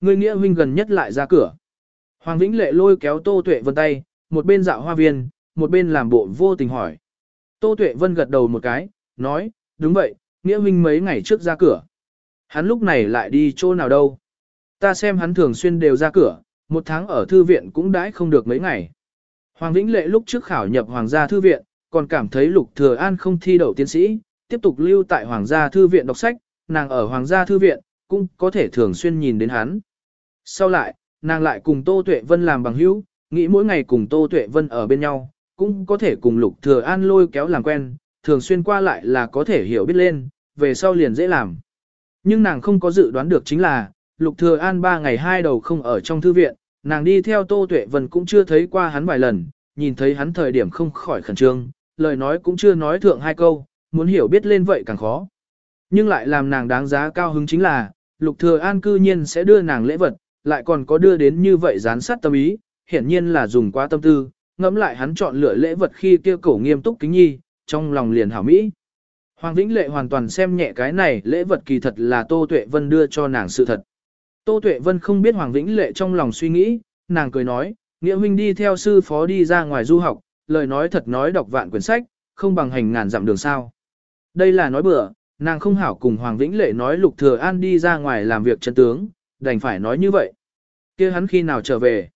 ngươi nghĩa huynh gần nhất lại ra cửa. Hoàng Vĩnh Lệ lôi kéo Tô Tuệ Vân tay, một bên dạo hoa viên, một bên làm bộ vô tình hỏi. Tô Tuệ Vân gật đầu một cái, nói, đúng vậy, nghĩa huynh mấy ngày trước ra cửa. Hắn lúc này lại đi chỗ nào đâu. Ta xem hắn thường xuyên đều ra cửa, một tháng ở thư viện cũng đãi không được mấy ngày. Hoàng Vĩnh Lệ lúc trước khảo nhập Hoàng gia thư viện, còn cảm thấy Lục Thừa An không thi đậu tiến sĩ, tiếp tục lưu tại Hoàng gia thư viện đọc sách, nàng ở Hoàng gia thư viện, cũng có thể thường xuyên nhìn đến hắn. Sau lại, nàng lại cùng Tô Tuệ Vân làm bằng hữu, nghĩ mỗi ngày cùng Tô Tuệ Vân ở bên nhau, cũng có thể cùng Lục Thừa An lôi kéo làm quen, thường xuyên qua lại là có thể hiểu biết lên, về sau liền dễ làm. Nhưng nàng không có dự đoán được chính là, Lục Thừa An ba ngày hai đầu không ở trong thư viện, nàng đi theo Tô Tuệ Vân cũng chưa thấy qua hắn vài lần, nhìn thấy hắn thời điểm không khỏi khẩn trương, lời nói cũng chưa nói thượng hai câu, muốn hiểu biết lên vậy càng khó. Nhưng lại làm nàng đáng giá cao hứng chính là, Lục Thừa An cư nhiên sẽ đưa nàng lễ vật, lại còn có đưa đến như vậy gián sát tâm ý, hiển nhiên là dùng quá tâm tư, ngẫm lại hắn chọn lựa lễ vật khi kia cổ nghiêm túc kính nhi, trong lòng liền hảo mỹ. Hoàng Vĩnh Lệ hoàn toàn xem nhẹ cái này lễ vật kỳ thật là Tô Tuệ Vân đưa cho nàng sự thật. Tô Tuệ Vân không biết Hoàng Vĩnh Lệ trong lòng suy nghĩ, nàng cười nói, nghĩa huynh đi theo sư phó đi ra ngoài du học, lời nói thật nói đọc vạn quyển sách, không bằng hành ngàn dặm đường sao. Đây là nói bừa, nàng không hảo cùng Hoàng Vĩnh Lệ nói Lục Thừa An đi ra ngoài làm việc chân tướng, đành phải nói như vậy. kia hắn khi nào trở về?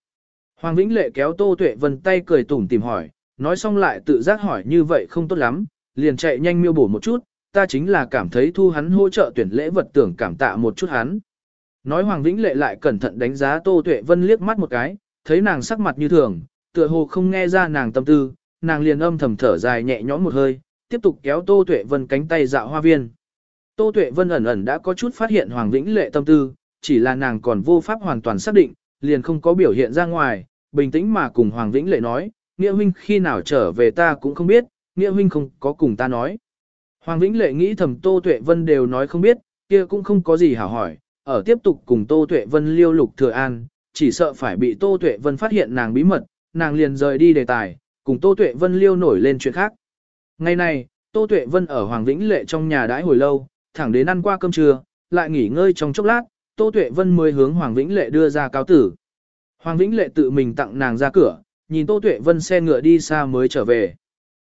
Hoàng Vĩnh Lệ kéo Tô Tuệ Vân tay cười tủm tìm hỏi, nói xong lại tự giác hỏi như vậy không tốt lắm, liền chạy nhanh miêu bổ một chút, ta chính là cảm thấy thu hắn hỗ trợ tuyển lễ vật tưởng cảm tạ một chút hắn. Nói Hoàng Vĩnh Lệ lại cẩn thận đánh giá Tô Tuệ Vân liếc mắt một cái, thấy nàng sắc mặt như thường, tựa hồ không nghe ra nàng tâm tư, nàng liền âm thầm thở dài nhẹ nhõm một hơi, tiếp tục kéo Tô Tuệ Vân cánh tay dạo hoa viên. Tô Tuệ Vân ẩn ẩn đã có chút phát hiện Hoàng Vĩnh Lệ tâm tư, chỉ là nàng còn vô pháp hoàn toàn xác định, liền không có biểu hiện ra ngoài, bình tĩnh mà cùng Hoàng Vĩnh Lệ nói, Nghĩa huynh khi nào trở về ta cũng không biết, Nghĩa huynh không có cùng ta nói. Hoàng Vĩnh Lệ nghĩ thầm Tô Tuệ Vân đều nói không biết, kia cũng không có gì hảo hỏi, ở tiếp tục cùng Tô Tuệ Vân liêu lục thừa an, chỉ sợ phải bị Tô Tuệ Vân phát hiện nàng bí mật, nàng liền rời đi đề tài, cùng Tô Tuệ Vân liêu nổi lên chuyện khác. Ngày này, Tô Tuệ Vân ở Hoàng Vĩnh Lệ trong nhà đãi hồi lâu, thẳng đến ăn qua cơm trưa, lại nghỉ ngơi trong chốc lát, Tô Tuệ Vân mới hướng Hoàng Vĩnh Lệ đưa ra cáo tử. Hoàng Vĩnh Lệ tự mình tặng nàng ra cửa, nhìn Tô Tuệ Vân xe ngựa đi xa mới trở về.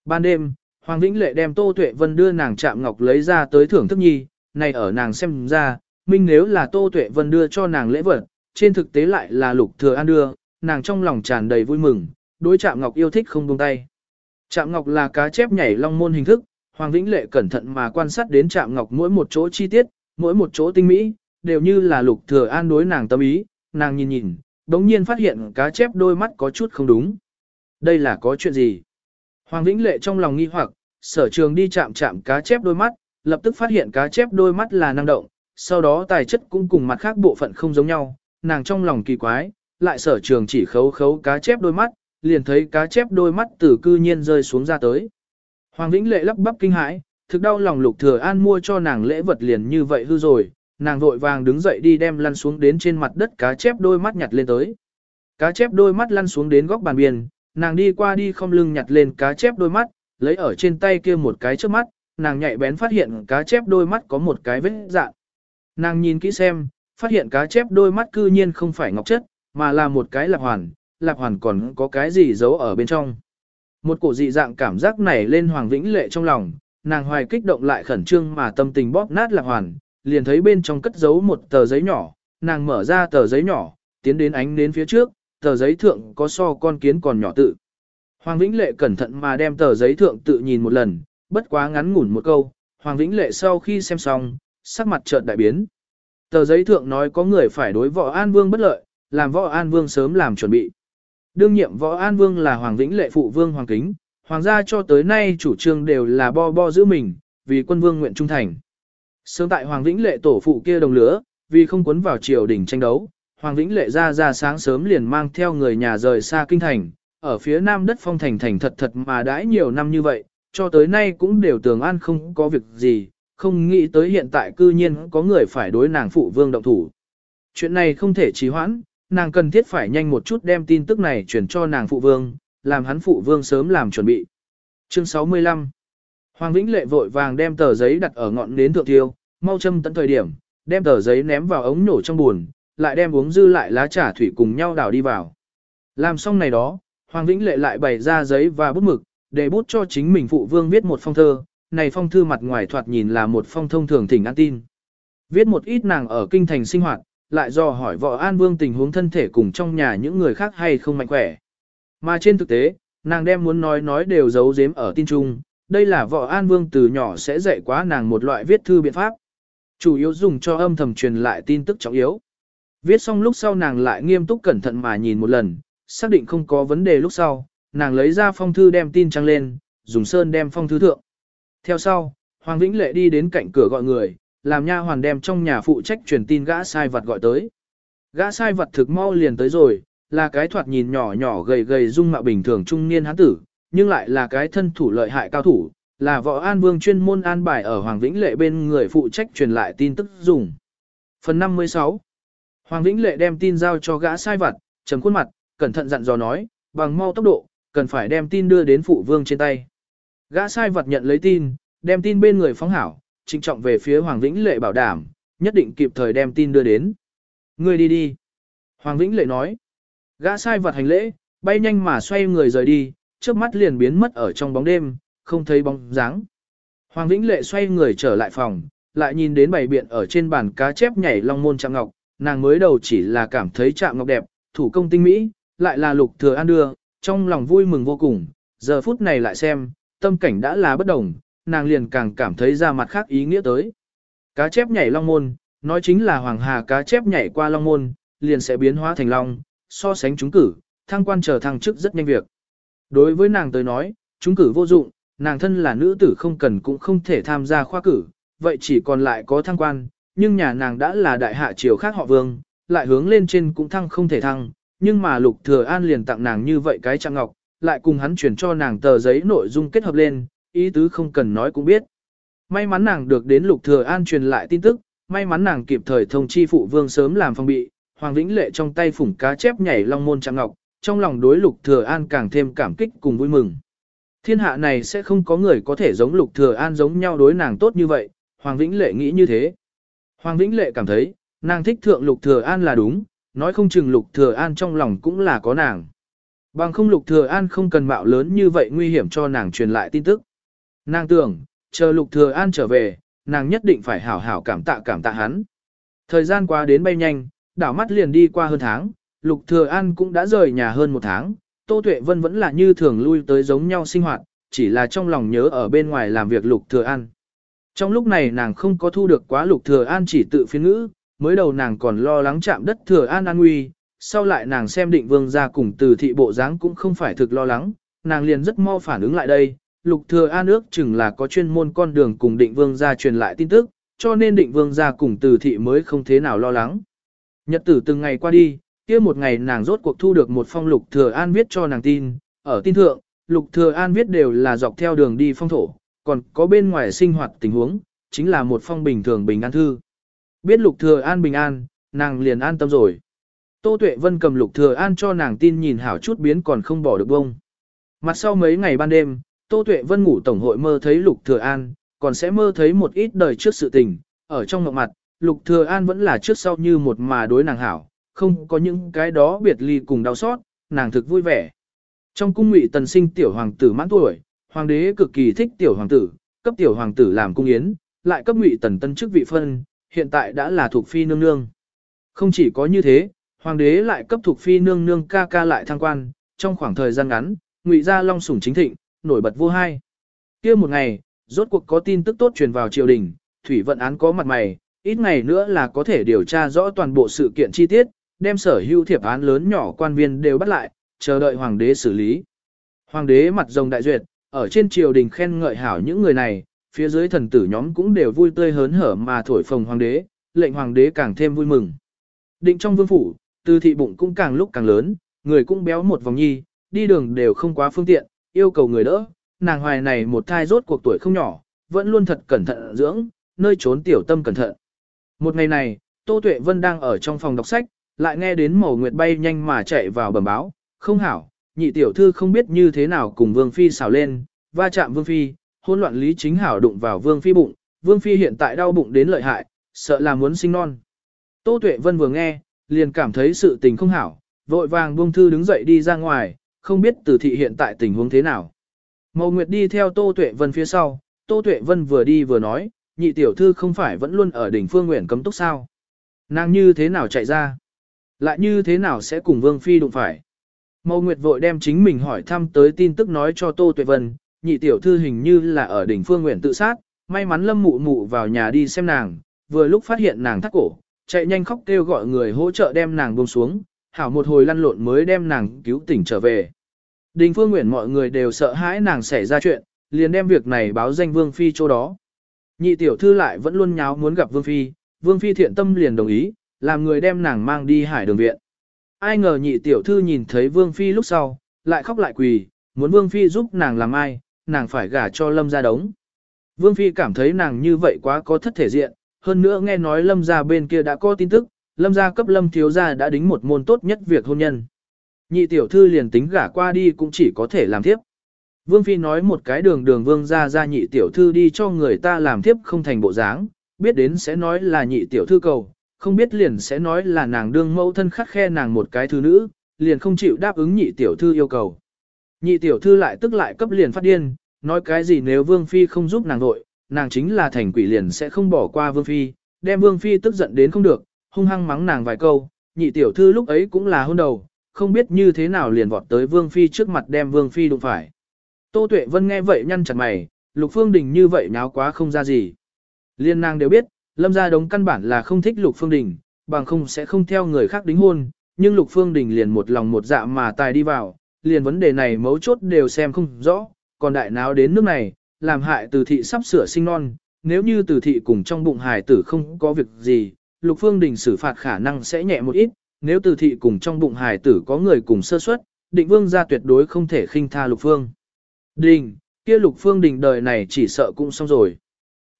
Ban đêm, Hoàng Vĩnh Lệ đem Tô Tuệ Vân đưa nàng chạm ngọc lấy ra tới thưởng thức nhi, này ở nàng xem ra, minh nếu là Tô Tuệ Vân đưa cho nàng lễ vật, trên thực tế lại là Lục Thừa An đưa, nàng trong lòng tràn đầy vui mừng, đối chạm ngọc yêu thích không buông tay. Chạm ngọc là cá chép nhảy long môn hình thức, Hoàng Vĩnh Lệ cẩn thận mà quan sát đến chạm ngọc mỗi một chỗ chi tiết, mỗi một chỗ tinh mỹ, đều như là Lục Thừa An đối nàng tâm ý, nàng nhìn nhìn, đống nhiên phát hiện cá chép đôi mắt có chút không đúng. Đây là có chuyện gì? Hoàng Vĩnh Lệ trong lòng nghi hoặc, sở trường đi chạm chạm cá chép đôi mắt, lập tức phát hiện cá chép đôi mắt là năng động, sau đó tài chất cũng cùng mặt khác bộ phận không giống nhau, nàng trong lòng kỳ quái, lại sở trường chỉ khấu khấu cá chép đôi mắt, liền thấy cá chép đôi mắt từ cư nhiên rơi xuống ra tới. Hoàng Vĩnh Lệ lắp bắp kinh hãi, thực đau lòng Lục Thừa An mua cho nàng lễ vật liền như vậy hư rồi, nàng vội vàng đứng dậy đi đem lăn xuống đến trên mặt đất cá chép đôi mắt nhặt lên tới. Cá chép đôi mắt lăn xuống đến góc bàn biên, nàng đi qua đi không lưng nhặt lên cá chép đôi mắt, lấy ở trên tay kia một cái trước mắt, nàng nhạy bén phát hiện cá chép đôi mắt có một cái vết dạng. Nàng nhìn kỹ xem, phát hiện cá chép đôi mắt cư nhiên không phải ngọc chất, mà là một cái lạc hoàn, lạc hoàn còn có cái gì giấu ở bên trong. Một cổ dị dạng cảm giác nảy lên Hoàng Vĩnh Lệ trong lòng, nàng hoài kích động lại khẩn trương mà tâm tình bóp nát lạc hoàn, liền thấy bên trong cất giấu một tờ giấy nhỏ, nàng mở ra tờ giấy nhỏ, tiến đến ánh đến phía trước, tờ giấy thượng có so con kiến còn nhỏ tự. Hoàng Vĩnh Lệ cẩn thận mà đem tờ giấy thượng tự nhìn một lần, bất quá ngắn ngủn một câu, Hoàng Vĩnh Lệ sau khi xem xong, sắc mặt chợt đại biến. Tờ giấy thượng nói có người phải đối võ An Vương bất lợi, làm võ An Vương sớm làm chuẩn bị. Đương nhiệm võ An Vương là Hoàng Vĩnh Lệ phụ vương Hoàng Kính, Hoàng gia cho tới nay chủ trương đều là bo bo giữ mình, vì quân vương nguyện trung thành. Sớm tại Hoàng Vĩnh Lệ tổ phụ kia đồng lửa, vì không cuốn vào triều đình tranh đấu, Hoàng Vĩnh Lệ ra ra sáng sớm liền mang theo người nhà rời xa kinh thành, ở phía nam đất phong thành thành thật thật mà đãi nhiều năm như vậy, cho tới nay cũng đều tường an không có việc gì, không nghĩ tới hiện tại cư nhiên có người phải đối nàng phụ vương động thủ. Chuyện này không thể trì hoãn, nàng cần thiết phải nhanh một chút đem tin tức này chuyển cho nàng phụ vương, làm hắn phụ vương sớm làm chuẩn bị. Chương 65 Hoàng Vĩnh Lệ vội vàng đem tờ giấy đặt ở ngọn nến thượng tiêu, mau châm tận thời điểm, đem tờ giấy ném vào ống nổ trong buồn, lại đem uống dư lại lá trà thủy cùng nhau đảo đi vào. Làm xong này đó, Hoàng Vĩnh Lệ lại bày ra giấy và bút mực, để bút cho chính mình phụ vương viết một phong thơ, này phong thư mặt ngoài thoạt nhìn là một phong thông thường thỉnh an tin. Viết một ít nàng ở kinh thành sinh hoạt, lại do hỏi vợ An Vương tình huống thân thể cùng trong nhà những người khác hay không mạnh khỏe. Mà trên thực tế, nàng đem muốn nói nói đều giấu giếm ở tin trung, đây là vợ An Vương từ nhỏ sẽ dạy quá nàng một loại viết thư biện pháp. Chủ yếu dùng cho âm thầm truyền lại tin tức trọng yếu. Viết xong lúc sau nàng lại nghiêm túc cẩn thận mà nhìn một lần, xác định không có vấn đề lúc sau, nàng lấy ra phong thư đem tin trăng lên, dùng sơn đem phong thư thượng. Theo sau, Hoàng Vĩnh Lệ đi đến cạnh cửa gọi người, làm nha hoàn đem trong nhà phụ trách truyền tin gã sai vật gọi tới. Gã sai vật thực mau liền tới rồi, là cái thoạt nhìn nhỏ nhỏ gầy gầy dung mạo bình thường trung niên hán tử, nhưng lại là cái thân thủ lợi hại cao thủ, là võ an vương chuyên môn an bài ở Hoàng Vĩnh Lệ bên người phụ trách truyền lại tin tức dùng. Phần 56 Hoàng Vĩnh Lệ đem tin giao cho gã sai vật, trầm khuôn mặt, cẩn thận dặn dò nói, bằng mau tốc độ, cần phải đem tin đưa đến phụ vương trên tay. Gã sai vật nhận lấy tin, đem tin bên người phóng hảo, trinh trọng về phía Hoàng Vĩnh Lệ bảo đảm, nhất định kịp thời đem tin đưa đến. người đi đi. Hoàng Vĩnh Lệ nói. Gã sai vật hành lễ, bay nhanh mà xoay người rời đi, trước mắt liền biến mất ở trong bóng đêm, không thấy bóng dáng. Hoàng Vĩnh Lệ xoay người trở lại phòng, lại nhìn đến bày biện ở trên bàn cá chép nhảy long môn chạm ngọc, nàng mới đầu chỉ là cảm thấy chạm ngọc đẹp, thủ công tinh mỹ, lại là lục thừa an đưa, trong lòng vui mừng vô cùng, giờ phút này lại xem, tâm cảnh đã là bất đồng, nàng liền càng cảm thấy ra mặt khác ý nghĩa tới. Cá chép nhảy long môn, nói chính là hoàng hà cá chép nhảy qua long môn, liền sẽ biến hóa thành long, so sánh chúng cử, thăng quan trở thăng chức rất nhanh việc. Đối với nàng tới nói, chúng cử vô dụng, nàng thân là nữ tử không cần cũng không thể tham gia khoa cử, vậy chỉ còn lại có thăng quan, nhưng nhà nàng đã là đại hạ triều khác họ vương, lại hướng lên trên cũng thăng không thể thăng, nhưng mà lục thừa an liền tặng nàng như vậy cái trang ngọc, lại cùng hắn chuyển cho nàng tờ giấy nội dung kết hợp lên, ý tứ không cần nói cũng biết. May mắn nàng được đến lục thừa an truyền lại tin tức, may mắn nàng kịp thời thông chi phụ vương sớm làm phòng bị, Hoàng Vĩnh Lệ trong tay phủng cá chép nhảy long môn trang ngọc, trong lòng đối lục thừa an càng thêm cảm kích cùng vui mừng. Thiên hạ này sẽ không có người có thể giống lục thừa an giống nhau đối nàng tốt như vậy, Hoàng Vĩnh Lệ nghĩ như thế. Hoàng Vĩnh Lệ cảm thấy, nàng thích thượng lục thừa an là đúng, nói không chừng lục thừa an trong lòng cũng là có nàng. Bằng không lục thừa an không cần mạo lớn như vậy nguy hiểm cho nàng truyền lại tin tức. Nàng tưởng, chờ lục thừa an trở về, nàng nhất định phải hảo hảo cảm tạ cảm tạ hắn. Thời gian qua đến bay nhanh, đảo mắt liền đi qua hơn tháng, lục thừa an cũng đã rời nhà hơn một tháng, Tô Tuệ Vân vẫn là như thường lui tới giống nhau sinh hoạt, chỉ là trong lòng nhớ ở bên ngoài làm việc lục thừa an. Trong lúc này nàng không có thu được quá lục thừa an chỉ tự phiên ngữ, mới đầu nàng còn lo lắng chạm đất thừa an an nguy, sau lại nàng xem định vương gia cùng từ thị bộ dáng cũng không phải thực lo lắng, nàng liền rất mau phản ứng lại đây, lục thừa an ước chừng là có chuyên môn con đường cùng định vương gia truyền lại tin tức, cho nên định vương gia cùng từ thị mới không thế nào lo lắng. Nhật tử từng ngày qua đi, kia một ngày nàng rốt cuộc thu được một phong lục thừa an viết cho nàng tin, ở tin thượng, lục thừa an viết đều là dọc theo đường đi phong thổ, còn có bên ngoài sinh hoạt tình huống, chính là một phong bình thường bình an thư. Biết lục thừa an bình an, nàng liền an tâm rồi. Tô Tuệ Vân cầm lục thừa an cho nàng tin nhìn hảo chút biến còn không bỏ được bông. Mặt sau mấy ngày ban đêm, Tô Tuệ Vân ngủ tổng hội mơ thấy lục thừa an, còn sẽ mơ thấy một ít đời trước sự tình, ở trong mộng mặt, lục thừa an vẫn là trước sau như một mà đối nàng hảo, không có những cái đó biệt ly cùng đau xót, nàng thực vui vẻ. Trong cung ngụy tần sinh tiểu hoàng tử mãn tuổi, hoàng đế cực kỳ thích tiểu hoàng tử, cấp tiểu hoàng tử làm cung yến, lại cấp ngụy tần tân chức vị phân, hiện tại đã là thuộc phi nương nương. Không chỉ có như thế, hoàng đế lại cấp thuộc phi nương nương ca ca lại thăng quan, trong khoảng thời gian ngắn, ngụy gia long sủng chính thịnh, nổi bật vô hai. Kia một ngày, rốt cuộc có tin tức tốt truyền vào triều đình, thủy vận án có mặt mày, ít ngày nữa là có thể điều tra rõ toàn bộ sự kiện chi tiết, đem sở hữu thiệp án lớn nhỏ quan viên đều bắt lại, chờ đợi hoàng đế xử lý. Hoàng đế mặt rồng đại duyệt, ở trên triều đình khen ngợi hảo những người này, phía dưới thần tử nhóm cũng đều vui tươi hớn hở mà thổi phồng hoàng đế, lệnh hoàng đế càng thêm vui mừng. Định trong vương phủ, tư thị bụng cũng càng lúc càng lớn, người cũng béo một vòng nhi, đi đường đều không quá phương tiện, yêu cầu người đỡ, nàng hoài này một thai rốt cuộc tuổi không nhỏ, vẫn luôn thật cẩn thận dưỡng, nơi trốn tiểu tâm cẩn thận. Một ngày này, Tô Tuệ Vân đang ở trong phòng đọc sách, lại nghe đến màu nguyệt bay nhanh mà chạy vào bẩm báo, không hảo, nhị tiểu thư không biết như thế nào cùng Vương Phi xào lên, va chạm Vương Phi, hỗn loạn lý chính hảo đụng vào Vương Phi bụng, Vương Phi hiện tại đau bụng đến lợi hại, sợ là muốn sinh non. Tô Tuệ Vân vừa nghe, liền cảm thấy sự tình không hảo, vội vàng buông thư đứng dậy đi ra ngoài, không biết từ thị hiện tại tình huống thế nào. mầu Nguyệt đi theo Tô Tuệ Vân phía sau, Tô Tuệ Vân vừa đi vừa nói, nhị tiểu thư không phải vẫn luôn ở đỉnh phương nguyện cấm túc sao. Nàng như thế nào chạy ra? Lại như thế nào sẽ cùng Vương Phi đụng phải? Mâu Nguyệt vội đem chính mình hỏi thăm tới tin tức nói cho Tô Tuệ Vân, nhị tiểu thư hình như là ở đỉnh phương nguyện tự sát, may mắn lâm mụ mụ vào nhà đi xem nàng, vừa lúc phát hiện nàng thắt cổ, chạy nhanh khóc kêu gọi người hỗ trợ đem nàng buông xuống, hảo một hồi lăn lộn mới đem nàng cứu tỉnh trở về. Đình Phương Nguyện mọi người đều sợ hãi nàng xảy ra chuyện, liền đem việc này báo danh Vương Phi chỗ đó. Nhị tiểu thư lại vẫn luôn nháo muốn gặp Vương Phi, Vương Phi thiện tâm liền đồng ý, làm người đem nàng mang đi hải đường viện. Ai ngờ nhị tiểu thư nhìn thấy Vương Phi lúc sau, lại khóc lại quỳ, muốn Vương Phi giúp nàng làm ai, nàng phải gả cho Lâm ra đống. Vương Phi cảm thấy nàng như vậy quá có thất thể diện, hơn nữa nghe nói Lâm ra bên kia đã có tin tức, Lâm gia cấp Lâm thiếu gia đã đính một môn tốt nhất việc hôn nhân. Nhị tiểu thư liền tính gả qua đi cũng chỉ có thể làm tiếp. Vương Phi nói một cái đường đường vương ra ra nhị tiểu thư đi cho người ta làm tiếp không thành bộ dáng, biết đến sẽ nói là nhị tiểu thư cầu, không biết liền sẽ nói là nàng đương mẫu thân khắc khe nàng một cái thứ nữ, liền không chịu đáp ứng nhị tiểu thư yêu cầu. Nhị tiểu thư lại tức lại cấp liền phát điên, nói cái gì nếu Vương Phi không giúp nàng nội, nàng chính là thành quỷ liền sẽ không bỏ qua Vương Phi, đem Vương Phi tức giận đến không được, hung hăng mắng nàng vài câu, nhị tiểu thư lúc ấy cũng là hôn đầu, không biết như thế nào liền vọt tới Vương Phi trước mặt đem Vương Phi đụng phải. Tô Tuệ Vân nghe vậy nhăn chặt mày, Lục Phương Đình như vậy nháo quá không ra gì. Liên nàng đều biết, Lâm gia đống căn bản là không thích Lục Phương Đình, bằng không sẽ không theo người khác đính hôn, nhưng Lục Phương Đình liền một lòng một dạ mà tài đi vào, liền vấn đề này mấu chốt đều xem không rõ, còn đại náo đến nước này, làm hại từ thị sắp sửa sinh non, nếu như từ thị cùng trong bụng hài tử không có việc gì, Lục Phương Đình xử phạt khả năng sẽ nhẹ một ít, nếu từ thị cùng trong bụng hài tử có người cùng sơ suất, định vương gia tuyệt đối không thể khinh tha Lục Phương. Đình, kia Lục Phương Đình đời này chỉ sợ cũng xong rồi.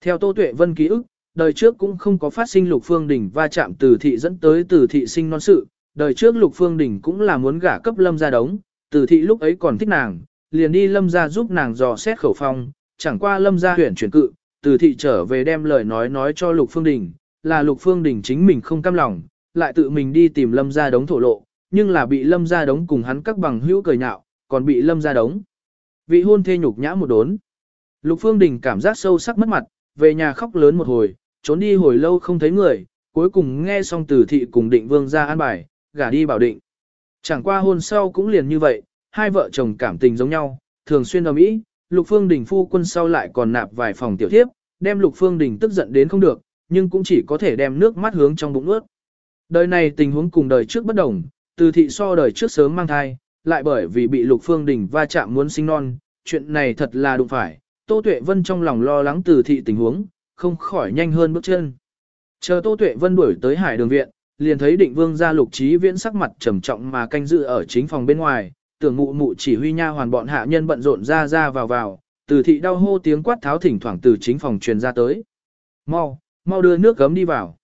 Theo Tô Tuệ Vân ký ức, đời trước cũng không có phát sinh Lục Phương đỉnh va chạm từ thị dẫn tới từ thị sinh non sự, đời trước Lục Phương đỉnh cũng là muốn gả cấp lâm gia đống, từ thị lúc ấy còn thích nàng, liền đi lâm gia giúp nàng dò xét khẩu phong, chẳng qua lâm gia huyển chuyển cự, từ thị trở về đem lời nói nói cho Lục Phương đỉnh, là Lục Phương đỉnh chính mình không cam lòng, lại tự mình đi tìm Lâm gia đống thổ lộ, nhưng là bị Lâm gia đống cùng hắn các bằng hữu cười nhạo, còn bị Lâm gia đống. Vị hôn thê nhục nhã một đốn. Lục Phương Đình cảm giác sâu sắc mất mặt, về nhà khóc lớn một hồi, trốn đi hồi lâu không thấy người, cuối cùng nghe xong từ thị cùng định vương ra an bài, gả đi bảo định. Chẳng qua hôn sau cũng liền như vậy, hai vợ chồng cảm tình giống nhau, thường xuyên ầm ĩ, Lục Phương Đình phu quân sau lại còn nạp vài phòng tiểu thiếp, đem Lục Phương Đình tức giận đến không được, nhưng cũng chỉ có thể đem nước mắt hướng trong bụng ướt. Đời này tình huống cùng đời trước bất đồng, từ thị so đời trước sớm mang thai, lại bởi vì bị Lục Phương Đình va chạm muốn sinh non, chuyện này thật là đụng phải, Tô Tuệ Vân trong lòng lo lắng từ thị tình huống, không khỏi nhanh hơn bước chân. Chờ Tô Tuệ Vân đuổi tới Hải Đường viện, liền thấy Định Vương gia Lục Chí Viễn sắc mặt trầm trọng mà canh giữ ở chính phòng bên ngoài, tưởng mụ mụ chỉ huy nha hoàn bọn hạ nhân bận rộn ra ra vào vào, từ thị đau hô tiếng quát tháo thỉnh thoảng từ chính phòng truyền ra tới. Mau, mau đưa nước gấm đi vào.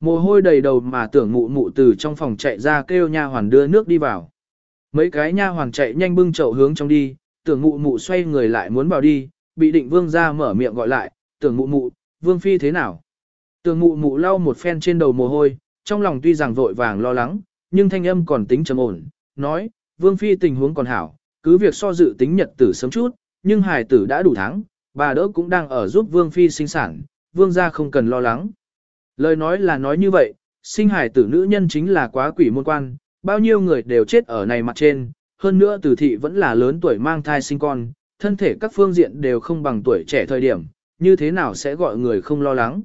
Mồ hôi đầy đầu mà tưởng mụ mụ từ trong phòng chạy ra kêu nha hoàn đưa nước đi vào. Mấy cái nha hoàn chạy nhanh bưng chậu hướng trong đi, tưởng mụ mụ xoay người lại muốn vào đi, bị định vương gia mở miệng gọi lại, tưởng mụ mụ, vương phi thế nào? Tường mụ mụ lau một phen trên đầu mồ hôi, trong lòng tuy rằng vội vàng lo lắng, nhưng thanh âm còn tính trầm ổn, nói, vương phi tình huống còn hảo, cứ việc so dự tính nhật tử sớm chút, nhưng hài tử đã đủ tháng, bà đỡ cũng đang ở giúp vương phi sinh sản, vương gia không cần lo lắng. Lời nói là nói như vậy, sinh hài tử nữ nhân chính là quá quỷ môn quan, bao nhiêu người đều chết ở này mặt trên, hơn nữa tử thị vẫn là lớn tuổi mang thai sinh con, thân thể các phương diện đều không bằng tuổi trẻ thời điểm, như thế nào sẽ gọi người không lo lắng.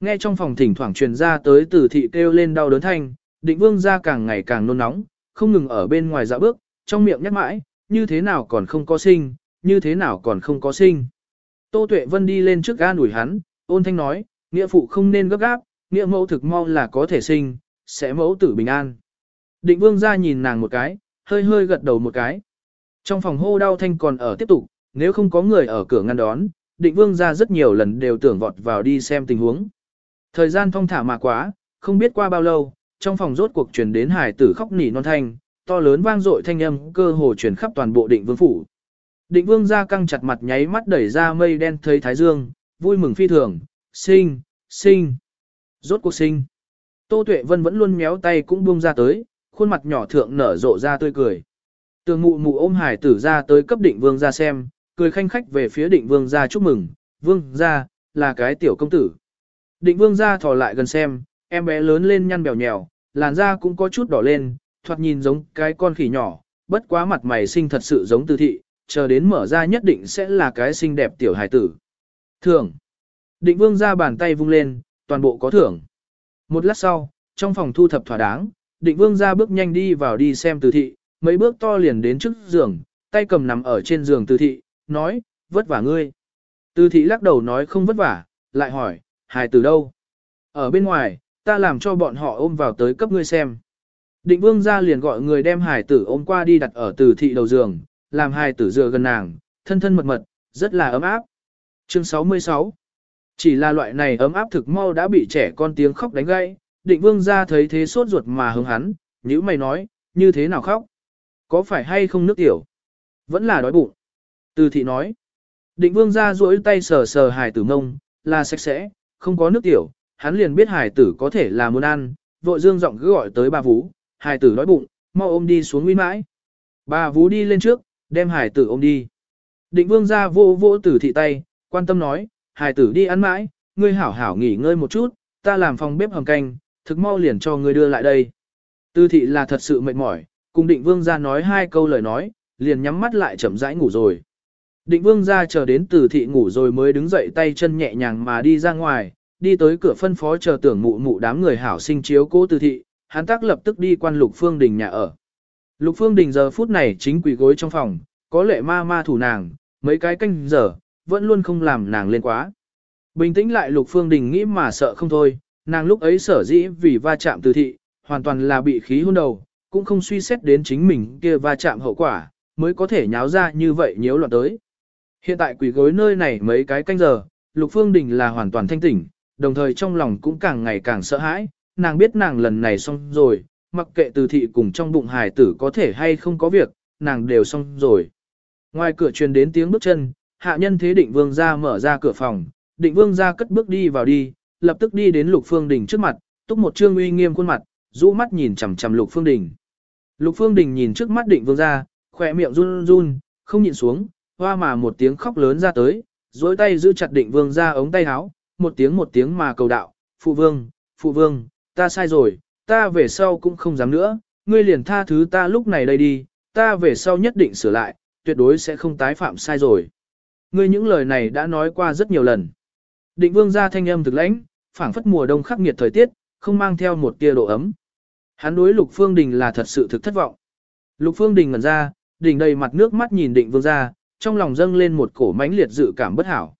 Nghe trong phòng thỉnh thoảng truyền ra tới tử thị kêu lên đau đớn thanh, định vương gia càng ngày càng nôn nóng, không ngừng ở bên ngoài dạo bước, trong miệng nhắc mãi, như thế nào còn không có sinh, như thế nào còn không có sinh. Tô Tuệ Vân đi lên trước ga đuổi hắn, ôn thanh nói, nghĩa phụ không nên gấp gáp, nghĩa mẫu thực mau là có thể sinh, sẽ mẫu tử bình an. Định vương ra nhìn nàng một cái, hơi hơi gật đầu một cái. Trong phòng hô đau thanh còn ở tiếp tục, nếu không có người ở cửa ngăn đón, định vương ra rất nhiều lần đều tưởng vọt vào đi xem tình huống. Thời gian thong thả mà quá, không biết qua bao lâu, trong phòng rốt cuộc truyền đến hải tử khóc nỉ non thanh, to lớn vang dội thanh âm cơ hồ truyền khắp toàn bộ định vương phủ. Định vương ra căng chặt mặt nháy mắt đẩy ra mây đen thấy thái dương, vui mừng phi thường, sinh, sinh, rốt cuộc sinh. Tô Tuệ Vân vẫn luôn méo tay cũng buông ra tới, khuôn mặt nhỏ thượng nở rộ ra tươi cười. Tường mụ mụ ôm hải tử ra tới cấp định vương ra xem, cười khanh khách về phía định vương gia chúc mừng, vương gia là cái tiểu công tử. Định vương gia thò lại gần xem, em bé lớn lên nhăn bèo nhèo, làn da cũng có chút đỏ lên, thoạt nhìn giống cái con khỉ nhỏ, bất quá mặt mày xinh thật sự giống tư thị, chờ đến mở ra nhất định sẽ là cái xinh đẹp tiểu hài tử. Thưởng. Định vương ra bàn tay vung lên, toàn bộ có thưởng. Một lát sau, trong phòng thu thập thỏa đáng, định vương ra bước nhanh đi vào đi xem từ thị, mấy bước to liền đến trước giường, tay cầm nằm ở trên giường từ thị, nói, vất vả ngươi. Từ thị lắc đầu nói không vất vả, lại hỏi, hài từ đâu? Ở bên ngoài, ta làm cho bọn họ ôm vào tới cấp ngươi xem. Định vương ra liền gọi người đem hài tử ôm qua đi đặt ở từ thị đầu giường, làm hài tử dựa gần nàng, thân thân mật mật, rất là ấm áp. Chương 66 Chỉ là loại này ấm áp thực mau đã bị trẻ con tiếng khóc đánh gãy, định vương ra thấy thế sốt ruột mà hứng hắn, nhữ mày nói, như thế nào khóc? Có phải hay không nước tiểu? Vẫn là đói bụng. Từ thị nói, định vương ra duỗi tay sờ sờ Hải tử mông, là sạch sẽ, không có nước tiểu, hắn liền biết Hải tử có thể là muốn ăn, vội dương giọng cứ gọi tới bà Vú, Hải tử đói bụng, mau ôm đi xuống nguyên mãi. Bà Vú đi lên trước, đem Hải tử ôm đi. Định vương ra vô vô tử thị tay, quan tâm nói, Hải tử đi ăn mãi, ngươi hảo hảo nghỉ ngơi một chút, ta làm phòng bếp hầm canh, thực mau liền cho ngươi đưa lại đây. Tư thị là thật sự mệt mỏi, cùng định vương ra nói hai câu lời nói, liền nhắm mắt lại chậm rãi ngủ rồi. Định vương ra chờ đến từ thị ngủ rồi mới đứng dậy tay chân nhẹ nhàng mà đi ra ngoài, đi tới cửa phân phó chờ tưởng mụ mụ đám người hảo sinh chiếu cố từ thị, hắn tác lập tức đi quan lục phương đình nhà ở. Lục phương đình giờ phút này chính quỳ gối trong phòng, có lệ ma ma thủ nàng, mấy cái canh giờ, vẫn luôn không làm nàng lên quá. Bình tĩnh lại lục phương đình nghĩ mà sợ không thôi, nàng lúc ấy sở dĩ vì va chạm từ thị, hoàn toàn là bị khí hôn đầu, cũng không suy xét đến chính mình kia va chạm hậu quả, mới có thể nháo ra như vậy nhiễu loạn tới. Hiện tại quỷ gối nơi này mấy cái canh giờ, Lục Phương Đình là hoàn toàn thanh tỉnh, đồng thời trong lòng cũng càng ngày càng sợ hãi, nàng biết nàng lần này xong rồi, mặc kệ từ thị cùng trong bụng hài tử có thể hay không có việc, nàng đều xong rồi. Ngoài cửa truyền đến tiếng bước chân, hạ nhân thế định vương ra mở ra cửa phòng, định vương ra cất bước đi vào đi, lập tức đi đến lục phương đình trước mặt, túc một trương uy nghiêm khuôn mặt, rũ mắt nhìn chằm chằm lục phương đình. Lục phương đình nhìn trước mắt định vương ra, khỏe miệng run run, không nhìn xuống, hoa mà một tiếng khóc lớn ra tới, dối tay giữ chặt định vương ra ống tay áo, một tiếng một tiếng mà cầu đạo, phụ vương, phụ vương, ta sai rồi, ta về sau cũng không dám nữa, ngươi liền tha thứ ta lúc này đây đi, ta về sau nhất định sửa lại, tuyệt đối sẽ không tái phạm sai rồi. Ngươi những lời này đã nói qua rất nhiều lần. Định vương ra thanh âm thực lãnh, phảng phất mùa đông khắc nghiệt thời tiết, không mang theo một tia độ ấm. Hắn đối Lục Phương Đình là thật sự thực thất vọng. Lục Phương Đình ngẩn ra, đỉnh đầy mặt nước mắt nhìn Định Vương gia, trong lòng dâng lên một cổ mãnh liệt dự cảm bất hảo.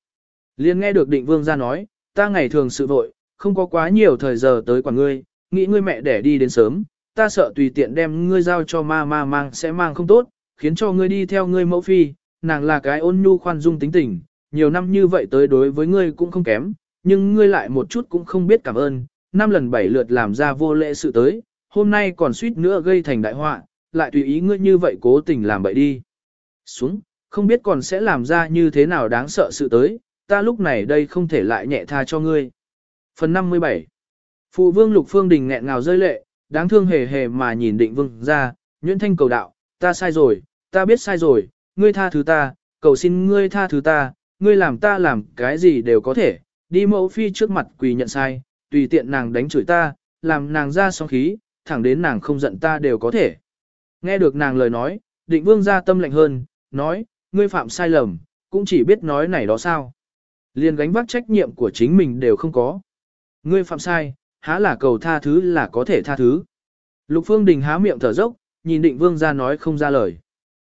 liền nghe được Định Vương gia nói, ta ngày thường sự vội, không có quá nhiều thời giờ tới quản ngươi, nghĩ ngươi mẹ để đi đến sớm, ta sợ tùy tiện đem ngươi giao cho ma ma mang sẽ mang không tốt, khiến cho ngươi đi theo ngươi mẫu phi, nàng là cái ôn nhu khoan dung tính tình, nhiều năm như vậy tới đối với ngươi cũng không kém, nhưng ngươi lại một chút cũng không biết cảm ơn, năm lần bảy lượt làm ra vô lễ sự tới, hôm nay còn suýt nữa gây thành đại họa, lại tùy ý ngươi như vậy cố tình làm bậy đi. Xuống, không biết còn sẽ làm ra như thế nào đáng sợ sự tới, ta lúc này đây không thể lại nhẹ tha cho ngươi. Phần 57 Phụ vương lục phương đình nghẹn ngào rơi lệ, đáng thương hề hề mà nhìn định vương ra, nhuyễn thanh cầu đạo, ta sai rồi, ta biết sai rồi, ngươi tha thứ ta, cầu xin ngươi tha thứ ta, ngươi làm ta làm cái gì đều có thể, đi mẫu phi trước mặt quỳ nhận sai, tùy tiện nàng đánh chửi ta, làm nàng ra sóng khí, thẳng đến nàng không giận ta đều có thể. Nghe được nàng lời nói, định vương ra tâm lạnh hơn, nói, ngươi phạm sai lầm, cũng chỉ biết nói này đó sao. Liền gánh vác trách nhiệm của chính mình đều không có. Ngươi phạm sai, há là cầu tha thứ là có thể tha thứ. Lục Phương Đình há miệng thở dốc, nhìn định vương ra nói không ra lời.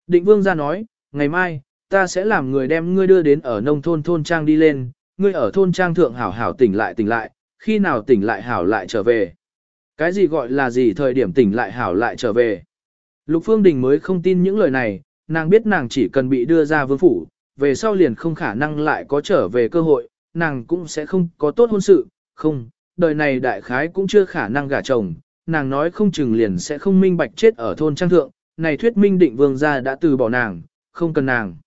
Định vương ra nói, ngày mai, ta sẽ làm người đem ngươi đưa đến ở nông thôn thôn trang đi lên, ngươi ở thôn trang thượng hảo hảo tỉnh lại tỉnh lại, khi nào tỉnh lại hảo lại trở về. Cái gì gọi là gì thời điểm tỉnh lại hảo lại trở về. Lục Phương Đình mới không tin những lời này, nàng biết nàng chỉ cần bị đưa ra vương phủ, về sau liền không khả năng lại có trở về cơ hội, nàng cũng sẽ không có tốt hôn sự, không, đời này đại khái cũng chưa khả năng gả chồng, nàng nói không chừng liền sẽ không minh bạch chết ở thôn trang thượng, này thuyết minh định vương gia đã từ bỏ nàng, không cần nàng.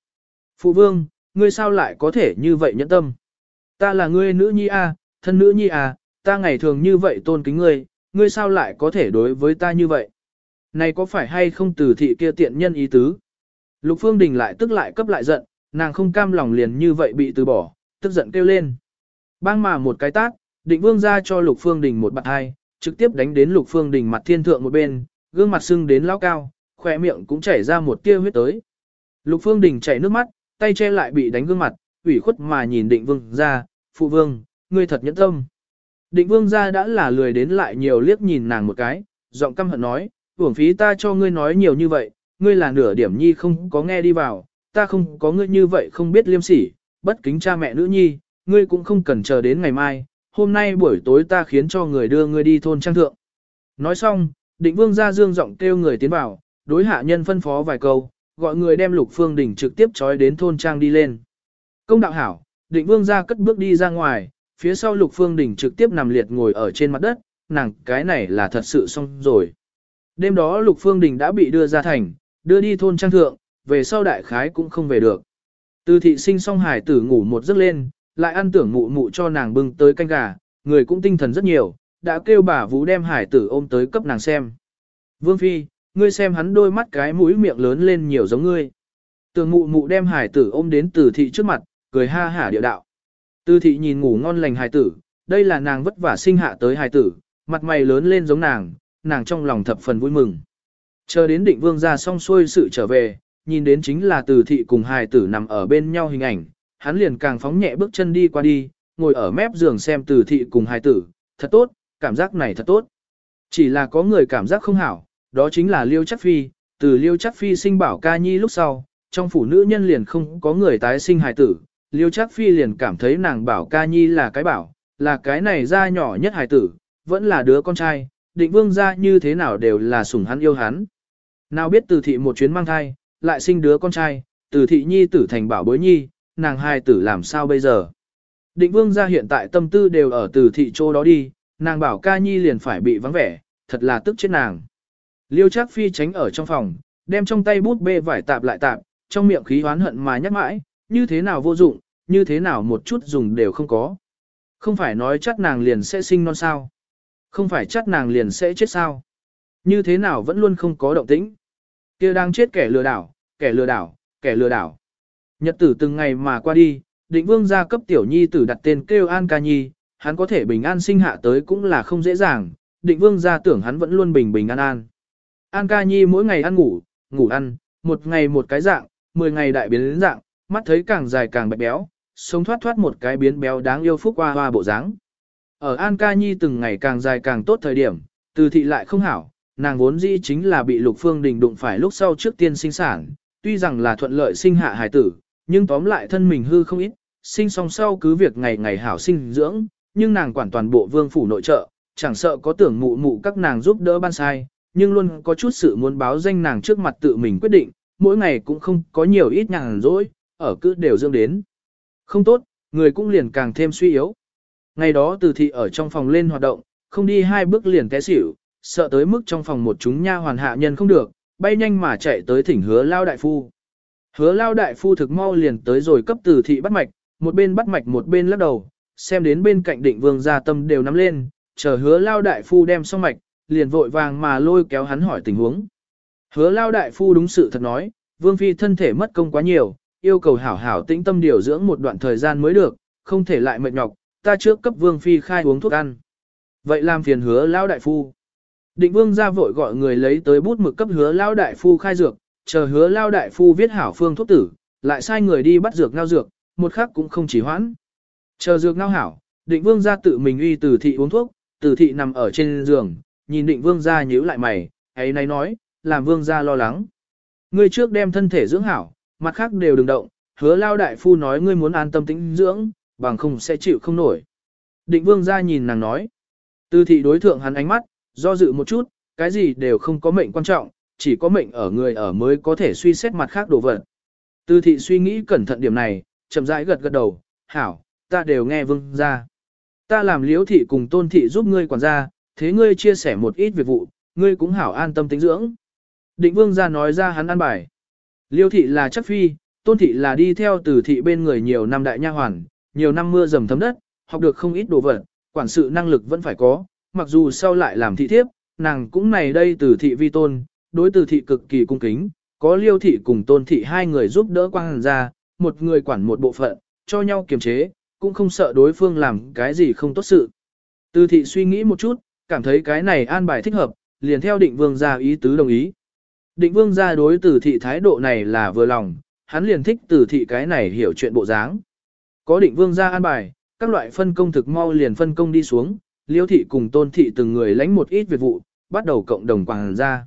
Phụ vương, ngươi sao lại có thể như vậy nhẫn tâm? Ta là ngươi nữ nhi a, thân nữ nhi a, ta ngày thường như vậy tôn kính ngươi, ngươi sao lại có thể đối với ta như vậy? Này có phải hay không từ thị kia tiện nhân ý tứ? Lục Phương Đình lại tức lại cấp lại giận, nàng không cam lòng liền như vậy bị từ bỏ, tức giận kêu lên. Bang mà một cái tát, định vương ra cho Lục Phương Đình một bạt hai, trực tiếp đánh đến Lục Phương Đình mặt thiên thượng một bên, gương mặt sưng đến lao cao, khỏe miệng cũng chảy ra một tia huyết tới. Lục Phương Đình chảy nước mắt, tay che lại bị đánh gương mặt, ủy khuất mà nhìn định vương ra, phụ vương, ngươi thật nhẫn tâm. Định vương ra đã là lười đến lại nhiều liếc nhìn nàng một cái, giọng căm hận nói, uổng phí ta cho ngươi nói nhiều như vậy, ngươi là nửa điểm nhi không có nghe đi vào, ta không có ngươi như vậy không biết liêm sỉ, bất kính cha mẹ nữ nhi, ngươi cũng không cần chờ đến ngày mai, hôm nay buổi tối ta khiến cho người đưa ngươi đi thôn trang thượng. Nói xong, định vương ra dương giọng kêu người tiến vào, đối hạ nhân phân phó vài câu, gọi người đem lục phương đỉnh trực tiếp trói đến thôn trang đi lên. Công đạo hảo, định vương ra cất bước đi ra ngoài, phía sau lục phương đỉnh trực tiếp nằm liệt ngồi ở trên mặt đất, nàng cái này là thật sự xong rồi. Đêm đó lục phương đình đã bị đưa ra thành, đưa đi thôn trang thượng, về sau đại khái cũng không về được. Từ thị sinh xong hải tử ngủ một giấc lên, lại ăn tưởng mụ mụ cho nàng bưng tới canh gà, người cũng tinh thần rất nhiều, đã kêu bà vũ đem hải tử ôm tới cấp nàng xem. Vương Phi, ngươi xem hắn đôi mắt cái mũi miệng lớn lên nhiều giống ngươi. Tường mụ mụ đem hải tử ôm đến từ thị trước mặt, cười ha hả địa đạo. Từ thị nhìn ngủ ngon lành hải tử, đây là nàng vất vả sinh hạ tới hải tử, mặt mày lớn lên giống nàng, nàng trong lòng thập phần vui mừng. Chờ đến định vương ra xong xuôi sự trở về, nhìn đến chính là từ thị cùng hài tử nằm ở bên nhau hình ảnh, hắn liền càng phóng nhẹ bước chân đi qua đi, ngồi ở mép giường xem từ thị cùng hài tử, thật tốt, cảm giác này thật tốt. Chỉ là có người cảm giác không hảo, đó chính là Liêu Chắc Phi, từ Liêu Chắc Phi sinh bảo ca nhi lúc sau, trong phủ nữ nhân liền không có người tái sinh hài tử, Liêu Chắc Phi liền cảm thấy nàng bảo ca nhi là cái bảo, là cái này ra nhỏ nhất hài tử, vẫn là đứa con trai, định vương ra như thế nào đều là sủng hắn yêu hắn. Nào biết từ thị một chuyến mang thai, lại sinh đứa con trai, từ thị nhi tử thành bảo bối nhi, nàng hai tử làm sao bây giờ. Định vương gia hiện tại tâm tư đều ở từ thị chỗ đó đi, nàng bảo ca nhi liền phải bị vắng vẻ, thật là tức chết nàng. Liêu Trác Phi tránh ở trong phòng, đem trong tay bút bê vải tạp lại tạp, trong miệng khí hoán hận mà nhắc mãi, như thế nào vô dụng, như thế nào một chút dùng đều không có. Không phải nói chắc nàng liền sẽ sinh non sao. Không phải chắc nàng liền sẽ chết sao. Như thế nào vẫn luôn không có động tĩnh kia đang chết kẻ lừa đảo, kẻ lừa đảo, kẻ lừa đảo. Nhật tử từng ngày mà qua đi, định vương gia cấp tiểu nhi tử đặt tên kêu An Ca Nhi, hắn có thể bình an sinh hạ tới cũng là không dễ dàng, định vương gia tưởng hắn vẫn luôn bình bình an an. An Ca Nhi mỗi ngày ăn ngủ, ngủ ăn, một ngày một cái dạng, mười ngày đại biến đến dạng, mắt thấy càng dài càng bạch béo, sống thoát thoát một cái biến béo đáng yêu phúc hoa hoa bộ dáng. Ở An Ca Nhi từng ngày càng dài càng tốt thời điểm, từ thị lại không hảo, nàng vốn dĩ chính là bị Lục Phương Đình đụng phải lúc sau trước tiên sinh sản, tuy rằng là thuận lợi sinh hạ hài tử, nhưng tóm lại thân mình hư không ít, sinh song sau cứ việc ngày ngày hảo sinh dưỡng, nhưng nàng quản toàn bộ vương phủ nội trợ, chẳng sợ có tưởng mụ mụ các nàng giúp đỡ ban sai, nhưng luôn có chút sự muốn báo danh nàng trước mặt tự mình quyết định, mỗi ngày cũng không có nhiều ít nhàn rỗi, ở cứ đều dương đến. Không tốt, người cũng liền càng thêm suy yếu. Ngày đó từ thị ở trong phòng lên hoạt động, không đi hai bước liền té xỉu, sợ tới mức trong phòng một chúng nha hoàn hạ nhân không được, bay nhanh mà chạy tới thỉnh hứa lao đại phu. Hứa lao đại phu thực mau liền tới rồi cấp từ thị bắt mạch, một bên bắt mạch một bên lắc đầu, xem đến bên cạnh định vương gia tâm đều nắm lên, chờ hứa lao đại phu đem xong mạch, liền vội vàng mà lôi kéo hắn hỏi tình huống. Hứa lao đại phu đúng sự thật nói, vương phi thân thể mất công quá nhiều, yêu cầu hảo hảo tĩnh tâm điều dưỡng một đoạn thời gian mới được, không thể lại mệt nhọc, ta trước cấp vương phi khai uống thuốc ăn. Vậy làm phiền hứa lao đại phu. Định vương ra vội gọi người lấy tới bút mực cấp hứa lao đại phu khai dược, chờ hứa lao đại phu viết hảo phương thuốc tử, lại sai người đi bắt dược ngao dược, một khắc cũng không chỉ hoãn. Chờ dược ngao hảo, định vương ra tự mình uy từ thị uống thuốc, từ thị nằm ở trên giường, nhìn định vương ra nhíu lại mày, ấy nay nói, làm vương ra lo lắng. Ngươi trước đem thân thể dưỡng hảo, mặt khác đều đừng động, hứa lao đại phu nói ngươi muốn an tâm tĩnh dưỡng, bằng không sẽ chịu không nổi. Định vương ra nhìn nàng nói. Từ thị đối thượng hắn ánh mắt, do dự một chút, cái gì đều không có mệnh quan trọng, chỉ có mệnh ở người ở mới có thể suy xét mặt khác đồ vật. Từ thị suy nghĩ cẩn thận điểm này, chậm rãi gật gật đầu, hảo, ta đều nghe vương ra. Ta làm liễu thị cùng tôn thị giúp ngươi quản gia, thế ngươi chia sẻ một ít việc vụ, ngươi cũng hảo an tâm tính dưỡng. Định vương ra nói ra hắn an bài. Liêu thị là chắc phi, tôn thị là đi theo từ thị bên người nhiều năm đại nha hoàn, nhiều năm mưa dầm thấm đất, học được không ít đồ vật, quản sự năng lực vẫn phải có, mặc dù sau lại làm thị thiếp, nàng cũng này đây từ thị vi tôn, đối từ thị cực kỳ cung kính, có liêu thị cùng tôn thị hai người giúp đỡ quang ra, một người quản một bộ phận, cho nhau kiềm chế, cũng không sợ đối phương làm cái gì không tốt sự. Từ thị suy nghĩ một chút, cảm thấy cái này an bài thích hợp, liền theo định vương gia ý tứ đồng ý. Định vương gia đối từ thị thái độ này là vừa lòng, hắn liền thích từ thị cái này hiểu chuyện bộ dáng. Có định vương gia an bài, các loại phân công thực mau liền phân công đi xuống, liêu thị cùng tôn thị từng người lãnh một ít việc vụ, bắt đầu cộng đồng quản gia.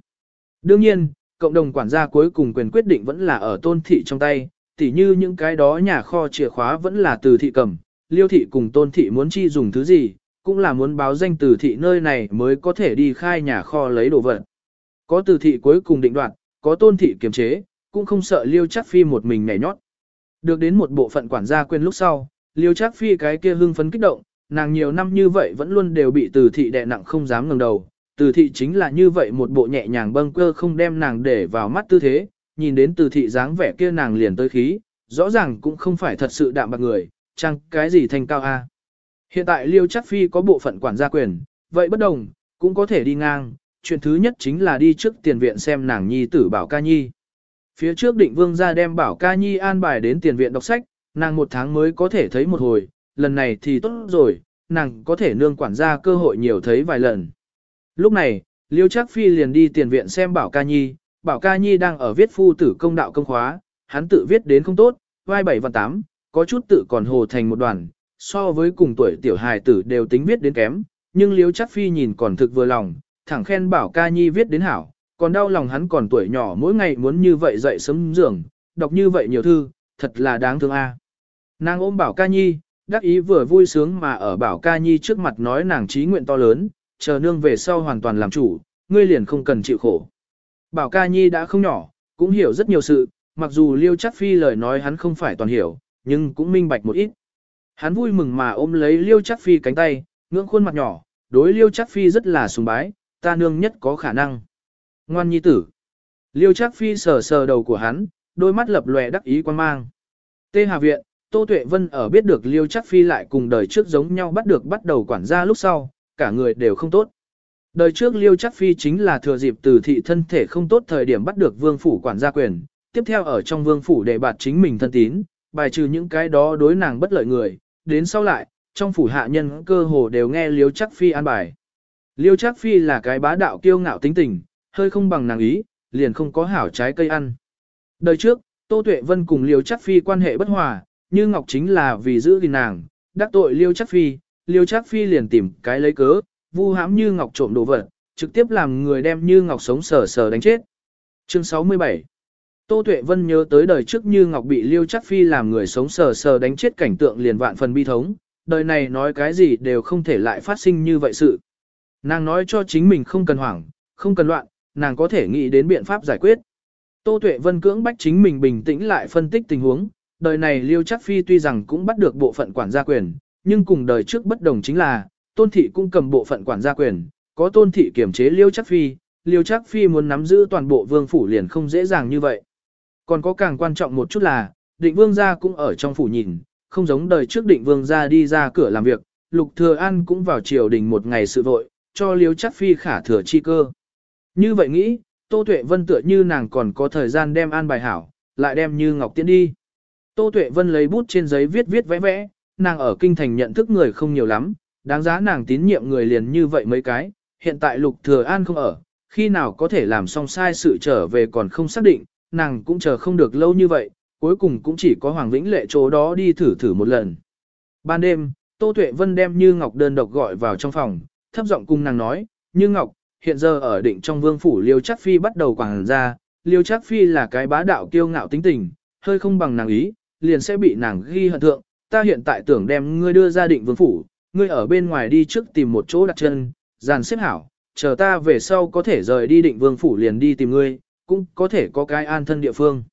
Đương nhiên, cộng đồng quản gia cuối cùng quyền quyết định vẫn là ở tôn thị trong tay, tỉ như những cái đó nhà kho chìa khóa vẫn là từ thị cầm, liêu thị cùng tôn thị muốn chi dùng thứ gì, cũng là muốn báo danh từ thị nơi này mới có thể đi khai nhà kho lấy đồ vật. Có từ thị cuối cùng định đoạt, có tôn thị kiềm chế, cũng không sợ liêu chắc phi một mình nhảy nhót. Được đến một bộ phận quản gia quên lúc sau, liêu chắc phi cái kia hưng phấn kích động, nàng nhiều năm như vậy vẫn luôn đều bị từ thị đè nặng không dám ngẩng đầu. Từ thị chính là như vậy một bộ nhẹ nhàng bâng cơ không đem nàng để vào mắt tư thế, nhìn đến từ thị dáng vẻ kia nàng liền tới khí, rõ ràng cũng không phải thật sự đạm bạc người, chăng cái gì thành cao a. Hiện tại Liêu Chắc Phi có bộ phận quản gia quyền, vậy bất đồng, cũng có thể đi ngang, chuyện thứ nhất chính là đi trước tiền viện xem nàng nhi tử Bảo Ca Nhi. Phía trước định vương ra đem Bảo Ca Nhi an bài đến tiền viện đọc sách, nàng một tháng mới có thể thấy một hồi, lần này thì tốt rồi, nàng có thể nương quản gia cơ hội nhiều thấy vài lần. Lúc này, Liêu trác Phi liền đi tiền viện xem Bảo Ca Nhi, Bảo Ca Nhi đang ở viết phu tử công đạo công khóa, hắn tự viết đến không tốt, vai bảy và tám, có chút tự còn hồ thành một đoàn, so với cùng tuổi tiểu hài tử đều tính viết đến kém, nhưng Liêu trác Phi nhìn còn thực vừa lòng, thẳng khen Bảo Ca Nhi viết đến hảo, còn đau lòng hắn còn tuổi nhỏ mỗi ngày muốn như vậy dậy sớm giường, đọc như vậy nhiều thư, thật là đáng thương a. Nàng ôm Bảo Ca Nhi, đắc ý vừa vui sướng mà ở Bảo Ca Nhi trước mặt nói nàng trí nguyện to lớn, chờ nương về sau hoàn toàn làm chủ, ngươi liền không cần chịu khổ. Bảo Ca Nhi đã không nhỏ, cũng hiểu rất nhiều sự, mặc dù Liêu Chắc Phi lời nói hắn không phải toàn hiểu, nhưng cũng minh bạch một ít. Hắn vui mừng mà ôm lấy Liêu Chắc Phi cánh tay, ngưỡng khuôn mặt nhỏ, đối Liêu Chắc Phi rất là sùng bái, ta nương nhất có khả năng. Ngoan nhi tử. Liêu Chắc Phi sờ sờ đầu của hắn, đôi mắt lập lòe đắc ý quan mang. Tê Hà Viện, Tô Tuệ Vân ở biết được Liêu Trác Phi lại cùng đời trước giống nhau bắt được bắt đầu quản gia lúc sau, cả người đều không tốt. Đời trước Liêu Trác Phi chính là thừa dịp từ thị thân thể không tốt thời điểm bắt được vương phủ quản gia quyền, tiếp theo ở trong vương phủ để bạt chính mình thân tín, bài trừ những cái đó đối nàng bất lợi người, đến sau lại, trong phủ hạ nhân cơ hồ đều nghe Liêu Trác Phi an bài. Liêu Trác Phi là cái bá đạo kiêu ngạo tính tình, hơi không bằng nàng ý, liền không có hảo trái cây ăn. Đời trước, Tô Tuệ Vân cùng Liêu Trác Phi quan hệ bất hòa, như Ngọc chính là vì giữ gìn nàng, đắc tội Liêu Chắc Phi, Liêu Chắc Phi liền tìm cái lấy cớ, vu hãm Như Ngọc trộm đồ vật, trực tiếp làm người đem Như Ngọc sống sờ sờ đánh chết. Chương 67 Tô Tuệ Vân nhớ tới đời trước Như Ngọc bị Liêu Chắc Phi làm người sống sờ sờ đánh chết cảnh tượng liền vạn phần bi thống, đời này nói cái gì đều không thể lại phát sinh như vậy sự. Nàng nói cho chính mình không cần hoảng, không cần loạn, nàng có thể nghĩ đến biện pháp giải quyết. Tô Tuệ Vân cưỡng bách chính mình bình tĩnh lại phân tích tình huống, đời này Liêu Trác Phi tuy rằng cũng bắt được bộ phận quản gia quyền, nhưng cùng đời trước bất đồng chính là, Tôn Thị cũng cầm bộ phận quản gia quyền, có Tôn Thị kiểm chế Liêu Trác Phi, Liêu Trác Phi muốn nắm giữ toàn bộ vương phủ liền không dễ dàng như vậy. Còn có càng quan trọng một chút là, định vương gia cũng ở trong phủ nhìn, không giống đời trước định vương gia đi ra cửa làm việc, Lục Thừa An cũng vào triều đình một ngày sự vội, cho Liêu Trác Phi khả thừa chi cơ. Như vậy nghĩ, Tô Tuệ Vân tựa như nàng còn có thời gian đem an bài hảo, lại đem như Ngọc Tiễn đi. Tô Tuệ Vân lấy bút trên giấy viết viết vẽ vẽ, nàng ở kinh thành nhận thức người không nhiều lắm, đáng giá nàng tín nhiệm người liền như vậy mấy cái, hiện tại Lục Thừa An không ở, khi nào có thể làm xong sai sự trở về còn không xác định, nàng cũng chờ không được lâu như vậy, cuối cùng cũng chỉ có Hoàng Vĩnh Lệ chỗ đó đi thử thử một lần. Ban đêm, Tô Tuệ Vân đem Như Ngọc đơn độc gọi vào trong phòng, thấp giọng cùng nàng nói, Như Ngọc, hiện giờ ở định trong vương phủ Liêu Trác Phi bắt đầu quảng ra, Liêu Trác Phi là cái bá đạo kiêu ngạo tính tình, hơi không bằng nàng ý, liền sẽ bị nàng ghi hận thượng, ta hiện tại tưởng đem ngươi đưa ra định vương phủ, ngươi ở bên ngoài đi trước tìm một chỗ đặt chân, dàn xếp hảo, chờ ta về sau có thể rời đi định vương phủ liền đi tìm ngươi, cũng có thể có cái an thân địa phương.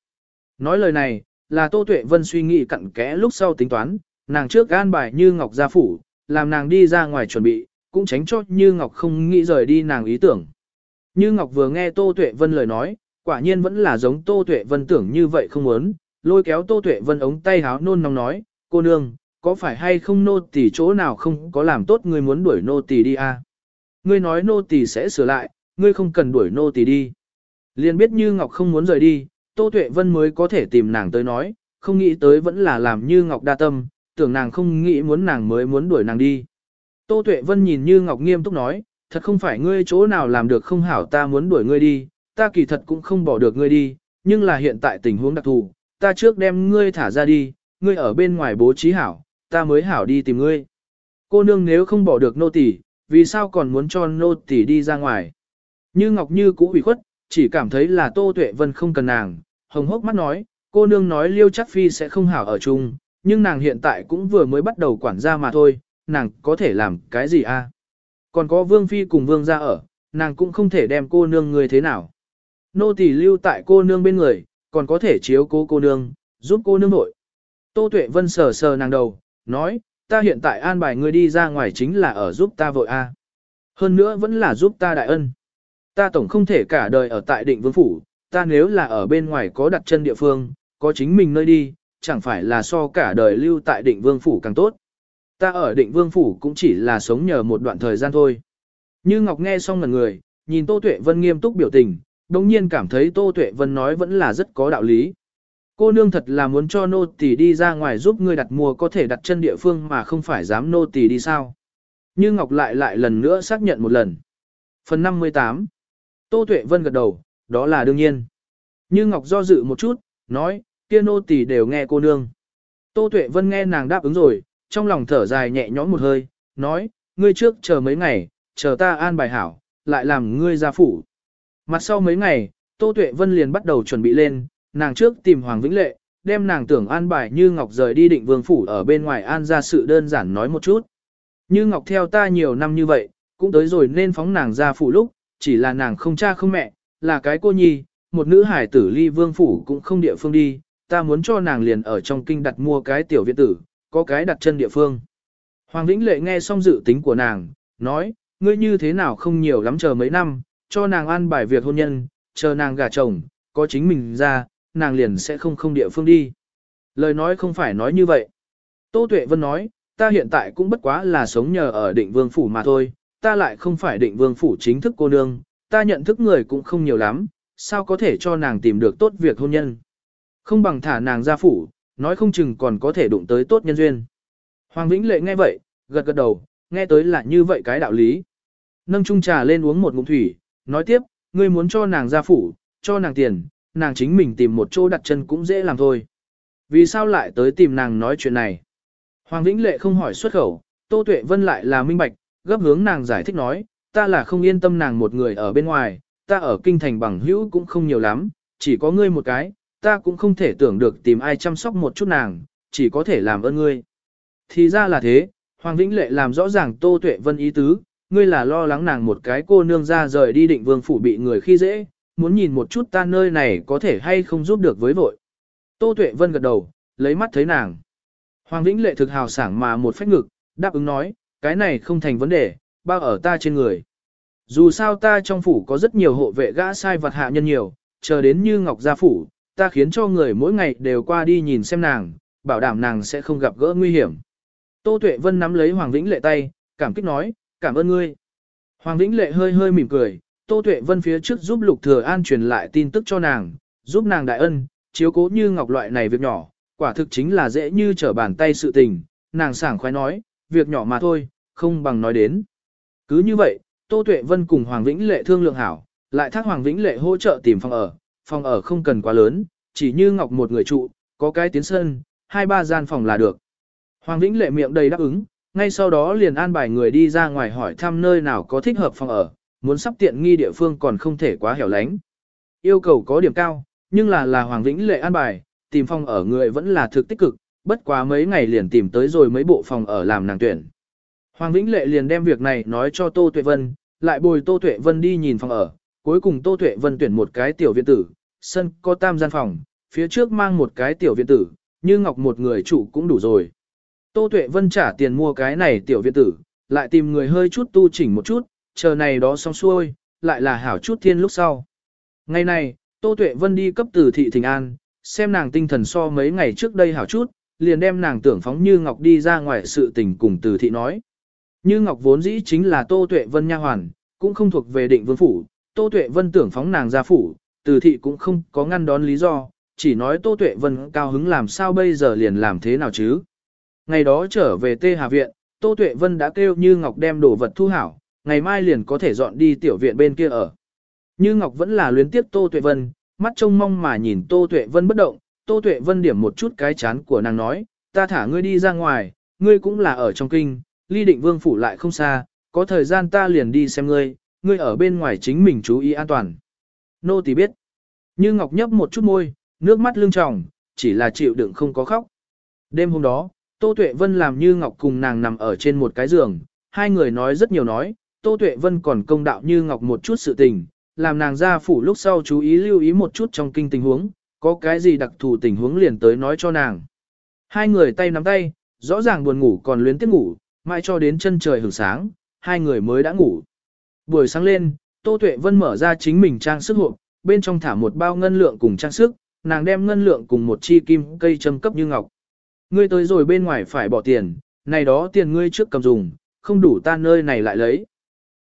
Nói lời này, là Tô Tuệ Vân suy nghĩ cặn kẽ lúc sau tính toán, nàng trước gan bài như Ngọc gia phủ, làm nàng đi ra ngoài chuẩn bị, cũng tránh cho Như Ngọc không nghĩ rời đi nàng ý tưởng. Như Ngọc vừa nghe Tô Tuệ Vân lời nói, quả nhiên vẫn là giống Tô Tuệ Vân tưởng như vậy không muốn, lôi kéo Tô Tuệ Vân ống tay háo nôn nóng nói, cô nương, có phải hay không nô tỳ chỗ nào không có làm tốt người muốn đuổi nô tỳ đi à? ngươi nói nô tỳ sẽ sửa lại, ngươi không cần đuổi nô tỳ đi. Liền biết Như Ngọc không muốn rời đi, Tô Tuệ Vân mới có thể tìm nàng tới nói, không nghĩ tới vẫn là làm Như Ngọc đa tâm, tưởng nàng không nghĩ muốn nàng mới muốn đuổi nàng đi. Tô Tuệ Vân nhìn Như Ngọc nghiêm túc nói, thật không phải ngươi chỗ nào làm được không hảo ta muốn đuổi ngươi đi, ta kỳ thật cũng không bỏ được ngươi đi, nhưng là hiện tại tình huống đặc thù, ta trước đem ngươi thả ra đi, ngươi ở bên ngoài bố trí hảo, ta mới hảo đi tìm ngươi. Cô nương nếu không bỏ được nô tỳ, vì sao còn muốn cho nô tỳ đi ra ngoài? Như Ngọc Như cũ ủy khuất, chỉ cảm thấy là Tô Tuệ Vân không cần nàng, hồng hốc mắt nói, cô nương nói Liêu Chắc Phi sẽ không hảo ở chung, nhưng nàng hiện tại cũng vừa mới bắt đầu quản gia mà thôi, nàng có thể làm cái gì a? Còn có Vương Phi cùng Vương gia ở, nàng cũng không thể đem cô nương người thế nào. Nô tỳ lưu tại cô nương bên người, còn có thể chiếu cố cô nương, giúp cô nương nội. Tô Tuệ Vân sờ sờ nàng đầu, nói, ta hiện tại an bài ngươi đi ra ngoài chính là ở giúp ta vội a. Hơn nữa vẫn là giúp ta đại ân. Ta tổng không thể cả đời ở tại định vương phủ, ta nếu là ở bên ngoài có đặt chân địa phương, có chính mình nơi đi, chẳng phải là so cả đời lưu tại định vương phủ càng tốt. Ta ở định vương phủ cũng chỉ là sống nhờ một đoạn thời gian thôi. Như Ngọc nghe xong ngần người, nhìn Tô Tuệ Vân nghiêm túc biểu tình, đồng nhiên cảm thấy Tô Tuệ Vân nói vẫn là rất có đạo lý. Cô nương thật là muốn cho nô tỳ đi ra ngoài giúp ngươi đặt mua có thể đặt chân địa phương mà không phải dám nô tỳ đi sao. Như Ngọc lại lại lần nữa xác nhận một lần. Phần 58 Tô Tuệ Vân gật đầu, đó là đương nhiên. Như Ngọc do dự một chút, nói, kia nô tỳ đều nghe cô nương. Tô Tuệ Vân nghe nàng đáp ứng rồi, trong lòng thở dài nhẹ nhõm một hơi, nói, ngươi trước chờ mấy ngày, chờ ta an bài hảo, lại làm ngươi ra phủ. Mặt sau mấy ngày, Tô Tuệ Vân liền bắt đầu chuẩn bị lên, nàng trước tìm Hoàng Vĩnh Lệ, đem nàng tưởng an bài như Ngọc rời đi định vương phủ ở bên ngoài an ra sự đơn giản nói một chút. Như Ngọc theo ta nhiều năm như vậy, cũng tới rồi nên phóng nàng ra phủ lúc, chỉ là nàng không cha không mẹ, là cái cô nhi, một nữ hải tử ly vương phủ cũng không địa phương đi, ta muốn cho nàng liền ở trong kinh đặt mua cái tiểu viện tử, có cái đặt chân địa phương. Hoàng Vĩnh Lệ nghe xong dự tính của nàng, nói, ngươi như thế nào không nhiều lắm chờ mấy năm, cho nàng an bài việc hôn nhân, chờ nàng gả chồng, có chính mình ra, nàng liền sẽ không không địa phương đi. Lời nói không phải nói như vậy. Tô Tuệ Vân nói, ta hiện tại cũng bất quá là sống nhờ ở định vương phủ mà thôi, ta lại không phải định vương phủ chính thức cô nương, ta nhận thức người cũng không nhiều lắm, sao có thể cho nàng tìm được tốt việc hôn nhân. Không bằng thả nàng ra phủ, nói không chừng còn có thể đụng tới tốt nhân duyên. Hoàng Vĩnh Lệ nghe vậy, gật gật đầu, nghe tới là như vậy cái đạo lý. Nâng chung trà lên uống một ngụm thủy, nói tiếp, ngươi muốn cho nàng ra phủ, cho nàng tiền, nàng chính mình tìm một chỗ đặt chân cũng dễ làm thôi. Vì sao lại tới tìm nàng nói chuyện này? Hoàng Vĩnh Lệ không hỏi xuất khẩu, Tô Tuệ Vân lại là minh bạch, gấp hướng nàng giải thích nói, ta là không yên tâm nàng một người ở bên ngoài, ta ở kinh thành bằng hữu cũng không nhiều lắm, chỉ có ngươi một cái, ta cũng không thể tưởng được tìm ai chăm sóc một chút nàng, chỉ có thể làm ơn ngươi. Thì ra là thế, Hoàng Vĩnh Lệ làm rõ ràng Tô Tuệ Vân ý tứ, ngươi là lo lắng nàng một cái cô nương ra rời đi định vương phủ bị người khi dễ, muốn nhìn một chút ta nơi này có thể hay không giúp được với vội. Tô Tuệ Vân gật đầu, lấy mắt thấy nàng. Hoàng Vĩnh Lệ thực hào sảng mà một phách ngực, đáp ứng nói, cái này không thành vấn đề, bao ở ta trên người. Dù sao ta trong phủ có rất nhiều hộ vệ gã sai vật hạ nhân nhiều, chờ đến như Ngọc gia phủ, ta khiến cho người mỗi ngày đều qua đi nhìn xem nàng, bảo đảm nàng sẽ không gặp gỡ nguy hiểm. Tô Tuệ Vân nắm lấy Hoàng Vĩnh Lệ tay, cảm kích nói, cảm ơn ngươi. Hoàng Vĩnh Lệ hơi hơi mỉm cười, Tô Tuệ Vân phía trước giúp Lục Thừa An truyền lại tin tức cho nàng, giúp nàng đại ân, chiếu cố như ngọc loại này việc nhỏ, quả thực chính là dễ như trở bàn tay sự tình, nàng sảng khoái nói, việc nhỏ mà thôi, không bằng nói đến. Cứ như vậy, Tô Tuệ Vân cùng Hoàng Vĩnh Lệ thương lượng hảo, lại thác Hoàng Vĩnh Lệ hỗ trợ tìm phòng ở, phòng ở không cần quá lớn, chỉ như ngọc một người trụ, có cái tiến sân, hai ba gian phòng là được. Hoàng Vĩnh Lệ miệng đầy đáp ứng, ngay sau đó liền an bài người đi ra ngoài hỏi thăm nơi nào có thích hợp phòng ở, muốn sắp tiện nghi địa phương còn không thể quá hẻo lánh. Yêu cầu có điểm cao, nhưng là là Hoàng Vĩnh Lệ an bài, tìm phòng ở người vẫn là thực tích cực, bất quá mấy ngày liền tìm tới rồi mấy bộ phòng ở làm nàng tuyển. Hoàng Vĩnh Lệ liền đem việc này nói cho Tô Tuệ Vân, lại bồi Tô Tuệ Vân đi nhìn phòng ở, cuối cùng Tô Tuệ Vân tuyển một cái tiểu viện tử, sân có tam gian phòng, phía trước mang một cái tiểu viện tử, như ngọc một người chủ cũng đủ rồi. Tô Tuệ Vân trả tiền mua cái này tiểu viện tử, lại tìm người hơi chút tu chỉnh một chút, chờ này đó xong xuôi, lại là hảo chút thiên lúc sau. Ngày này, Tô Tuệ Vân đi cấp Từ thị Thịnh An, xem nàng tinh thần so mấy ngày trước đây hảo chút, liền đem nàng tưởng phóng như ngọc đi ra ngoài sự tình cùng Từ thị nói. Như Ngọc vốn dĩ chính là Tô Tuệ Vân nha hoàn, cũng không thuộc về định vương phủ, Tô Tuệ Vân tưởng phóng nàng ra phủ, từ thị cũng không có ngăn đón lý do, chỉ nói Tô Tuệ Vân cao hứng làm sao bây giờ liền làm thế nào chứ. Ngày đó trở về Tê Hà Viện, Tô Tuệ Vân đã kêu Như Ngọc đem đồ vật thu hảo, ngày mai liền có thể dọn đi tiểu viện bên kia ở. Như Ngọc vẫn là luyến tiếp Tô Tuệ Vân, mắt trông mong mà nhìn Tô Tuệ Vân bất động, Tô Tuệ Vân điểm một chút cái chán của nàng nói, ta thả ngươi đi ra ngoài, ngươi cũng là ở trong kinh, ly định vương phủ lại không xa, có thời gian ta liền đi xem ngươi, ngươi ở bên ngoài chính mình chú ý an toàn. Nô tỳ biết. Như Ngọc nhấp một chút môi, nước mắt lưng tròng, chỉ là chịu đựng không có khóc. Đêm hôm đó, Tô Tuệ Vân làm Như Ngọc cùng nàng nằm ở trên một cái giường, hai người nói rất nhiều nói, Tô Tuệ Vân còn công đạo Như Ngọc một chút sự tình, làm nàng ra phủ lúc sau chú ý lưu ý một chút trong kinh tình huống, có cái gì đặc thù tình huống liền tới nói cho nàng. Hai người tay nắm tay, rõ ràng buồn ngủ còn luyến tiếc ngủ, mãi cho đến chân trời hưởng sáng, hai người mới đã ngủ. Buổi sáng lên, Tô Tuệ Vân mở ra chính mình trang sức hộp, bên trong thả một bao ngân lượng cùng trang sức, nàng đem ngân lượng cùng một chi kim cây châm cấp như ngọc. Ngươi tới rồi bên ngoài phải bỏ tiền, này đó tiền ngươi trước cầm dùng, không đủ ta nơi này lại lấy.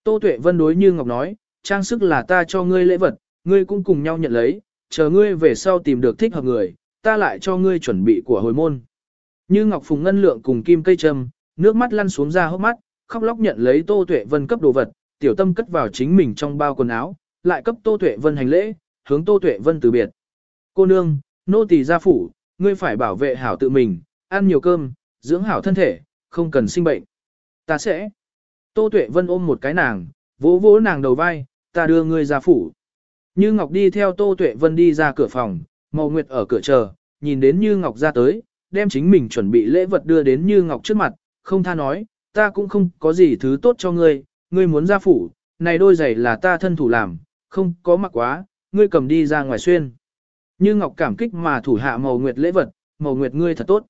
Tô Tuệ Vân đối như ngọc nói, trang sức là ta cho ngươi lễ vật, ngươi cũng cùng nhau nhận lấy, chờ ngươi về sau tìm được thích hợp người, ta lại cho ngươi chuẩn bị của hồi môn. Như Ngọc Phùng ngân lượng cùng kim cây châm, nước mắt lăn xuống ra hốc mắt, khóc lóc nhận lấy Tô Tuệ Vân cấp đồ vật, tiểu tâm cất vào chính mình trong bao quần áo, lại cấp Tô Tuệ Vân hành lễ, hướng Tô Tuệ Vân từ biệt. Cô nương, nô tỳ gia phủ, ngươi phải bảo vệ hảo tự mình, ăn nhiều cơm, dưỡng hảo thân thể, không cần sinh bệnh. Ta sẽ. Tô Tuệ Vân ôm một cái nàng, vỗ vỗ nàng đầu vai, ta đưa ngươi ra phủ. Như Ngọc đi theo Tô Tuệ Vân đi ra cửa phòng, Mậu Nguyệt ở cửa chờ, nhìn đến Như Ngọc ra tới, đem chính mình chuẩn bị lễ vật đưa đến Như Ngọc trước mặt, không tha nói, ta cũng không có gì thứ tốt cho ngươi, ngươi muốn ra phủ, này đôi giày là ta thân thủ làm, không có mặc quá, ngươi cầm đi ra ngoài xuyên. Như Ngọc cảm kích mà thủ hạ Mậu Nguyệt lễ vật, Mậu Nguyệt ngươi thật tốt.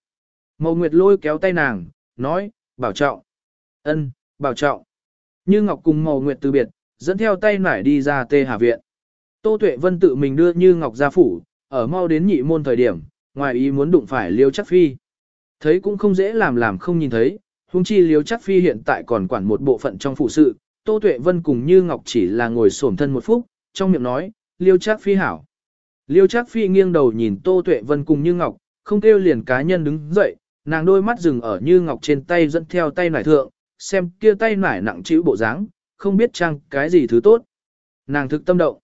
Mậu Nguyệt lôi kéo tay nàng, nói, bảo trọng. Ân, bảo trọng. Như Ngọc cùng Mậu Nguyệt từ biệt, dẫn theo tay nải đi ra tê hà viện. Tô Tuệ Vân tự mình đưa Như Ngọc ra phủ, ở mau đến nhị môn thời điểm, ngoài ý muốn đụng phải Liêu Chắc Phi. Thấy cũng không dễ làm làm không nhìn thấy, huống chi Liêu Chắc Phi hiện tại còn quản một bộ phận trong phụ sự, Tô Tuệ Vân cùng Như Ngọc chỉ là ngồi xổm thân một phút, trong miệng nói, Liêu Chắc Phi hảo. Liêu Trác Phi nghiêng đầu nhìn Tô Tuệ Vân cùng Như Ngọc, không kêu liền cá nhân đứng dậy, nàng đôi mắt dừng ở Như Ngọc trên tay dẫn theo tay nải thượng, xem kia tay nải nặng chữ bộ dáng, không biết chăng cái gì thứ tốt. Nàng thực tâm động.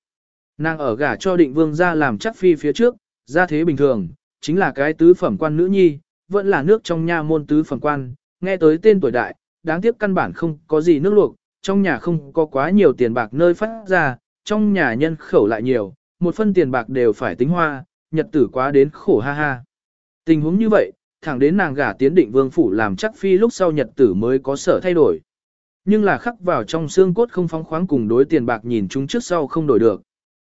Nàng ở gả cho định vương ra làm chắc phi phía trước, ra thế bình thường, chính là cái tứ phẩm quan nữ nhi, vẫn là nước trong nha môn tứ phẩm quan, nghe tới tên tuổi đại, đáng tiếc căn bản không có gì nước luộc, trong nhà không có quá nhiều tiền bạc nơi phát ra, trong nhà nhân khẩu lại nhiều, một phân tiền bạc đều phải tính hoa, nhật tử quá đến khổ ha ha. Tình huống như vậy, thẳng đến nàng gả tiến định vương phủ làm chắc phi lúc sau nhật tử mới có sở thay đổi. Nhưng là khắc vào trong xương cốt không phóng khoáng cùng đối tiền bạc nhìn chúng trước sau không đổi được.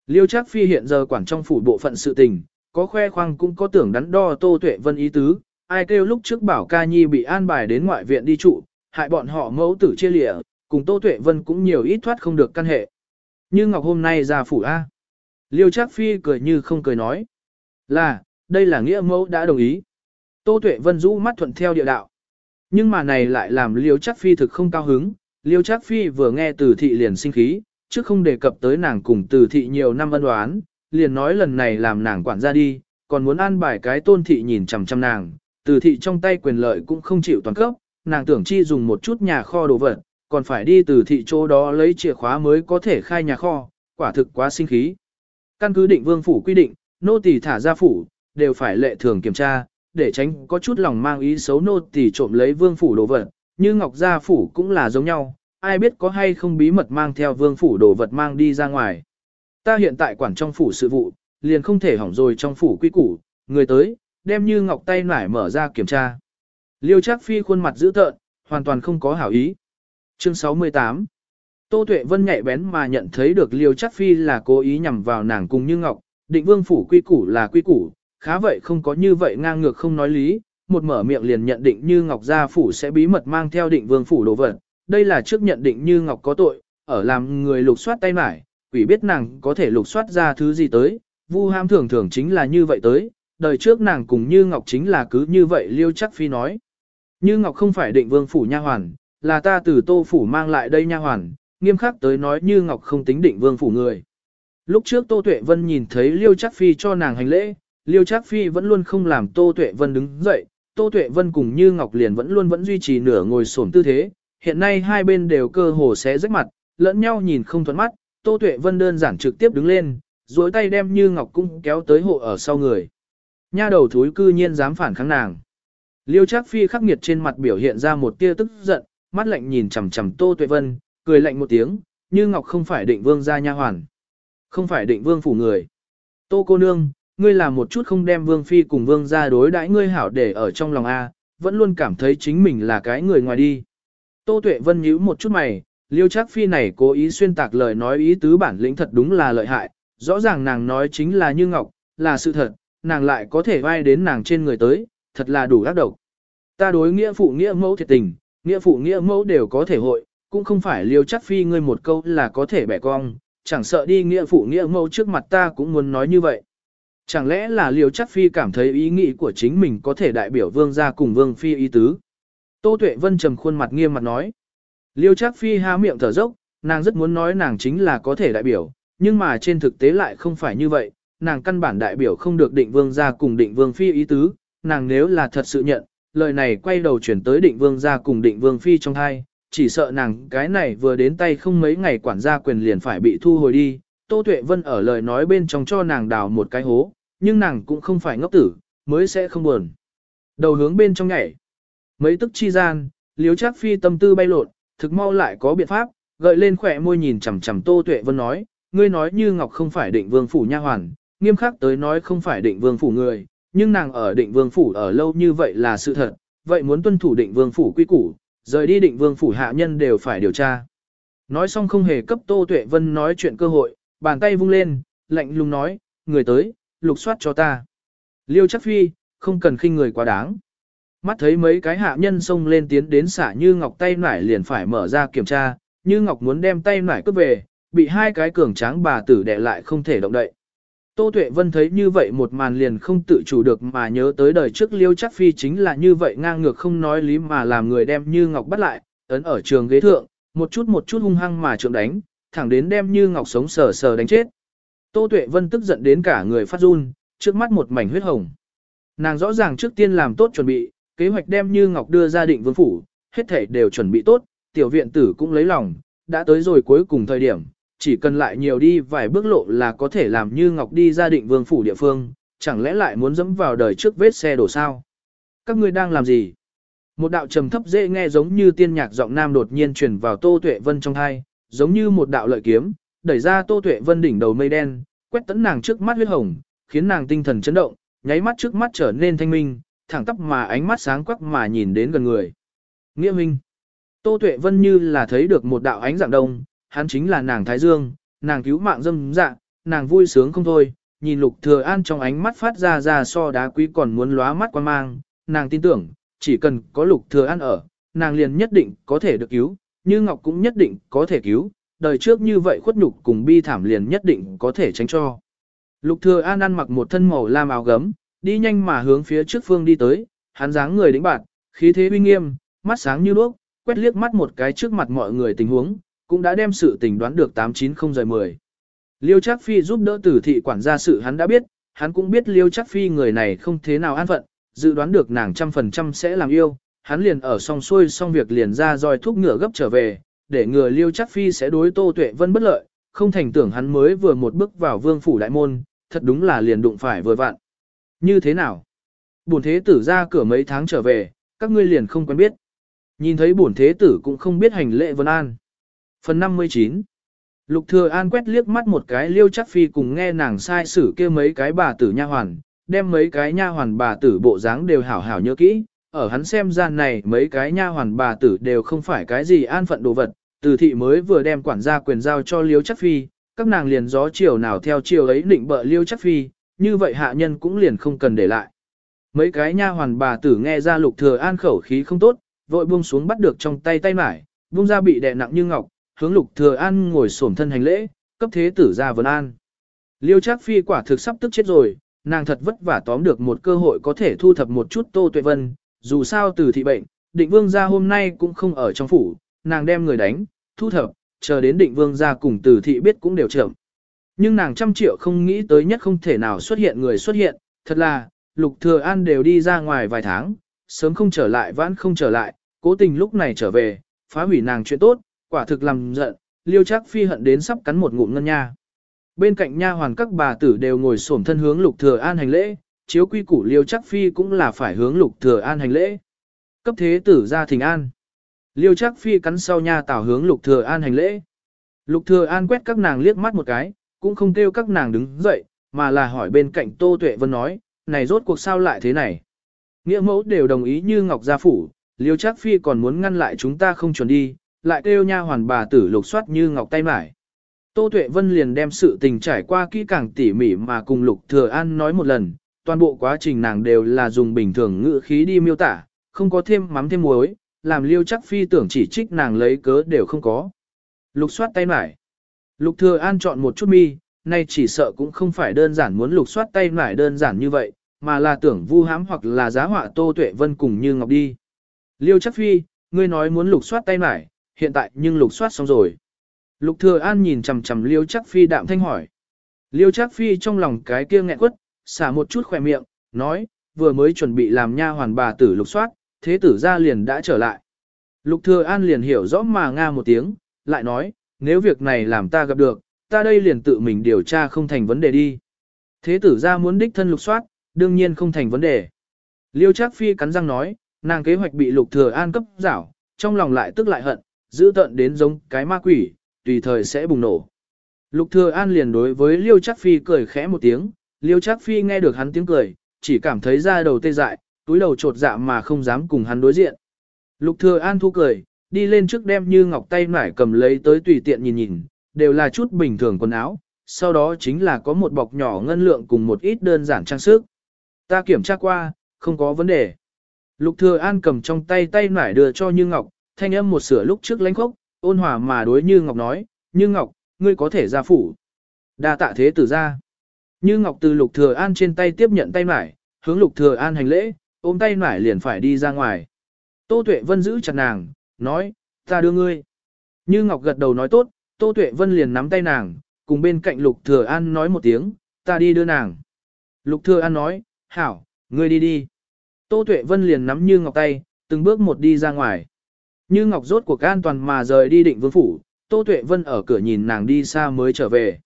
Liêu chắc Phi hiện giờ quản trong phủ bộ phận sự tình, có khoe khoang cũng có tưởng đắn đo Tô Tuệ Vân ý tứ, ai kêu lúc trước bảo ca nhi bị an bài đến ngoại viện đi trụ, hại bọn họ mẫu tử chia lịa, cùng Tô Tuệ Vân cũng nhiều ít thoát không được căn hệ. Như Ngọc hôm nay ra phủ A. Liêu Trác Phi cười như không cười nói. Là, đây là nghĩa mẫu đã đồng ý. Tô Tuệ Vân rũ mắt thuận theo địa đạo. Nhưng mà này lại làm Liêu Trác Phi thực không cao hứng. Liêu Trác Phi vừa nghe từ thị liền sinh khí, chứ không đề cập tới nàng cùng từ thị nhiều năm ân oán, liền nói lần này làm nàng quản gia đi, còn muốn an bài cái tôn thị nhìn chằm chằm nàng, từ thị trong tay quyền lợi cũng không chịu toàn cấp, nàng tưởng chi dùng một chút nhà kho đồ vật, còn phải đi từ thị chỗ đó lấy chìa khóa mới có thể khai nhà kho, quả thực quá sinh khí. Căn cứ định vương phủ quy định, nô tỳ thả ra phủ, đều phải lệ thường kiểm tra, để tránh có chút lòng mang ý xấu nô tỳ trộm lấy vương phủ đồ vật, như ngọc gia phủ cũng là giống nhau, ai biết có hay không bí mật mang theo vương phủ đồ vật mang đi ra ngoài. Ta hiện tại quản trong phủ sự vụ, liền không thể hỏng rồi trong phủ quy củ, người tới, đem như ngọc tay nải mở ra kiểm tra. Liêu Trác Phi khuôn mặt dữ tợn, hoàn toàn không có hảo ý. Chương 68 Tô Tuệ Vân nhạy bén mà nhận thấy được Liêu Trác Phi là cố ý nhằm vào nàng cùng Như Ngọc, định vương phủ quy củ là quy củ, khá vậy không có như vậy ngang ngược không nói lý, một mở miệng liền nhận định Như Ngọc gia phủ sẽ bí mật mang theo định vương phủ đồ vật, đây là trước nhận định như Ngọc có tội, ở làm người lục soát tay mải, quỷ biết nàng có thể lục soát ra thứ gì tới, Vu Ham thường thường chính là như vậy tới, đời trước nàng cùng Như Ngọc chính là cứ như vậy Liêu Chắc Phi nói. Như Ngọc không phải định vương phủ nha hoàn, là ta từ tô phủ mang lại đây nha hoàn, nghiêm khắc tới nói như ngọc không tính định vương phủ người. Lúc trước Tô Tuệ Vân nhìn thấy Liêu Trác Phi cho nàng hành lễ, Liêu Trác Phi vẫn luôn không làm Tô Tuệ Vân đứng dậy, Tô Tuệ Vân cùng Như Ngọc liền vẫn luôn vẫn duy trì nửa ngồi xổm tư thế, hiện nay hai bên đều cơ hồ xé rách mặt, lẫn nhau nhìn không thuận mắt, Tô Tuệ Vân đơn giản trực tiếp đứng lên, duỗi tay đem Như Ngọc cũng kéo tới hộ ở sau người. Nha đầu thúi cư nhiên dám phản kháng nàng. Liêu Trác Phi khắc nghiệt trên mặt biểu hiện ra một tia tức giận, mắt lạnh nhìn chằm chằm Tô Tuệ Vân, cười lạnh một tiếng, Như Ngọc không phải định vương gia nha hoàn, không phải định vương phủ người. Tô cô nương, ngươi làm một chút không đem vương phi cùng vương gia đối đãi ngươi hảo để ở trong lòng a, vẫn luôn cảm thấy chính mình là cái người ngoài đi. Tô Tuệ Vân nhíu một chút mày, Liêu Trác Phi này cố ý xuyên tạc lời nói ý tứ bản lĩnh thật đúng là lợi hại, rõ ràng nàng nói chính là như ngọc, là sự thật, nàng lại có thể vai đến nàng trên người tới, thật là đủ ác độc. Ta đối nghĩa phụ nghĩa mẫu thiệt tình, nghĩa phụ nghĩa mẫu đều có thể hội, cũng không phải Liêu Trác Phi ngươi một câu là có thể bẻ cong, chẳng sợ đi nghĩa phụ nghĩa mẫu trước mặt ta cũng muốn nói như vậy. Chẳng lẽ là Liêu Trác Phi cảm thấy ý nghĩ của chính mình có thể đại biểu vương gia cùng vương phi ý tứ? Tô Tuệ Vân trầm khuôn mặt nghiêm mặt nói. Liêu Trác Phi há miệng thở dốc, nàng rất muốn nói nàng chính là có thể đại biểu, nhưng mà trên thực tế lại không phải như vậy, nàng căn bản đại biểu không được định vương gia cùng định vương phi ý tứ, nàng nếu là thật sự nhận, lời này quay đầu chuyển tới định vương gia cùng định vương phi trong hai, chỉ sợ nàng cái này vừa đến tay không mấy ngày quản gia quyền liền phải bị thu hồi đi. Tô Tuệ Vân ở lời nói bên trong cho nàng đào một cái hố, nhưng nàng cũng không phải ngốc tử, mới sẽ không buồn. Đầu hướng bên trong nhảy. Mấy tức chi gian, liếu chắc phi tâm tư bay lộn, thực mau lại có biện pháp, gợi lên khỏe môi nhìn chằm chằm Tô Tuệ Vân nói, ngươi nói như Ngọc không phải định vương phủ nha hoàn, nghiêm khắc tới nói không phải định vương phủ người, nhưng nàng ở định vương phủ ở lâu như vậy là sự thật, vậy muốn tuân thủ định vương phủ quy củ, rời đi định vương phủ hạ nhân đều phải điều tra. Nói xong không hề cấp Tô Tuệ Vân nói chuyện cơ hội, bàn tay vung lên, lạnh lùng nói, người tới, lục soát cho ta. Liêu chắc phi, không cần khinh người quá đáng. Mắt thấy mấy cái hạ nhân xông lên tiến đến xả như ngọc tay nải liền phải mở ra kiểm tra, như ngọc muốn đem tay nải cướp về, bị hai cái cường tráng bà tử đè lại không thể động đậy. Tô Tuệ Vân thấy như vậy một màn liền không tự chủ được mà nhớ tới đời trước Liêu Trác Phi chính là như vậy ngang ngược không nói lý mà làm người đem Như Ngọc bắt lại, ấn ở trường ghế thượng, một chút một chút hung hăng mà trượng đánh, thẳng đến đem Như Ngọc sống sờ sờ đánh chết. Tô Tuệ Vân tức giận đến cả người phát run, trước mắt một mảnh huyết hồng. Nàng rõ ràng trước tiên làm tốt chuẩn bị, kế hoạch đem Như Ngọc đưa ra định vương phủ, hết thảy đều chuẩn bị tốt, tiểu viện tử cũng lấy lòng, đã tới rồi cuối cùng thời điểm, chỉ cần lại nhiều đi vài bước lộ là có thể làm Như Ngọc đi ra định vương phủ địa phương, chẳng lẽ lại muốn dẫm vào đời trước vết xe đổ sao? Các ngươi đang làm gì? Một đạo trầm thấp dễ nghe giống như tiên nhạc giọng nam đột nhiên truyền vào Tô Tuệ Vân trong tai, giống như một đạo lợi kiếm, đẩy ra Tô Tuệ Vân đỉnh đầu mây đen, quét tấn nàng trước mắt huyết hồng, khiến nàng tinh thần chấn động, nháy mắt trước mắt trở nên thanh minh, thẳng tắp mà ánh mắt sáng quắc mà nhìn đến gần người. Nghĩa Minh. Tô Tuệ Vân như là thấy được một đạo ánh dạng đông, hắn chính là nàng Thái Dương, nàng cứu mạng dâm dạ, nàng vui sướng không thôi, nhìn Lục Thừa An trong ánh mắt phát ra ra so đá quý còn muốn lóa mắt quan mang, nàng tin tưởng, chỉ cần có Lục Thừa An ở, nàng liền nhất định có thể được cứu, như Ngọc cũng nhất định có thể cứu, đời trước như vậy khuất nhục cùng bi thảm liền nhất định có thể tránh cho. Lục Thừa An ăn mặc một thân màu lam áo gấm, đi nhanh mà hướng phía trước phương đi tới, hắn dáng người đĩnh bạt, khí thế uy nghiêm, mắt sáng như đuốc, quét liếc mắt một cái trước mặt mọi người tình huống, cũng đã đem sự tình đoán được 890 giờ 10. Liêu Trác Phi giúp đỡ tử thị quản gia sự hắn đã biết, hắn cũng biết Liêu Trác Phi người này không thế nào an phận, dự đoán được nàng trăm phần trăm sẽ làm yêu, hắn liền ở song xuôi xong việc liền ra roi thúc ngựa gấp trở về, để ngừa Liêu Trác Phi sẽ đối Tô Tuệ Vân bất lợi, không thành tưởng hắn mới vừa một bước vào vương phủ đại môn, thật đúng là liền đụng phải vừa vặn. Như thế nào? Bổn thế tử ra cửa mấy tháng trở về, các ngươi liền không quen biết. Nhìn thấy bổn thế tử cũng không biết hành lễ vân an. Phần 59 Lục thừa an quét liếc mắt một cái liêu chắc phi cùng nghe nàng sai sử kia mấy cái bà tử nha hoàn, đem mấy cái nha hoàn bà tử bộ dáng đều hảo hảo nhớ kỹ, ở hắn xem ra này mấy cái nha hoàn bà tử đều không phải cái gì an phận đồ vật, từ thị mới vừa đem quản gia quyền giao cho liêu chắc phi, các nàng liền gió chiều nào theo chiều ấy định bợ liêu chắc phi, như vậy hạ nhân cũng liền không cần để lại. Mấy cái nha hoàn bà tử nghe ra lục thừa an khẩu khí không tốt, vội buông xuống bắt được trong tay tay mải, buông ra bị đè nặng như ngọc, hướng lục thừa an ngồi xổm thân hành lễ, cấp thế tử ra vấn an. Liêu Trác Phi quả thực sắp tức chết rồi, nàng thật vất vả tóm được một cơ hội có thể thu thập một chút Tô Tuệ Vân, dù sao từ thị bệnh, định vương gia hôm nay cũng không ở trong phủ, nàng đem người đánh, thu thập, chờ đến định vương gia cùng tử thị biết cũng đều trưởng. Nhưng nàng trăm triệu không nghĩ tới nhất không thể nào xuất hiện người xuất hiện, thật là, lục thừa an đều đi ra ngoài vài tháng, sớm không trở lại vãn không trở lại, cố tình lúc này trở về, phá hủy nàng chuyện tốt, quả thực làm giận, liêu chắc phi hận đến sắp cắn một ngụm ngân nha. Bên cạnh nha hoàn các bà tử đều ngồi xổm thân hướng lục thừa an hành lễ, chiếu quy củ liêu chắc phi cũng là phải hướng lục thừa an hành lễ. Cấp thế tử ra thỉnh an. Liêu chắc phi cắn sau nha tảo hướng lục thừa an hành lễ. Lục thừa an quét các nàng liếc mắt một cái, cũng không kêu các nàng đứng dậy, mà là hỏi bên cạnh Tô Tuệ Vân nói, này rốt cuộc sao lại thế này? Nghĩa mẫu đều đồng ý như Ngọc Gia Phủ, Liêu Trác Phi còn muốn ngăn lại chúng ta không chuẩn đi, lại kêu nha hoàn bà tử lục soát như Ngọc tay mải. Tô Tuệ Vân liền đem sự tình trải qua kỹ càng tỉ mỉ mà cùng Lục Thừa An nói một lần, toàn bộ quá trình nàng đều là dùng bình thường ngữ khí đi miêu tả, không có thêm mắm thêm muối, làm Liêu Trác Phi tưởng chỉ trích nàng lấy cớ đều không có. Lục soát tay mải. Lục Thừa An chọn một chút mi, nay chỉ sợ cũng không phải đơn giản muốn lục soát tay mải đơn giản như vậy, mà là tưởng vu hãm hoặc là giá họa Tô Tuệ Vân cùng Như Ngọc đi. Liêu Chắc Phi, ngươi nói muốn lục soát tay mải, hiện tại nhưng lục soát xong rồi. Lục Thừa An nhìn chằm chằm Liêu Chắc Phi đạm thanh hỏi. Liêu Chắc Phi trong lòng cái kia nghẹn quất, xả một chút khỏe miệng, nói, vừa mới chuẩn bị làm nha hoàn bà tử lục soát, thế tử gia liền đã trở lại. Lục Thừa An liền hiểu rõ mà nga một tiếng, lại nói, nếu việc này làm ta gặp được, ta đây liền tự mình điều tra không thành vấn đề đi. Thế tử gia muốn đích thân lục soát, đương nhiên không thành vấn đề. Liêu Trác Phi cắn răng nói, nàng kế hoạch bị Lục Thừa An cấp giảo, trong lòng lại tức lại hận, giữ tận đến giống cái ma quỷ, tùy thời sẽ bùng nổ. Lục Thừa An liền đối với Liêu Trác Phi cười khẽ một tiếng, Liêu Trác Phi nghe được hắn tiếng cười, chỉ cảm thấy da đầu tê dại, túi đầu trột dạ mà không dám cùng hắn đối diện. Lục Thừa An thu cười, đi lên trước đem như ngọc tay nải cầm lấy tới tùy tiện nhìn nhìn, đều là chút bình thường quần áo, sau đó chính là có một bọc nhỏ ngân lượng cùng một ít đơn giản trang sức. Ta kiểm tra qua, không có vấn đề. Lục Thừa An cầm trong tay tay nải đưa cho Như Ngọc, thanh âm một sửa lúc trước lãnh khốc, ôn hòa mà đối Như Ngọc nói, Như Ngọc, ngươi có thể ra phủ. Đa tạ thế tử ra. Như Ngọc từ Lục Thừa An trên tay tiếp nhận tay nải, hướng Lục Thừa An hành lễ, ôm tay nải liền phải đi ra ngoài. Tô Tuệ Vân giữ chặt nàng, nói, ta đưa ngươi. Như Ngọc gật đầu nói tốt, Tô Tuệ Vân liền nắm tay nàng, cùng bên cạnh Lục Thừa An nói một tiếng, ta đi đưa nàng. Lục Thừa An nói, hảo, ngươi đi đi. Tô Tuệ Vân liền nắm Như Ngọc tay, từng bước một đi ra ngoài. Như Ngọc rốt cuộc an toàn mà rời đi định vương phủ, Tô Tuệ Vân ở cửa nhìn nàng đi xa mới trở về.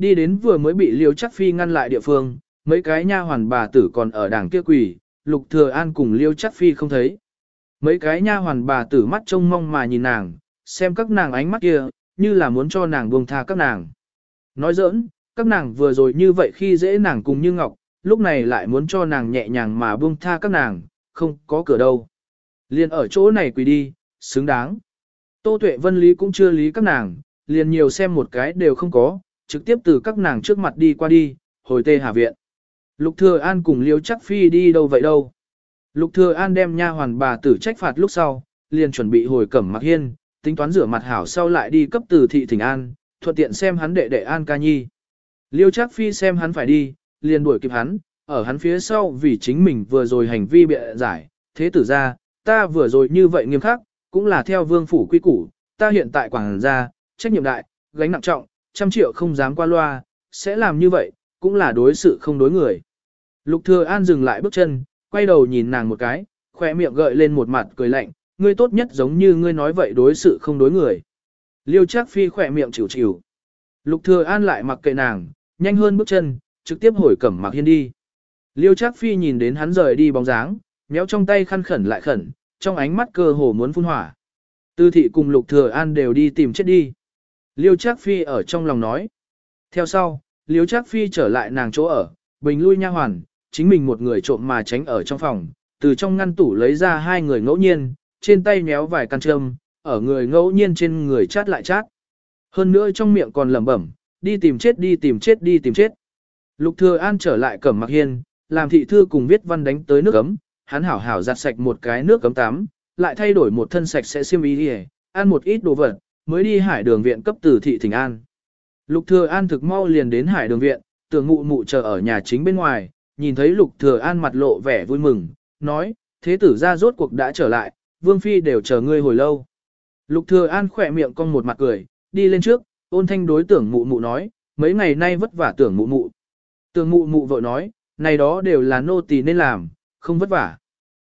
Đi đến vừa mới bị Liêu Chắc Phi ngăn lại địa phương, mấy cái nha hoàn bà tử còn ở đảng kia quỳ, Lục Thừa An cùng Liêu Chắc Phi không thấy. Mấy cái nha hoàn bà tử mắt trông mong mà nhìn nàng, xem các nàng ánh mắt kia, như là muốn cho nàng buông tha các nàng. Nói giỡn, các nàng vừa rồi như vậy khi dễ nàng cùng Như Ngọc, lúc này lại muốn cho nàng nhẹ nhàng mà buông tha các nàng, không có cửa đâu. Liền ở chỗ này quỳ đi, xứng đáng. Tô Tuệ Vân Lý cũng chưa lý các nàng, liền nhiều xem một cái đều không có, trực tiếp từ các nàng trước mặt đi qua đi, hồi tê hà viện. Lục Thừa An cùng Liêu Chắc Phi đi đâu vậy đâu. Lục Thừa An đem nha hoàn bà tử trách phạt lúc sau, liền chuẩn bị hồi cẩm mặc hiên, tính toán rửa mặt hảo sau lại đi cấp từ thị thỉnh an, thuận tiện xem hắn đệ đệ An ca nhi. Liêu Trác Phi xem hắn phải đi, liền đuổi kịp hắn, ở hắn phía sau vì chính mình vừa rồi hành vi bịa giải, thế tử ra, ta vừa rồi như vậy nghiêm khắc, cũng là theo vương phủ quy củ, ta hiện tại quảng gia, trách nhiệm đại, gánh nặng trọng, trăm triệu không dám qua loa, sẽ làm như vậy, cũng là đối sự không đối người. Lục Thừa An dừng lại bước chân, quay đầu nhìn nàng một cái, khỏe miệng gợi lên một mặt cười lạnh, ngươi tốt nhất giống như ngươi nói vậy đối sự không đối người. Liêu Trác Phi khỏe miệng chịu chịu. Lục Thừa An lại mặc kệ nàng, nhanh hơn bước chân, trực tiếp hồi cẩm mặc hiên đi. Liêu Trác Phi nhìn đến hắn rời đi bóng dáng, méo trong tay khăn khẩn lại khẩn, trong ánh mắt cơ hồ muốn phun hỏa. Tư thị cùng Lục Thừa An đều đi tìm chết đi. Liêu Trác Phi ở trong lòng nói. Theo sau, Liêu Trác Phi trở lại nàng chỗ ở, bình lui nha hoàn, chính mình một người trộm mà tránh ở trong phòng, từ trong ngăn tủ lấy ra hai người ngẫu nhiên, trên tay méo vài căn trâm, ở người ngẫu nhiên trên người chát lại chát. Hơn nữa trong miệng còn lẩm bẩm, đi tìm chết đi tìm chết đi tìm chết. Lục Thừa An trở lại Cẩm Mặc Hiên, làm thị thư cùng viết văn đánh tới nước cấm, hắn hảo hảo giặt sạch một cái nước cấm tắm, lại thay đổi một thân sạch sẽ xiêm y đi, ăn một ít đồ vật, mới đi hải đường viện cấp tử thị thỉnh an. Lục Thừa An thực mau liền đến hải đường viện, tưởng ngụ mụ chờ ở nhà chính bên ngoài, nhìn thấy Lục Thừa An mặt lộ vẻ vui mừng, nói, thế tử gia rốt cuộc đã trở lại, Vương Phi đều chờ ngươi hồi lâu. Lục Thừa An khỏe miệng cong một mặt cười, đi lên trước, ôn thanh đối tưởng mụ mụ nói, mấy ngày nay vất vả tưởng mụ mụ. Tưởng mụ mụ vội nói, này đó đều là nô tỳ nên làm, không vất vả.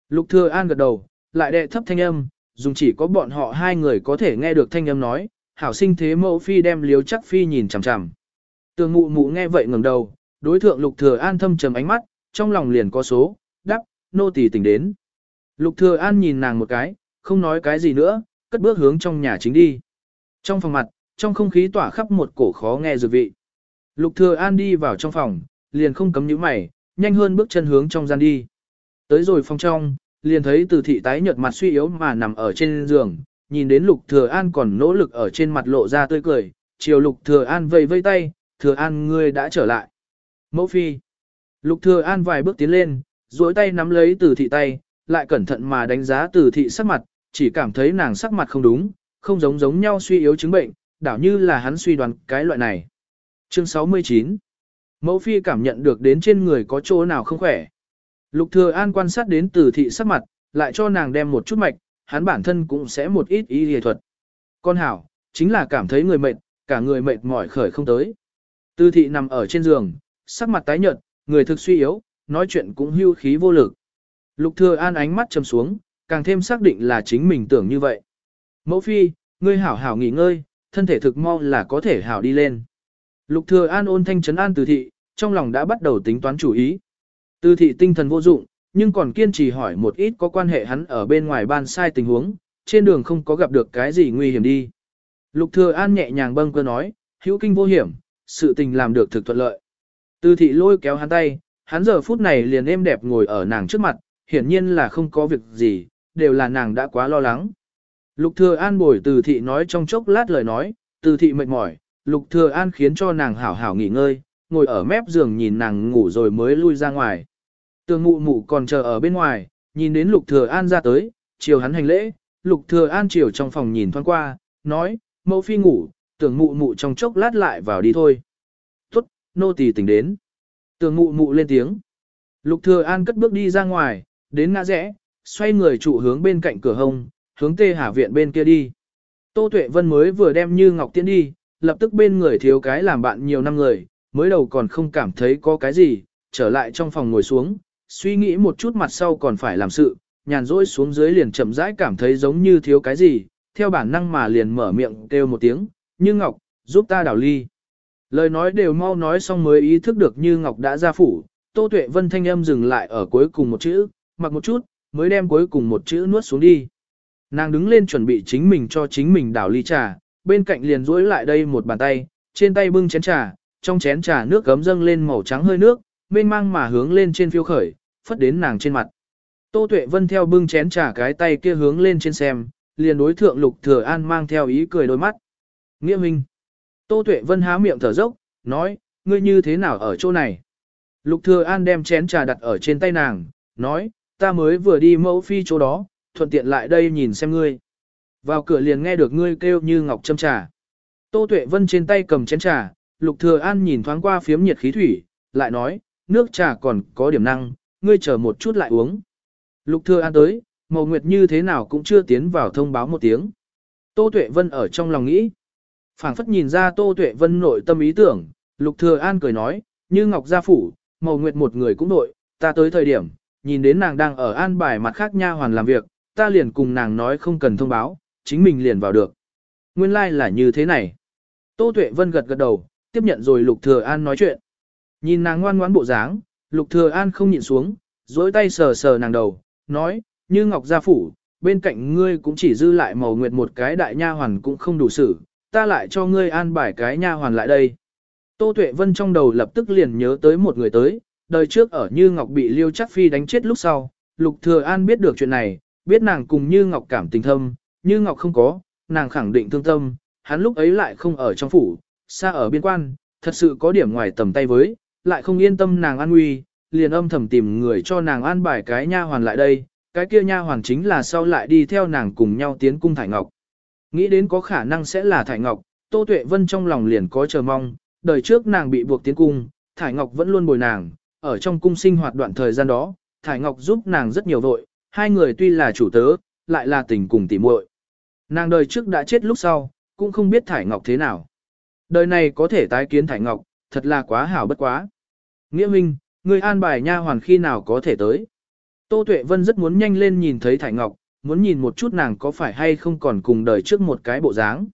Lục Thừa An gật đầu, lại đệ thấp thanh âm, dùng chỉ có bọn họ hai người có thể nghe được thanh âm nói, hảo sinh thế mẫu phi đem liếu chắc phi nhìn chằm chằm. Tường mụ mụ nghe vậy ngẩng đầu, đối thượng Lục Thừa An thâm trầm ánh mắt, trong lòng liền có số, đắp, nô tỳ tỉnh đến. Lục Thừa An nhìn nàng một cái, không nói cái gì nữa, cất bước hướng trong nhà chính đi. Trong phòng mặt, trong không khí tỏa khắp một cổ khó nghe dược vị. Lục Thừa An đi vào trong phòng, liền không cấm nhíu mày, nhanh hơn bước chân hướng trong gian đi. Tới rồi phòng trong, liền thấy từ thị tái nhợt mặt suy yếu mà nằm ở trên giường, nhìn đến Lục Thừa An còn nỗ lực ở trên mặt lộ ra tươi cười, chiều Lục Thừa An vây vây tay, Thừa An ngươi đã trở lại. Mẫu phi. Lục Thừa An vài bước tiến lên, duỗi tay nắm lấy từ thị tay, lại cẩn thận mà đánh giá từ thị sắc mặt, chỉ cảm thấy nàng sắc mặt không đúng, không giống giống nhau suy yếu chứng bệnh, đảo như là hắn suy đoán cái loại này. Chương 69 Mẫu phi cảm nhận được đến trên người có chỗ nào không khỏe. Lục Thừa An quan sát đến từ thị sắc mặt, lại cho nàng đem một chút mạch, hắn bản thân cũng sẽ một ít y y thuật. Con hảo, chính là cảm thấy người mệt, cả người mệt mỏi khởi không tới. Từ thị nằm ở trên giường, sắc mặt tái nhợt, người thực suy yếu, nói chuyện cũng hưu khí vô lực. Lục Thừa An ánh mắt trầm xuống, càng thêm xác định là chính mình tưởng như vậy. Mẫu phi, ngươi hảo hảo nghỉ ngơi, thân thể thực mau là có thể hảo đi lên. Lục Thừa An ôn thanh trấn an từ thị, trong lòng đã bắt đầu tính toán chủ ý. Từ thị tinh thần vô dụng, nhưng còn kiên trì hỏi một ít có quan hệ hắn ở bên ngoài ban sai tình huống, trên đường không có gặp được cái gì nguy hiểm đi. Lục Thừa An nhẹ nhàng bâng cơ nói, hữu kinh vô hiểm, sự tình làm được thực thuận lợi. Từ thị lôi kéo hắn tay, hắn giờ phút này liền êm đẹp ngồi ở nàng trước mặt, hiển nhiên là không có việc gì, đều là nàng đã quá lo lắng. Lục Thừa An bồi từ thị nói trong chốc lát lời nói, từ thị mệt mỏi, Lục Thừa An khiến cho nàng hảo hảo nghỉ ngơi, ngồi ở mép giường nhìn nàng ngủ rồi mới lui ra ngoài. Tường mụ mụ còn chờ ở bên ngoài, nhìn đến Lục Thừa An ra tới, chiều hắn hành lễ, Lục Thừa An chiều trong phòng nhìn thoáng qua, nói, mẫu phi ngủ, tưởng mụ mụ trong chốc lát lại vào đi thôi. Tốt, nô tỳ tỉnh đến. Tường mụ mụ lên tiếng. Lục Thừa An cất bước đi ra ngoài, đến ngã rẽ, xoay người trụ hướng bên cạnh cửa hông, hướng tê hà viện bên kia đi. Tô Tuệ Vân mới vừa đem Như Ngọc Tiễn đi, lập tức bên người thiếu cái làm bạn nhiều năm người, mới đầu còn không cảm thấy có cái gì, trở lại trong phòng ngồi xuống, suy nghĩ một chút mặt sau còn phải làm sự, nhàn rỗi xuống dưới liền chậm rãi cảm thấy giống như thiếu cái gì, theo bản năng mà liền mở miệng kêu một tiếng, Như Ngọc, giúp ta đảo ly. Lời nói đều mau nói xong mới ý thức được Như Ngọc đã ra phủ, Tô Tuệ Vân thanh âm dừng lại ở cuối cùng một chữ, mặc một chút, mới đem cuối cùng một chữ nuốt xuống đi. Nàng đứng lên chuẩn bị chính mình cho chính mình đảo ly trà, bên cạnh liền duỗi lại đây một bàn tay, trên tay bưng chén trà, trong chén trà nước gấm dâng lên màu trắng hơi nước, mênh mang mà hướng lên trên phiêu khởi, phất đến nàng trên mặt. Tô Tuệ Vân theo bưng chén trà cái tay kia hướng lên trên xem, liền đối thượng Lục Thừa An mang theo ý cười đôi mắt. Nghĩa Minh. Tô Tuệ Vân há miệng thở dốc, nói, ngươi như thế nào ở chỗ này? Lục Thừa An đem chén trà đặt ở trên tay nàng, nói, ta mới vừa đi mẫu phi chỗ đó, thuận tiện lại đây nhìn xem ngươi. Vào cửa liền nghe được ngươi kêu như ngọc châm trà. Tô Tuệ Vân trên tay cầm chén trà, Lục Thừa An nhìn thoáng qua phiếm nhiệt khí thủy, lại nói, nước trà còn có điểm năng, ngươi chờ một chút lại uống. Lục Thừa An tới, Mậu Nguyệt như thế nào cũng chưa tiến vào thông báo một tiếng. Tô Tuệ Vân ở trong lòng nghĩ. phảng phất nhìn ra Tô Tuệ Vân nội tâm ý tưởng, Lục Thừa An cười nói, như Ngọc gia phủ, Mậu Nguyệt một người cũng nội, ta tới thời điểm, nhìn đến nàng đang ở an bài mặt khác nha hoàn làm việc, ta liền cùng nàng nói không cần thông báo, chính mình liền vào được. Nguyên lai like là như thế này. Tô Tuệ Vân gật gật đầu, tiếp nhận rồi Lục Thừa An nói chuyện. Nhìn nàng ngoan ngoãn bộ dáng, Lục Thừa An không nhịn xuống, duỗi tay sờ sờ nàng đầu, nói, như Ngọc gia phủ, bên cạnh ngươi cũng chỉ dư lại màu nguyệt một cái đại nha hoàn cũng không đủ xử, ta lại cho ngươi an bài cái nha hoàn lại đây. Tô Tuệ Vân trong đầu lập tức liền nhớ tới một người tới, đời trước ở Như Ngọc bị Liêu Trác Phi đánh chết lúc sau, Lục Thừa An biết được chuyện này, biết nàng cùng Như Ngọc cảm tình thâm, Như Ngọc không có, nàng khẳng định thương tâm, hắn lúc ấy lại không ở trong phủ, xa ở biên quan, thật sự có điểm ngoài tầm tay với, lại không yên tâm nàng an nguy, liền âm thầm tìm người cho nàng an bài cái nha hoàn lại đây, cái kia nha hoàn chính là sau lại đi theo nàng cùng nhau tiến cung Thải Ngọc. Nghĩ đến có khả năng sẽ là Thải Ngọc, Tô Tuệ Vân trong lòng liền có chờ mong, đời trước nàng bị buộc tiến cung, Thải Ngọc vẫn luôn bồi nàng, ở trong cung sinh hoạt đoạn thời gian đó, Thải Ngọc giúp nàng rất nhiều vội, hai người tuy là chủ tớ, lại là tình cùng tỉ muội. Nàng đời trước đã chết lúc sau, cũng không biết Thải Ngọc thế nào. Đời này có thể tái kiến Thải Ngọc, thật là quá hảo bất quá. Nghĩa Minh, người an bài nha hoàn khi nào có thể tới. Tô Tuệ Vân rất muốn nhanh lên nhìn thấy Thải Ngọc, muốn nhìn một chút nàng có phải hay không còn cùng đời trước một cái bộ dáng.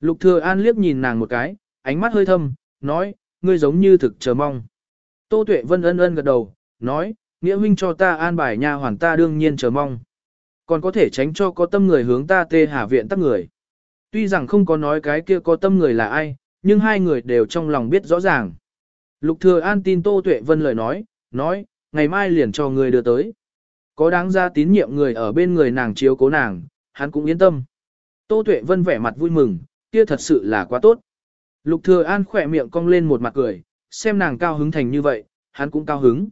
Lục Thừa An liếc nhìn nàng một cái, ánh mắt hơi thâm, nói, ngươi giống như thực chờ mong. Tô Tuệ Vân ân ân gật đầu, nói, nghĩa huynh cho ta an bài nha hoàn ta đương nhiên chờ mong. Còn có thể tránh cho có tâm người hướng ta tê hà viện tắc người. Tuy rằng không có nói cái kia có tâm người là ai, nhưng hai người đều trong lòng biết rõ ràng. Lục Thừa An tin Tô Tuệ Vân lời nói, nói, ngày mai liền cho người đưa tới. Có đáng ra tín nhiệm người ở bên người nàng chiếu cố nàng, hắn cũng yên tâm. Tô Tuệ Vân vẻ mặt vui mừng, kia thật sự là quá tốt. Lục Thừa An khỏe miệng cong lên một mặt cười, xem nàng cao hứng thành như vậy, hắn cũng cao hứng.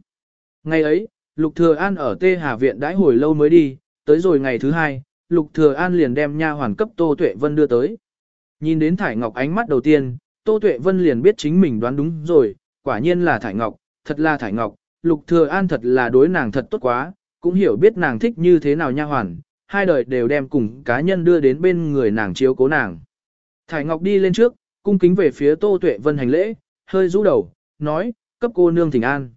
Ngày ấy, Lục Thừa An ở Tê Hà Viện đãi hồi lâu mới đi, tới rồi ngày thứ hai, Lục Thừa An liền đem nha hoàn cấp Tô Tuệ Vân đưa tới. Nhìn đến Thải Ngọc ánh mắt đầu tiên, Tô Tuệ Vân liền biết chính mình đoán đúng rồi, quả nhiên là Thải Ngọc, thật là Thải Ngọc, Lục Thừa An thật là đối nàng thật tốt quá, cũng hiểu biết nàng thích như thế nào nha hoàn, hai đời đều đem cùng cá nhân đưa đến bên người nàng chiếu cố nàng. Thải Ngọc đi lên trước, cung kính về phía Tô Tuệ Vân hành lễ, hơi rũ đầu, nói, cấp cô nương thỉnh an.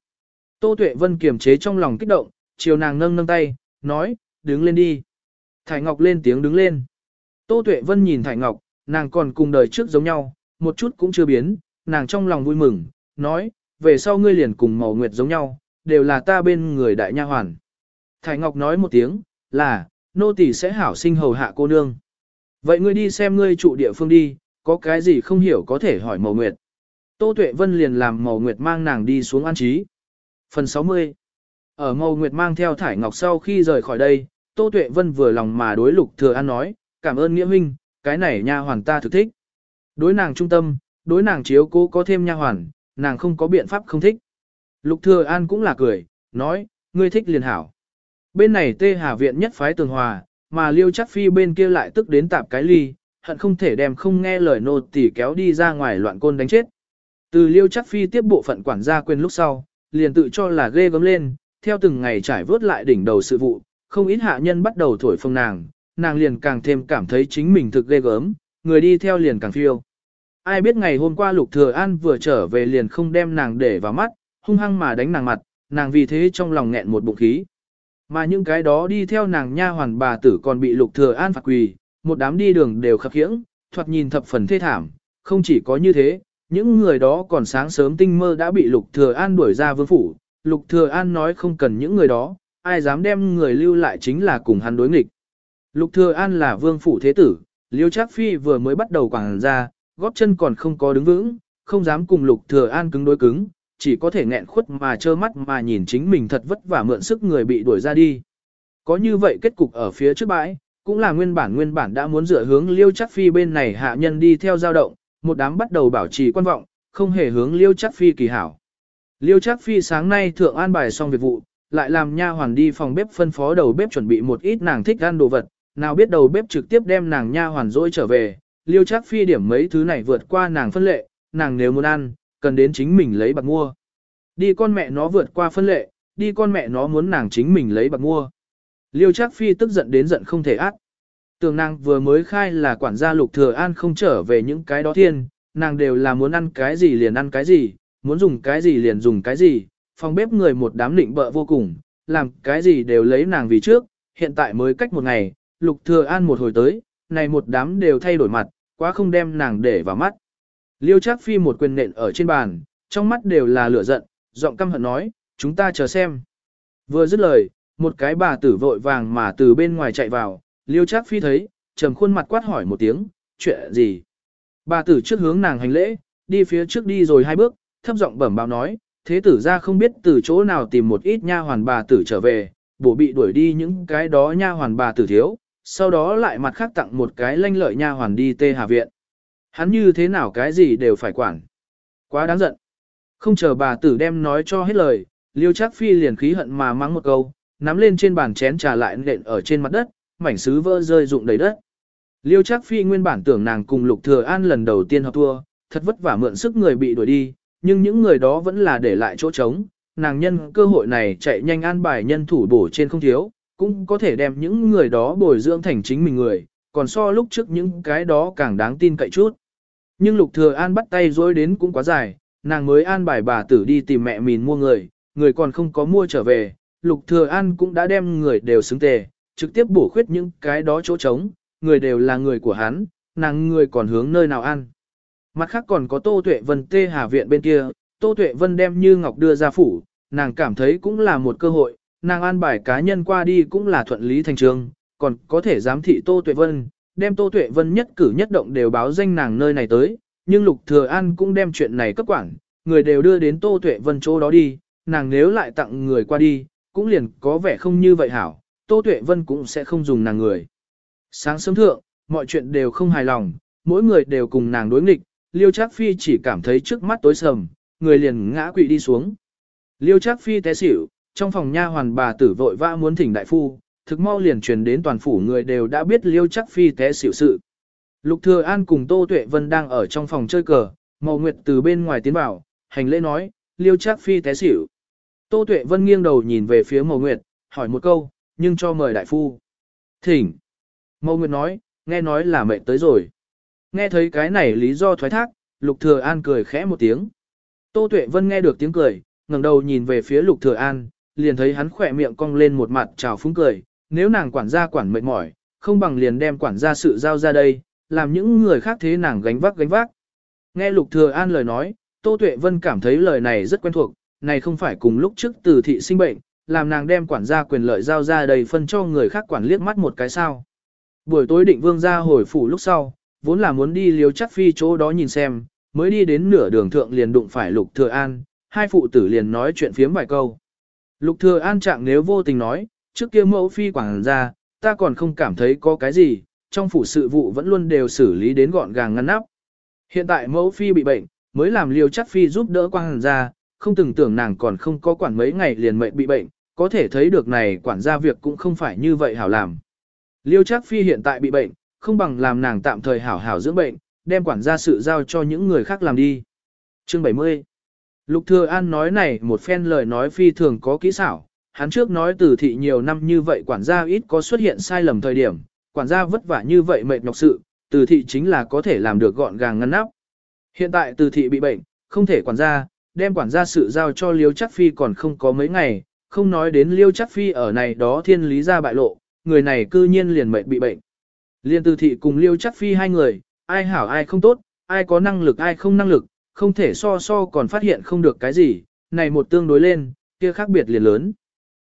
Tô Tuệ Vân kiềm chế trong lòng kích động, chiều nàng nâng nâng tay, nói, đứng lên đi. Thải Ngọc lên tiếng đứng lên. Tô Tuệ Vân nhìn Thải Ngọc, nàng còn cùng đời trước giống nhau, một chút cũng chưa biến, nàng trong lòng vui mừng, nói, về sau ngươi liền cùng Mậu Nguyệt giống nhau, đều là ta bên người đại nha hoàn. Thải Ngọc nói một tiếng, là, nô tỳ sẽ hảo sinh hầu hạ cô nương. Vậy ngươi đi xem ngươi trụ địa phương đi, có cái gì không hiểu có thể hỏi Mậu Nguyệt. Tô Tuệ Vân liền làm Mậu Nguyệt mang nàng đi xuống an trí. Phần 60 Ở Mậu Nguyệt mang theo Thải Ngọc sau khi rời khỏi đây, Tô Tuệ Vân vừa lòng mà đối Lục Thừa An nói, cảm ơn nghĩa huynh, cái này nha hoàn ta thực thích. Đối nàng trung tâm, đối nàng chiếu cố có thêm nha hoàn, nàng không có biện pháp không thích. Lục Thừa An cũng là cười, nói, ngươi thích liền hảo. Bên này Tê Hà Viện nhất phái tường hòa, mà Liêu Chắc Phi bên kia lại tức đến tạp cái ly, hận không thể đem không nghe lời nô tỳ kéo đi ra ngoài loạn côn đánh chết. Từ Liêu Chắc Phi tiếp bộ phận quản gia quên lúc sau, liền tự cho là ghê gớm lên, theo từng ngày trải vớt lại đỉnh đầu sự vụ, không ít hạ nhân bắt đầu thổi phồng nàng, nàng liền càng thêm cảm thấy chính mình thực ghê gớm, người đi theo liền càng phiêu. Ai biết ngày hôm qua Lục Thừa An vừa trở về liền không đem nàng để vào mắt, hung hăng mà đánh nàng mặt, nàng vì thế trong lòng nghẹn một bụng khí. Mà những cái đó đi theo nàng nha hoàn bà tử còn bị Lục Thừa An phạt quỳ, một đám đi đường đều khập khiễng, thoạt nhìn thập phần thê thảm, không chỉ có như thế, những người đó còn sáng sớm tinh mơ đã bị Lục Thừa An đuổi ra vương phủ, Lục Thừa An nói không cần những người đó, ai dám đem người lưu lại chính là cùng hắn đối nghịch. Lục Thừa An là vương phủ thế tử, Liêu Trác Phi vừa mới bắt đầu quảng ra, góp chân còn không có đứng vững, không dám cùng Lục Thừa An cứng đối cứng, chỉ có thể nghẹn khuất mà trơ mắt mà nhìn chính mình thật vất vả mượn sức người bị đuổi ra đi. Có như vậy kết cục ở phía trước bãi, cũng là nguyên bản nguyên bản đã muốn dựa hướng Liêu Chắc Phi bên này hạ nhân đi theo dao động, một đám bắt đầu bảo trì quan vọng, không hề hướng Liêu Chắc Phi kỳ hảo. Liêu Chắc Phi sáng nay thượng an bài xong việc vụ, lại làm nha hoàn đi phòng bếp phân phó đầu bếp chuẩn bị một ít nàng thích ăn đồ vật, nào biết đầu bếp trực tiếp đem nàng nha hoàn dỗi trở về, Liêu Chắc Phi điểm mấy thứ này vượt qua nàng phân lệ, nàng nếu muốn ăn, cần đến chính mình lấy bạc mua. Đi con mẹ nó vượt qua phân lệ, đi con mẹ nó muốn nàng chính mình lấy bạc mua. Liêu Trác Phi tức giận đến giận không thể át. Tường nàng vừa mới khai là quản gia Lục Thừa An không trở về những cái đó thiên, nàng đều là muốn ăn cái gì liền ăn cái gì, muốn dùng cái gì liền dùng cái gì, phòng bếp người một đám định bợ vô cùng, làm cái gì đều lấy nàng vì trước, hiện tại mới cách một ngày, Lục Thừa An một hồi tới, này một đám đều thay đổi mặt, quá không đem nàng để vào mắt. Liêu Trác Phi một quyền nện ở trên bàn, trong mắt đều là lửa giận, giọng căm hận nói, chúng ta chờ xem. Vừa dứt lời, một cái bà tử vội vàng mà từ bên ngoài chạy vào, liêu chắc phi thấy, trầm khuôn mặt quát hỏi một tiếng, chuyện gì. Bà tử trước hướng nàng hành lễ, đi phía trước đi rồi hai bước, thấp giọng bẩm báo nói, thế tử ra không biết từ chỗ nào tìm một ít nha hoàn bà tử trở về, bổ bị đuổi đi những cái đó nha hoàn bà tử thiếu, sau đó lại mặt khác tặng một cái lanh lợi nha hoàn đi tê hà viện. Hắn như thế nào cái gì đều phải quản. Quá đáng giận. Không chờ bà tử đem nói cho hết lời, liêu chắc phi liền khí hận mà mắng một câu, nắm lên trên bàn chén trà lại nện ở trên mặt đất, mảnh sứ vỡ rơi rụng đầy đất. Liêu trác phi nguyên bản tưởng nàng cùng lục thừa an lần đầu tiên hợp thua, thật vất vả mượn sức người bị đuổi đi, nhưng những người đó vẫn là để lại chỗ trống, nàng nhân cơ hội này chạy nhanh an bài nhân thủ bổ trên không thiếu, cũng có thể đem những người đó bồi dưỡng thành chính mình người, còn so lúc trước những cái đó càng đáng tin cậy chút. Nhưng Lục Thừa An bắt tay dối đến cũng quá dài, nàng mới an bài bà tử đi tìm mẹ mình mua người, người còn không có mua trở về, Lục Thừa An cũng đã đem người đều xứng tề, trực tiếp bổ khuyết những cái đó chỗ trống, người đều là người của hắn, nàng người còn hướng nơi nào ăn. Mặt khác còn có Tô Tuệ Vân tê hà viện bên kia, Tô Tuệ Vân đem Như Ngọc đưa ra phủ, nàng cảm thấy cũng là một cơ hội, nàng an bài cá nhân qua đi cũng là thuận lý thành trường, còn có thể giám thị Tô Tuệ Vân, đem Tô Tuệ Vân nhất cử nhất động đều báo danh nàng nơi này tới, nhưng Lục Thừa An cũng đem chuyện này cấp quản, người đều đưa đến Tô Tuệ Vân chỗ đó đi, nàng nếu lại tặng người qua đi, cũng liền có vẻ không như vậy hảo, Tô Tuệ Vân cũng sẽ không dùng nàng người. Sáng sớm thượng, mọi chuyện đều không hài lòng, mỗi người đều cùng nàng đối nghịch, Liêu Trác Phi chỉ cảm thấy trước mắt tối sầm, người liền ngã quỵ đi xuống. Liêu Trác Phi té xỉu, trong phòng nha hoàn bà tử vội vã muốn thỉnh đại phu, thực mau liền truyền đến toàn phủ người đều đã biết Liêu Trác Phi té xỉu sự. Lục Thừa An cùng Tô Tuệ Vân đang ở trong phòng chơi cờ, Mộ Nguyệt từ bên ngoài tiến vào, hành lễ nói, Liêu Trác Phi té xỉu. Tô Tuệ Vân nghiêng đầu nhìn về phía Mộ Nguyệt, hỏi một câu, nhưng cho mời đại phu. Thỉnh. Mộ Nguyệt nói, nghe nói là mệt tới rồi. Nghe thấy cái này lý do thoái thác, Lục Thừa An cười khẽ một tiếng. Tô Tuệ Vân nghe được tiếng cười, ngẩng đầu nhìn về phía Lục Thừa An, liền thấy hắn khỏe miệng cong lên một mặt trào phúng cười, nếu nàng quản gia quản mệt mỏi, không bằng liền đem quản gia sự giao ra đây, làm những người khác thế nàng gánh vác gánh vác. Nghe Lục Thừa An lời nói, Tô Tuệ Vân cảm thấy lời này rất quen thuộc, này không phải cùng lúc trước từ thị sinh bệnh, làm nàng đem quản gia quyền lợi giao ra đây phân cho người khác quản liếc mắt một cái sao. Buổi tối định vương gia hồi phủ lúc sau, vốn là muốn đi liếu chắc phi chỗ đó nhìn xem, mới đi đến nửa đường thượng liền đụng phải Lục Thừa An, hai phụ tử liền nói chuyện phiếm vài câu. Lục Thừa An trạng nếu vô tình nói, trước kia mẫu phi quảng ra, ta còn không cảm thấy có cái gì, trong phủ sự vụ vẫn luôn đều xử lý đến gọn gàng ngăn nắp. Hiện tại mẫu phi bị bệnh, mới làm liều chắc phi giúp đỡ quảng ra, không từng tưởng nàng còn không có quản mấy ngày liền mệnh bị bệnh, có thể thấy được này quản gia việc cũng không phải như vậy hảo làm. Liêu chắc phi hiện tại bị bệnh, không bằng làm nàng tạm thời hảo hảo dưỡng bệnh, đem quản gia sự giao cho những người khác làm đi. Chương 70 Lục Thừa An nói này một phen lời nói phi thường có kỹ xảo, hắn trước nói từ thị nhiều năm như vậy quản gia ít có xuất hiện sai lầm thời điểm, quản gia vất vả như vậy mệt nhọc sự, từ thị chính là có thể làm được gọn gàng ngăn nắp. Hiện tại từ thị bị bệnh, không thể quản gia, đem quản gia sự giao cho Liêu Chắc Phi còn không có mấy ngày, không nói đến Liêu Chắc Phi ở này đó thiên lý ra bại lộ, người này cư nhiên liền mệt bị bệnh. Liên từ thị cùng Liêu Chắc Phi hai người, ai hảo ai không tốt, ai có năng lực ai không năng lực, không thể so so còn phát hiện không được cái gì, này một tương đối lên, kia khác biệt liền lớn.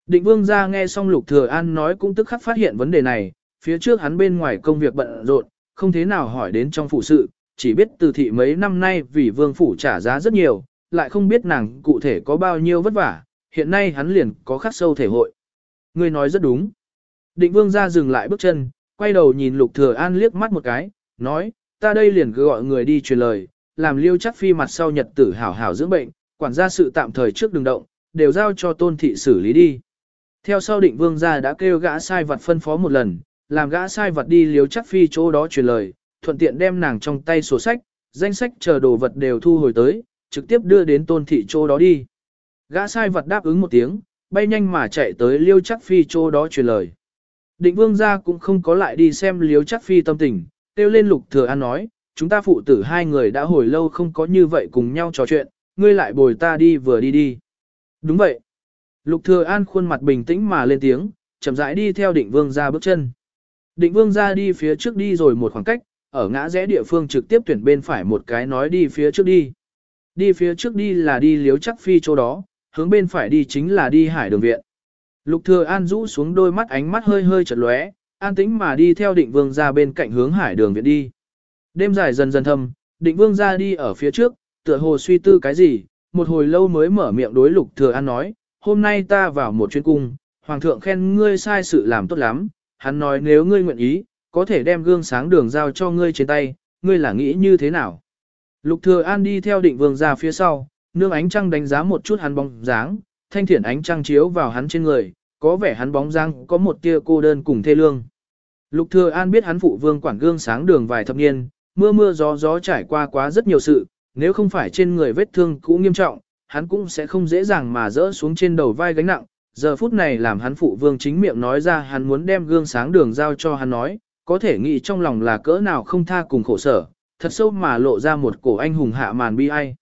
Định vương ra nghe xong Lục Thừa An nói cũng tức khắc phát hiện vấn đề này, phía trước hắn bên ngoài công việc bận rộn, không thế nào hỏi đến trong phủ sự, chỉ biết từ thị mấy năm nay vì vương phủ trả giá rất nhiều, lại không biết nàng cụ thể có bao nhiêu vất vả, hiện nay hắn liền có khắc sâu thể hội. Người nói rất đúng. Định vương ra dừng lại bước chân, quay đầu nhìn Lục Thừa An liếc mắt một cái, nói, ta đây liền cứ gọi người đi truyền lời, làm liêu chắc phi mặt sau nhật tử hảo hảo dưỡng bệnh, quản gia sự tạm thời trước đường động, đều giao cho tôn thị xử lý đi. Theo sau định vương gia đã kêu gã sai vật phân phó một lần, làm gã sai vật đi liếu chắc phi chỗ đó truyền lời, thuận tiện đem nàng trong tay sổ sách, danh sách chờ đồ vật đều thu hồi tới, trực tiếp đưa đến tôn thị chỗ đó đi. Gã sai vật đáp ứng một tiếng, bay nhanh mà chạy tới liêu chắc phi chỗ đó truyền lời. Định vương gia cũng không có lại đi xem liếu chắc phi tâm tình, kêu lên lục thừa an nói, chúng ta phụ tử hai người đã hồi lâu không có như vậy cùng nhau trò chuyện, ngươi lại bồi ta đi vừa đi đi. Đúng vậy. Lục thừa an khuôn mặt bình tĩnh mà lên tiếng, chậm rãi đi theo định vương gia bước chân. Định vương gia đi phía trước đi rồi một khoảng cách, ở ngã rẽ địa phương trực tiếp tuyển bên phải một cái nói đi phía trước đi. Đi phía trước đi là đi liếu chắc phi chỗ đó, hướng bên phải đi chính là đi hải đường viện. Lục thừa an rũ xuống đôi mắt ánh mắt hơi hơi chật lóe, an tĩnh mà đi theo định vương gia bên cạnh hướng hải đường viện đi. Đêm dài dần dần thâm, định vương ra đi ở phía trước, tựa hồ suy tư cái gì, một hồi lâu mới mở miệng đối lục thừa an nói, hôm nay ta vào một chuyến cung, hoàng thượng khen ngươi sai sự làm tốt lắm, hắn nói nếu ngươi nguyện ý, có thể đem gương sáng đường giao cho ngươi trên tay, ngươi là nghĩ như thế nào? Lục thừa an đi theo định vương ra phía sau, nương ánh trăng đánh giá một chút hắn bóng dáng, thanh thiển ánh trăng chiếu vào hắn trên người, có vẻ hắn bóng dáng có một tia cô đơn cùng thê lương. Lục thừa an biết hắn phụ vương quản gương sáng đường vài thập niên, mưa mưa gió gió trải qua quá rất nhiều sự, nếu không phải trên người vết thương cũ nghiêm trọng, hắn cũng sẽ không dễ dàng mà rỡ xuống trên đầu vai gánh nặng, Giờ phút này làm hắn phụ vương chính miệng nói ra hắn muốn đem gương sáng đường giao cho hắn nói, có thể nghĩ trong lòng là cỡ nào không tha cùng khổ sở, thật sâu mà lộ ra một cổ anh hùng hạ màn bi ai.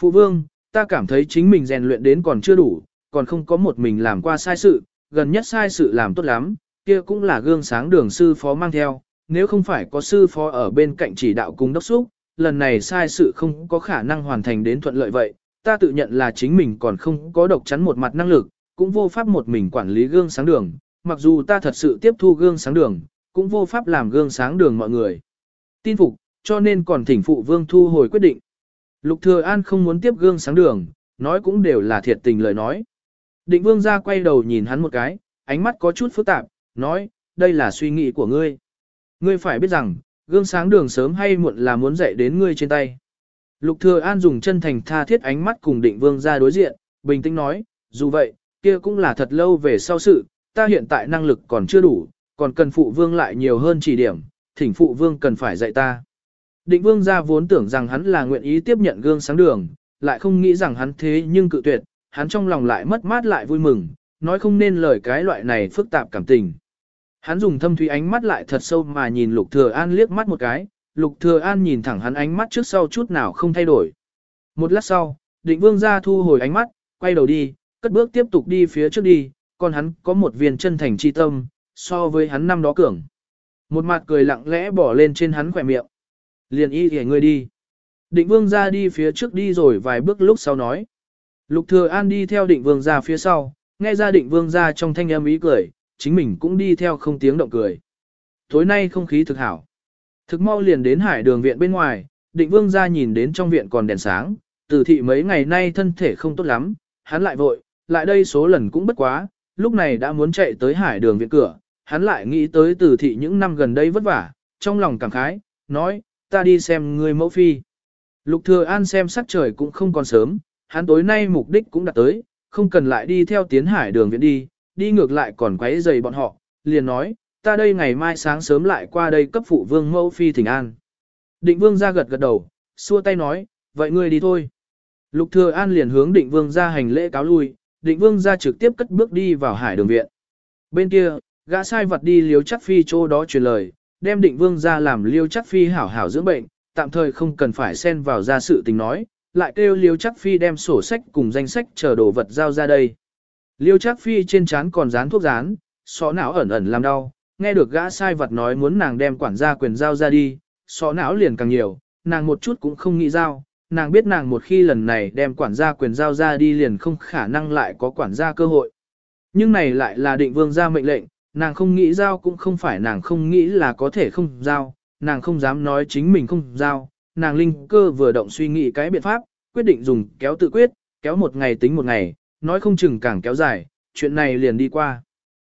Phụ vương, ta cảm thấy chính mình rèn luyện đến còn chưa đủ, còn không có một mình làm qua sai sự, gần nhất sai sự làm tốt lắm, kia cũng là gương sáng đường sư phó mang theo, nếu không phải có sư phó ở bên cạnh chỉ đạo cùng đốc xúc, lần này sai sự không có khả năng hoàn thành đến thuận lợi vậy, ta tự nhận là chính mình còn không có độc chắn một mặt năng lực, cũng vô pháp một mình quản lý gương sáng đường, mặc dù ta thật sự tiếp thu gương sáng đường, cũng vô pháp làm gương sáng đường mọi người. Tin phục, cho nên còn thỉnh phụ vương thu hồi quyết định. Lục Thừa An không muốn tiếp gương sáng đường, nói cũng đều là thiệt tình lời nói. Định vương ra quay đầu nhìn hắn một cái, ánh mắt có chút phức tạp, nói, đây là suy nghĩ của ngươi. Ngươi phải biết rằng, gương sáng đường sớm hay muộn là muốn dạy đến ngươi trên tay. Lục Thừa An dùng chân thành tha thiết ánh mắt cùng định vương ra đối diện, bình tĩnh nói, dù vậy, kia cũng là thật lâu về sau sự, ta hiện tại năng lực còn chưa đủ, còn cần phụ vương lại nhiều hơn chỉ điểm, thỉnh phụ vương cần phải dạy ta. Định vương gia vốn tưởng rằng hắn là nguyện ý tiếp nhận gương sáng đường, lại không nghĩ rằng hắn thế nhưng cự tuyệt, hắn trong lòng lại mất mát lại vui mừng, nói không nên lời cái loại này phức tạp cảm tình. Hắn dùng thâm thúy ánh mắt lại thật sâu mà nhìn Lục Thừa An liếc mắt một cái, Lục Thừa An nhìn thẳng hắn ánh mắt trước sau chút nào không thay đổi. Một lát sau, định vương gia thu hồi ánh mắt, quay đầu đi, cất bước tiếp tục đi phía trước đi, còn hắn có một viên chân thành chi tâm, so với hắn năm đó cường. Một mặt cười lặng lẽ bỏ lên trên hắn khỏe miệng. Liền y thì ngươi đi. Định vương ra đi phía trước đi rồi vài bước lúc sau nói. Lục thừa an đi theo định vương ra phía sau, nghe ra định vương ra trong thanh âm ý cười, chính mình cũng đi theo không tiếng động cười. Tối nay không khí thực hảo. Thực mau liền đến hải đường viện bên ngoài, định vương ra nhìn đến trong viện còn đèn sáng, từ thị mấy ngày nay thân thể không tốt lắm, hắn lại vội, lại đây số lần cũng bất quá, lúc này đã muốn chạy tới hải đường viện cửa, hắn lại nghĩ tới từ thị những năm gần đây vất vả, trong lòng cảm khái, nói, ta đi xem người mẫu phi. Lục thừa an xem sắc trời cũng không còn sớm, hắn tối nay mục đích cũng đã tới, không cần lại đi theo tiến hải đường viện đi, đi ngược lại còn quấy rầy bọn họ, liền nói, ta đây ngày mai sáng sớm lại qua đây cấp phụ vương mẫu phi thỉnh an. Định vương ra gật gật đầu, xua tay nói, vậy ngươi đi thôi. Lục thừa an liền hướng định vương ra hành lễ cáo lui, định vương ra trực tiếp cất bước đi vào hải đường viện. Bên kia, gã sai vật đi liếu chắc phi chỗ đó truyền lời, đem định vương ra làm liêu chắc phi hảo hảo dưỡng bệnh, tạm thời không cần phải xen vào ra sự tình nói, lại kêu liêu chắc phi đem sổ sách cùng danh sách chờ đồ vật giao ra đây. Liêu Trác phi trên trán còn dán thuốc dán, sọ não ẩn ẩn làm đau, nghe được gã sai vật nói muốn nàng đem quản gia quyền giao ra đi, sọ não liền càng nhiều, nàng một chút cũng không nghĩ giao, nàng biết nàng một khi lần này đem quản gia quyền giao ra đi liền không khả năng lại có quản gia cơ hội. Nhưng này lại là định vương ra mệnh lệnh, nàng không nghĩ giao cũng không phải nàng không nghĩ là có thể không giao, nàng không dám nói chính mình không giao, nàng linh cơ vừa động suy nghĩ cái biện pháp, quyết định dùng kéo tự quyết, kéo một ngày tính một ngày, nói không chừng càng kéo dài, chuyện này liền đi qua.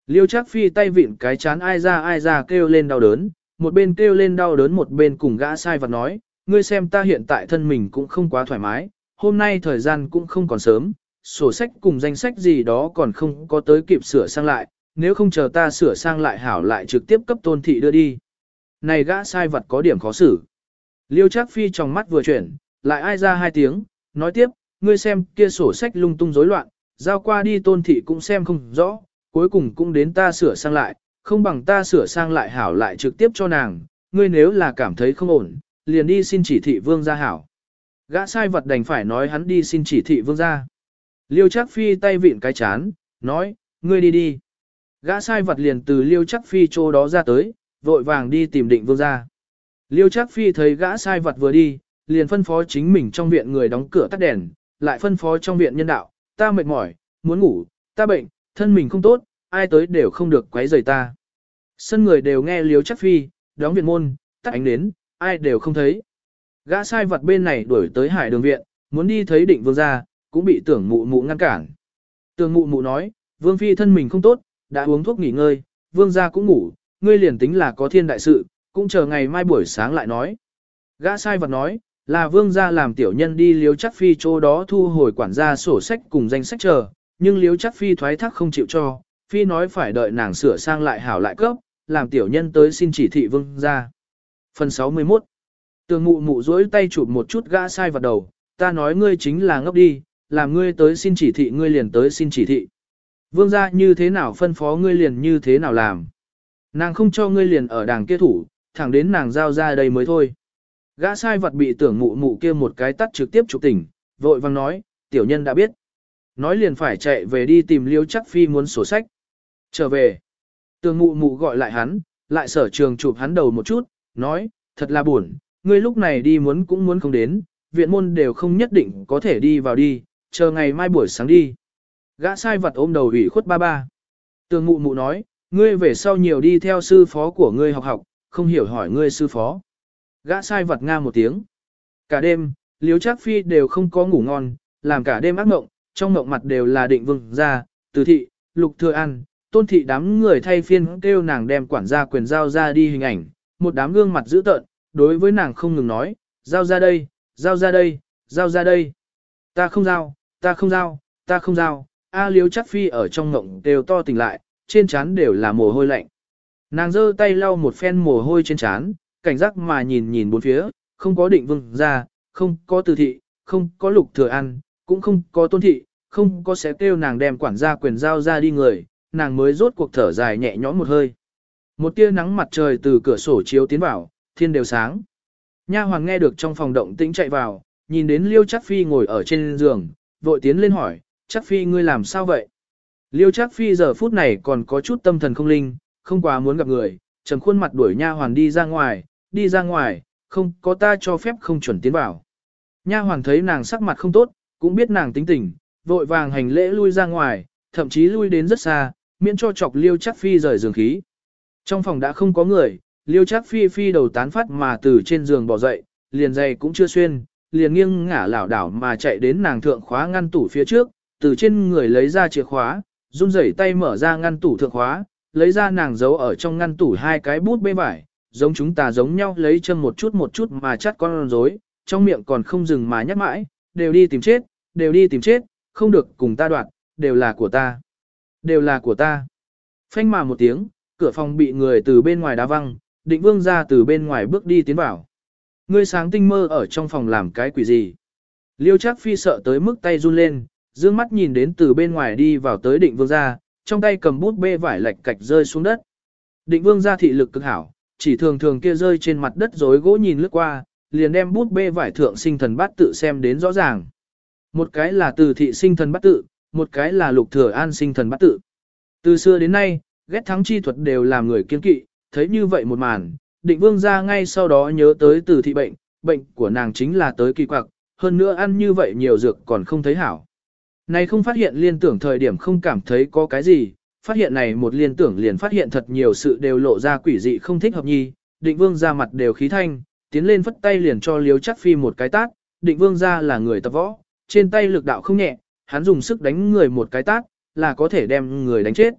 Liêu chắc phi tay vịn cái chán ai ra ai ra kêu lên đau đớn, một bên kêu lên đau đớn một bên cùng gã sai vật nói, ngươi xem ta hiện tại thân mình cũng không quá thoải mái, hôm nay thời gian cũng không còn sớm, sổ sách cùng danh sách gì đó còn không có tới kịp sửa sang lại, nếu không chờ ta sửa sang lại hảo lại trực tiếp cấp tôn thị đưa đi. Này gã sai vật có điểm khó xử. Liêu Trác Phi trong mắt vừa chuyển, lại ai ra hai tiếng, nói tiếp, ngươi xem kia sổ sách lung tung rối loạn, giao qua đi tôn thị cũng xem không rõ, cuối cùng cũng đến ta sửa sang lại, không bằng ta sửa sang lại hảo lại trực tiếp cho nàng, ngươi nếu là cảm thấy không ổn, liền đi xin chỉ thị vương gia hảo. Gã sai vật đành phải nói hắn đi xin chỉ thị vương gia. Liêu Trác Phi tay vịn cái chán, nói, ngươi đi đi. Gã sai vật liền từ liêu chắc phi chỗ đó ra tới, vội vàng đi tìm định vương gia. Liêu chắc phi thấy gã sai vật vừa đi, liền phân phó chính mình trong viện người đóng cửa tắt đèn, lại phân phó trong viện nhân đạo, ta mệt mỏi, muốn ngủ, ta bệnh, thân mình không tốt, ai tới đều không được quấy rầy ta. Sân người đều nghe liếu chắc phi, đóng viện môn, tắt ánh đến, ai đều không thấy. Gã sai vật bên này đuổi tới hải đường viện, muốn đi thấy định vương gia, cũng bị tưởng mụ mụ ngăn cản. Tưởng mụ mụ nói, vương phi thân mình không tốt, đã uống thuốc nghỉ ngơi, vương gia cũng ngủ, ngươi liền tính là có thiên đại sự, cũng chờ ngày mai buổi sáng lại nói. Gã sai vật nói, là vương gia làm tiểu nhân đi liếu chắc phi chỗ đó thu hồi quản gia sổ sách cùng danh sách chờ, nhưng liếu chắc phi thoái thác không chịu cho, phi nói phải đợi nàng sửa sang lại hảo lại cấp, làm tiểu nhân tới xin chỉ thị vương gia. Phần 61 Tường mụ mụ duỗi tay chụp một chút gã sai vào đầu, ta nói ngươi chính là ngốc đi, làm ngươi tới xin chỉ thị ngươi liền tới xin chỉ thị. Vương gia như thế nào phân phó ngươi liền như thế nào làm. Nàng không cho ngươi liền ở đàng kia thủ, thẳng đến nàng giao ra đây mới thôi. Gã sai vật bị tưởng mụ mụ kia một cái tắt trực tiếp trục tỉnh, vội vang nói, tiểu nhân đã biết. Nói liền phải chạy về đi tìm liêu chắc phi muốn sổ sách. Trở về. Tưởng mụ mụ gọi lại hắn, lại sở trường chụp hắn đầu một chút, nói, thật là buồn, ngươi lúc này đi muốn cũng muốn không đến, viện môn đều không nhất định có thể đi vào đi, chờ ngày mai buổi sáng đi. Gã sai vật ôm đầu ủy khuất ba ba. Tường mụ mụ nói, ngươi về sau nhiều đi theo sư phó của ngươi học học, không hiểu hỏi ngươi sư phó. Gã sai vật nga một tiếng. Cả đêm, liếu Trác phi đều không có ngủ ngon, làm cả đêm ác mộng, trong mộng mặt đều là định vương gia, từ thị, lục thừa an, tôn thị đám người thay phiên kêu nàng đem quản gia quyền giao ra đi hình ảnh, một đám gương mặt dữ tợn, đối với nàng không ngừng nói, giao ra đây, giao ra đây, giao ra đây. Ta không giao, ta không giao, ta không giao, A liếu Trác phi ở trong mộng đều to tỉnh lại, trên trán đều là mồ hôi lạnh. Nàng giơ tay lau một phen mồ hôi trên trán, cảnh giác mà nhìn nhìn bốn phía, không có định vương ra, không có từ thị, không có lục thừa ăn, cũng không có tôn thị, không có sẽ kêu nàng đem quản gia quyền giao ra đi người, nàng mới rốt cuộc thở dài nhẹ nhõm một hơi. Một tia nắng mặt trời từ cửa sổ chiếu tiến vào, thiên đều sáng. Nha hoàng nghe được trong phòng động tĩnh chạy vào, nhìn đến Liêu Chắc Phi ngồi ở trên giường, vội tiến lên hỏi, Chắc Phi ngươi làm sao vậy? Liêu Chắc Phi giờ phút này còn có chút tâm thần không linh, không quá muốn gặp người, trầm khuôn mặt đuổi nha hoàn đi ra ngoài, đi ra ngoài, không có ta cho phép không chuẩn tiến vào. Nha hoàng thấy nàng sắc mặt không tốt, cũng biết nàng tính tình, vội vàng hành lễ lui ra ngoài, thậm chí lui đến rất xa, miễn cho chọc Liêu Chắc Phi rời giường khí. Trong phòng đã không có người, Liêu Chắc Phi phi đầu tán phát mà từ trên giường bỏ dậy, liền giày cũng chưa xuyên, liền nghiêng ngả lảo đảo mà chạy đến nàng thượng khóa ngăn tủ phía trước, từ trên người lấy ra chìa khóa, run rẩy tay mở ra ngăn tủ thượng khóa, lấy ra nàng giấu ở trong ngăn tủ hai cái bút bê vải, giống chúng ta giống nhau lấy chân một chút một chút mà chắt con rối, trong miệng còn không dừng mà nhắc mãi, đều đi tìm chết, đều đi tìm chết, không được cùng ta đoạt, đều là của ta, đều là của ta. Phanh mà một tiếng, cửa phòng bị người từ bên ngoài đá văng, định vương ra từ bên ngoài bước đi tiến vào. Ngươi sáng tinh mơ ở trong phòng làm cái quỷ gì? Liêu chắc phi sợ tới mức tay run lên, dương mắt nhìn đến từ bên ngoài đi vào tới định vương gia, trong tay cầm bút bê vải lạch cạch rơi xuống đất. Định vương gia thị lực cực hảo, chỉ thường thường kia rơi trên mặt đất rối gỗ nhìn lướt qua, liền đem bút bê vải thượng sinh thần bát tự xem đến rõ ràng. Một cái là từ thị sinh thần bát tự, một cái là lục thừa an sinh thần bát tự. Từ xưa đến nay, ghét thắng chi thuật đều làm người kiên kỵ, thấy như vậy một màn, định vương gia ngay sau đó nhớ tới từ thị bệnh, bệnh của nàng chính là tới kỳ quặc, hơn nữa ăn như vậy nhiều dược còn không thấy hảo. Này không phát hiện liên tưởng thời điểm không cảm thấy có cái gì, phát hiện này một liên tưởng liền phát hiện thật nhiều sự đều lộ ra quỷ dị không thích hợp nhi, định vương ra mặt đều khí thanh, tiến lên phất tay liền cho liếu chắc phi một cái tát, định vương ra là người tập võ, trên tay lực đạo không nhẹ, hắn dùng sức đánh người một cái tát, là có thể đem người đánh chết.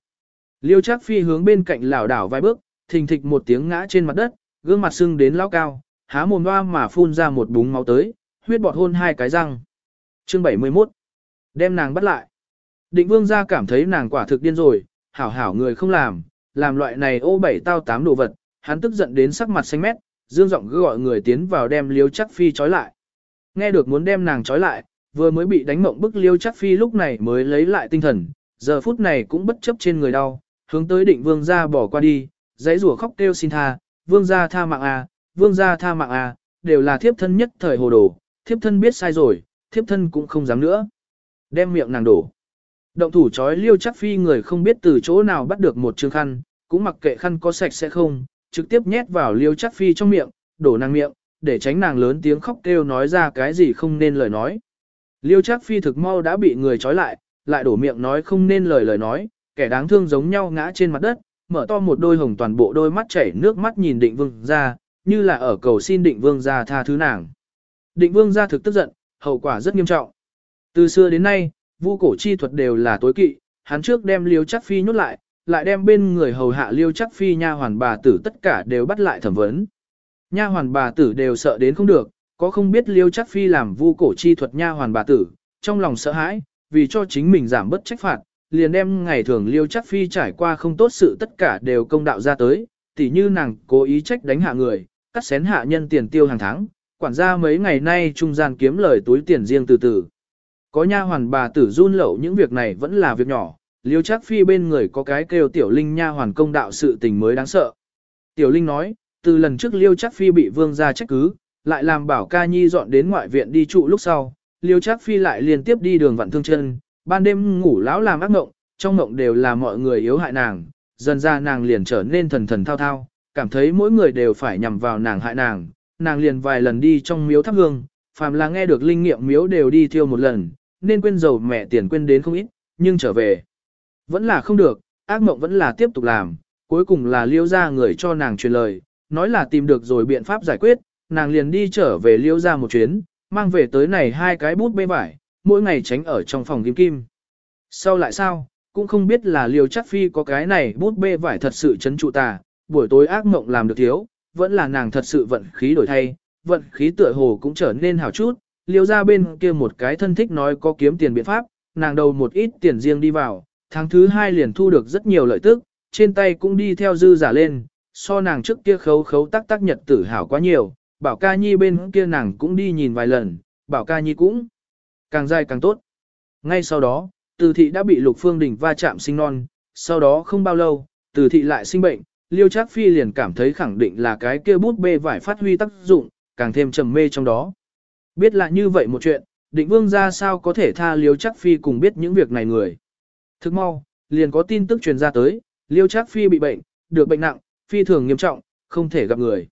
Liêu chắc phi hướng bên cạnh lảo đảo vài bước, thình thịch một tiếng ngã trên mặt đất, gương mặt sưng đến lao cao, há mồm hoa mà phun ra một búng máu tới, huyết bọt hôn hai cái răng. Chương 71 Đem nàng bắt lại. Định vương gia cảm thấy nàng quả thực điên rồi, hảo hảo người không làm, làm loại này ô bảy tao tám đồ vật, hắn tức giận đến sắc mặt xanh mét, dương giọng gọi người tiến vào đem liêu chắc phi trói lại. Nghe được muốn đem nàng trói lại, vừa mới bị đánh mộng bức liêu chắc phi lúc này mới lấy lại tinh thần, giờ phút này cũng bất chấp trên người đau, hướng tới định vương gia bỏ qua đi, giấy rủa khóc kêu xin tha, vương gia tha mạng à, vương gia tha mạng à, đều là thiếp thân nhất thời hồ đồ, thiếp thân biết sai rồi, thiếp thân cũng không dám nữa. Đem miệng nàng đổ. Động thủ chói liêu chắc phi người không biết từ chỗ nào bắt được một chương khăn, cũng mặc kệ khăn có sạch sẽ không, trực tiếp nhét vào liêu chắc phi trong miệng, đổ nàng miệng, để tránh nàng lớn tiếng khóc kêu nói ra cái gì không nên lời nói. Liêu chắc phi thực mau đã bị người trói lại, lại đổ miệng nói không nên lời lời nói, kẻ đáng thương giống nhau ngã trên mặt đất, mở to một đôi hồng toàn bộ đôi mắt chảy nước mắt nhìn định vương ra, như là ở cầu xin định vương ra tha thứ nàng. Định vương ra thực tức giận, hậu quả rất nghiêm trọng. Từ xưa đến nay, vu cổ chi thuật đều là tối kỵ, hắn trước đem liêu chắc phi nhốt lại, lại đem bên người hầu hạ liêu chắc phi nha hoàn bà tử tất cả đều bắt lại thẩm vấn. Nha hoàn bà tử đều sợ đến không được, có không biết liêu chắc phi làm vu cổ chi thuật nha hoàn bà tử, trong lòng sợ hãi, vì cho chính mình giảm bớt trách phạt, liền đem ngày thường liêu chắc phi trải qua không tốt sự tất cả đều công đạo ra tới, tỉ như nàng cố ý trách đánh hạ người, cắt xén hạ nhân tiền tiêu hàng tháng, quản gia mấy ngày nay trung gian kiếm lời túi tiền riêng từ từ. Có nha hoàn bà tử run lậu những việc này vẫn là việc nhỏ, Liêu Trác Phi bên người có cái kêu Tiểu Linh nha hoàn công đạo sự tình mới đáng sợ. Tiểu Linh nói, từ lần trước Liêu Trác Phi bị vương gia trách cứ, lại làm bảo ca nhi dọn đến ngoại viện đi trụ lúc sau, Liêu Trác Phi lại liên tiếp đi đường vặn thương chân, ban đêm ngủ lão làm ác mộng, trong mộng đều là mọi người yếu hại nàng, dần ra nàng liền trở nên thần thần thao thao, cảm thấy mỗi người đều phải nhằm vào nàng hại nàng, nàng liền vài lần đi trong miếu thắp hương, phàm là nghe được linh nghiệm miếu đều đi thiêu một lần, nên quên dầu mẹ tiền quên đến không ít, nhưng trở về. Vẫn là không được, ác mộng vẫn là tiếp tục làm, cuối cùng là liêu ra người cho nàng truyền lời, nói là tìm được rồi biện pháp giải quyết, nàng liền đi trở về liêu ra một chuyến, mang về tới này hai cái bút bê vải, mỗi ngày tránh ở trong phòng kim kim. Sau lại sao, cũng không biết là liêu chắc phi có cái này bút bê vải thật sự chấn trụ tà, buổi tối ác mộng làm được thiếu, vẫn là nàng thật sự vận khí đổi thay, vận khí tựa hồ cũng trở nên hảo chút, liêu ra bên kia một cái thân thích nói có kiếm tiền biện pháp, nàng đầu một ít tiền riêng đi vào, tháng thứ hai liền thu được rất nhiều lợi tức, trên tay cũng đi theo dư giả lên, so nàng trước kia khấu khấu tắc tắc nhật tử hảo quá nhiều, bảo ca nhi bên kia nàng cũng đi nhìn vài lần, bảo ca nhi cũng càng dài càng tốt. Ngay sau đó, từ thị đã bị lục phương đình va chạm sinh non, sau đó không bao lâu, từ thị lại sinh bệnh, liêu trác phi liền cảm thấy khẳng định là cái kia bút bê vải phát huy tác dụng, càng thêm trầm mê trong đó. Biết là như vậy một chuyện, định vương ra sao có thể tha liêu trác phi cùng biết những việc này người. Thức mau, liền có tin tức truyền ra tới, liêu trác phi bị bệnh, được bệnh nặng, phi thường nghiêm trọng, không thể gặp người.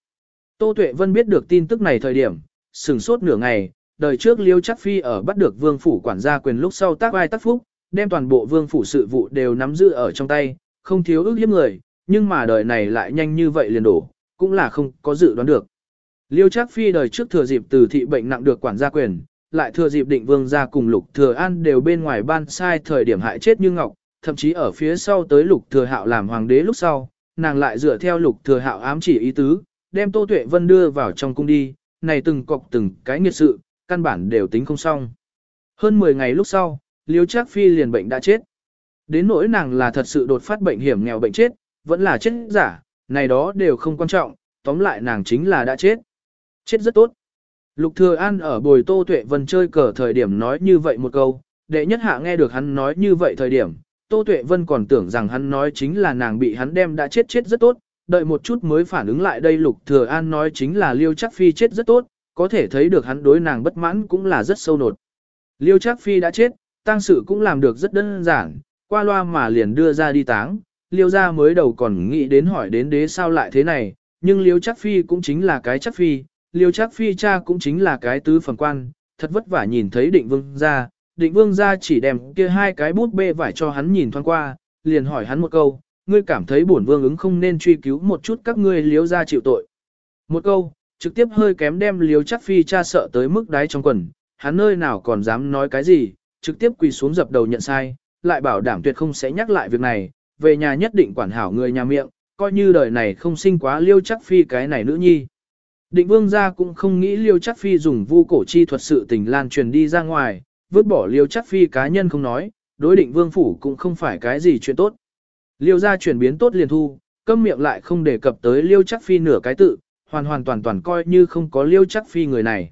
Tô Tuệ Vân biết được tin tức này thời điểm, sừng sốt nửa ngày, đời trước liêu trác phi ở bắt được vương phủ quản gia quyền lúc sau tác vai tác phúc, đem toàn bộ vương phủ sự vụ đều nắm giữ ở trong tay, không thiếu ước hiếp người, nhưng mà đời này lại nhanh như vậy liền đổ, cũng là không có dự đoán được. Liêu Trác Phi đời trước thừa dịp từ thị bệnh nặng được quản gia quyền, lại thừa dịp định vương gia cùng lục thừa an đều bên ngoài ban sai thời điểm hại chết như ngọc, thậm chí ở phía sau tới lục thừa hạo làm hoàng đế lúc sau, nàng lại dựa theo lục thừa hạo ám chỉ ý tứ, đem Tô Tuệ Vân đưa vào trong cung đi, này từng cọc từng cái nghiệt sự, căn bản đều tính không xong. Hơn 10 ngày lúc sau, Liêu Trác Phi liền bệnh đã chết. Đến nỗi nàng là thật sự đột phát bệnh hiểm nghèo bệnh chết, vẫn là chết giả, này đó đều không quan trọng, tóm lại nàng chính là đã chết. Chết rất tốt. Lục Thừa An ở bồi Tô Tuệ Vân chơi cờ thời điểm nói như vậy một câu, đệ nhất hạ nghe được hắn nói như vậy thời điểm, Tô Tuệ Vân còn tưởng rằng hắn nói chính là nàng bị hắn đem đã chết chết rất tốt, đợi một chút mới phản ứng lại đây Lục Thừa An nói chính là Liêu Trác Phi chết rất tốt, có thể thấy được hắn đối nàng bất mãn cũng là rất sâu nột. Liêu Trác Phi đã chết, tang sự cũng làm được rất đơn giản, qua loa mà liền đưa ra đi táng, Liêu gia mới đầu còn nghĩ đến hỏi đến đế sao lại thế này, nhưng Liêu Trác Phi cũng chính là cái Trác Phi, Liêu Chắc Phi cha cũng chính là cái tứ phần quan, thật vất vả nhìn thấy định vương gia, định vương gia chỉ đem kia hai cái bút bê vải cho hắn nhìn thoáng qua, liền hỏi hắn một câu, ngươi cảm thấy bổn vương ứng không nên truy cứu một chút các ngươi liếu gia chịu tội. Một câu, trực tiếp hơi kém đem liếu chắc phi cha sợ tới mức đáy trong quần, hắn nơi nào còn dám nói cái gì, trực tiếp quỳ xuống dập đầu nhận sai, lại bảo đảm tuyệt không sẽ nhắc lại việc này, về nhà nhất định quản hảo người nhà miệng, coi như đời này không sinh quá liêu chắc phi cái này nữ nhi. Định vương gia cũng không nghĩ liêu chắc phi dùng vu cổ chi thuật sự tình lan truyền đi ra ngoài, vứt bỏ liêu chắc phi cá nhân không nói, đối định vương phủ cũng không phải cái gì chuyện tốt. Liêu gia chuyển biến tốt liền thu, câm miệng lại không đề cập tới liêu chắc phi nửa cái tự, hoàn hoàn toàn toàn coi như không có liêu chắc phi người này.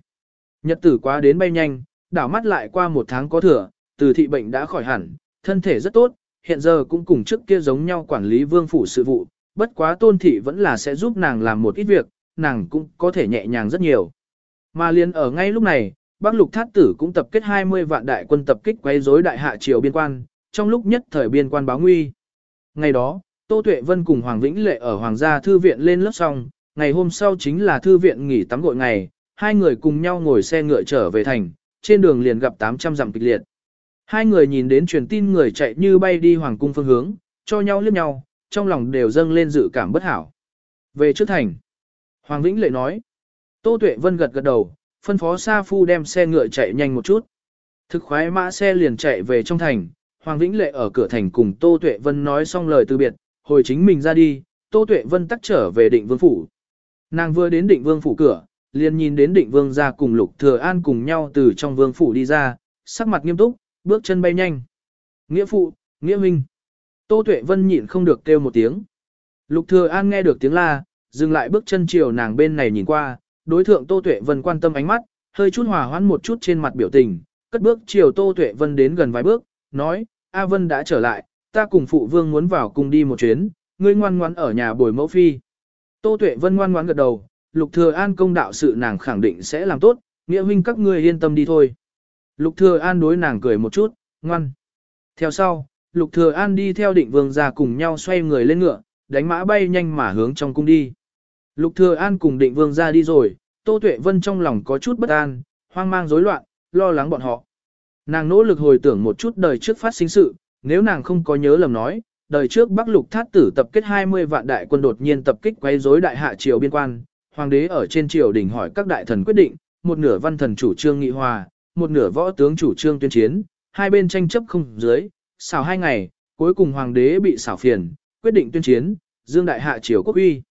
Nhật tử quá đến bay nhanh, đảo mắt lại qua một tháng có thừa, từ thị bệnh đã khỏi hẳn, thân thể rất tốt, hiện giờ cũng cùng trước kia giống nhau quản lý vương phủ sự vụ, bất quá tôn thị vẫn là sẽ giúp nàng làm một ít việc, nàng cũng có thể nhẹ nhàng rất nhiều. Mà liền ở ngay lúc này, Bắc Lục Thát Tử cũng tập kết 20 vạn đại quân tập kích quấy rối đại hạ triều biên quan, trong lúc nhất thời biên quan báo nguy. Ngày đó, Tô Tuệ Vân cùng Hoàng Vĩnh Lệ ở Hoàng gia thư viện lên lớp xong, ngày hôm sau chính là thư viện nghỉ tắm gội ngày, hai người cùng nhau ngồi xe ngựa trở về thành, trên đường liền gặp 800 dặm kịch liệt. Hai người nhìn đến truyền tin người chạy như bay đi hoàng cung phương hướng, cho nhau liếc nhau, trong lòng đều dâng lên dự cảm bất hảo. Về trước thành, Hoàng Vĩnh Lệ nói, Tô Tuệ Vân gật gật đầu, phân phó Sa Phu đem xe ngựa chạy nhanh một chút. Thực khoái mã xe liền chạy về trong thành, Hoàng Vĩnh Lệ ở cửa thành cùng Tô Tuệ Vân nói xong lời từ biệt, hồi chính mình ra đi, Tô Tuệ Vân tắc trở về định vương phủ. Nàng vừa đến định vương phủ cửa, liền nhìn đến định vương ra cùng Lục Thừa An cùng nhau từ trong vương phủ đi ra, sắc mặt nghiêm túc, bước chân bay nhanh. Nghĩa phụ, nghĩa minh. Tô Tuệ Vân nhịn không được kêu một tiếng. Lục Thừa An nghe được tiếng la, dừng lại bước chân chiều nàng bên này nhìn qua, đối thượng Tô Tuệ Vân quan tâm ánh mắt, hơi chút hòa hoãn một chút trên mặt biểu tình, cất bước chiều Tô Tuệ Vân đến gần vài bước, nói, A Vân đã trở lại, ta cùng phụ vương muốn vào cùng đi một chuyến, ngươi ngoan ngoãn ở nhà bồi mẫu phi. Tô Tuệ Vân ngoan ngoãn gật đầu, Lục Thừa An công đạo sự nàng khẳng định sẽ làm tốt, nghĩa huynh các ngươi yên tâm đi thôi. Lục Thừa An đối nàng cười một chút, ngoan. Theo sau, Lục Thừa An đi theo định vương ra cùng nhau xoay người lên ngựa, đánh mã bay nhanh mà hướng trong cung đi. Lục Thừa An cùng định vương ra đi rồi, Tô Tuệ Vân trong lòng có chút bất an, hoang mang rối loạn, lo lắng bọn họ. Nàng nỗ lực hồi tưởng một chút đời trước phát sinh sự, nếu nàng không có nhớ lầm nói, đời trước Bắc Lục Thát Tử tập kết 20 vạn đại quân đột nhiên tập kích quấy rối đại hạ triều biên quan, hoàng đế ở trên triều đình hỏi các đại thần quyết định, một nửa văn thần chủ trương nghị hòa, một nửa võ tướng chủ trương tuyên chiến, hai bên tranh chấp không dưới, xảo hai ngày, cuối cùng hoàng đế bị xảo phiền, quyết định tuyên chiến, dương đại hạ triều quốc uy.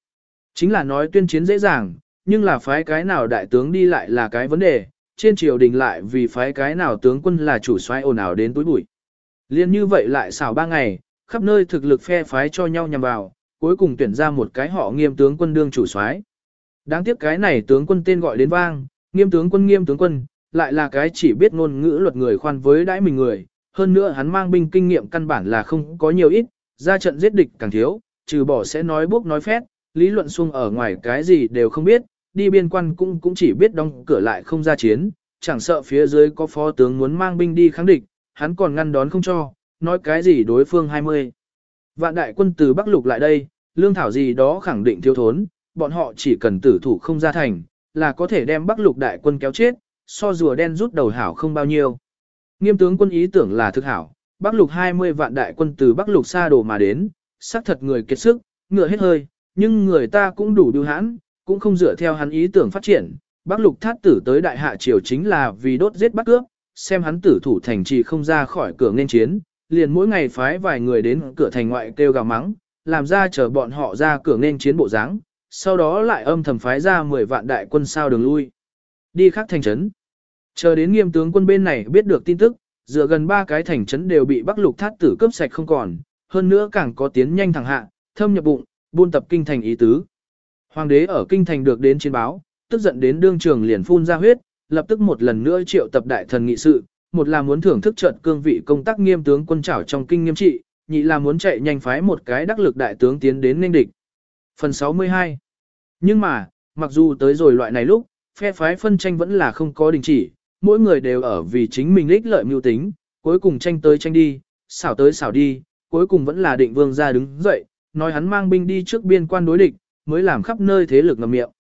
Chính là nói tuyên chiến dễ dàng, nhưng là phái cái nào đại tướng đi lại là cái vấn đề, trên triều đình lại vì phái cái nào tướng quân là chủ soái ồn ào đến túi bụi. Liên như vậy lại xảo ba ngày, khắp nơi thực lực phe phái cho nhau nhằm vào, cuối cùng tuyển ra một cái họ nghiêm tướng quân đương chủ soái. Đáng tiếc cái này tướng quân tên gọi đến vang, nghiêm tướng quân nghiêm tướng quân, lại là cái chỉ biết ngôn ngữ luật người khoan với đãi mình người, hơn nữa hắn mang binh kinh nghiệm căn bản là không có nhiều ít, ra trận giết địch càng thiếu, trừ bỏ sẽ nói bốc nói phét, lý luận xung ở ngoài cái gì đều không biết, đi biên quan cũng cũng chỉ biết đóng cửa lại không ra chiến, chẳng sợ phía dưới có phó tướng muốn mang binh đi kháng địch, hắn còn ngăn đón không cho, nói cái gì đối phương 20. Vạn đại quân từ Bắc Lục lại đây, lương thảo gì đó khẳng định thiếu thốn, bọn họ chỉ cần tử thủ không ra thành, là có thể đem Bắc Lục đại quân kéo chết, so rùa đen rút đầu hảo không bao nhiêu. Nghiêm tướng quân ý tưởng là thực hảo, Bắc Lục 20 vạn đại quân từ Bắc Lục xa đồ mà đến, xác thật người kiệt sức, ngựa hết hơi, nhưng người ta cũng đủ điều hãn, cũng không dựa theo hắn ý tưởng phát triển. Bắc Lục thát tử tới đại hạ triều chính là vì đốt giết bắt cướp, xem hắn tử thủ thành trì không ra khỏi cửa nên chiến, liền mỗi ngày phái vài người đến cửa thành ngoại kêu gào mắng, làm ra chờ bọn họ ra cửa nên chiến bộ dáng, sau đó lại âm thầm phái ra 10 vạn đại quân sao đường lui. Đi khắc thành trấn. Chờ đến nghiêm tướng quân bên này biết được tin tức, dựa gần ba cái thành trấn đều bị Bắc Lục thát tử cướp sạch không còn, hơn nữa càng có tiến nhanh thẳng hạ, thâm nhập bụng, buôn tập kinh thành ý tứ. Hoàng đế ở kinh thành được đến chiến báo, tức giận đến đương trường liền phun ra huyết, lập tức một lần nữa triệu tập đại thần nghị sự, một là muốn thưởng thức trận cương vị công tác nghiêm tướng quân trảo trong kinh nghiêm trị, nhị là muốn chạy nhanh phái một cái đắc lực đại tướng tiến đến ninh địch. Phần 62 Nhưng mà, mặc dù tới rồi loại này lúc, phe phái phân tranh vẫn là không có đình chỉ, mỗi người đều ở vì chính mình ích lợi mưu tính, cuối cùng tranh tới tranh đi, xảo tới xảo đi, cuối cùng vẫn là định vương ra đứng dậy, nói hắn mang binh đi trước biên quan đối địch, mới làm khắp nơi thế lực ngầm miệng.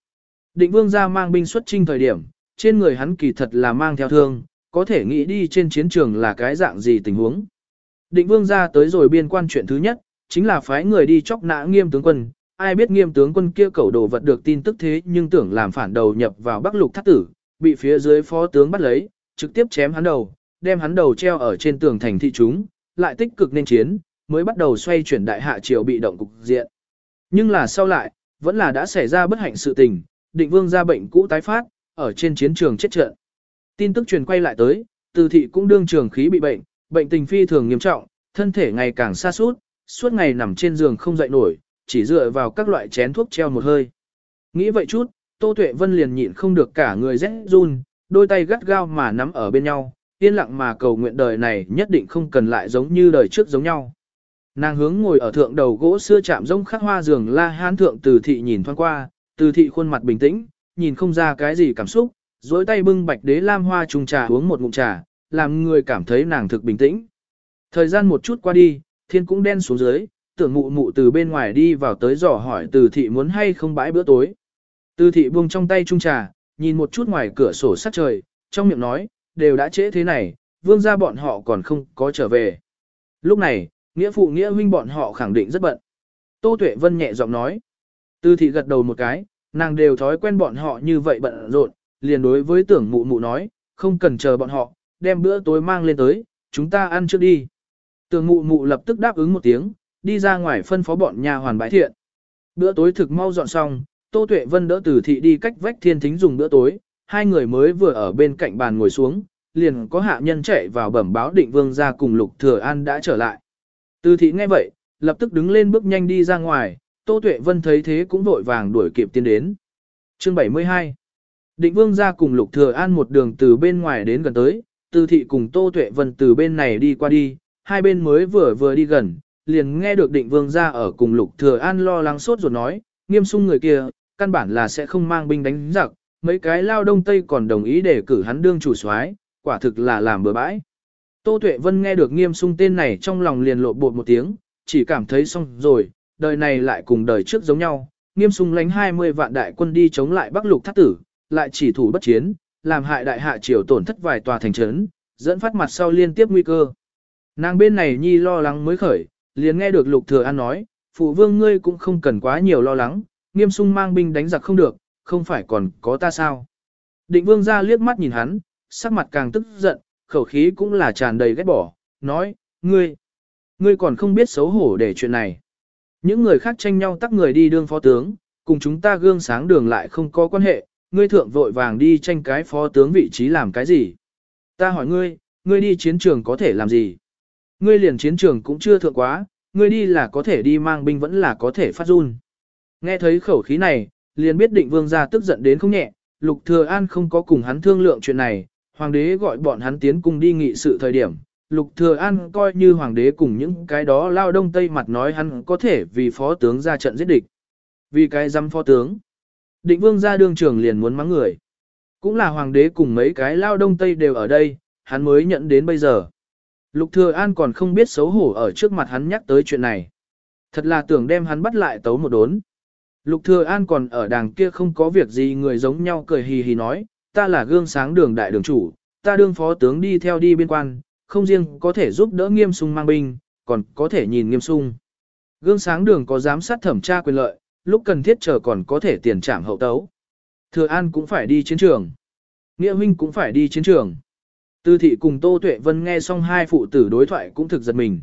Định vương gia mang binh xuất trinh thời điểm, trên người hắn kỳ thật là mang theo thương, có thể nghĩ đi trên chiến trường là cái dạng gì tình huống. Định vương gia tới rồi biên quan chuyện thứ nhất, chính là phái người đi chóc nã nghiêm tướng quân, ai biết nghiêm tướng quân kia cẩu đồ vật được tin tức thế nhưng tưởng làm phản đầu nhập vào bắc lục thắt tử, bị phía dưới phó tướng bắt lấy, trực tiếp chém hắn đầu, đem hắn đầu treo ở trên tường thành thị chúng, lại tích cực nên chiến, mới bắt đầu xoay chuyển đại hạ triều bị động cục diện. Nhưng là sau lại, vẫn là đã xảy ra bất hạnh sự tình, định vương ra bệnh cũ tái phát, ở trên chiến trường chết trận. Tin tức truyền quay lại tới, từ thị cũng đương trường khí bị bệnh, bệnh tình phi thường nghiêm trọng, thân thể ngày càng xa suốt, suốt ngày nằm trên giường không dậy nổi, chỉ dựa vào các loại chén thuốc treo một hơi. Nghĩ vậy chút, Tô Tuệ Vân liền nhịn không được cả người rét run, đôi tay gắt gao mà nắm ở bên nhau, yên lặng mà cầu nguyện đời này nhất định không cần lại giống như đời trước giống nhau. Nàng hướng ngồi ở thượng đầu gỗ xưa chạm rông khắc hoa giường la hán thượng từ thị nhìn thoáng qua, từ thị khuôn mặt bình tĩnh, nhìn không ra cái gì cảm xúc, dối tay bưng bạch đế lam hoa trùng trà uống một ngụm trà, làm người cảm thấy nàng thực bình tĩnh. Thời gian một chút qua đi, thiên cũng đen xuống dưới, tưởng mụ mụ từ bên ngoài đi vào tới dò hỏi từ thị muốn hay không bãi bữa tối. Từ thị buông trong tay trung trà, nhìn một chút ngoài cửa sổ sát trời, trong miệng nói, đều đã trễ thế này, vương gia bọn họ còn không có trở về. Lúc này, nghĩa phụ nghĩa huynh bọn họ khẳng định rất bận. Tô Tuệ Vân nhẹ giọng nói. Từ thị gật đầu một cái, nàng đều thói quen bọn họ như vậy bận rộn, liền đối với tưởng mụ mụ nói, không cần chờ bọn họ, đem bữa tối mang lên tới, chúng ta ăn trước đi. Tưởng mụ mụ lập tức đáp ứng một tiếng, đi ra ngoài phân phó bọn nhà hoàn bãi thiện. Bữa tối thực mau dọn xong, Tô Tuệ Vân đỡ Từ thị đi cách vách thiên thính dùng bữa tối, hai người mới vừa ở bên cạnh bàn ngồi xuống, liền có hạ nhân chạy vào bẩm báo định vương gia cùng Lục Thừa An đã trở lại. Từ thị nghe vậy, lập tức đứng lên bước nhanh đi ra ngoài, Tô Tuệ Vân thấy thế cũng vội vàng đuổi kịp tiến đến. Chương 72 Định vương gia cùng Lục Thừa An một đường từ bên ngoài đến gần tới, Từ thị cùng Tô Tuệ Vân từ bên này đi qua đi, hai bên mới vừa vừa đi gần, liền nghe được định vương ra ở cùng lục thừa an lo lắng sốt ruột nói, nghiêm sung người kia, căn bản là sẽ không mang binh đánh giặc, mấy cái lao đông tây còn đồng ý để cử hắn đương chủ soái, quả thực là làm bừa bãi. Tô Tuệ Vân nghe được nghiêm sung tên này trong lòng liền lộ bột một tiếng, chỉ cảm thấy xong rồi, đời này lại cùng đời trước giống nhau, nghiêm sung lánh 20 vạn đại quân đi chống lại Bắc Lục Thất Tử, lại chỉ thủ bất chiến, làm hại đại hạ triều tổn thất vài tòa thành trấn, dẫn phát mặt sau liên tiếp nguy cơ. Nàng bên này nhi lo lắng mới khởi, liền nghe được Lục Thừa An nói, phụ vương ngươi cũng không cần quá nhiều lo lắng, nghiêm sung mang binh đánh giặc không được, không phải còn có ta sao. Định vương ra liếc mắt nhìn hắn, sắc mặt càng tức giận, khẩu khí cũng là tràn đầy ghét bỏ, nói, ngươi, ngươi còn không biết xấu hổ để chuyện này. Những người khác tranh nhau tắc người đi đương phó tướng, cùng chúng ta gương sáng đường lại không có quan hệ, ngươi thượng vội vàng đi tranh cái phó tướng vị trí làm cái gì. Ta hỏi ngươi, ngươi đi chiến trường có thể làm gì? Ngươi liền chiến trường cũng chưa thượng quá, ngươi đi là có thể đi mang binh vẫn là có thể phát run. Nghe thấy khẩu khí này, liền biết định vương gia tức giận đến không nhẹ, lục thừa an không có cùng hắn thương lượng chuyện này, hoàng đế gọi bọn hắn tiến cùng đi nghị sự thời điểm. Lục Thừa An coi như hoàng đế cùng những cái đó lao đông tây mặt nói hắn có thể vì phó tướng ra trận giết địch. Vì cái dăm phó tướng. Định vương ra đương trường liền muốn mắng người. Cũng là hoàng đế cùng mấy cái lao đông tây đều ở đây, hắn mới nhận đến bây giờ. Lục Thừa An còn không biết xấu hổ ở trước mặt hắn nhắc tới chuyện này. Thật là tưởng đem hắn bắt lại tấu một đốn. Lục Thừa An còn ở đàng kia không có việc gì người giống nhau cười hì hì nói, ta là gương sáng đường đại đường chủ, ta đương phó tướng đi theo đi biên quan, không riêng có thể giúp đỡ nghiêm sung mang binh, còn có thể nhìn nghiêm sung. Gương sáng đường có giám sát thẩm tra quyền lợi, lúc cần thiết chờ còn có thể tiền trảm hậu tấu. Thừa An cũng phải đi chiến trường. Nghĩa huynh cũng phải đi chiến trường. Tư thị cùng Tô Tuệ Vân nghe xong hai phụ tử đối thoại cũng thực giật mình.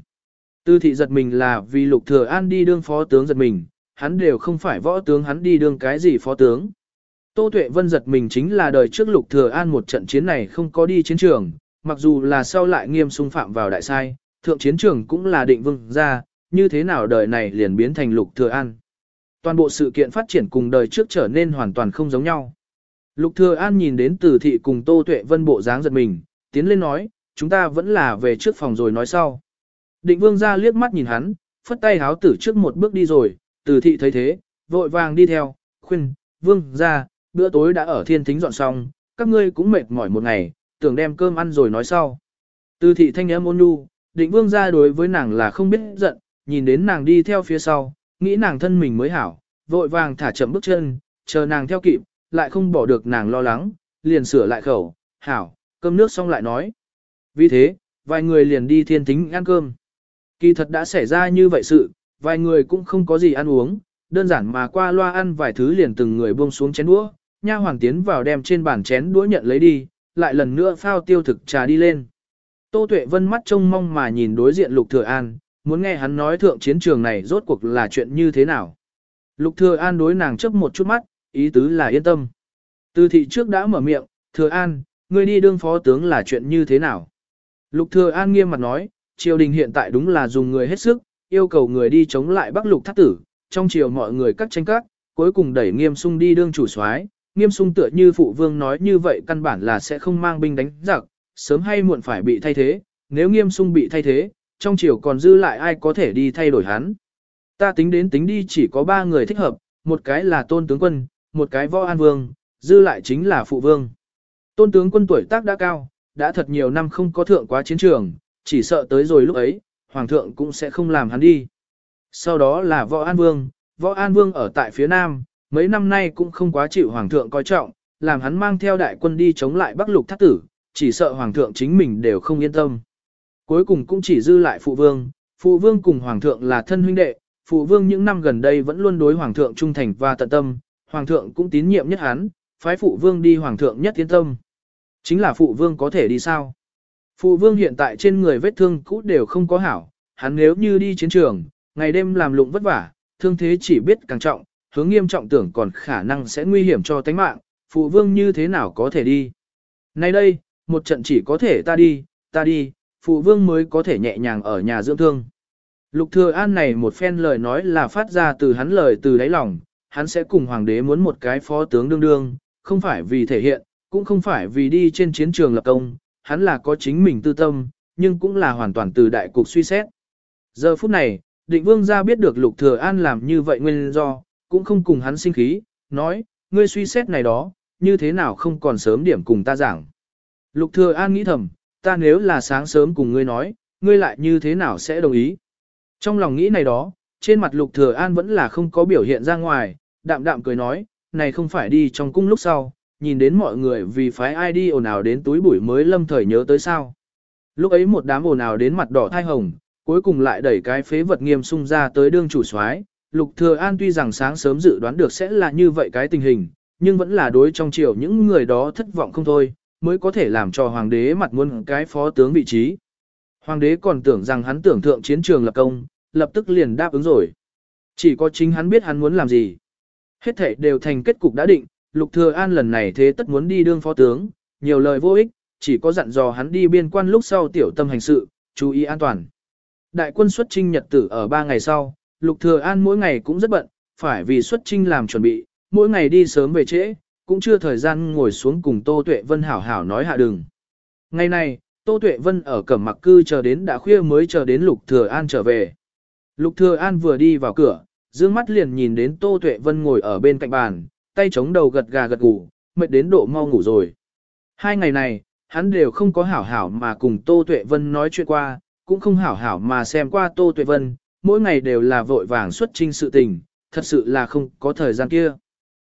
Tư thị giật mình là vì Lục Thừa An đi đương phó tướng giật mình, hắn đều không phải võ tướng hắn đi đương cái gì phó tướng. Tô Tuệ Vân giật mình chính là đời trước Lục Thừa An một trận chiến này không có đi chiến trường, mặc dù là sau lại nghiêm xung phạm vào đại sai, thượng chiến trường cũng là định vương ra, như thế nào đời này liền biến thành Lục Thừa An. Toàn bộ sự kiện phát triển cùng đời trước trở nên hoàn toàn không giống nhau. Lục Thừa An nhìn đến Từ thị cùng Tô Tuệ Vân bộ dáng giật mình, tiến lên nói, chúng ta vẫn là về trước phòng rồi nói sau. Định Vương gia liếc mắt nhìn hắn, phất tay háo tử trước một bước đi rồi, Từ thị thấy thế, vội vàng đi theo, khuyên, Vương gia bữa tối đã ở thiên thính dọn xong, các ngươi cũng mệt mỏi một ngày, tưởng đem cơm ăn rồi nói sau. Từ thị thanh em ôn nhu, định vương ra đối với nàng là không biết giận, nhìn đến nàng đi theo phía sau, nghĩ nàng thân mình mới hảo, vội vàng thả chậm bước chân, chờ nàng theo kịp, lại không bỏ được nàng lo lắng, liền sửa lại khẩu, hảo, cơm nước xong lại nói. Vì thế, vài người liền đi thiên thính ăn cơm. Kỳ thật đã xảy ra như vậy sự, vài người cũng không có gì ăn uống, đơn giản mà qua loa ăn vài thứ liền từng người buông xuống chén đũa, nha hoàng tiến vào đem trên bàn chén đũa nhận lấy đi, lại lần nữa phao tiêu thực trà đi lên. Tô Tuệ Vân mắt trông mong mà nhìn đối diện Lục Thừa An, muốn nghe hắn nói thượng chiến trường này rốt cuộc là chuyện như thế nào. Lục Thừa An đối nàng chớp một chút mắt, ý tứ là yên tâm. Từ thị trước đã mở miệng, Thừa An, ngươi đi đương phó tướng là chuyện như thế nào? Lục Thừa An nghiêm mặt nói, triều đình hiện tại đúng là dùng người hết sức, yêu cầu người đi chống lại Bắc Lục Thất Tử, trong triều mọi người cắt tranh cắt, cuối cùng đẩy Nghiêm Sung đi đương chủ soái, nghiêm sung tựa như phụ vương nói như vậy căn bản là sẽ không mang binh đánh giặc, sớm hay muộn phải bị thay thế, nếu nghiêm sung bị thay thế, trong chiều còn dư lại ai có thể đi thay đổi hắn. Ta tính đến tính đi chỉ có ba người thích hợp, một cái là tôn tướng quân, một cái võ an vương, dư lại chính là phụ vương. Tôn tướng quân tuổi tác đã cao, đã thật nhiều năm không có thượng quá chiến trường, chỉ sợ tới rồi lúc ấy, hoàng thượng cũng sẽ không làm hắn đi. Sau đó là võ an vương, võ an vương ở tại phía nam, mấy năm nay cũng không quá chịu hoàng thượng coi trọng, làm hắn mang theo đại quân đi chống lại Bắc Lục thất tử, chỉ sợ hoàng thượng chính mình đều không yên tâm. Cuối cùng cũng chỉ dư lại phụ vương, phụ vương cùng hoàng thượng là thân huynh đệ, phụ vương những năm gần đây vẫn luôn đối hoàng thượng trung thành và tận tâm, hoàng thượng cũng tín nhiệm nhất hắn, phái phụ vương đi hoàng thượng nhất yên tâm. Chính là phụ vương có thể đi sao? Phụ vương hiện tại trên người vết thương cũ đều không có hảo, hắn nếu như đi chiến trường, ngày đêm làm lụng vất vả, thương thế chỉ biết càng trọng, hướng nghiêm trọng tưởng còn khả năng sẽ nguy hiểm cho tánh mạng, phụ vương như thế nào có thể đi. Nay đây, một trận chỉ có thể ta đi, ta đi, phụ vương mới có thể nhẹ nhàng ở nhà dưỡng thương. Lục thừa an này một phen lời nói là phát ra từ hắn lời từ đáy lòng, hắn sẽ cùng hoàng đế muốn một cái phó tướng đương đương, không phải vì thể hiện, cũng không phải vì đi trên chiến trường lập công, hắn là có chính mình tư tâm, nhưng cũng là hoàn toàn từ đại cục suy xét. Giờ phút này, định vương gia biết được lục thừa an làm như vậy nguyên do, cũng không cùng hắn sinh khí, nói, ngươi suy xét này đó, như thế nào không còn sớm điểm cùng ta giảng. Lục thừa an nghĩ thầm, ta nếu là sáng sớm cùng ngươi nói, ngươi lại như thế nào sẽ đồng ý. Trong lòng nghĩ này đó, trên mặt lục thừa an vẫn là không có biểu hiện ra ngoài, đạm đạm cười nói, này không phải đi trong cung lúc sau, nhìn đến mọi người vì phái ai đi ồn ào đến túi bụi mới lâm thời nhớ tới sao. Lúc ấy một đám ồn ào đến mặt đỏ thai hồng, cuối cùng lại đẩy cái phế vật nghiêm sung ra tới đương chủ soái. Lục Thừa An tuy rằng sáng sớm dự đoán được sẽ là như vậy cái tình hình, nhưng vẫn là đối trong triều những người đó thất vọng không thôi, mới có thể làm cho hoàng đế mặt muôn cái phó tướng vị trí. Hoàng đế còn tưởng rằng hắn tưởng thượng chiến trường lập công, lập tức liền đáp ứng rồi. Chỉ có chính hắn biết hắn muốn làm gì. Hết thảy đều thành kết cục đã định, Lục Thừa An lần này thế tất muốn đi đương phó tướng, nhiều lời vô ích, chỉ có dặn dò hắn đi biên quan lúc sau tiểu tâm hành sự, chú ý an toàn. Đại quân xuất chinh nhật tử ở 3 ngày sau, Lục Thừa An mỗi ngày cũng rất bận, phải vì xuất trinh làm chuẩn bị, mỗi ngày đi sớm về trễ, cũng chưa thời gian ngồi xuống cùng Tô Tuệ Vân hảo hảo nói hạ đường. Ngày này, Tô Tuệ Vân ở cẩm mặc cư chờ đến đã khuya mới chờ đến Lục Thừa An trở về. Lục Thừa An vừa đi vào cửa, dương mắt liền nhìn đến Tô Tuệ Vân ngồi ở bên cạnh bàn, tay chống đầu gật gà gật gù, mệt đến độ mau ngủ rồi. Hai ngày này, hắn đều không có hảo hảo mà cùng Tô Tuệ Vân nói chuyện qua, cũng không hảo hảo mà xem qua Tô Tuệ Vân, mỗi ngày đều là vội vàng xuất trinh sự tình, thật sự là không có thời gian kia.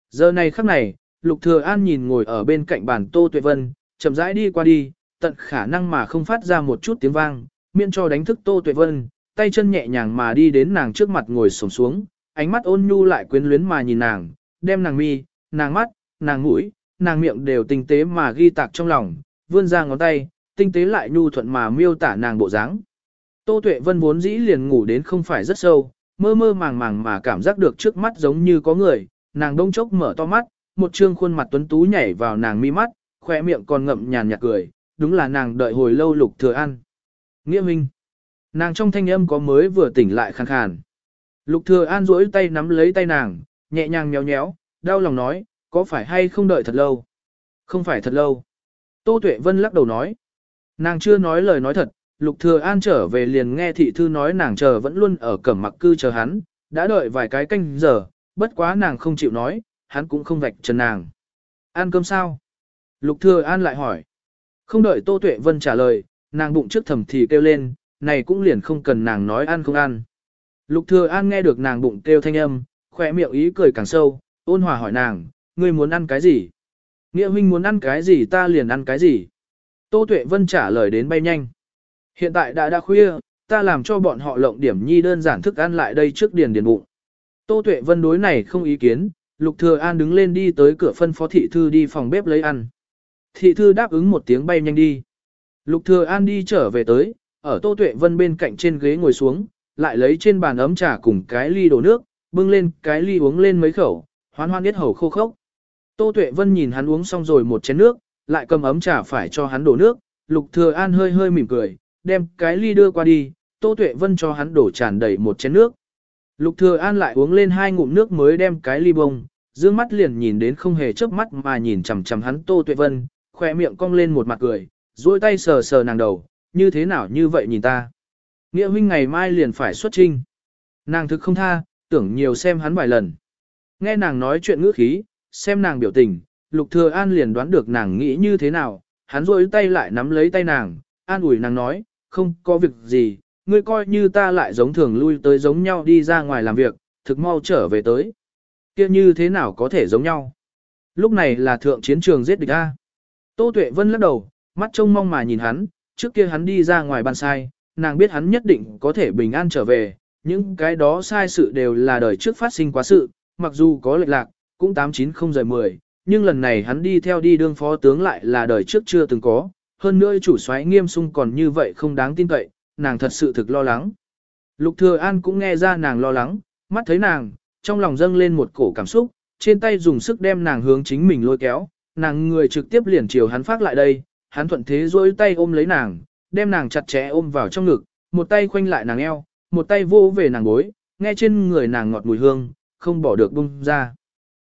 Giờ này khắc này, Lục Thừa An nhìn ngồi ở bên cạnh bàn Tô Tuệ Vân, chậm rãi đi qua đi, tận khả năng mà không phát ra một chút tiếng vang, miễn cho đánh thức Tô Tuệ Vân, tay chân nhẹ nhàng mà đi đến nàng trước mặt ngồi xổm xuống, ánh mắt ôn nhu lại quyến luyến mà nhìn nàng, đem nàng mi, nàng mắt, nàng mũi, nàng miệng đều tinh tế mà ghi tạc trong lòng, vươn ra ngón tay, tinh tế lại nhu thuận mà miêu tả nàng bộ dáng. Tô Tuệ Vân vốn dĩ liền ngủ đến không phải rất sâu, mơ mơ màng màng mà cảm giác được trước mắt giống như có người, nàng đông chốc mở to mắt, một trương khuôn mặt tuấn tú nhảy vào nàng mi mắt, khóe miệng còn ngậm nhàn nhạt cười, đúng là nàng đợi hồi lâu Lục Thừa An. Nghĩa Minh. Nàng trong thanh âm có mới vừa tỉnh lại khàn khàn. Lục Thừa An duỗi tay nắm lấy tay nàng, nhẹ nhàng nhéo nhéo, đau lòng nói, có phải hay không đợi thật lâu? Không phải thật lâu. Tô Tuệ Vân lắc đầu nói. Nàng chưa nói lời nói thật, Lục Thừa An trở về liền nghe thị thư nói nàng chờ vẫn luôn ở cẩm mặc cư chờ hắn, đã đợi vài cái canh giờ, bất quá nàng không chịu nói, hắn cũng không vạch trần nàng. Ăn cơm sao? Lục Thừa An lại hỏi. Không đợi Tô Tuệ Vân trả lời, nàng bụng trước thầm thì kêu lên, này cũng liền không cần nàng nói ăn không ăn. Lục Thừa An nghe được nàng bụng kêu thanh âm, khóe miệng ý cười càng sâu, ôn hòa hỏi nàng, ngươi muốn ăn cái gì? Nghĩa huynh muốn ăn cái gì ta liền ăn cái gì? Tô Tuệ Vân trả lời đến bay nhanh. Hiện tại đã đã khuya, ta làm cho bọn họ lộng điểm nhi đơn giản thức ăn lại đây trước điền điền bụng. Tô Tuệ Vân đối này không ý kiến, Lục Thừa An đứng lên đi tới cửa phân phó thị thư đi phòng bếp lấy ăn. Thị thư đáp ứng một tiếng bay nhanh đi. Lục Thừa An đi trở về tới, ở Tô Tuệ Vân bên cạnh trên ghế ngồi xuống, lại lấy trên bàn ấm trà cùng cái ly đổ nước, bưng lên cái ly uống lên mấy khẩu, hoan hoan biết hầu khô khốc. Tô Tuệ Vân nhìn hắn uống xong rồi một chén nước, lại cầm ấm trà phải cho hắn đổ nước, Lục Thừa An hơi hơi mỉm cười, đem cái ly đưa qua đi, Tô Tuệ Vân cho hắn đổ tràn đầy một chén nước. Lục Thừa An lại uống lên hai ngụm nước mới đem cái ly bông, dương mắt liền nhìn đến không hề chớp mắt mà nhìn chằm chằm hắn Tô Tuệ Vân, khóe miệng cong lên một mặt cười, duỗi tay sờ sờ nàng đầu, như thế nào như vậy nhìn ta. Nghĩa huynh ngày mai liền phải xuất trinh. Nàng thực không tha, tưởng nhiều xem hắn vài lần. Nghe nàng nói chuyện ngữ khí, xem nàng biểu tình, Lục Thừa An liền đoán được nàng nghĩ như thế nào, hắn duỗi tay lại nắm lấy tay nàng, an ủi nàng nói, không có việc gì, ngươi coi như ta lại giống thường lui tới giống nhau đi ra ngoài làm việc, thực mau trở về tới. kia như thế nào có thể giống nhau? Lúc này là thượng chiến trường giết địch A. Tô Tuệ Vân lắc đầu, mắt trông mong mà nhìn hắn, trước kia hắn đi ra ngoài ban sai, nàng biết hắn nhất định có thể bình an trở về, những cái đó sai sự đều là đời trước phát sinh quá sự, mặc dù có lệch lạc, cũng 890 rời 10, nhưng lần này hắn đi theo đi đương phó tướng lại là đời trước chưa từng có, hơn nữa chủ soái nghiêm sung còn như vậy không đáng tin cậy, nàng thật sự thực lo lắng. Lục Thừa An cũng nghe ra nàng lo lắng, mắt thấy nàng, trong lòng dâng lên một cổ cảm xúc, trên tay dùng sức đem nàng hướng chính mình lôi kéo, nàng người trực tiếp liền chiều hắn phát lại đây, hắn thuận thế duỗi tay ôm lấy nàng, đem nàng chặt chẽ ôm vào trong ngực, một tay khoanh lại nàng eo, một tay vô về nàng gối, nghe trên người nàng ngọt mùi hương, không bỏ được bung ra.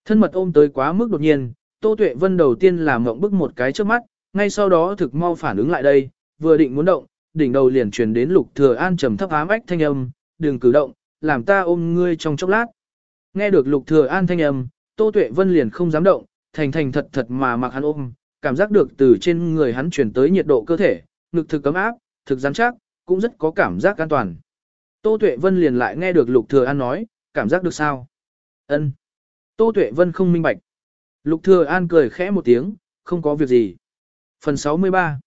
Thân mật ôm tới quá mức đột nhiên, Tô Tuệ Vân đầu tiên là ngậm bức một cái trước mắt, ngay sau đó thực mau phản ứng lại đây, vừa định muốn động, đỉnh đầu liền truyền đến Lục Thừa An trầm thấp ám ách thanh âm, đừng cử động, làm ta ôm ngươi trong chốc lát. Nghe được Lục Thừa An thanh âm, Tô Tuệ Vân liền không dám động, thành thành thật thật mà mặc hắn ôm, cảm giác được từ trên người hắn truyền tới nhiệt độ cơ thể, ngực thực cấm áp, thực rắn chắc, cũng rất có cảm giác an toàn. Tô Tuệ Vân liền lại nghe được Lục Thừa An nói, cảm giác được sao? Ân. Tô Tuệ Vân không minh bạch. Lục Thừa An cười khẽ một tiếng, không có việc gì. Phần 63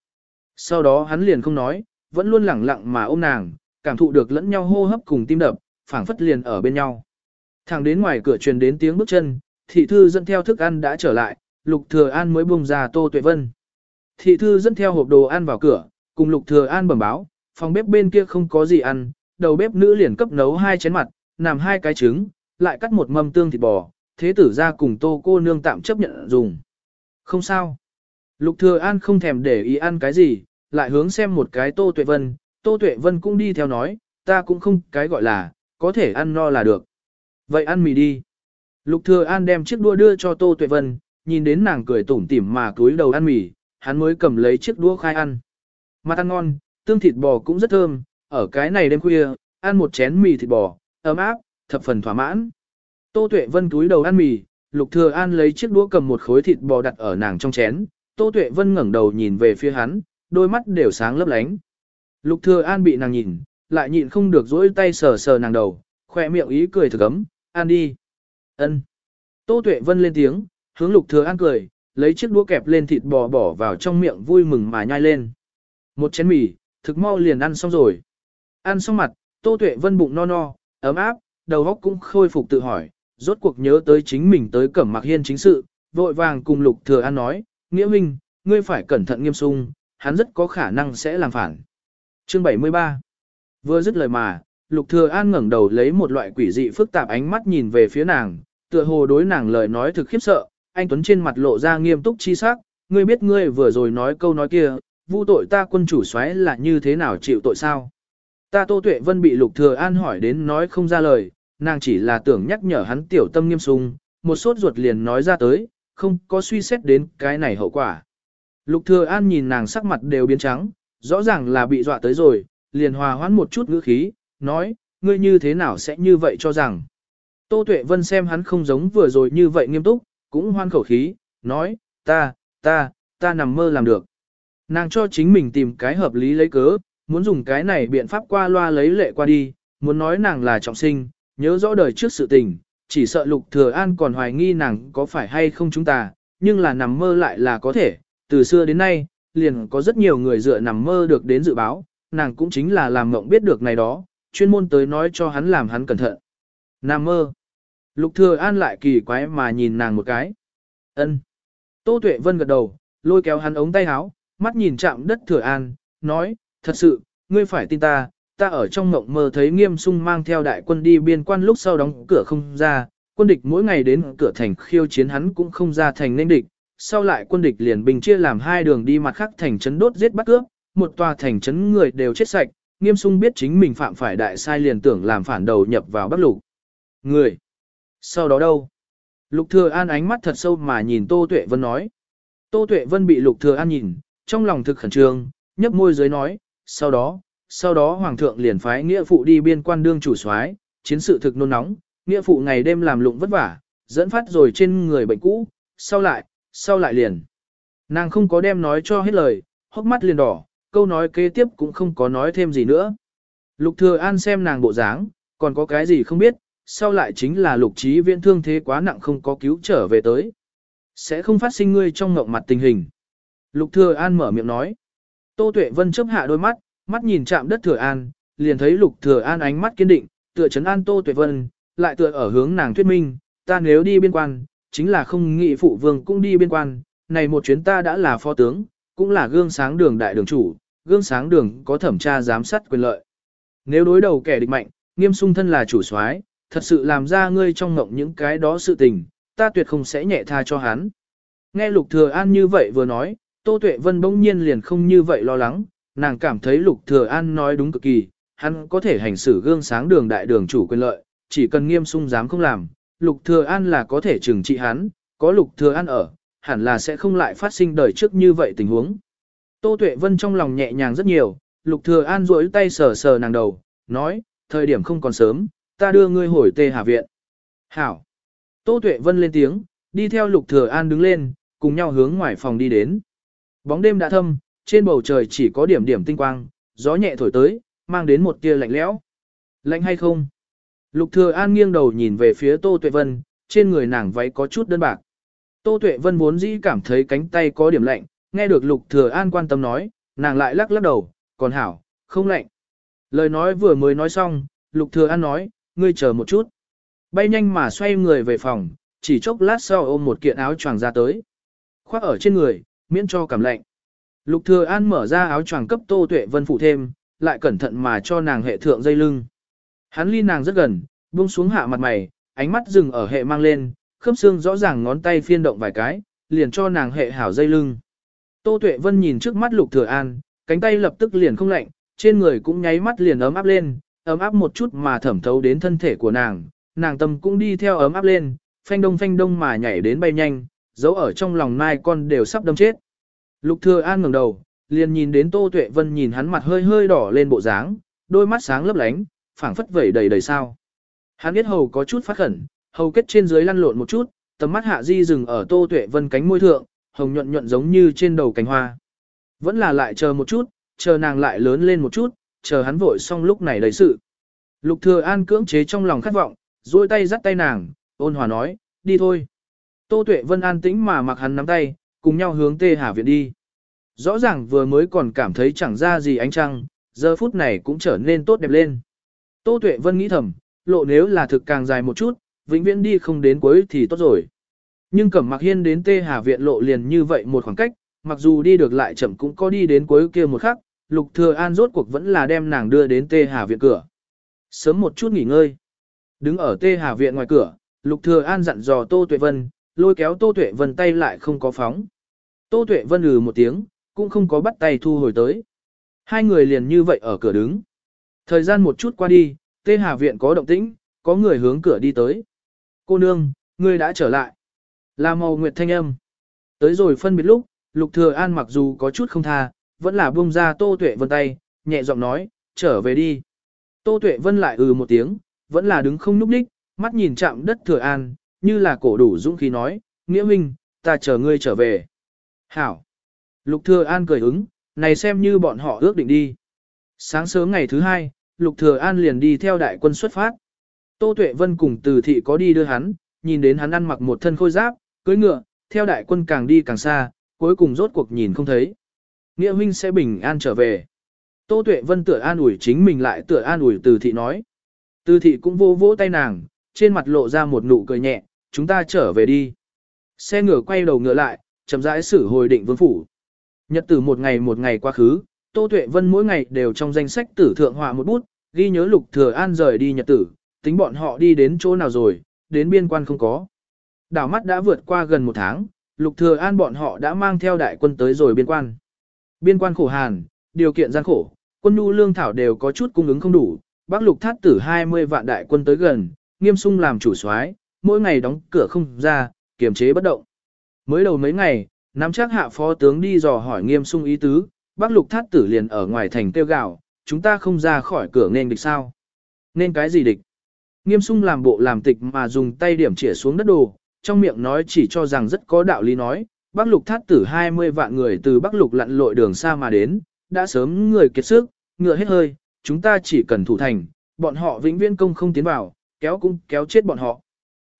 Sau đó hắn liền không nói, vẫn luôn lẳng lặng mà ôm nàng, cảm thụ được lẫn nhau hô hấp cùng tim đập, phảng phất liền ở bên nhau. Thẳng đến ngoài cửa truyền đến tiếng bước chân, thị thư dẫn theo thức ăn đã trở lại, Lục Thừa An mới buông ra Tô Tuệ Vân. Thị thư dẫn theo hộp đồ ăn vào cửa, cùng Lục Thừa An bẩm báo, phòng bếp bên kia không có gì ăn, đầu bếp nữ liền cấp nấu hai chén mặt, làm hai cái trứng, lại cắt một mâm tương thịt bò, thế tử ra cùng Tô cô nương tạm chấp nhận dùng. Không sao. Lục Thừa An không thèm để ý ăn cái gì, lại hướng xem một cái Tô Tuệ Vân, Tô Tuệ Vân cũng đi theo nói, ta cũng không cái gọi là, có thể ăn no là được. Vậy ăn mì đi. Lục Thừa An đem chiếc đũa đưa cho Tô Tuệ Vân, nhìn đến nàng cười tủm tỉm mà cúi đầu ăn mì, hắn mới cầm lấy chiếc đũa khai ăn. Mặt ăn ngon, tương thịt bò cũng rất thơm, ở cái này đêm khuya, ăn một chén mì thịt bò, ấm áp, thập phần thỏa mãn. Tô Tuệ Vân cúi đầu ăn mì, Lục Thừa An lấy chiếc đũa cầm một khối thịt bò đặt ở nàng trong chén, Tô Tuệ Vân ngẩng đầu nhìn về phía hắn, đôi mắt đều sáng lấp lánh. Lục Thừa An bị nàng nhìn, lại nhịn không được giơ tay sờ sờ nàng đầu, khóe miệng ý cười thực ấm, An đi. Ân. Tô Tuệ Vân lên tiếng, hướng Lục Thừa An cười, lấy chiếc đũa kẹp lên thịt bò bỏ vào trong miệng vui mừng mà nhai lên. Một chén mì, thực mau liền ăn xong rồi. Ăn xong mặt, Tô Tuệ Vân bụng no no, ấm áp, đầu óc cũng khôi phục tự hỏi, rốt cuộc nhớ tới chính mình tới Cẩm Mặc Hiên chính sự, vội vàng cùng Lục Thừa An nói, "Nghĩa Minh, ngươi phải cẩn thận nghiêm sung, hắn rất có khả năng sẽ làm phản." Chương 73 Vừa dứt lời mà, Lục Thừa An ngẩng đầu lấy một loại quỷ dị phức tạp ánh mắt nhìn về phía nàng, tựa hồ đối nàng lời nói thực khiếp sợ, anh Tuấn trên mặt lộ ra nghiêm túc chi sắc, ngươi biết ngươi vừa rồi nói câu nói kia, vu tội ta quân chủ soái là như thế nào chịu tội sao? Ta Tô Tuệ Vân bị Lục Thừa An hỏi đến nói không ra lời, nàng chỉ là tưởng nhắc nhở hắn tiểu tâm nghiêm sung, một sốt ruột liền nói ra tới, không có suy xét đến cái này hậu quả. Lục Thừa An nhìn nàng sắc mặt đều biến trắng, rõ ràng là bị dọa tới rồi, liền hòa hoãn một chút ngữ khí, nói, ngươi như thế nào sẽ như vậy cho rằng. Tô Tuệ Vân xem hắn không giống vừa rồi như vậy nghiêm túc, cũng hoan khẩu khí, nói, ta, ta, ta nằm mơ làm được. Nàng cho chính mình tìm cái hợp lý lấy cớ, muốn dùng cái này biện pháp qua loa lấy lệ qua đi, muốn nói nàng là trọng sinh, nhớ rõ đời trước sự tình, chỉ sợ Lục Thừa An còn hoài nghi nàng có phải hay không chúng ta, nhưng là nằm mơ lại là có thể, từ xưa đến nay, liền có rất nhiều người dựa nằm mơ được đến dự báo, nàng cũng chính là làm mộng biết được này đó, chuyên môn tới nói cho hắn làm hắn cẩn thận. Nằm mơ. Lục Thừa An lại kỳ quái mà nhìn nàng một cái. Ân. Tô Tuệ Vân gật đầu, lôi kéo hắn ống tay áo, mắt nhìn chạm đất Thừa An, nói, thật sự, ngươi phải tin ta, ta ở trong mộng mơ thấy nghiêm sung mang theo đại quân đi biên quan lúc sau đóng cửa không ra, quân địch mỗi ngày đến cửa thành khiêu chiến hắn cũng không ra thành nên địch, sau lại quân địch liền bình chia làm hai đường đi mặt khác thành trấn đốt giết bắt cướp, một tòa thành trấn người đều chết sạch, nghiêm sung biết chính mình phạm phải đại sai liền tưởng làm phản đầu nhập vào bắc lục. Người. Sau đó đâu? Lục Thừa An ánh mắt thật sâu mà nhìn Tô Tuệ Vân nói. Tô Tuệ Vân bị Lục Thừa An nhìn, trong lòng thực khẩn trương, nhấp môi dưới nói, sau đó, sau đó Hoàng thượng liền phái nghĩa phụ đi biên quan đương chủ soái, chiến sự thực nôn nóng, nghĩa phụ ngày đêm làm lụng vất vả, dẫn phát rồi trên người bệnh cũ, sau lại, sau lại liền. Nàng không có đem nói cho hết lời, hốc mắt liền đỏ, câu nói kế tiếp cũng không có nói thêm gì nữa. Lục Thừa An xem nàng bộ dáng, còn có cái gì không biết, sau lại chính là lục trí viễn thương thế quá nặng không có cứu trở về tới. Sẽ không phát sinh ngươi trong ngộng mặt tình hình. Lục Thừa An mở miệng nói. Tô Tuệ Vân chớp hạ đôi mắt, mắt nhìn chạm đất Thừa An, liền thấy Lục Thừa An ánh mắt kiên định, tựa chấn an Tô Tuệ Vân, lại tựa ở hướng nàng thuyết minh, ta nếu đi biên quan, chính là không nghị phụ vương cũng đi biên quan, này một chuyến ta đã là phó tướng, cũng là gương sáng đường đại đường chủ, gương sáng đường có thẩm tra giám sát quyền lợi. Nếu đối đầu kẻ địch mạnh, nghiêm sung thân là chủ soái, thật sự làm ra ngươi trong ngộng những cái đó sự tình, ta tuyệt không sẽ nhẹ tha cho hắn. Nghe Lục Thừa An như vậy vừa nói, Tô Tuệ Vân bỗng nhiên liền không như vậy lo lắng, nàng cảm thấy Lục Thừa An nói đúng cực kỳ, hắn có thể hành xử gương sáng đường đại đường chủ quyền lợi, chỉ cần nghiêm sung dám không làm, Lục Thừa An là có thể trừng trị hắn, có Lục Thừa An ở, hẳn là sẽ không lại phát sinh đời trước như vậy tình huống. Tô Tuệ Vân trong lòng nhẹ nhàng rất nhiều, Lục Thừa An duỗi tay sờ sờ nàng đầu, nói, thời điểm không còn sớm, ta đưa ngươi hồi tê hà viện. Hảo. Tô Tuệ Vân lên tiếng, đi theo Lục Thừa An đứng lên, cùng nhau hướng ngoài phòng đi đến. Bóng đêm đã thâm, trên bầu trời chỉ có điểm điểm tinh quang, gió nhẹ thổi tới, mang đến một tia lạnh lẽo. Lạnh hay không? Lục Thừa An nghiêng đầu nhìn về phía Tô Tuệ Vân, trên người nàng váy có chút đơn bạc. Tô Tuệ Vân vốn dĩ cảm thấy cánh tay có điểm lạnh, nghe được Lục Thừa An quan tâm nói, nàng lại lắc lắc đầu, còn hảo, không lạnh. Lời nói vừa mới nói xong, Lục Thừa An nói, ngươi chờ một chút. Bay nhanh mà xoay người về phòng, chỉ chốc lát sau ôm một kiện áo choàng ra tới. Khoác ở trên người, miễn cho cảm lạnh. Lục Thừa An mở ra áo choàng cấp Tô Tuệ Vân phụ thêm, lại cẩn thận mà cho nàng hệ thượng dây lưng. Hắn ly nàng rất gần, buông xuống hạ mặt mày, ánh mắt dừng ở hệ mang lên, khớp xương rõ ràng ngón tay phiên động vài cái, liền cho nàng hệ hảo dây lưng. Tô Tuệ Vân nhìn trước mắt Lục Thừa An, cánh tay lập tức liền không lạnh, trên người cũng nháy mắt liền ấm áp lên, ấm áp một chút mà thẩm thấu đến thân thể của nàng, nàng tâm cũng đi theo ấm áp lên, phanh đông phanh đông mà nhảy đến bay nhanh, giấu ở trong lòng mai con đều sắp đâm chết. Lục Thừa An ngẩng đầu, liền nhìn đến Tô Tuệ Vân nhìn hắn mặt hơi hơi đỏ lên bộ dáng, đôi mắt sáng lấp lánh, phảng phất vẩy đầy đầy sao. Hắn biết hầu có chút phát khẩn, hầu kết trên dưới lăn lộn một chút, tầm mắt hạ di dừng ở Tô Tuệ Vân cánh môi thượng, hồng nhuận nhuận giống như trên đầu cánh hoa. Vẫn là lại chờ một chút, chờ nàng lại lớn lên một chút, chờ hắn vội xong lúc này đầy sự. Lục Thừa An cưỡng chế trong lòng khát vọng, duỗi tay dắt tay nàng, ôn hòa nói, đi thôi. Tô Tuệ Vân an tĩnh mà mặc hắn nắm tay, cùng nhau hướng Tê Hà Viện đi. Rõ ràng vừa mới còn cảm thấy chẳng ra gì ánh trăng, giờ phút này cũng trở nên tốt đẹp lên. Tô Tuệ Vân nghĩ thầm, lộ nếu là thực càng dài một chút, vĩnh viễn đi không đến cuối thì tốt rồi. Nhưng Cẩm Mặc Hiên đến Tê Hà Viện lộ liền như vậy một khoảng cách, mặc dù đi được lại chậm cũng có đi đến cuối kia một khắc, Lục Thừa An rốt cuộc vẫn là đem nàng đưa đến Tê Hà Viện cửa. Sớm một chút nghỉ ngơi. Đứng ở Tê Hà Viện ngoài cửa, Lục Thừa An dặn dò Tô Tuệ Vân, lôi kéo Tô Tuệ Vân tay lại không có phóng. Tô Tuệ Vân ừ một tiếng, cũng không có bắt tay thu hồi tới. Hai người liền như vậy ở cửa đứng. Thời gian một chút qua đi, Tê Hà Viện có động tĩnh, có người hướng cửa đi tới. Cô nương, ngươi đã trở lại. Là màu nguyệt thanh âm. Tới rồi phân biệt lúc, Lục Thừa An mặc dù có chút không tha, vẫn là buông ra Tô Tuệ Vân tay, nhẹ giọng nói, trở về đi. Tô Tuệ Vân lại ừ một tiếng, vẫn là đứng không nhúc nhích, mắt nhìn chạm đất Thừa An, như là cổ đủ dũng khí nói, nghĩa minh, ta chờ ngươi trở về. Hảo. Lục Thừa An cười ứng, này xem như bọn họ ước định đi. Sáng sớm ngày thứ hai, Lục Thừa An liền đi theo đại quân xuất phát. Tô Tuệ Vân cùng Từ Thị có đi đưa hắn, nhìn đến hắn ăn mặc một thân khôi giáp, cưỡi ngựa, theo đại quân càng đi càng xa, cuối cùng rốt cuộc nhìn không thấy. Nghĩa huynh sẽ bình an trở về. Tô Tuệ Vân tựa an ủi chính mình lại tựa an ủi Từ Thị nói. Từ Thị cũng vô vỗ tay nàng, trên mặt lộ ra một nụ cười nhẹ, chúng ta trở về đi. Xe ngựa quay đầu ngựa lại, chậm rãi xử hồi định vương phủ. Nhật tử một ngày một ngày quá khứ, Tô Tuệ Vân mỗi ngày đều trong danh sách tử thượng họa một bút, ghi nhớ Lục Thừa An rời đi nhật tử, tính bọn họ đi đến chỗ nào rồi, đến biên quan không có. Đảo mắt đã vượt qua gần một tháng, Lục Thừa An bọn họ đã mang theo đại quân tới rồi biên quan. Biên quan khổ hàn, điều kiện gian khổ, quân nhu lương thảo đều có chút cung ứng không đủ, Bắc Lục Thát tử 20 vạn đại quân tới gần, Nghiêm Sung làm chủ soái, mỗi ngày đóng cửa không ra, kiềm chế bất động. Mới đầu mấy ngày, nắm chắc hạ phó tướng đi dò hỏi Nghiêm Sung ý tứ, Bắc Lục Thát tử liền ở ngoài thành tiêu gạo, chúng ta không ra khỏi cửa nên địch sao? Nên cái gì địch? Nghiêm Sung làm bộ làm tịch mà dùng tay điểm chĩa xuống đất đồ, trong miệng nói chỉ cho rằng rất có đạo lý nói, Bắc Lục Thát tử 20 vạn người từ Bắc Lục lặn lội đường xa mà đến, đã sớm người kiệt sức, ngựa hết hơi, chúng ta chỉ cần thủ thành, bọn họ vĩnh viễn công không tiến vào, kéo cũng kéo chết bọn họ.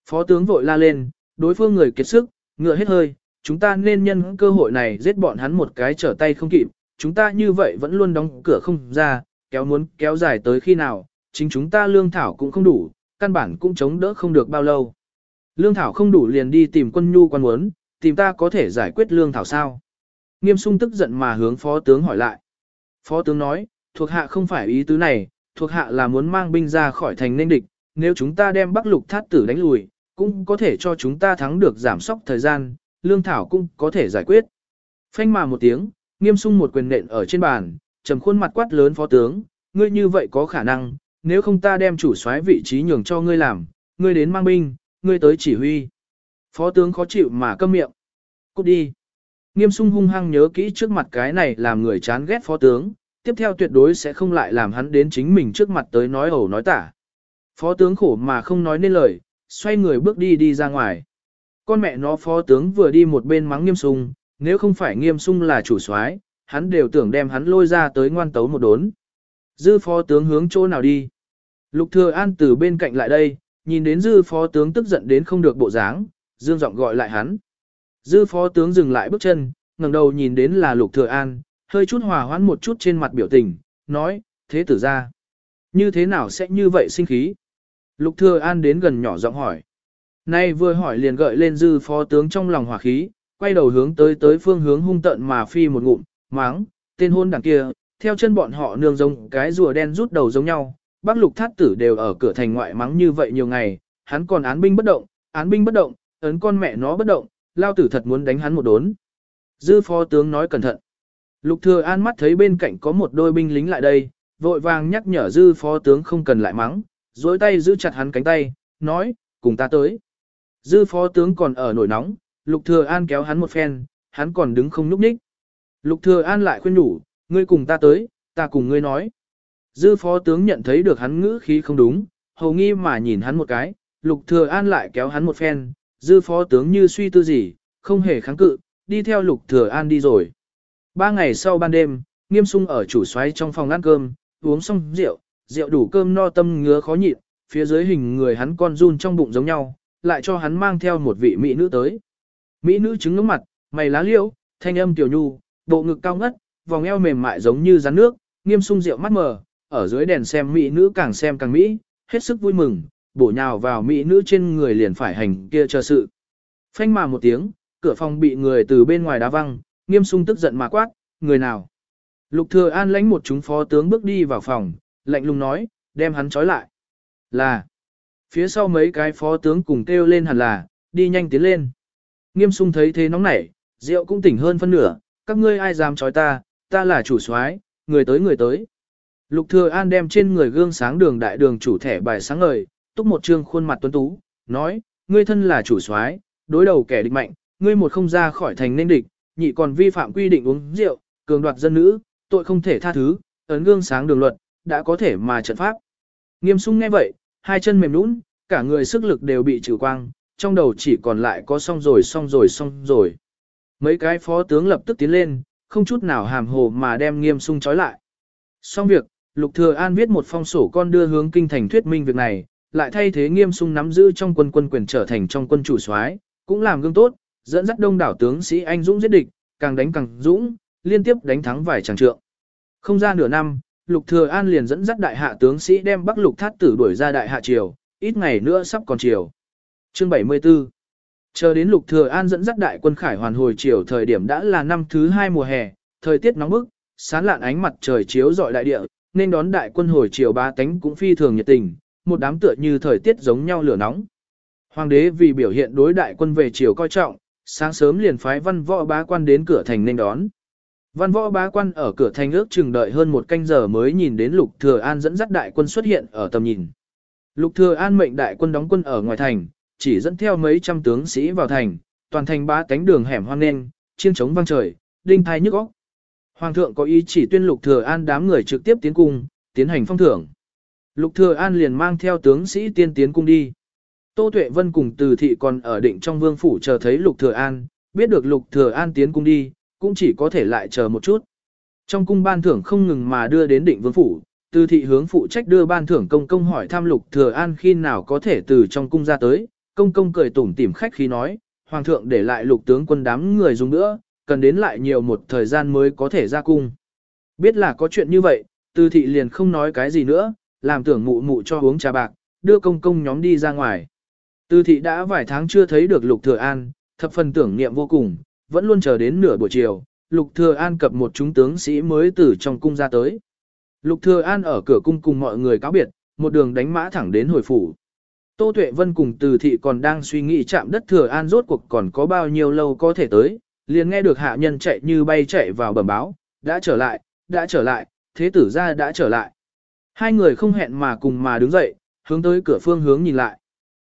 Phó tướng vội la lên, đối phương người kiệt sức, ngựa hết hơi, chúng ta nên nhân cơ hội này giết bọn hắn một cái trở tay không kịp, chúng ta như vậy vẫn luôn đóng cửa không ra, kéo muốn kéo dài tới khi nào, chính chúng ta lương thảo cũng không đủ, căn bản cũng chống đỡ không được bao lâu. Lương thảo không đủ liền đi tìm quân nhu quan muốn, tìm ta có thể giải quyết lương thảo sao. Nghiêm sung tức giận mà hướng phó tướng hỏi lại. Phó tướng nói, thuộc hạ không phải ý tứ này, thuộc hạ là muốn mang binh ra khỏi thành nên địch, nếu chúng ta đem bắc lục thát tử đánh lùi, cũng có thể cho chúng ta thắng được giảm sóc thời gian, lương thảo cũng có thể giải quyết. Phanh mà một tiếng, nghiêm sung một quyền nện ở trên bàn, trầm khuôn mặt quát lớn phó tướng, ngươi như vậy có khả năng, nếu không ta đem chủ soái vị trí nhường cho ngươi làm, ngươi đến mang binh, ngươi tới chỉ huy. Phó tướng khó chịu mà câm miệng. Cút đi. Nghiêm sung hung hăng nhớ kỹ trước mặt cái này làm người chán ghét phó tướng, tiếp theo tuyệt đối sẽ không lại làm hắn đến chính mình trước mặt tới nói ẩu nói tả. Phó tướng khổ mà không nói nên lời, xoay người bước đi đi ra ngoài. Con mẹ nó phó tướng vừa đi một bên mắng nghiêm sung, nếu không phải nghiêm sung là chủ soái, hắn đều tưởng đem hắn lôi ra tới ngoan tấu một đốn. Dư phó tướng hướng chỗ nào đi? Lục thừa an từ bên cạnh lại đây, nhìn đến dư phó tướng tức giận đến không được bộ dáng, dương giọng gọi lại hắn. Dư phó tướng dừng lại bước chân, ngẩng đầu nhìn đến là lục thừa an, hơi chút hòa hoãn một chút trên mặt biểu tình, nói, thế tử ra. Như thế nào sẽ như vậy sinh khí? Lục thừa an đến gần nhỏ giọng hỏi. Nay vừa hỏi liền gợi lên dư phó tướng trong lòng hỏa khí, quay đầu hướng tới tới phương hướng hung tận mà phi một ngụm, máng, tên hôn đằng kia, theo chân bọn họ nương giống cái rùa đen rút đầu giống nhau, bác lục thát tử đều ở cửa thành ngoại mắng như vậy nhiều ngày, hắn còn án binh bất động, án binh bất động, ấn con mẹ nó bất động, lao tử thật muốn đánh hắn một đốn. Dư phó tướng nói cẩn thận. Lục thừa an mắt thấy bên cạnh có một đôi binh lính lại đây, vội vàng nhắc nhở dư phó tướng không cần lại mắng, dối tay giữ chặt hắn cánh tay, nói, cùng ta tới. Dư phó tướng còn ở nổi nóng, lục thừa an kéo hắn một phen, hắn còn đứng không nhúc nhích. Lục thừa an lại khuyên nhủ, ngươi cùng ta tới, ta cùng ngươi nói. Dư phó tướng nhận thấy được hắn ngữ khí không đúng, hầu nghi mà nhìn hắn một cái, lục thừa an lại kéo hắn một phen, dư phó tướng như suy tư gì, không hề kháng cự, đi theo lục thừa an đi rồi. Ba ngày sau ban đêm, nghiêm sung ở chủ xoáy trong phòng ăn cơm, uống xong rượu, rượu đủ cơm no tâm ngứa khó nhịn, phía dưới hình người hắn con run trong bụng giống nhau, lại cho hắn mang theo một vị mỹ nữ tới. Mỹ nữ trứng ngưỡng mặt, mày lá liễu, thanh âm tiểu nhu, bộ ngực cao ngất, vòng eo mềm mại giống như rắn nước, nghiêm sung rượu mắt mờ, ở dưới đèn xem mỹ nữ càng xem càng mỹ, hết sức vui mừng, bổ nhào vào mỹ nữ trên người liền phải hành kia chờ sự. Phanh mà một tiếng, cửa phòng bị người từ bên ngoài đá văng, nghiêm sung tức giận mà quát, người nào. Lục thừa an lãnh một chúng phó tướng bước đi vào phòng, lạnh lùng nói, đem hắn trói lại. Là, phía sau mấy cái phó tướng cùng kêu lên hẳn là, đi nhanh tiến lên. Nghiêm sung thấy thế nóng nảy, rượu cũng tỉnh hơn phân nửa, các ngươi ai dám trói ta, ta là chủ soái, người tới người tới. Lục Thừa An đem trên người gương sáng đường đại đường chủ thẻ bài sáng ngời, túc một trương khuôn mặt tuấn tú, nói, ngươi thân là chủ soái, đối đầu kẻ địch mạnh, ngươi một không ra khỏi thành nên địch, nhị còn vi phạm quy định uống rượu, cường đoạt dân nữ, tội không thể tha thứ, ấn gương sáng đường luật, đã có thể mà trận pháp. Nghiêm sung nghe vậy, hai chân mềm nũng, cả người sức lực đều bị trừ quang, trong đầu chỉ còn lại có xong rồi xong rồi xong rồi. Mấy cái phó tướng lập tức tiến lên, không chút nào hàm hồ mà đem nghiêm sung trói lại. Xong việc, Lục Thừa An viết một phong sổ con đưa hướng kinh thành thuyết minh việc này, lại thay thế nghiêm sung nắm giữ trong quân quân quyền trở thành trong quân chủ soái, cũng làm gương tốt, dẫn dắt đông đảo tướng sĩ anh dũng giết địch, càng đánh càng dũng, liên tiếp đánh thắng vài tràng trượng. Không ra nửa năm, Lục Thừa An liền dẫn dắt đại hạ tướng sĩ đem Bắc Lục Thát tử đuổi ra đại hạ triều, ít ngày nữa sắp còn triều. Chương 74 Chờ đến Lục Thừa An dẫn dắt đại quân khải hoàn hồi triều thời điểm đã là năm thứ hai mùa hè, thời tiết nóng bức, sáng lạn ánh mặt trời chiếu rọi đại địa, nên đón đại quân hồi triều ba tánh cũng phi thường nhiệt tình, một đám tựa như thời tiết giống nhau lửa nóng. Hoàng đế vì biểu hiện đối đại quân về triều coi trọng, sáng sớm liền phái văn võ bá quan đến cửa thành nên đón. Văn võ bá quan ở cửa thành ước chừng đợi hơn một canh giờ mới nhìn đến Lục Thừa An dẫn dắt đại quân xuất hiện ở tầm nhìn. Lục Thừa An mệnh đại quân đóng quân ở ngoài thành, chỉ dẫn theo mấy trăm tướng sĩ vào thành, toàn thành ba cánh đường hẻm hoang nên, chiêng trống vang trời, đinh thai nhức óc. Hoàng thượng có ý chỉ tuyên Lục Thừa An đám người trực tiếp tiến cung, tiến hành phong thưởng. Lục Thừa An liền mang theo tướng sĩ tiên tiến cung đi. Tô Tuệ Vân cùng Từ Thị còn ở định trong vương phủ chờ thấy Lục Thừa An, biết được Lục Thừa An tiến cung đi, cũng chỉ có thể lại chờ một chút. Trong cung ban thưởng không ngừng mà đưa đến định vương phủ, Từ Thị hướng phụ trách đưa ban thưởng công công hỏi tham Lục Thừa An khi nào có thể từ trong cung ra tới, công công cười tủm tỉm khách khi nói, Hoàng thượng để lại lục tướng quân đám người dùng nữa, cần đến lại nhiều một thời gian mới có thể ra cung. Biết là có chuyện như vậy, Từ Thị liền không nói cái gì nữa, làm tưởng mụ mụ cho uống trà bạc, đưa công công nhóm đi ra ngoài. Từ thị đã vài tháng chưa thấy được Lục Thừa An, thập phần tưởng niệm vô cùng, vẫn luôn chờ đến nửa buổi chiều, Lục Thừa An cập một chúng tướng sĩ mới từ trong cung ra tới. Lục Thừa An ở cửa cung cùng mọi người cáo biệt, một đường đánh mã thẳng đến hồi phủ. Tô Tuệ Vân cùng Từ thị còn đang suy nghĩ chạm đất Thừa An rốt cuộc còn có bao nhiêu lâu có thể tới, liền nghe được hạ nhân chạy như bay chạy vào bẩm báo, đã trở lại, đã trở lại, thế tử gia đã trở lại. Hai người không hẹn mà cùng mà đứng dậy, hướng tới cửa phương hướng nhìn lại.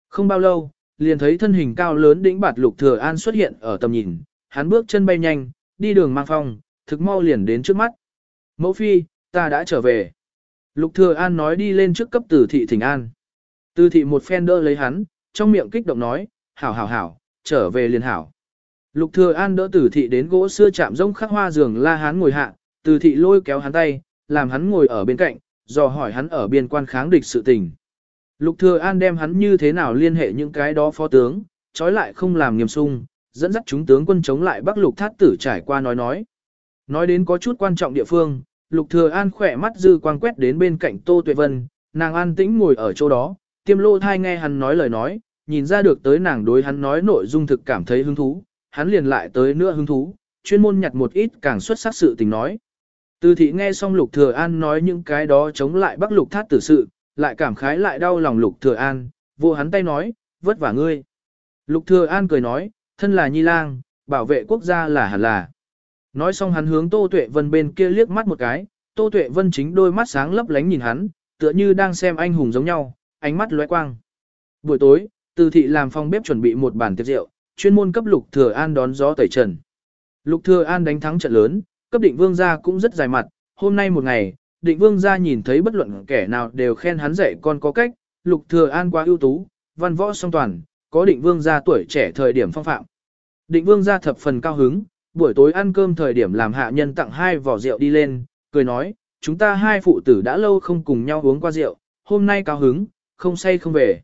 Không bao lâu, liền thấy thân hình cao lớn đĩnh bạt lục thừa an xuất hiện ở tầm nhìn, hắn bước chân bay nhanh, đi đường mang phong, thực mau liền đến trước mắt. Mẫu phi, ta đã trở về. Lục Thừa An nói đi lên trước cấp tử thị thỉnh an. Tử thị một phen đỡ lấy hắn, trong miệng kích động nói, hảo hảo hảo, trở về liền hảo. Lục Thừa An đỡ tử thị đến gỗ xưa chạm rông khắc hoa giường la hắn ngồi hạ, Tử thị lôi kéo hắn tay, làm hắn ngồi ở bên cạnh, dò hỏi hắn ở biên quan kháng địch sự tình. Lục Thừa An đem hắn như thế nào liên hệ những cái đó phó tướng, trói lại không làm nghiêm sung, dẫn dắt chúng tướng quân chống lại Bắc Lục Thát Tử trải qua nói nói. Nói đến có chút quan trọng địa phương, Lục Thừa An khỏe mắt dư quang quét đến bên cạnh Tô Tuệ Vân, nàng an tĩnh ngồi ở chỗ đó, tiêm lô thai nghe hắn nói lời nói, nhìn ra được tới nàng đối hắn nói nội dung thực cảm thấy hứng thú, hắn liền lại tới nữa hứng thú, chuyên môn nhặt một ít càng xuất sắc sự tình nói. Từ thị nghe xong Lục Thừa An nói những cái đó chống lại Bắc Lục Thát tử sự, lại cảm khái lại đau lòng Lục Thừa An, vô hắn tay nói, vất vả ngươi. Lục Thừa An cười nói, thân là nhi lang, bảo vệ quốc gia là hẳn là. Nói xong hắn hướng Tô Tuệ Vân bên kia liếc mắt một cái, Tô Tuệ Vân chính đôi mắt sáng lấp lánh nhìn hắn, tựa như đang xem anh hùng giống nhau, ánh mắt lóe quang. Buổi tối, Từ thị làm phòng bếp chuẩn bị một bàn tiệc rượu, chuyên môn cấp Lục Thừa An đón gió tẩy trần. Lục Thừa An đánh thắng trận lớn, cấp định vương gia cũng rất dài mặt, hôm nay một ngày, định vương gia nhìn thấy bất luận kẻ nào đều khen hắn dạy con có cách, Lục Thừa An quá ưu tú, văn võ song toàn, có định vương gia tuổi trẻ thời điểm phong phạm. Định vương gia thập phần cao hứng, buổi tối ăn cơm thời điểm làm hạ nhân tặng hai vỏ rượu đi lên, cười nói, chúng ta hai phụ tử đã lâu không cùng nhau uống qua rượu, hôm nay cao hứng, không say không về.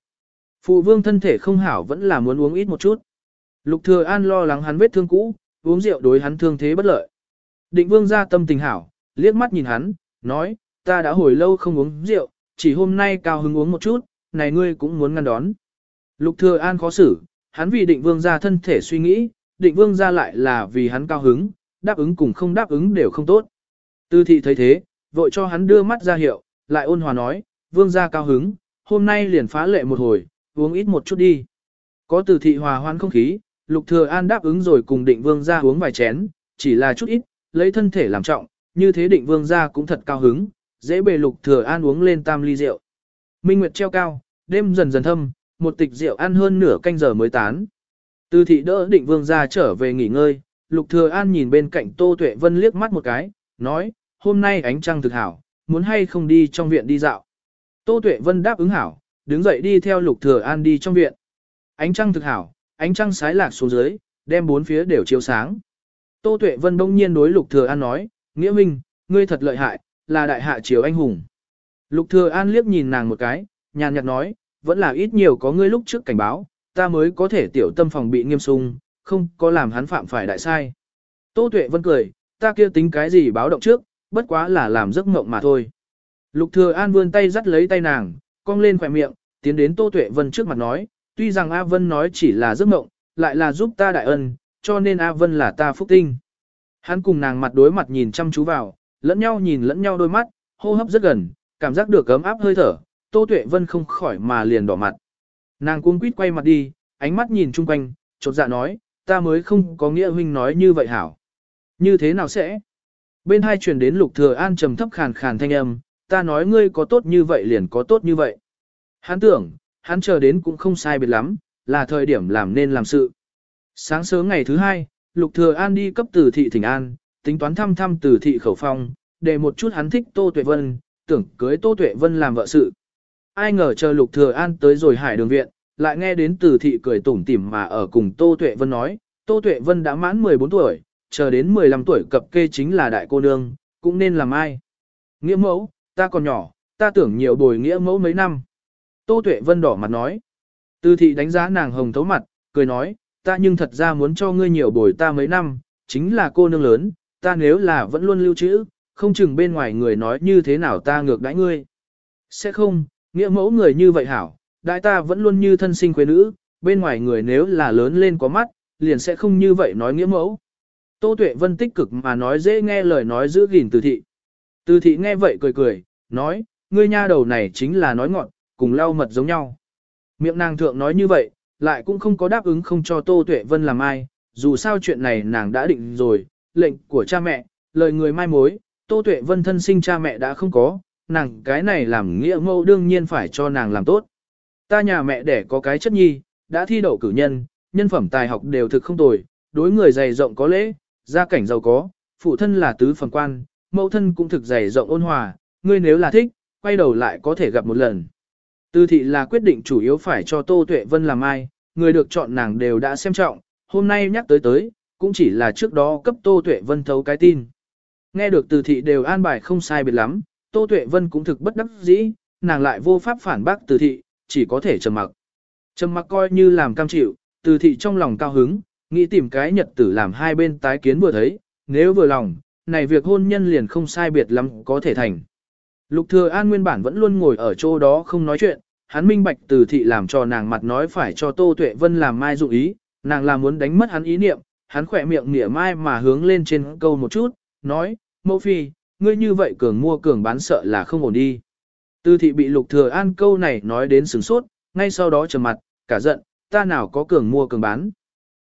Phụ vương thân thể không hảo vẫn là muốn uống ít một chút. Lục thừa an lo lắng hắn vết thương cũ, uống rượu đối hắn thương thế bất lợi. Định vương gia tâm tình hảo, liếc mắt nhìn hắn, nói, ta đã hồi lâu không uống rượu, chỉ hôm nay cao hứng uống một chút, này ngươi cũng muốn ngăn đón. Lục thừa an khó xử, hắn vì định vương gia thân thể suy nghĩ, định vương gia lại là vì hắn cao hứng, đáp ứng cùng không đáp ứng đều không tốt. Tư thị thấy thế, vội cho hắn đưa mắt ra hiệu, lại ôn hòa nói, vương gia cao hứng, hôm nay liền phá lệ một hồi, uống ít một chút đi. Có từ thị hòa hoan không khí, lục thừa an đáp ứng rồi cùng định vương gia uống vài chén, chỉ là chút ít, lấy thân thể làm trọng, như thế định vương gia cũng thật cao hứng, dễ bề lục thừa an uống lên tam ly rượu. Minh Nguyệt treo cao, đêm dần dần thâm, một tịch rượu ăn hơn nửa canh giờ mới tán. Từ thị đỡ định vương ra trở về nghỉ ngơi, Lục Thừa An nhìn bên cạnh Tô Tuệ Vân liếc mắt một cái, nói, hôm nay ánh trăng thực hảo, muốn hay không đi trong viện đi dạo. Tô Tuệ Vân đáp ứng hảo, đứng dậy đi theo Lục Thừa An đi trong viện. Ánh trăng thực hảo, ánh trăng sái lạc xuống dưới, đem bốn phía đều chiếu sáng. Tô Tuệ Vân đông nhiên đối Lục Thừa An nói, Nghĩa Minh, ngươi thật lợi hại, là đại hạ triều anh hùng. Lục Thừa An liếc nhìn nàng một cái, nhàn nhạt nói, vẫn là ít nhiều có ngươi lúc trước cảnh báo, ta mới có thể tiểu tâm phòng bị nghiêm sung, không có làm hắn phạm phải đại sai. Tô Tuệ Vân cười, ta kia tính cái gì báo động trước, bất quá là làm giấc mộng mà thôi. Lục Thừa An vươn tay dắt lấy tay nàng, cong lên khóe miệng, tiến đến Tô Tuệ Vân trước mặt nói, tuy rằng A Vân nói chỉ là giấc mộng, lại là giúp ta đại ân, cho nên A Vân là ta phúc tinh. Hắn cùng nàng mặt đối mặt nhìn chăm chú vào, lẫn nhau nhìn lẫn nhau đôi mắt, hô hấp rất gần, cảm giác được ấm áp hơi thở, Tô Tuệ Vân không khỏi mà liền đỏ mặt. Nàng cuống quýt quay mặt đi, ánh mắt nhìn chung quanh, chột dạ nói, ta mới không có nghĩa huynh nói như vậy hảo. Như thế nào sẽ? Bên hai truyền đến lục thừa an trầm thấp khàn khàn thanh âm, ta nói ngươi có tốt như vậy liền có tốt như vậy. Hắn tưởng, hắn chờ đến cũng không sai biệt lắm, là thời điểm làm nên làm sự. Sáng sớm ngày thứ hai, lục thừa an đi cấp từ thị Thịnh an, tính toán thăm thăm từ thị khẩu phong, để một chút hắn thích Tô Tuệ Vân, tưởng cưới Tô Tuệ Vân làm vợ sự ai ngờ chờ Lục Thừa An tới rồi hải đường viện, lại nghe đến từ thị cười tủm tỉm mà ở cùng Tô Tuệ Vân nói, Tô Tuệ Vân đã mãn 14 tuổi, chờ đến 15 tuổi cập kê chính là đại cô nương, cũng nên làm ai. Nghĩa mẫu, ta còn nhỏ, ta tưởng nhiều bồi nghĩa mẫu mấy năm. Tô Tuệ Vân đỏ mặt nói. Từ thị đánh giá nàng hồng thấu mặt, cười nói, ta nhưng thật ra muốn cho ngươi nhiều bồi ta mấy năm, chính là cô nương lớn, ta nếu là vẫn luôn lưu trữ, không chừng bên ngoài người nói như thế nào ta ngược đãi ngươi. Sẽ không, Nghĩa mẫu người như vậy hảo, đại ta vẫn luôn như thân sinh quê nữ, bên ngoài người nếu là lớn lên có mắt, liền sẽ không như vậy nói nghĩa mẫu. Tô Tuệ Vân tích cực mà nói dễ nghe lời nói giữ gìn từ thị. Từ thị nghe vậy cười cười, nói, ngươi nha đầu này chính là nói ngọn, cùng lau mật giống nhau. Miệng nàng thượng nói như vậy, lại cũng không có đáp ứng không cho Tô Tuệ Vân làm ai, dù sao chuyện này nàng đã định rồi, lệnh của cha mẹ, lời người mai mối, Tô Tuệ Vân thân sinh cha mẹ đã không có, nàng cái này làm nghĩa mẫu đương nhiên phải cho nàng làm tốt. Ta nhà mẹ đẻ có cái chất nhi, đã thi đậu cử nhân, nhân phẩm tài học đều thực không tồi, đối người dày rộng có lễ, gia cảnh giàu có, phụ thân là tứ phẩm quan, mẫu thân cũng thực dày rộng ôn hòa, ngươi nếu là thích, quay đầu lại có thể gặp một lần. Tư thị là quyết định chủ yếu phải cho Tô Tuệ Vân làm ai, người được chọn nàng đều đã xem trọng, hôm nay nhắc tới tới, cũng chỉ là trước đó cấp Tô Tuệ Vân thấu cái tin. Nghe được từ thị đều an bài không sai biệt lắm, Tô Tuệ Vân cũng thực bất đắc dĩ, nàng lại vô pháp phản bác từ thị, chỉ có thể trầm mặc. Trầm mặc coi như làm cam chịu, từ thị trong lòng cao hứng, nghĩ tìm cái nhật tử làm hai bên tái kiến vừa thấy, nếu vừa lòng, này việc hôn nhân liền không sai biệt lắm có thể thành. Lục Thừa An nguyên bản vẫn luôn ngồi ở chỗ đó không nói chuyện, hắn minh bạch từ thị làm cho nàng mặt nói phải cho Tô Tuệ Vân làm mai dụng ý, nàng là muốn đánh mất hắn ý niệm, hắn khỏe miệng nỉa mai mà hướng lên trên câu một chút, nói, mẫu phi, ngươi như vậy cường mua cường bán sợ là không ổn đi. Tư thị bị Lục Thừa An câu này nói đến sừng sốt, ngay sau đó trầm mặt, cả giận, ta nào có cường mua cường bán.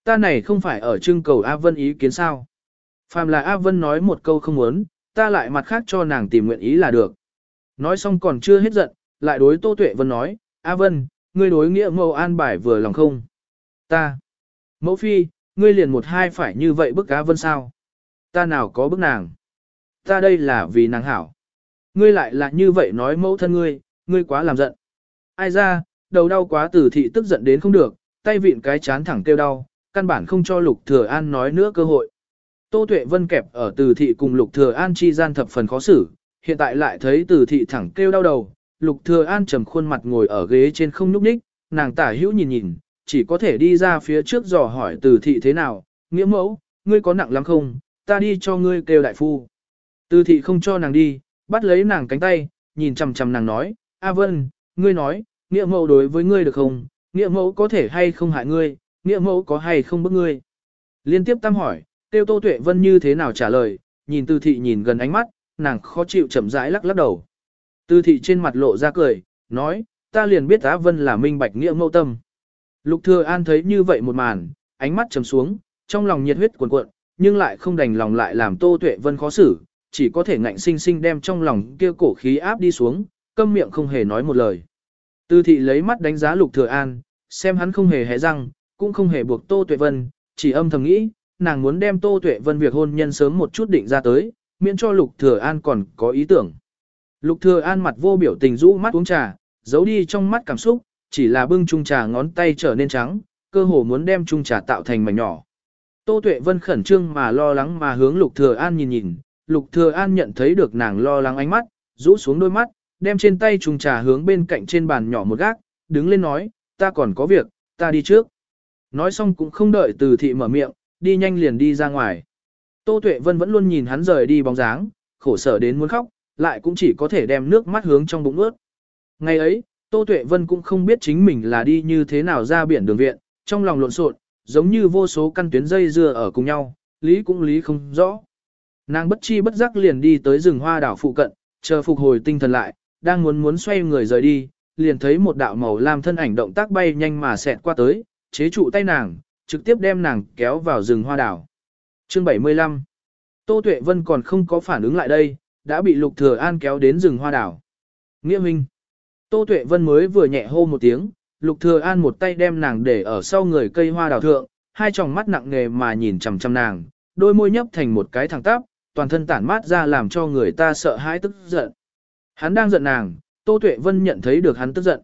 Ta này không phải ở trưng cầu A Vân ý kiến sao. Phàm là A Vân nói một câu không muốn, ta lại mặt khác cho nàng tìm nguyện ý là được. Nói xong còn chưa hết giận, lại đối Tô Tuệ Vân nói, A Vân, ngươi đối nghĩa mẫu an bài vừa lòng không? Ta. Mẫu phi, ngươi liền một hai phải như vậy bức A Vân sao? Ta nào có bức nàng? Ta đây là vì nàng hảo. Ngươi lại là như vậy nói mẫu thân ngươi, ngươi quá làm giận. Ai ra, đầu đau quá tử thị tức giận đến không được, tay vịn cái chán thẳng kêu đau, căn bản không cho Lục Thừa An nói nữa cơ hội. Tô Tuệ Vân kẹp ở Từ thị cùng Lục Thừa An chi gian thập phần khó xử, hiện tại lại thấy Từ thị thẳng kêu đau đầu, Lục Thừa An trầm khuôn mặt ngồi ở ghế trên không nhúc nhích, nàng tả hữu nhìn nhìn, chỉ có thể đi ra phía trước dò hỏi Từ thị thế nào, nghĩa mẫu, ngươi có nặng lắm không, ta đi cho ngươi kêu đại phu. Từ thị không cho nàng đi, bắt lấy nàng cánh tay, nhìn chằm chằm nàng nói, A Vân, ngươi nói, nghĩa mẫu đối với ngươi được không, nghĩa mẫu có thể hay không hại ngươi, nghĩa mẫu có hay không bức ngươi. Liên tiếp tam hỏi, tiêu Tô Tuệ Vân như thế nào trả lời, nhìn Từ thị nhìn gần ánh mắt, nàng khó chịu chậm rãi lắc lắc đầu. Từ thị trên mặt lộ ra cười, nói, ta liền biết Á Vân là minh bạch nghĩa mẫu tâm. Lục Thừa An thấy như vậy một màn, ánh mắt trầm xuống, trong lòng nhiệt huyết cuồn cuộn, nhưng lại không đành lòng lại làm Tô Tuệ Vân khó xử, chỉ có thể ngạnh sinh sinh đem trong lòng kia cổ khí áp đi xuống, câm miệng không hề nói một lời. Tư thị lấy mắt đánh giá Lục Thừa An, xem hắn không hề hé răng, cũng không hề buộc Tô Tuệ Vân, chỉ âm thầm nghĩ, nàng muốn đem Tô Tuệ Vân việc hôn nhân sớm một chút định ra tới, miễn cho Lục Thừa An còn có ý tưởng. Lục Thừa An mặt vô biểu tình rũ mắt uống trà, giấu đi trong mắt cảm xúc, chỉ là bưng chung trà ngón tay trở nên trắng, cơ hồ muốn đem chung trà tạo thành mảnh nhỏ. Tô Tuệ Vân khẩn trương mà lo lắng mà hướng Lục Thừa An nhìn nhìn, Lục Thừa An nhận thấy được nàng lo lắng ánh mắt, rũ xuống đôi mắt, đem trên tay trùng trà hướng bên cạnh trên bàn nhỏ một gác, đứng lên nói, ta còn có việc, ta đi trước. Nói xong cũng không đợi từ thị mở miệng, đi nhanh liền đi ra ngoài. Tô Tuệ Vân vẫn luôn nhìn hắn rời đi bóng dáng, khổ sở đến muốn khóc, lại cũng chỉ có thể đem nước mắt hướng trong bụng ướt. Ngày ấy, Tô Tuệ Vân cũng không biết chính mình là đi như thế nào ra biển đường viện, trong lòng lộn xộn, giống như vô số căn tuyến dây dưa ở cùng nhau, lý cũng lý không rõ. Nàng bất chi bất giác liền đi tới rừng hoa đảo phụ cận, chờ phục hồi tinh thần lại, đang muốn muốn xoay người rời đi, liền thấy một đạo màu lam thân ảnh động tác bay nhanh mà xẹt qua tới, chế trụ tay nàng, trực tiếp đem nàng kéo vào rừng hoa đảo. Chương 75 Tô Tuệ Vân còn không có phản ứng lại đây, đã bị Lục Thừa An kéo đến rừng hoa đảo. Nghĩa Minh. Tô Tuệ Vân mới vừa nhẹ hô một tiếng, Lục Thừa An một tay đem nàng để ở sau người cây hoa đào thượng, hai tròng mắt nặng nề mà nhìn chằm chằm nàng, đôi môi nhấp thành một cái thẳng tắp, toàn thân tản mát ra làm cho người ta sợ hãi tức giận. Hắn đang giận nàng, Tô Tuệ Vân nhận thấy được hắn tức giận.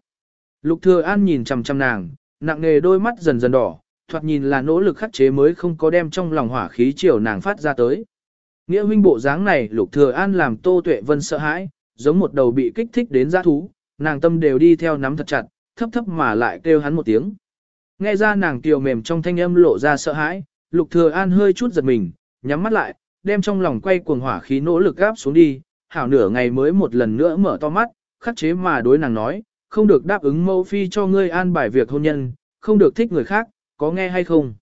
Lục Thừa An nhìn chằm chằm nàng, nặng nề đôi mắt dần dần đỏ, thoạt nhìn là nỗ lực khắc chế mới không có đem trong lòng hỏa khí chiều nàng phát ra tới. Nghĩa huynh bộ dáng này Lục Thừa An làm Tô Tuệ Vân sợ hãi, giống một đầu bị kích thích đến dã thú, nàng tâm đều đi theo nắm thật chặt, thấp thấp mà lại kêu hắn một tiếng. Nghe ra nàng kiều mềm trong thanh âm lộ ra sợ hãi, Lục Thừa An hơi chút giật mình, nhắm mắt lại, đem trong lòng quay cuồng hỏa khí nỗ lực gáp xuống đi, hảo nửa ngày mới một lần nữa mở to mắt, khắc chế mà đối nàng nói, không được đáp ứng mẫu phi cho ngươi an bài việc hôn nhân, không được thích người khác, có nghe hay không?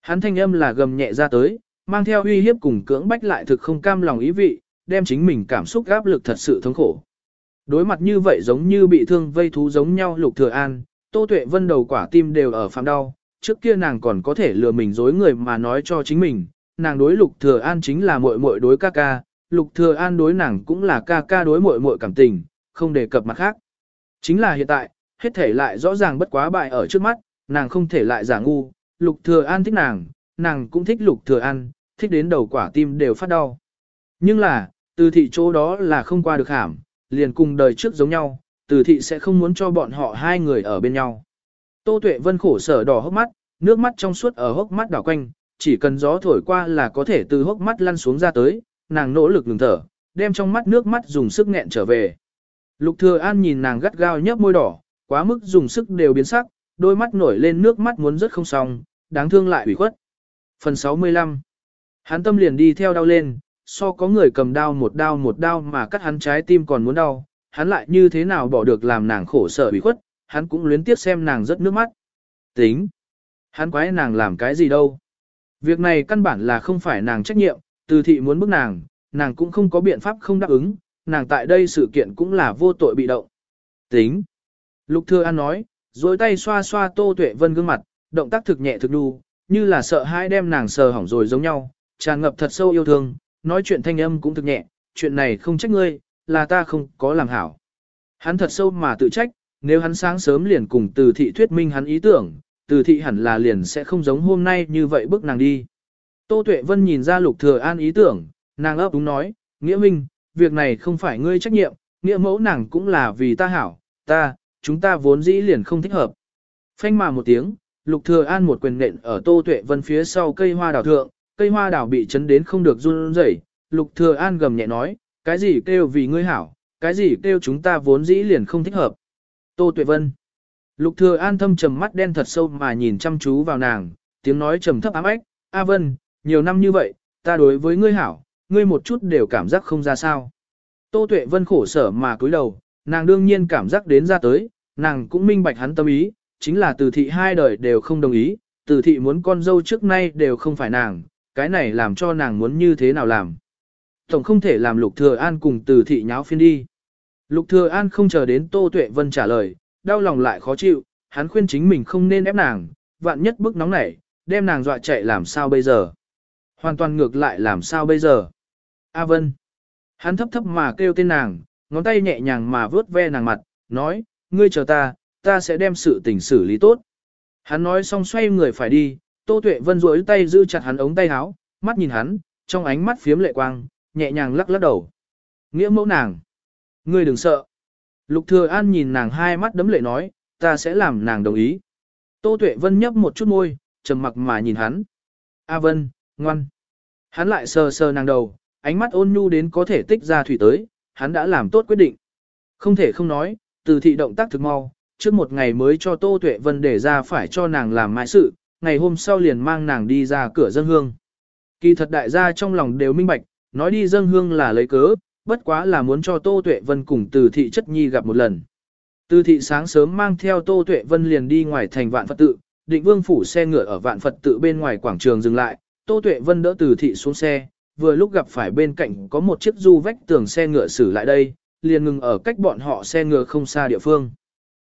Hắn thanh âm là gầm nhẹ ra tới, mang theo uy hiếp cùng cưỡng bách lại thực không cam lòng ý vị, đem chính mình cảm xúc áp lực thật sự thống khổ. Đối mặt như vậy giống như bị thương vây thú giống nhau lục thừa an, Tô Tuệ Vân đầu quả tim đều ở phạm đau, trước kia nàng còn có thể lừa mình dối người mà nói cho chính mình, nàng đối lục thừa an chính là muội muội đối ca ca, lục thừa an đối nàng cũng là ca ca đối muội muội cảm tình, không đề cập mặt khác. Chính là hiện tại, hết thể lại rõ ràng bất quá bại ở trước mắt, nàng không thể lại giả ngu, lục thừa an thích nàng, nàng cũng thích lục thừa an, thích đến đầu quả tim đều phát đau. Nhưng là, từ thị chỗ đó là không qua được hàm, liền cùng đời trước giống nhau, từ thị sẽ không muốn cho bọn họ hai người ở bên nhau. Tô Tuệ Vân khổ sở đỏ hốc mắt, nước mắt trong suốt ở hốc mắt đảo quanh, chỉ cần gió thổi qua là có thể từ hốc mắt lăn xuống ra tới, nàng nỗ lực ngừng thở, đem trong mắt nước mắt dùng sức nghẹn trở về. Lục Thừa An nhìn nàng gắt gao nhấp môi đỏ, quá mức dùng sức đều biến sắc, đôi mắt nổi lên nước mắt muốn rất không xong, đáng thương lại ủy khuất. Phần 65 Hắn tâm liền đi theo đau lên, so có người cầm đao một đao một đao mà cắt hắn trái tim còn muốn đau, hắn lại như thế nào bỏ được làm nàng khổ sở ủy khuất, hắn cũng luyến tiếc xem nàng rất nước mắt. Tính. Hắn quái nàng làm cái gì đâu. Việc này căn bản là không phải nàng trách nhiệm, từ thị muốn bức nàng, nàng cũng không có biện pháp không đáp ứng, nàng tại đây sự kiện cũng là vô tội bị động. Tính. Lục Thừa An nói, rồi tay xoa xoa Tô Tuệ Vân gương mặt, động tác thực nhẹ thực đu, như là sợ hai đem nàng sờ hỏng rồi giống nhau, tràn ngập thật sâu yêu thương, nói chuyện thanh âm cũng thực nhẹ, chuyện này không trách ngươi, là ta không có làm hảo. Hắn thật sâu mà tự trách, nếu hắn sáng sớm liền cùng từ thị thuyết minh hắn ý tưởng, từ thị hẳn là liền sẽ không giống hôm nay như vậy bước nàng đi. Tô Tuệ Vân nhìn ra Lục Thừa An ý tưởng, nàng ấp đúng nói, Nghĩa Minh, việc này không phải ngươi trách nhiệm, nghĩa mẫu nàng cũng là vì ta hảo, ta, chúng ta vốn dĩ liền không thích hợp. Phanh mà một tiếng, Lục Thừa An một quyền nện ở Tô Tuệ Vân phía sau cây hoa đào thượng, cây hoa đào bị chấn đến không được run rẩy. Lục Thừa An gầm nhẹ nói, cái gì kêu vì ngươi hảo, cái gì kêu chúng ta vốn dĩ liền không thích hợp. Tô Tuệ Vân. Lục Thừa An thâm trầm mắt đen thật sâu mà nhìn chăm chú vào nàng, tiếng nói trầm thấp ám ách, "A Vân, nhiều năm như vậy, ta đối với ngươi hảo, ngươi một chút đều cảm giác không ra sao?" Tô Tuệ Vân khổ sở mà cúi đầu, nàng đương nhiên cảm giác đến ra tới, nàng cũng minh bạch hắn tâm ý, chính là Từ thị hai đời đều không đồng ý, Từ thị muốn con dâu trước nay đều không phải nàng, cái này làm cho nàng muốn như thế nào làm. Tổng không thể làm Lục Thừa An cùng Từ thị nháo phiên đi. Lục Thừa An không chờ đến Tô Tuệ Vân trả lời, đau lòng lại khó chịu, hắn khuyên chính mình không nên ép nàng, vạn nhất bức nóng nảy, đem nàng dọa chạy làm sao bây giờ. Hoàn toàn ngược lại làm sao bây giờ. A Vân. Hắn thấp thấp mà kêu tên nàng, ngón tay nhẹ nhàng mà vớt ve nàng mặt, nói, ngươi chờ ta, ta sẽ đem sự tình xử lý tốt. Hắn nói xong xoay người phải đi, Tô Tuệ Vân duỗi tay giữ chặt hắn ống tay áo, mắt nhìn hắn, trong ánh mắt phiếm lệ quang, nhẹ nhàng lắc lắc đầu. Nghĩa mẫu nàng. Ngươi đừng sợ. Lục Thừa An nhìn nàng hai mắt đấm lệ nói, ta sẽ làm nàng đồng ý. Tô Tuệ Vân nhấp một chút môi, trầm mặc mà nhìn hắn. A Vân, ngoan. Hắn lại sờ sờ nàng đầu, ánh mắt ôn nhu đến có thể tích ra thủy tới, hắn đã làm tốt quyết định. Không thể không nói, từ thị động tác thực mau, trước một ngày mới cho Tô Tuệ Vân để ra phải cho nàng làm mãi sự, ngày hôm sau liền mang nàng đi ra cửa dân hương. Kỳ thật đại gia trong lòng đều minh bạch, nói đi dân hương là lấy cớ, bất quá là muốn cho Tô Tuệ Vân cùng từ thị chất nhi gặp một lần. Từ thị sáng sớm mang theo Tô Tuệ Vân liền đi ngoài thành vạn Phật tự, định vương phủ xe ngựa ở vạn Phật tự bên ngoài quảng trường dừng lại, Tô Tuệ Vân đỡ từ thị xuống xe, vừa lúc gặp phải bên cạnh có một chiếc du vách tường xe ngựa xử lại đây, liền ngừng ở cách bọn họ xe ngựa không xa địa phương.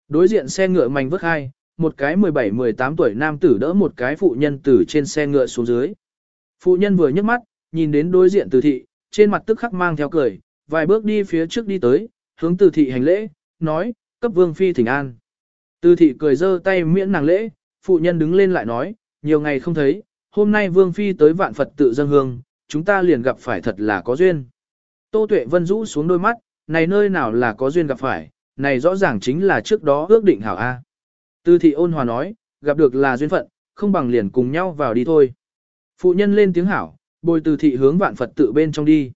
Đối diện xe ngựa mảnh vứt hai, một cái 17-18 tuổi nam tử đỡ một cái phụ nhân từ trên xe ngựa xuống dưới. Phụ nhân vừa nhấc mắt, nhìn đến đối diện từ thị, trên mặt tức khắc mang theo cười, vài bước đi phía trước đi tới, hướng từ thị hành lễ, nói, cấp vương phi thỉnh an. Từ thị cười giơ tay miễn nàng lễ, phụ nhân đứng lên lại nói, nhiều ngày không thấy, hôm nay vương phi tới vạn Phật tự dân hương, chúng ta liền gặp phải thật là có duyên. Tô Tuệ Vân rũ xuống đôi mắt, này nơi nào là có duyên gặp phải, này rõ ràng chính là trước đó ước định hảo A. Từ thị ôn hòa nói, gặp được là duyên phận, không bằng liền cùng nhau vào đi thôi. Phụ nhân lên tiếng hảo, bồi từ thị hướng vạn Phật tự bên trong đi.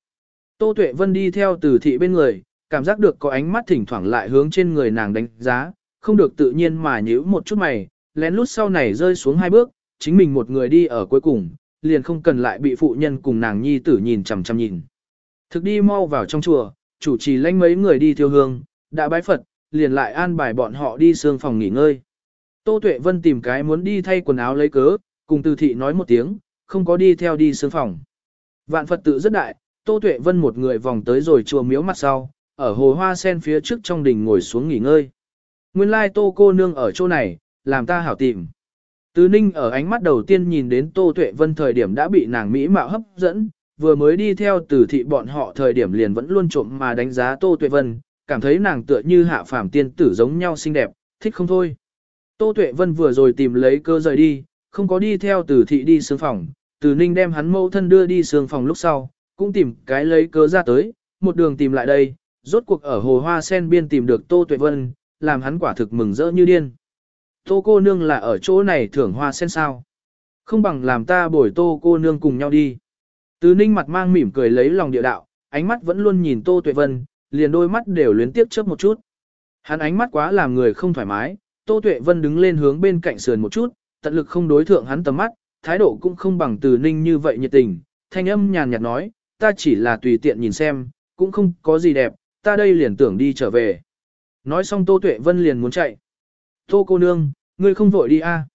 Tô Tuệ Vân đi theo từ thị bên người, cảm giác được có ánh mắt thỉnh thoảng lại hướng trên người nàng đánh giá, không được tự nhiên mà nhíu một chút mày, lén lút sau này rơi xuống hai bước, chính mình một người đi ở cuối cùng, liền không cần lại bị phụ nhân cùng nàng nhi tử nhìn chằm chằm nhìn. Thực đi mau vào trong chùa, chủ trì lãnh mấy người đi thiêu hương, đã bái Phật, liền lại an bài bọn họ đi sương phòng nghỉ ngơi. Tô Tuệ Vân tìm cái muốn đi thay quần áo lấy cớ, cùng từ thị nói một tiếng, không có đi theo đi sương phòng. Vạn Phật tự rất đại, Tô Tuệ Vân một người vòng tới rồi chùa miếu mặt sau, ở hồ hoa sen phía trước trong đình ngồi xuống nghỉ ngơi. Nguyên lai Tô cô nương ở chỗ này, làm ta hảo tìm. Từ Ninh ở ánh mắt đầu tiên nhìn đến Tô Tuệ Vân thời điểm đã bị nàng mỹ mạo hấp dẫn, vừa mới đi theo từ thị bọn họ thời điểm liền vẫn luôn trộm mà đánh giá Tô Tuệ Vân, cảm thấy nàng tựa như hạ phàm tiên tử giống nhau xinh đẹp, thích không thôi. Tô Tuệ Vân vừa rồi tìm lấy cơ rời đi, không có đi theo từ thị đi xương phòng, từ Ninh đem hắn mẫu thân đưa đi xương phòng lúc sau, cũng tìm cái lấy cơ ra tới, một đường tìm lại đây, rốt cuộc ở hồ hoa sen biên tìm được Tô Tuệ Vân, làm hắn quả thực mừng rỡ như điên. Tô cô nương là ở chỗ này thưởng hoa sen sao? Không bằng làm ta bồi tô cô nương cùng nhau đi. Từ ninh mặt mang mỉm cười lấy lòng địa đạo, ánh mắt vẫn luôn nhìn tô tuệ vân, liền đôi mắt đều luyến tiếp chớp một chút. Hắn ánh mắt quá làm người không thoải mái, tô tuệ vân đứng lên hướng bên cạnh sườn một chút, tận lực không đối thượng hắn tầm mắt, thái độ cũng không bằng từ ninh như vậy nhiệt tình, thanh âm nhàn nhạt nói, ta chỉ là tùy tiện nhìn xem, cũng không có gì đẹp, ta đây liền tưởng đi trở về. Nói xong Tô Tuệ Vân liền muốn chạy. Tô cô nương, ngươi không vội đi a?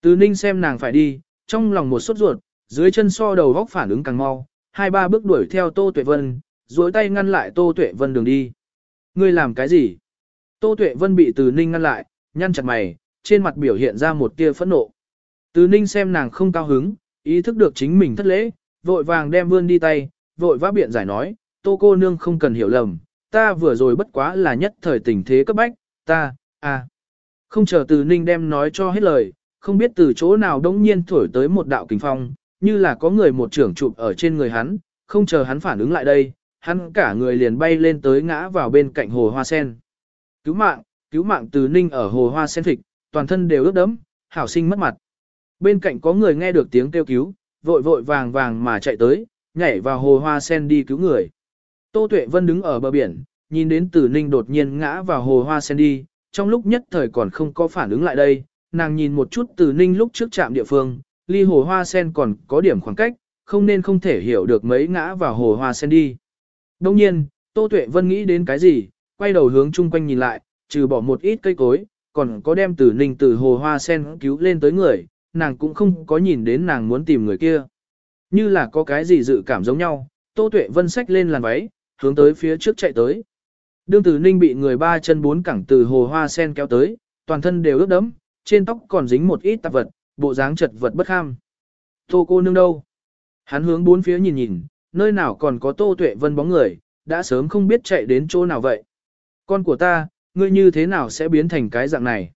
Từ ninh xem nàng phải đi, trong lòng một sốt ruột, dưới chân so đầu góc phản ứng càng mau, hai ba bước đuổi theo Tô Tuệ Vân, duỗi tay ngăn lại Tô Tuệ Vân đường đi. Ngươi làm cái gì? Tô Tuệ Vân bị Từ Ninh ngăn lại, nhăn chặt mày, trên mặt biểu hiện ra một tia phẫn nộ. Từ Ninh xem nàng không cao hứng, ý thức được chính mình thất lễ, vội vàng đem vươn đi tay, vội vã biện giải nói, Tô cô nương không cần hiểu lầm, ta vừa rồi bất quá là nhất thời tình thế cấp bách, ta, à. Không chờ Từ Ninh đem nói cho hết lời, không biết từ chỗ nào đống nhiên thổi tới một đạo kinh phong, như là có người một trưởng chụp ở trên người hắn, không chờ hắn phản ứng lại đây, hắn cả người liền bay lên tới ngã vào bên cạnh hồ hoa sen. Cứu mạng, cứu mạng từ ninh ở hồ hoa sen thịt, toàn thân đều ướt đẫm, hảo sinh mất mặt. Bên cạnh có người nghe được tiếng kêu cứu, vội vội vàng vàng mà chạy tới, nhảy vào hồ hoa sen đi cứu người. Tô Tuệ Vân đứng ở bờ biển, nhìn đến Tử Ninh đột nhiên ngã vào hồ hoa sen đi, trong lúc nhất thời còn không có phản ứng lại đây, nàng nhìn một chút Tử ninh lúc trước chạm địa phương, ly hồ hoa sen còn có điểm khoảng cách, không nên không thể hiểu được mấy ngã vào hồ hoa sen đi. Đương nhiên, Tô Tuệ Vân nghĩ đến cái gì, quay đầu hướng chung quanh nhìn lại, trừ bỏ một ít cây cối, còn có đem từ ninh từ hồ hoa sen cứu lên tới người, nàng cũng không có nhìn đến nàng muốn tìm người kia. Như là có cái gì dự cảm giống nhau, Tô Tuệ Vân xách lên làn váy, hướng tới phía trước chạy tới. Đương Từ Ninh bị người ba chân bốn cẳng từ hồ hoa sen kéo tới, toàn thân đều ướt đẫm, trên tóc còn dính một ít tạp vật, bộ dáng chật vật bất kham. Tô cô nương đâu? Hắn hướng bốn phía nhìn nhìn, nơi nào còn có Tô Tuệ Vân bóng người, đã sớm không biết chạy đến chỗ nào vậy. Con của ta, ngươi như thế nào sẽ biến thành cái dạng này?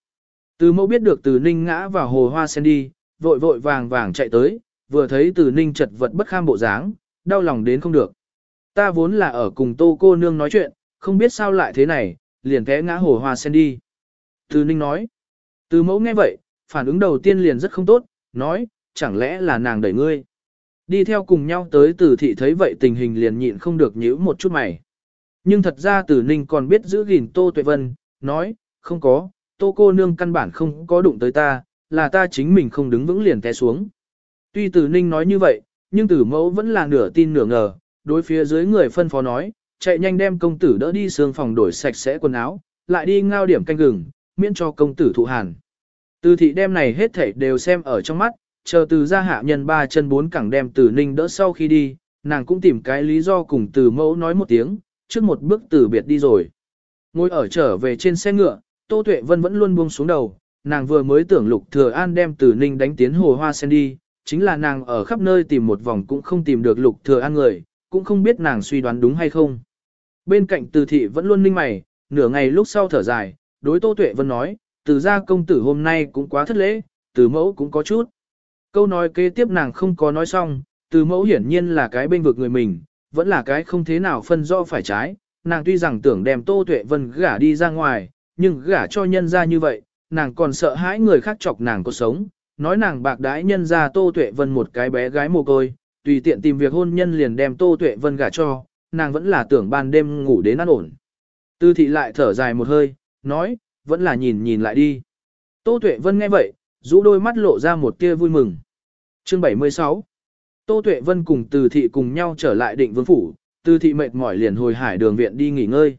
Từ mẫu biết được từ ninh ngã vào hồ hoa sen đi, vội vội vàng vàng chạy tới, vừa thấy từ ninh chật vật bất kham bộ dáng, đau lòng đến không được. Ta vốn là ở cùng tô cô nương nói chuyện, không biết sao lại thế này, liền té ngã hồ hoa sen đi. Từ ninh nói, từ mẫu nghe vậy, phản ứng đầu tiên liền rất không tốt, nói, chẳng lẽ là nàng đẩy ngươi. Đi theo cùng nhau tới từ thị thấy vậy tình hình liền nhịn không được nhíu một chút mày. Nhưng thật ra Tử ninh còn biết giữ gìn Tô Tuệ Vân, nói, không có, Tô cô nương căn bản không có đụng tới ta, là ta chính mình không đứng vững liền té xuống. Tuy Tử ninh nói như vậy, nhưng tử mẫu vẫn là nửa tin nửa ngờ, đối phía dưới người phân phó nói, chạy nhanh đem công tử đỡ đi sương phòng đổi sạch sẽ quần áo, lại đi ngao điểm canh gừng, miễn cho công tử thụ hàn. Từ thị đem này hết thảy đều xem ở trong mắt, chờ từ gia hạ nhân ba chân bốn cẳng đem Tử ninh đỡ sau khi đi, nàng cũng tìm cái lý do cùng từ mẫu nói một tiếng, trước một bước từ biệt đi rồi. Ngồi ở trở về trên xe ngựa, Tô Tuệ Vân vẫn luôn buông xuống đầu, nàng vừa mới tưởng Lục Thừa An đem từ ninh đánh tiến hồ hoa sen đi, chính là nàng ở khắp nơi tìm một vòng cũng không tìm được Lục Thừa An người, cũng không biết nàng suy đoán đúng hay không. Bên cạnh từ thị vẫn luôn ninh mày, nửa ngày lúc sau thở dài, đối Tô Tuệ Vân nói, từ gia công tử hôm nay cũng quá thất lễ, từ mẫu cũng có chút. Câu nói kế tiếp nàng không có nói xong, từ mẫu hiển nhiên là cái bên vực người mình, vẫn là cái không thế nào phân rõ phải trái, nàng tuy rằng tưởng đem Tô Tuệ Vân gả đi ra ngoài, nhưng gả cho nhân gia như vậy, nàng còn sợ hãi người khác chọc nàng có sống, nói nàng bạc đãi nhân gia Tô Tuệ Vân một cái bé gái mồ côi, tùy tiện tìm việc hôn nhân liền đem Tô Tuệ Vân gả cho, nàng vẫn là tưởng ban đêm ngủ đến an ổn. Tư thị lại thở dài một hơi, nói, vẫn là nhìn nhìn lại đi. Tô Tuệ Vân nghe vậy, rũ đôi mắt lộ ra một tia vui mừng. Chương 76 Tô Tuệ Vân cùng Từ Thị cùng nhau trở lại định vương phủ, Từ Thị mệt mỏi liền hồi hải đường viện đi nghỉ ngơi.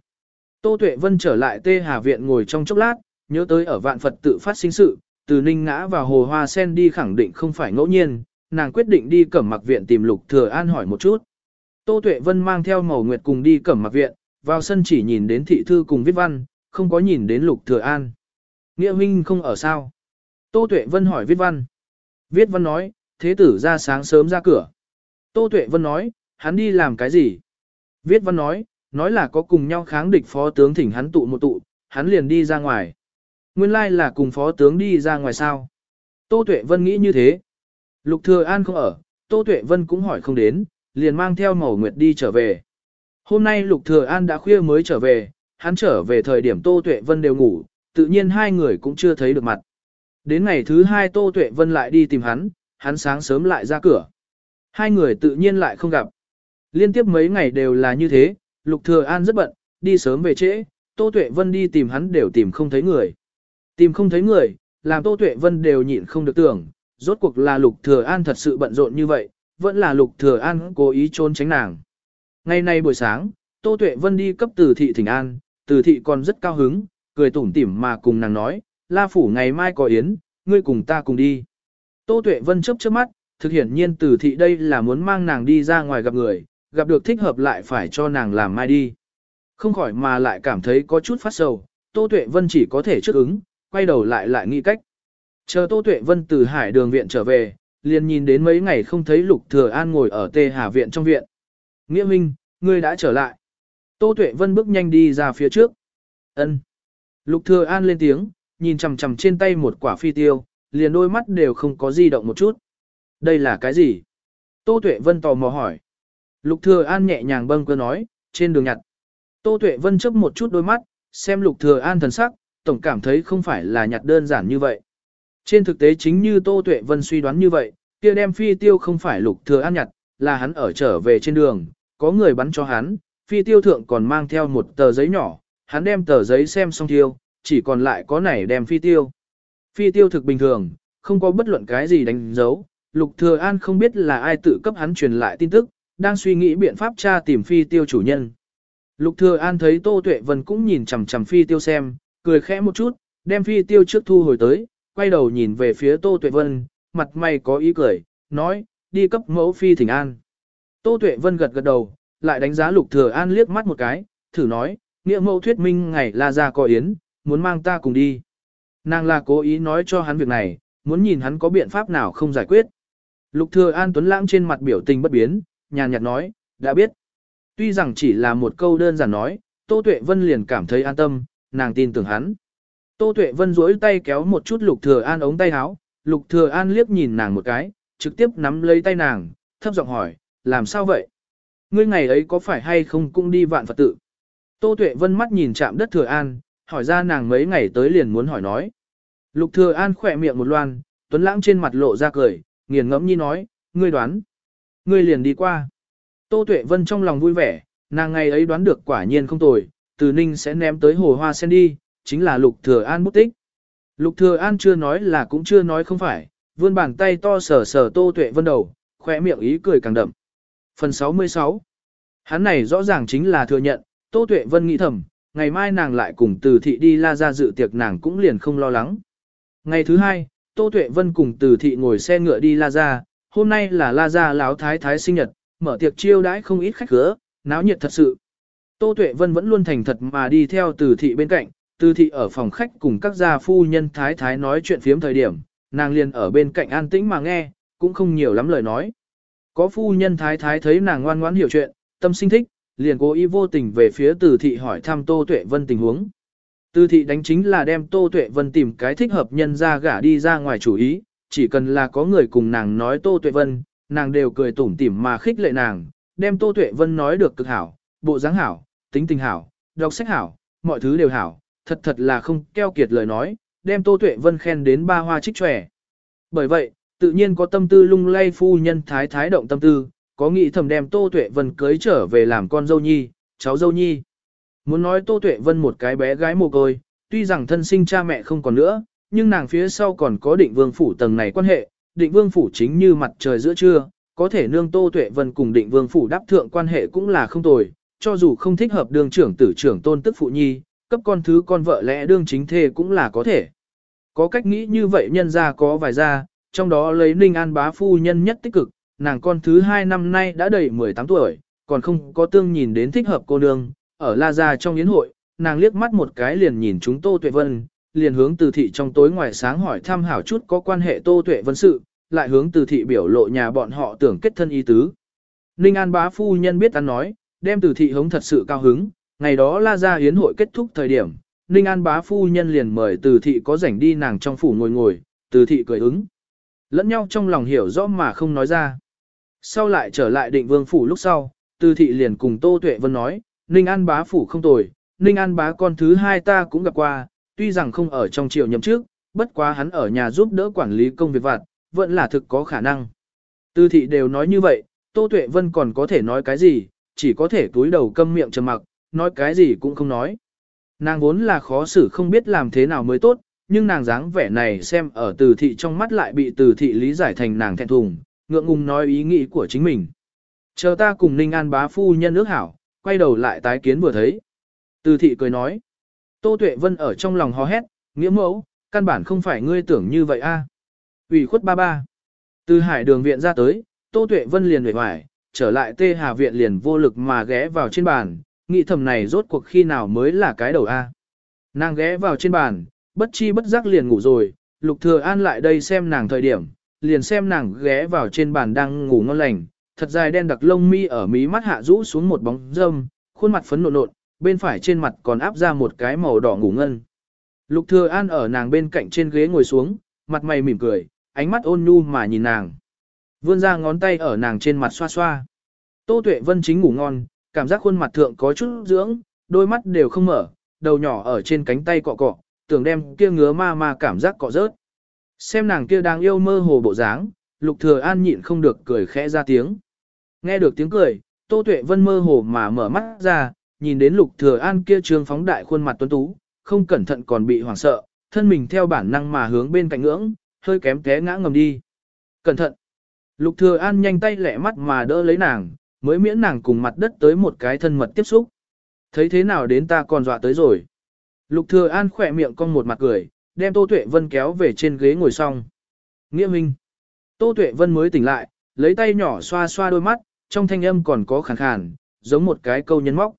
Tô Tuệ Vân trở lại Tê Hà viện ngồi trong chốc lát, nhớ tới ở vạn Phật tự phát sinh sự, từ Ninh ngã vào hồ hoa sen đi khẳng định không phải ngẫu nhiên, nàng quyết định đi cẩm mặc viện tìm Lục Thừa An hỏi một chút. Tô Tuệ Vân mang theo Mầu Nguyệt cùng đi cẩm mặc viện, vào sân chỉ nhìn đến thị thư cùng viết văn, không có nhìn đến Lục Thừa An. Nghĩa huynh không ở sao? Tô Tuệ Vân hỏi viết văn. Viết văn nói, thế tử ra sáng sớm ra cửa. Tô Tuệ Vân nói, hắn đi làm cái gì? Viết văn nói, nói là có cùng nhau kháng địch phó tướng thỉnh hắn tụ một tụ, hắn liền đi ra ngoài. Nguyên lai like là cùng phó tướng đi ra ngoài sao? Tô Tuệ Vân nghĩ như thế. Lục Thừa An không ở, Tô Tuệ Vân cũng hỏi không đến, liền mang theo Mầu Nguyệt đi trở về. Hôm nay Lục Thừa An đã khuya mới trở về, hắn trở về thời điểm Tô Tuệ Vân đều ngủ, tự nhiên hai người cũng chưa thấy được mặt. Đến ngày thứ hai Tô Tuệ Vân lại đi tìm hắn, hắn sáng sớm lại ra cửa. Hai người tự nhiên lại không gặp. Liên tiếp mấy ngày đều là như thế, Lục Thừa An rất bận, đi sớm về trễ, Tô Tuệ Vân đi tìm hắn đều tìm không thấy người. Tìm không thấy người, làm Tô Tuệ Vân đều nhịn không được tưởng, rốt cuộc là Lục Thừa An thật sự bận rộn như vậy, vẫn là Lục Thừa An cố ý trốn tránh nàng. Ngày nay buổi sáng, Tô Tuệ Vân đi cấp Từ thị thỉnh an, Từ thị còn rất cao hứng, cười tủm tỉm mà cùng nàng nói, La phủ ngày mai có yến, ngươi cùng ta cùng đi. Tô Tuệ Vân chớp chớp mắt, thực hiện nhiên Từ thị đây là muốn mang nàng đi ra ngoài gặp người, gặp được thích hợp lại phải cho nàng làm mai đi. Không khỏi mà lại cảm thấy có chút phát sầu, Tô Tuệ Vân chỉ có thể trước ứng, quay đầu lại lại nghĩ cách. Chờ Tô Tuệ Vân từ hải đường viện trở về, liền nhìn đến mấy ngày không thấy Lục Thừa An ngồi ở tê hà viện trong viện. Nghĩa Minh, ngươi đã trở lại. Tô Tuệ Vân bước nhanh đi ra phía trước. Ân. Lục Thừa An lên tiếng, nhìn chằm chằm trên tay một quả phi tiêu, liền đôi mắt đều không có di động một chút. Đây là cái gì? Tô Tuệ Vân tò mò hỏi. Lục Thừa An nhẹ nhàng bâng cơ nói, trên đường nhặt. Tô Tuệ Vân chớp một chút đôi mắt, xem Lục Thừa An thần sắc, tổng cảm thấy không phải là nhặt đơn giản như vậy. Trên thực tế chính như Tô Tuệ Vân suy đoán như vậy, kia đem phi tiêu không phải Lục Thừa An nhặt, là hắn ở trở về trên đường, có người bắn cho hắn, phi tiêu thượng còn mang theo một tờ giấy nhỏ, hắn đem tờ giấy xem xong tiêu, chỉ còn lại có nảy đem phi tiêu. Phi tiêu thực bình thường, không có bất luận cái gì đánh dấu, Lục Thừa An không biết là ai tự cấp hắn truyền lại tin tức, đang suy nghĩ biện pháp tra tìm phi tiêu chủ nhân. Lục Thừa An thấy Tô Tuệ Vân cũng nhìn chằm chằm phi tiêu xem, cười khẽ một chút, đem phi tiêu trước thu hồi tới, quay đầu nhìn về phía Tô Tuệ Vân, mặt mày có ý cười, nói, đi cấp mẫu phi thỉnh an. Tô Tuệ Vân gật gật đầu, lại đánh giá Lục Thừa An liếc mắt một cái, thử nói, nghĩa mẫu thuyết minh ngày là ra có yến, muốn mang ta cùng đi. Nàng là cố ý nói cho hắn việc này, muốn nhìn hắn có biện pháp nào không giải quyết. Lục Thừa An Tuấn Lãng trên mặt biểu tình bất biến, nhàn nhạt nói, đã biết. Tuy rằng chỉ là một câu đơn giản nói, Tô Tuệ Vân liền cảm thấy an tâm, nàng tin tưởng hắn. Tô Tuệ Vân duỗi tay kéo một chút Lục Thừa An ống tay áo, Lục Thừa An liếc nhìn nàng một cái, trực tiếp nắm lấy tay nàng, thấp giọng hỏi, làm sao vậy? Ngươi ngày ấy có phải hay không cũng đi vạn Phật tự? Tô Tuệ Vân mắt nhìn chạm đất Thừa An, hỏi ra nàng mấy ngày tới liền muốn hỏi nói. Lục Thừa An khỏe miệng một loan, Tuấn Lãng trên mặt lộ ra cười, nghiền ngẫm nhi nói, ngươi đoán. Ngươi liền đi qua. Tô Tuệ Vân trong lòng vui vẻ, nàng ngày ấy đoán được quả nhiên không tồi, từ Ninh sẽ ném tới hồ hoa sen đi, chính là Lục Thừa An bút tích. Lục Thừa An chưa nói là cũng chưa nói không phải, vươn bàn tay to sờ sờ Tô Tuệ Vân đầu, khỏe miệng ý cười càng đậm. Phần 66 Hắn này rõ ràng chính là thừa nhận, Tô Tuệ Vân nghĩ thầm, ngày mai nàng lại cùng Từ Thị đi la ra dự tiệc nàng cũng liền không lo lắng. Ngày thứ hai, Tô Tuệ Vân cùng Từ Thị ngồi xe ngựa đi la ra, hôm nay là la ra lão thái thái sinh nhật, mở tiệc chiêu đãi không ít khách khứa, náo nhiệt thật sự. Tô Tuệ Vân vẫn luôn thành thật mà đi theo Từ Thị bên cạnh, Từ Thị ở phòng khách cùng các gia phu nhân thái thái nói chuyện phiếm thời điểm, nàng liền ở bên cạnh an tĩnh mà nghe, cũng không nhiều lắm lời nói. Có phu nhân thái thái thấy nàng ngoan ngoãn hiểu chuyện, tâm sinh thích, liền cố ý vô tình về phía Từ Thị hỏi thăm Tô Tuệ Vân tình huống. Từ Thị đánh chính là đem Tô Tuệ Vân tìm cái thích hợp nhân ra gả đi ra ngoài chủ ý, chỉ cần là có người cùng nàng nói Tô Tuệ Vân, nàng đều cười tủm tỉm mà khích lệ nàng, đem Tô Tuệ Vân nói được cực hảo, bộ dáng hảo, tính tình hảo, đọc sách hảo, mọi thứ đều hảo, thật thật là không keo kiệt lời nói, đem Tô Tuệ Vân khen đến ba hoa trích tròe. Bởi vậy, tự nhiên có tâm tư lung lay phu nhân thái thái động tâm tư, có nghĩ thầm đem Tô Tuệ Vân cưới trở về làm con dâu nhi, cháu dâu nhi. Muốn nói Tô Tuệ Vân một cái bé gái mồ côi, tuy rằng thân sinh cha mẹ không còn nữa, nhưng nàng phía sau còn có định vương phủ tầng này quan hệ, định vương phủ chính như mặt trời giữa trưa, có thể nương Tô Tuệ Vân cùng định vương phủ đáp thượng quan hệ cũng là không tồi, cho dù không thích hợp đương trưởng tử trưởng tôn tức phụ nhi, cấp con thứ con vợ lẽ đương chính thê cũng là có thể. Có cách nghĩ như vậy nhân ra có vài ra, trong đó lấy Ninh An bá phu nhân nhất tích cực, nàng con thứ hai năm nay đã đầy 18 tuổi, còn không có tương nhìn đến thích hợp cô nương, ở La Gia trong yến hội, nàng liếc mắt một cái liền nhìn chúng Tô Tuệ Vân, liền hướng từ thị trong tối ngoài sáng hỏi thăm hảo chút có quan hệ Tô Tuệ Vân sự, lại hướng từ thị biểu lộ nhà bọn họ tưởng kết thân ý tứ. Ninh An bá phu nhân biết ăn nói, đem từ thị hống thật sự cao hứng, ngày đó La Gia yến hội kết thúc thời điểm, Ninh An bá phu nhân liền mời từ thị có rảnh đi nàng trong phủ ngồi ngồi, từ thị cười ứng. Lẫn nhau trong lòng hiểu rõ mà không nói ra. Sau lại trở lại định vương phủ lúc sau, từ thị liền cùng Tô Tuệ Vân nói, Ninh An bá phủ không tồi, Ninh An bá con thứ hai ta cũng gặp qua, tuy rằng không ở trong triều nhậm chức, bất quá hắn ở nhà giúp đỡ quản lý công việc vặt, vẫn là thực có khả năng. Từ thị đều nói như vậy, Tô Tuệ Vân còn có thể nói cái gì, chỉ có thể túi đầu câm miệng trầm mặc, nói cái gì cũng không nói. Nàng vốn là khó xử không biết làm thế nào mới tốt, nhưng nàng dáng vẻ này xem ở từ thị trong mắt lại bị từ thị lý giải thành nàng thẹn thùng, ngượng ngùng nói ý nghĩ của chính mình. Chờ ta cùng Ninh An bá phu nhân ước hảo, quay đầu lại tái kiến vừa thấy. Từ thị cười nói. Tô Tuệ Vân ở trong lòng hò hét, nghĩa mẫu, căn bản không phải ngươi tưởng như vậy a. ủy khuất ba ba. Từ hải đường viện ra tới, Tô Tuệ Vân liền về hoài, trở lại tê hà viện liền vô lực mà ghé vào trên bàn, nghĩ thầm này rốt cuộc khi nào mới là cái đầu a. Nàng ghé vào trên bàn, bất chi bất giác liền ngủ rồi, Lục Thừa An lại đây xem nàng thời điểm, liền xem nàng ghé vào trên bàn đang ngủ ngon lành, thật dài đen đặc lông mi ở mí mắt hạ rũ xuống một bóng râm, khuôn mặt phấn nộn nộn, bên phải trên mặt còn áp ra một cái màu đỏ ngủ ngân. Lục Thừa An ở nàng bên cạnh trên ghế ngồi xuống, mặt mày mỉm cười, ánh mắt ôn nhu mà nhìn nàng. Vươn ra ngón tay ở nàng trên mặt xoa xoa. Tô Tuệ Vân chính ngủ ngon, cảm giác khuôn mặt thượng có chút dưỡng, đôi mắt đều không mở, đầu nhỏ ở trên cánh tay cọ cọ, tưởng đem kia ngứa ma ma cảm giác cọ rớt. Xem nàng kia đang yêu mơ hồ bộ dáng, Lục Thừa An nhịn không được cười khẽ ra tiếng. Nghe được tiếng cười, Tô Tuệ Vân mơ hồ mà mở mắt ra, nhìn đến Lục Thừa An kia trương phóng đại khuôn mặt tuấn tú, không cẩn thận còn bị hoảng sợ, thân mình theo bản năng mà hướng bên cạnh ngưỡng, hơi kém té ngã ngầm đi. Cẩn thận! Lục Thừa An nhanh tay lẹ mắt mà đỡ lấy nàng, mới miễn nàng cùng mặt đất tới một cái thân mật tiếp xúc. Thấy thế nào đến ta còn dọa tới rồi. Lục Thừa An khỏe miệng cong một mặt cười, đem Tô Tuệ Vân kéo về trên ghế ngồi xong. Nghĩa Minh. Tô Tuệ Vân mới tỉnh lại, lấy tay nhỏ xoa xoa đôi mắt, trong thanh âm còn có khàn khàn, giống một cái câu nhân móc.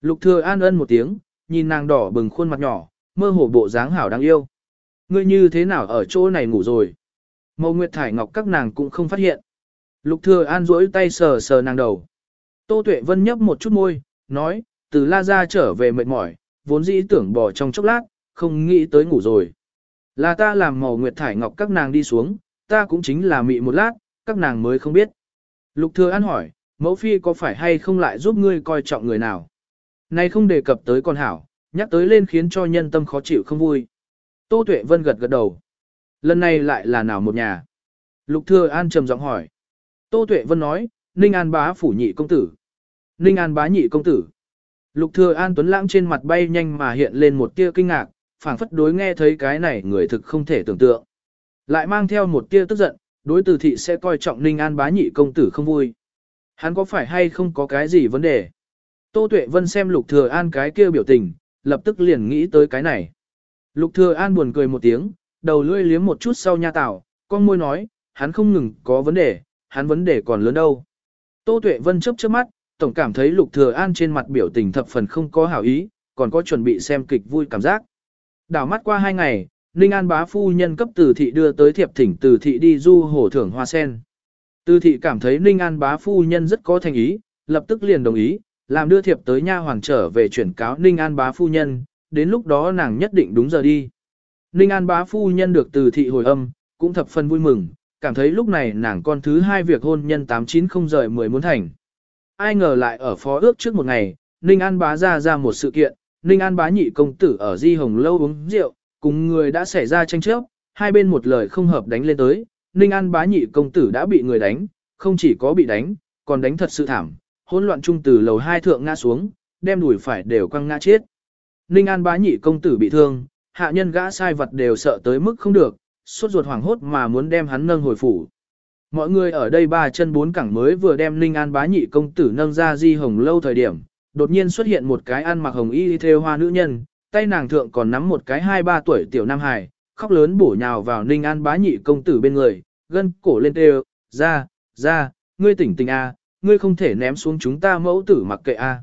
Lục Thừa An ân một tiếng, nhìn nàng đỏ bừng khuôn mặt nhỏ, mơ hồ bộ dáng hảo đáng yêu. Ngươi như thế nào ở chỗ này ngủ rồi? Mâu Nguyệt Thải Ngọc các nàng cũng không phát hiện. Lục Thừa An duỗi tay sờ sờ nàng đầu. Tô Tuệ Vân nhấp một chút môi, nói, từ La Gia trở về mệt mỏi, vốn dĩ tưởng bỏ trong chốc lát, không nghĩ tới ngủ rồi. Là ta làm màu Nguyệt Thải Ngọc các nàng đi xuống, ta cũng chính là mị một lát, các nàng mới không biết. Lục Thừa An hỏi, mẫu phi có phải hay không lại giúp ngươi coi trọng người nào? Này không đề cập tới con hảo, nhắc tới lên khiến cho nhân tâm khó chịu không vui. Tô Tuệ Vân gật gật đầu. Lần này lại là nào một nhà? Lục Thừa An trầm giọng hỏi. Tô Tuệ Vân nói, Ninh An bá phủ nhị công tử. Ninh An bá nhị công tử. Lục Thừa An Tuấn Lãng trên mặt bay nhanh mà hiện lên một tia kinh ngạc, phảng phất đối nghe thấy cái này người thực không thể tưởng tượng. Lại mang theo một tia tức giận, đối từ thị sẽ coi trọng Ninh An bá nhị công tử không vui. Hắn có phải hay không có cái gì vấn đề? Tô Tuệ Vân xem Lục Thừa An cái kia biểu tình, lập tức liền nghĩ tới cái này. Lục Thừa An buồn cười một tiếng, đầu lưỡi liếm một chút sau nha tảo, con môi nói, hắn không ngừng có vấn đề, hắn vấn đề còn lớn đâu. Tô Tuệ Vân chớp chớp mắt, tổng cảm thấy Lục Thừa An trên mặt biểu tình thập phần không có hảo ý, còn có chuẩn bị xem kịch vui cảm giác. Đảo mắt qua hai ngày, Ninh An bá phu nhân cấp từ thị đưa tới thiệp thỉnh từ thị đi du hồ thưởng hoa sen. Từ thị cảm thấy Ninh An bá phu nhân rất có thành ý, lập tức liền đồng ý, làm đưa thiệp tới nha hoàng trở về chuyển cáo Ninh An bá phu nhân, đến lúc đó nàng nhất định đúng giờ đi. Ninh An bá phu nhân được từ thị hồi âm, cũng thập phần vui mừng, cảm thấy lúc này nàng con thứ hai việc hôn nhân 890 rời 10 muốn thành. Ai ngờ lại ở phó ước trước một ngày, Ninh An bá ra ra một sự kiện, Ninh An bá nhị công tử ở Di Hồng lâu uống rượu, cùng người đã xảy ra tranh chấp, hai bên một lời không hợp đánh lên tới, Ninh An bá nhị công tử đã bị người đánh, không chỉ có bị đánh, còn đánh thật sự thảm, hỗn loạn trung từ lầu hai thượng ngã xuống, đem đuổi phải đều quăng ngã chết. Ninh An bá nhị công tử bị thương, hạ nhân gã sai vật đều sợ tới mức không được, suốt ruột hoảng hốt mà muốn đem hắn nâng hồi phủ. Mọi người ở đây ba chân bốn cẳng mới vừa đem Ninh An bá nhị công tử nâng ra di hồng lâu thời điểm, đột nhiên xuất hiện một cái ăn mặc hồng y theo hoa nữ nhân, tay nàng thượng còn nắm một cái hai ba tuổi tiểu nam hài, khóc lớn bổ nhào vào Ninh An bá nhị công tử bên người, gân cổ lên tê ra, ra, ngươi tỉnh tỉnh a, ngươi không thể ném xuống chúng ta mẫu tử mặc kệ a.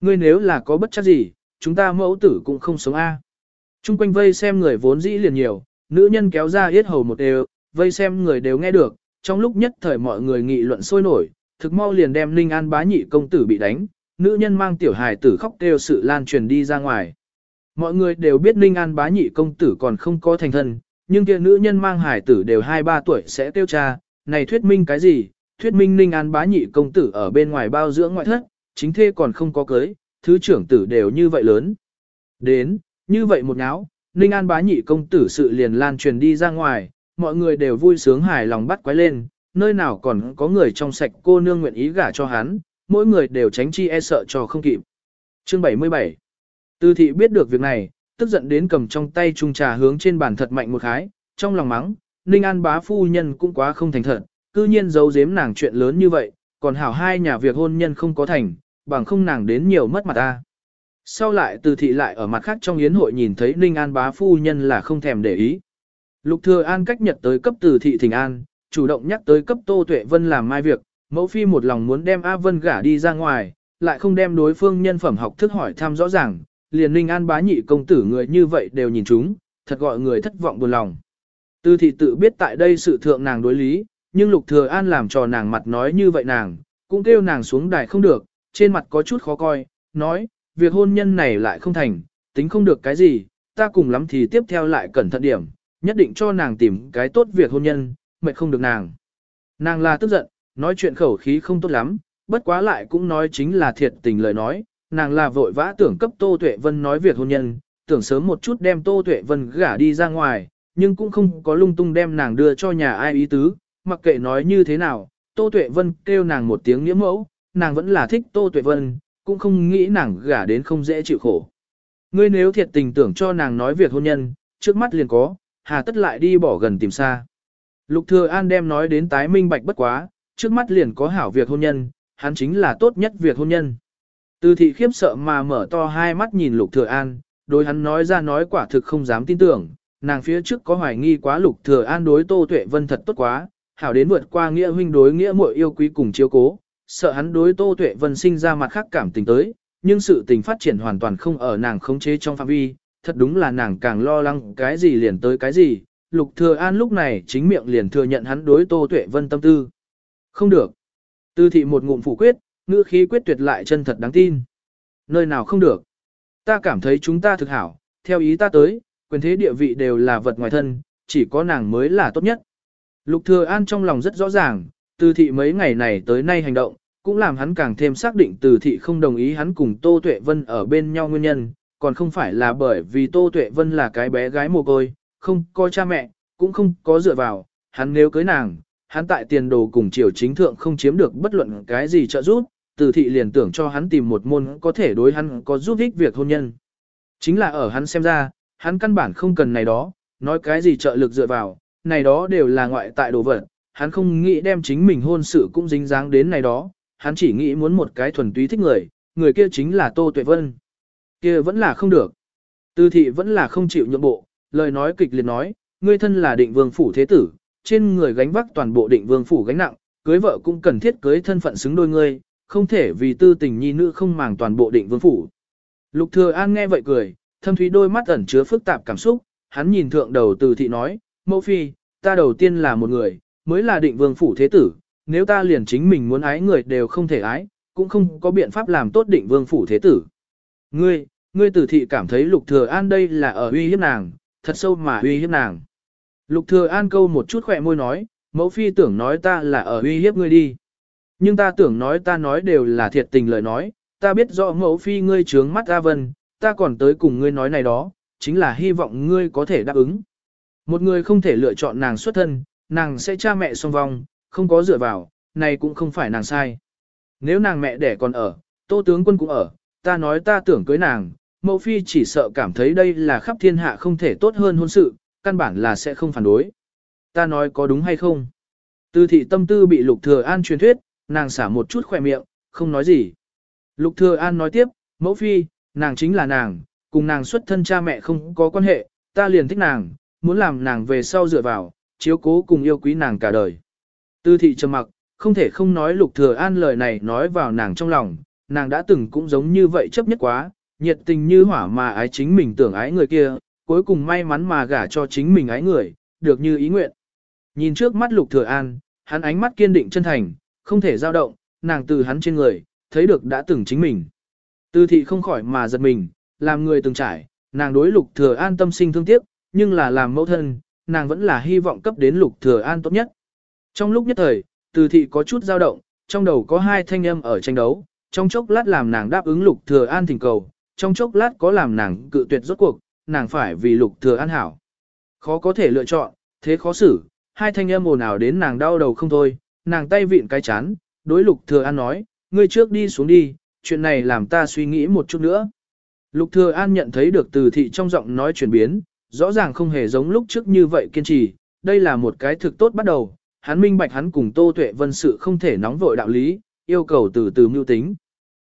Ngươi nếu là có bất chắc gì, chúng ta mẫu tử cũng không sống a. Trung quanh vây xem người vốn dĩ liền nhiều, nữ nhân kéo ra yết hầu một đều, vây xem người đều nghe được, trong lúc nhất thời mọi người nghị luận sôi nổi, thực mau liền đem Ninh An bá nhị công tử bị đánh, nữ nhân mang tiểu hài tử khóc kêu sự lan truyền đi ra ngoài. Mọi người đều biết Ninh An bá nhị công tử còn không có thành thân, nhưng kia nữ nhân mang hài tử đều 2-3 tuổi sẽ tiêu cha, này thuyết minh cái gì, thuyết minh Ninh An bá nhị công tử ở bên ngoài bao dưỡng ngoại thất, chính thê còn không có cưới, thứ trưởng tử đều như vậy lớn. Đến, như vậy một nháo, Ninh An bá nhị công tử sự liền lan truyền đi ra ngoài, mọi người đều vui sướng hài lòng bắt quái lên, nơi nào còn có người trong sạch cô nương nguyện ý gả cho hắn, mỗi người đều tránh chi e sợ cho không kịp. Chương 77 Tư thị biết được việc này, tức giận đến cầm trong tay chung trà hướng trên bàn thật mạnh một khái, trong lòng mắng, Ninh An bá phu nhân cũng quá không thành thật, cư nhiên giấu giếm nàng chuyện lớn như vậy, còn hảo hai nhà việc hôn nhân không có thành, bằng không nàng đến nhiều mất mặt ta. Sau lại từ thị lại ở mặt khác trong yến hội nhìn thấy Ninh An bá phu nhân là không thèm để ý. Lục thừa an cách nhật tới cấp từ thị thỉnh an, chủ động nhắc tới cấp Tô Tuệ Vân làm mai việc, mẫu phi một lòng muốn đem A Vân gả đi ra ngoài, lại không đem đối phương nhân phẩm học thức hỏi thăm rõ ràng, liền Ninh An bá nhị công tử người như vậy đều nhìn chúng, thật gọi người thất vọng buồn lòng. Tư thị tự biết tại đây sự thượng nàng đối lý, nhưng Lục Thừa An làm cho nàng mặt nói như vậy nàng, cũng kêu nàng xuống đài không được, trên mặt có chút khó coi, nói, việc hôn nhân này lại không thành, tính không được cái gì, ta cùng lắm thì tiếp theo lại cẩn thận điểm, nhất định cho nàng tìm cái tốt việc hôn nhân, mệt không được nàng. Nàng là tức giận, nói chuyện khẩu khí không tốt lắm, bất quá lại cũng nói chính là thiệt tình lời nói, nàng là vội vã tưởng cấp Tô Tuệ Vân nói việc hôn nhân, tưởng sớm một chút đem Tô Tuệ Vân gả đi ra ngoài, nhưng cũng không có lung tung đem nàng đưa cho nhà ai ý tứ, mặc kệ nói như thế nào, Tô Tuệ Vân kêu nàng một tiếng nghĩa mẫu, nàng vẫn là thích Tô Tuệ Vân, cũng không nghĩ nàng gả đến không dễ chịu khổ. Ngươi nếu thiệt tình tưởng cho nàng nói việc hôn nhân, trước mắt liền có, hà tất lại đi bỏ gần tìm xa. Lục Thừa An đem nói đến tái minh bạch bất quá, trước mắt liền có hảo việc hôn nhân, hắn chính là tốt nhất việc hôn nhân. Từ thị khiếp sợ mà mở to hai mắt nhìn Lục Thừa An, đối hắn nói ra nói quả thực không dám tin tưởng, nàng phía trước có hoài nghi quá Lục Thừa An đối Tô Tuệ Vân thật tốt quá, hảo đến vượt qua nghĩa huynh đối nghĩa muội yêu quý cùng chiếu cố, sợ hắn đối Tô Tuệ Vân sinh ra mặt khác cảm tình tới, nhưng sự tình phát triển hoàn toàn không ở nàng khống chế trong phạm vi, thật đúng là nàng càng lo lắng cái gì liền tới cái gì, Lục Thừa An lúc này chính miệng liền thừa nhận hắn đối Tô Tuệ Vân tâm tư. Không được. Tư thị một ngụm phủ quyết, ngữ khí quyết tuyệt lại chân thật đáng tin. Nơi nào không được. Ta cảm thấy chúng ta thực hảo, theo ý ta tới, quyền thế địa vị đều là vật ngoài thân, chỉ có nàng mới là tốt nhất. Lục Thừa An trong lòng rất rõ ràng, Tư thị mấy ngày này tới nay hành động, cũng làm hắn càng thêm xác định Từ thị không đồng ý hắn cùng Tô Tuệ Vân ở bên nhau nguyên nhân, còn không phải là bởi vì Tô Tuệ Vân là cái bé gái mồ côi, không có cha mẹ, cũng không có dựa vào, hắn nếu cưới nàng, hắn tại tiền đồ cùng triều chính thượng không chiếm được bất luận cái gì trợ giúp, từ thị liền tưởng cho hắn tìm một môn có thể đối hắn có giúp ích việc hôn nhân. Chính là ở hắn xem ra, hắn căn bản không cần này đó, nói cái gì trợ lực dựa vào, này đó đều là ngoại tại đồ vật, hắn không nghĩ đem chính mình hôn sự cũng dính dáng đến này đó, hắn chỉ nghĩ muốn một cái thuần túy thích người, người kia chính là Tô Tuệ Vân. Kia vẫn là không được. Từ thị vẫn là không chịu nhượng bộ, lời nói kịch liệt nói, ngươi thân là định vương phủ thế tử, trên người gánh vác toàn bộ định vương phủ gánh nặng, cưới vợ cũng cần thiết cưới thân phận xứng đôi ngươi, không thể vì tư tình nhi nữ không màng toàn bộ định vương phủ. Lục thừa an nghe vậy cười, thâm thúy đôi mắt ẩn chứa phức tạp cảm xúc, hắn nhìn thượng đầu từ thị nói, mẫu phi, ta đầu tiên là một người, mới là định vương phủ thế tử, nếu ta liền chính mình muốn ái người đều không thể ái, cũng không có biện pháp làm tốt định vương phủ thế tử. Ngươi, ngươi tử thị cảm thấy lục thừa an đây là ở uy hiếp nàng, thật sâu mà uy hiếp nàng. Lục thừa an câu một chút khỏe môi nói, mẫu phi tưởng nói ta là ở uy hiếp ngươi đi. Nhưng ta tưởng nói ta nói đều là thiệt tình lời nói, ta biết rõ mẫu phi ngươi trướng mắt A Vân, ta còn tới cùng ngươi nói này đó, chính là hy vọng ngươi có thể đáp ứng. Một người không thể lựa chọn nàng xuất thân, nàng sẽ cha mẹ song vong, không có dựa vào, này cũng không phải nàng sai. Nếu nàng mẹ đẻ còn ở, tô tướng quân cũng ở, ta nói ta tưởng cưới nàng, mẫu phi chỉ sợ cảm thấy đây là khắp thiên hạ không thể tốt hơn hôn sự, căn bản là sẽ không phản đối. Ta nói có đúng hay không? Tư thị tâm tư bị lục thừa an truyền thuyết, nàng xả một chút khỏe miệng, không nói gì. Lục thừa an nói tiếp, mẫu phi, nàng chính là nàng, cùng nàng xuất thân cha mẹ không có quan hệ, ta liền thích nàng, muốn làm nàng về sau dựa vào, chiếu cố cùng yêu quý nàng cả đời. Tư thị trầm mặc, không thể không nói lục thừa an lời này nói vào nàng trong lòng, nàng đã từng cũng giống như vậy chấp nhất quá, nhiệt tình như hỏa mà ái chính mình tưởng ái người kia, cuối cùng may mắn mà gả cho chính mình ái người, được như ý nguyện. Nhìn trước mắt lục thừa an, hắn ánh mắt kiên định chân thành, không thể dao động, nàng từ hắn trên người, thấy được đã từng chính mình. Tư thị không khỏi mà giật mình, làm người từng trải, nàng đối lục thừa an tâm sinh thương tiếc, nhưng là làm mẫu thân, nàng vẫn là hy vọng cấp đến lục thừa an tốt nhất. Trong lúc nhất thời, từ thị có chút dao động, trong đầu có hai thanh âm ở tranh đấu, trong chốc lát làm nàng đáp ứng lục thừa an thỉnh cầu, trong chốc lát có làm nàng cự tuyệt rốt cuộc, nàng phải vì lục thừa an hảo. Khó có thể lựa chọn, thế khó xử, hai thanh âm ồn ào đến nàng đau đầu không thôi, nàng tay vịn cái chán, đối lục thừa an nói, ngươi trước đi xuống đi, chuyện này làm ta suy nghĩ một chút nữa. Lục thừa an nhận thấy được từ thị trong giọng nói chuyển biến, rõ ràng không hề giống lúc trước như vậy kiên trì, đây là một cái thực tốt bắt đầu, hắn minh bạch hắn cùng Tô Tuệ Vân sự không thể nóng vội đạo lý, yêu cầu từ từ mưu tính.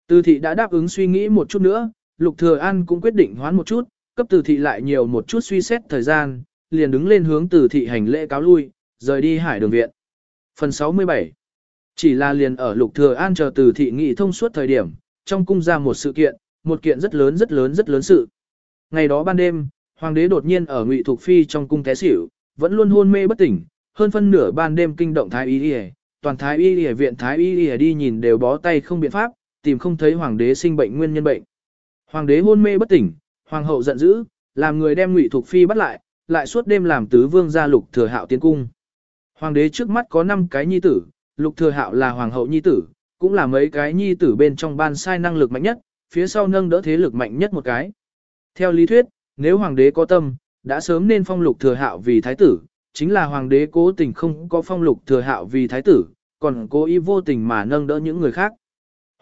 Từ thị đã đáp ứng suy nghĩ một chút nữa, Lục Thừa An cũng quyết định hoán một chút, cấp từ thị lại nhiều một chút suy xét thời gian, liền đứng lên hướng từ thị hành lễ cáo lui, rời đi hải đường viện. Phần 67 Chỉ là liền ở Lục Thừa An chờ từ thị nghị thông suốt thời điểm, trong cung ra một sự kiện, một kiện rất lớn rất lớn rất lớn sự. Ngày đó ban đêm, hoàng đế đột nhiên ở Ngụy Thuộc Phi trong cung té xỉu, vẫn luôn hôn mê bất tỉnh, hơn phân nửa ban đêm kinh động thái y y, toàn thái y y viện thái y y đi nhìn đều bó tay không biện pháp, tìm không thấy hoàng đế sinh bệnh nguyên nhân bệnh. Hoàng đế hôn mê bất tỉnh, hoàng hậu giận dữ, làm người đem Ngụy Thục Phi bắt lại, lại suốt đêm làm tứ vương gia Lục Thừa Hạo tiến cung. Hoàng đế trước mắt có 5 cái nhi tử, Lục Thừa Hạo là hoàng hậu nhi tử, cũng là mấy cái nhi tử bên trong ban sai năng lực mạnh nhất, phía sau nâng đỡ thế lực mạnh nhất một cái. Theo lý thuyết, nếu hoàng đế có tâm, đã sớm nên phong Lục Thừa Hạo vì thái tử, chính là hoàng đế cố tình không có phong Lục Thừa Hạo vì thái tử, còn cố ý vô tình mà nâng đỡ những người khác.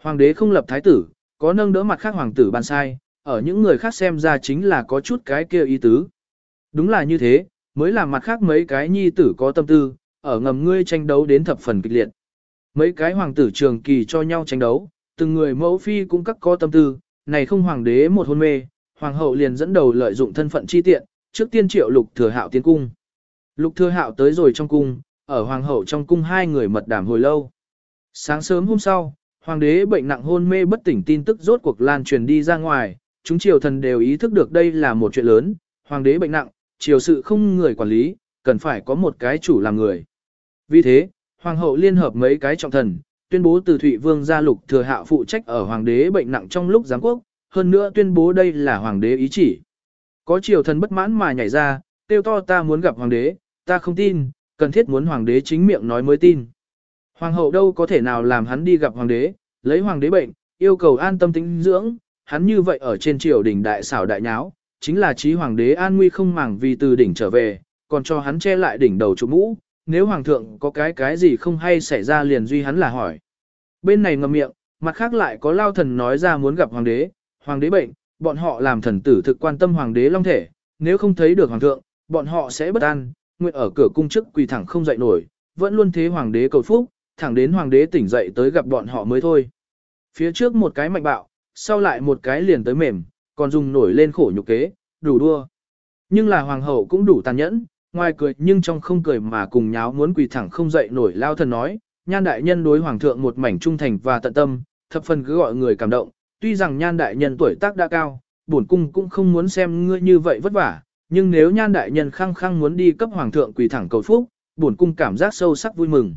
Hoàng đế không lập thái tử, có nâng đỡ mặt khác hoàng tử ban sai, ở những người khác xem ra chính là có chút cái kia ý tứ. Đúng là như thế, mới làm mặt khác mấy cái nhi tử có tâm tư, ở ngầm ngươi tranh đấu đến thập phần kịch liệt. Mấy cái hoàng tử trường kỳ cho nhau tranh đấu, từng người mẫu phi cũng các có tâm tư, này không hoàng đế một hôn mê, hoàng hậu liền dẫn đầu lợi dụng thân phận chi tiện, trước tiên triệu lục thừa hạo tiến cung. Lục thừa hạo tới rồi trong cung, ở hoàng hậu trong cung hai người mật đàm hồi lâu. Sáng sớm hôm sau, hoàng đế bệnh nặng hôn mê bất tỉnh tin tức rốt cuộc lan truyền đi ra ngoài, chúng triều thần đều ý thức được đây là một chuyện lớn, hoàng đế bệnh nặng, triều sự không người quản lý, cần phải có một cái chủ làm người. Vì thế, hoàng hậu liên hợp mấy cái trọng thần, tuyên bố từ Thụy Vương gia lục thừa hạo phụ trách ở hoàng đế bệnh nặng trong lúc giáng quốc, hơn nữa tuyên bố đây là hoàng đế ý chỉ. Có triều thần bất mãn mà nhảy ra, tiêu to ta muốn gặp hoàng đế, ta không tin, cần thiết muốn hoàng đế chính miệng nói mới tin. Hoàng hậu đâu có thể nào làm hắn đi gặp hoàng đế, lấy hoàng đế bệnh, yêu cầu an tâm tĩnh dưỡng, hắn như vậy ở trên triều đình đại xảo đại nháo, chính là trí hoàng đế an nguy không màng vì từ đỉnh trở về, còn cho hắn che lại đỉnh đầu trụ mũ, nếu hoàng thượng có cái cái gì không hay xảy ra liền duy hắn là hỏi. Bên này ngậm miệng, mặt khác lại có lao thần nói ra muốn gặp hoàng đế, hoàng đế bệnh, bọn họ làm thần tử thực quan tâm hoàng đế long thể, nếu không thấy được hoàng thượng, bọn họ sẽ bất an, nguyện ở cửa cung chức quỳ thẳng không dậy nổi, vẫn luôn thế hoàng đế cầu phúc, thẳng đến hoàng đế tỉnh dậy tới gặp bọn họ mới thôi. Phía trước một cái mạnh bạo, sau lại một cái liền tới mềm, còn dùng nổi lên khổ nhục kế, đủ đua. Nhưng là hoàng hậu cũng đủ tàn nhẫn, ngoài cười nhưng trong không cười mà cùng nháo muốn quỳ thẳng không dậy nổi lao thần nói, nhan đại nhân đối hoàng thượng một mảnh trung thành và tận tâm, thập phần cứ gọi người cảm động, tuy rằng nhan đại nhân tuổi tác đã cao, bổn cung cũng không muốn xem ngươi như vậy vất vả, nhưng nếu nhan đại nhân khăng khăng muốn đi cấp hoàng thượng quỳ thẳng cầu phúc, bổn cung cảm giác sâu sắc vui mừng.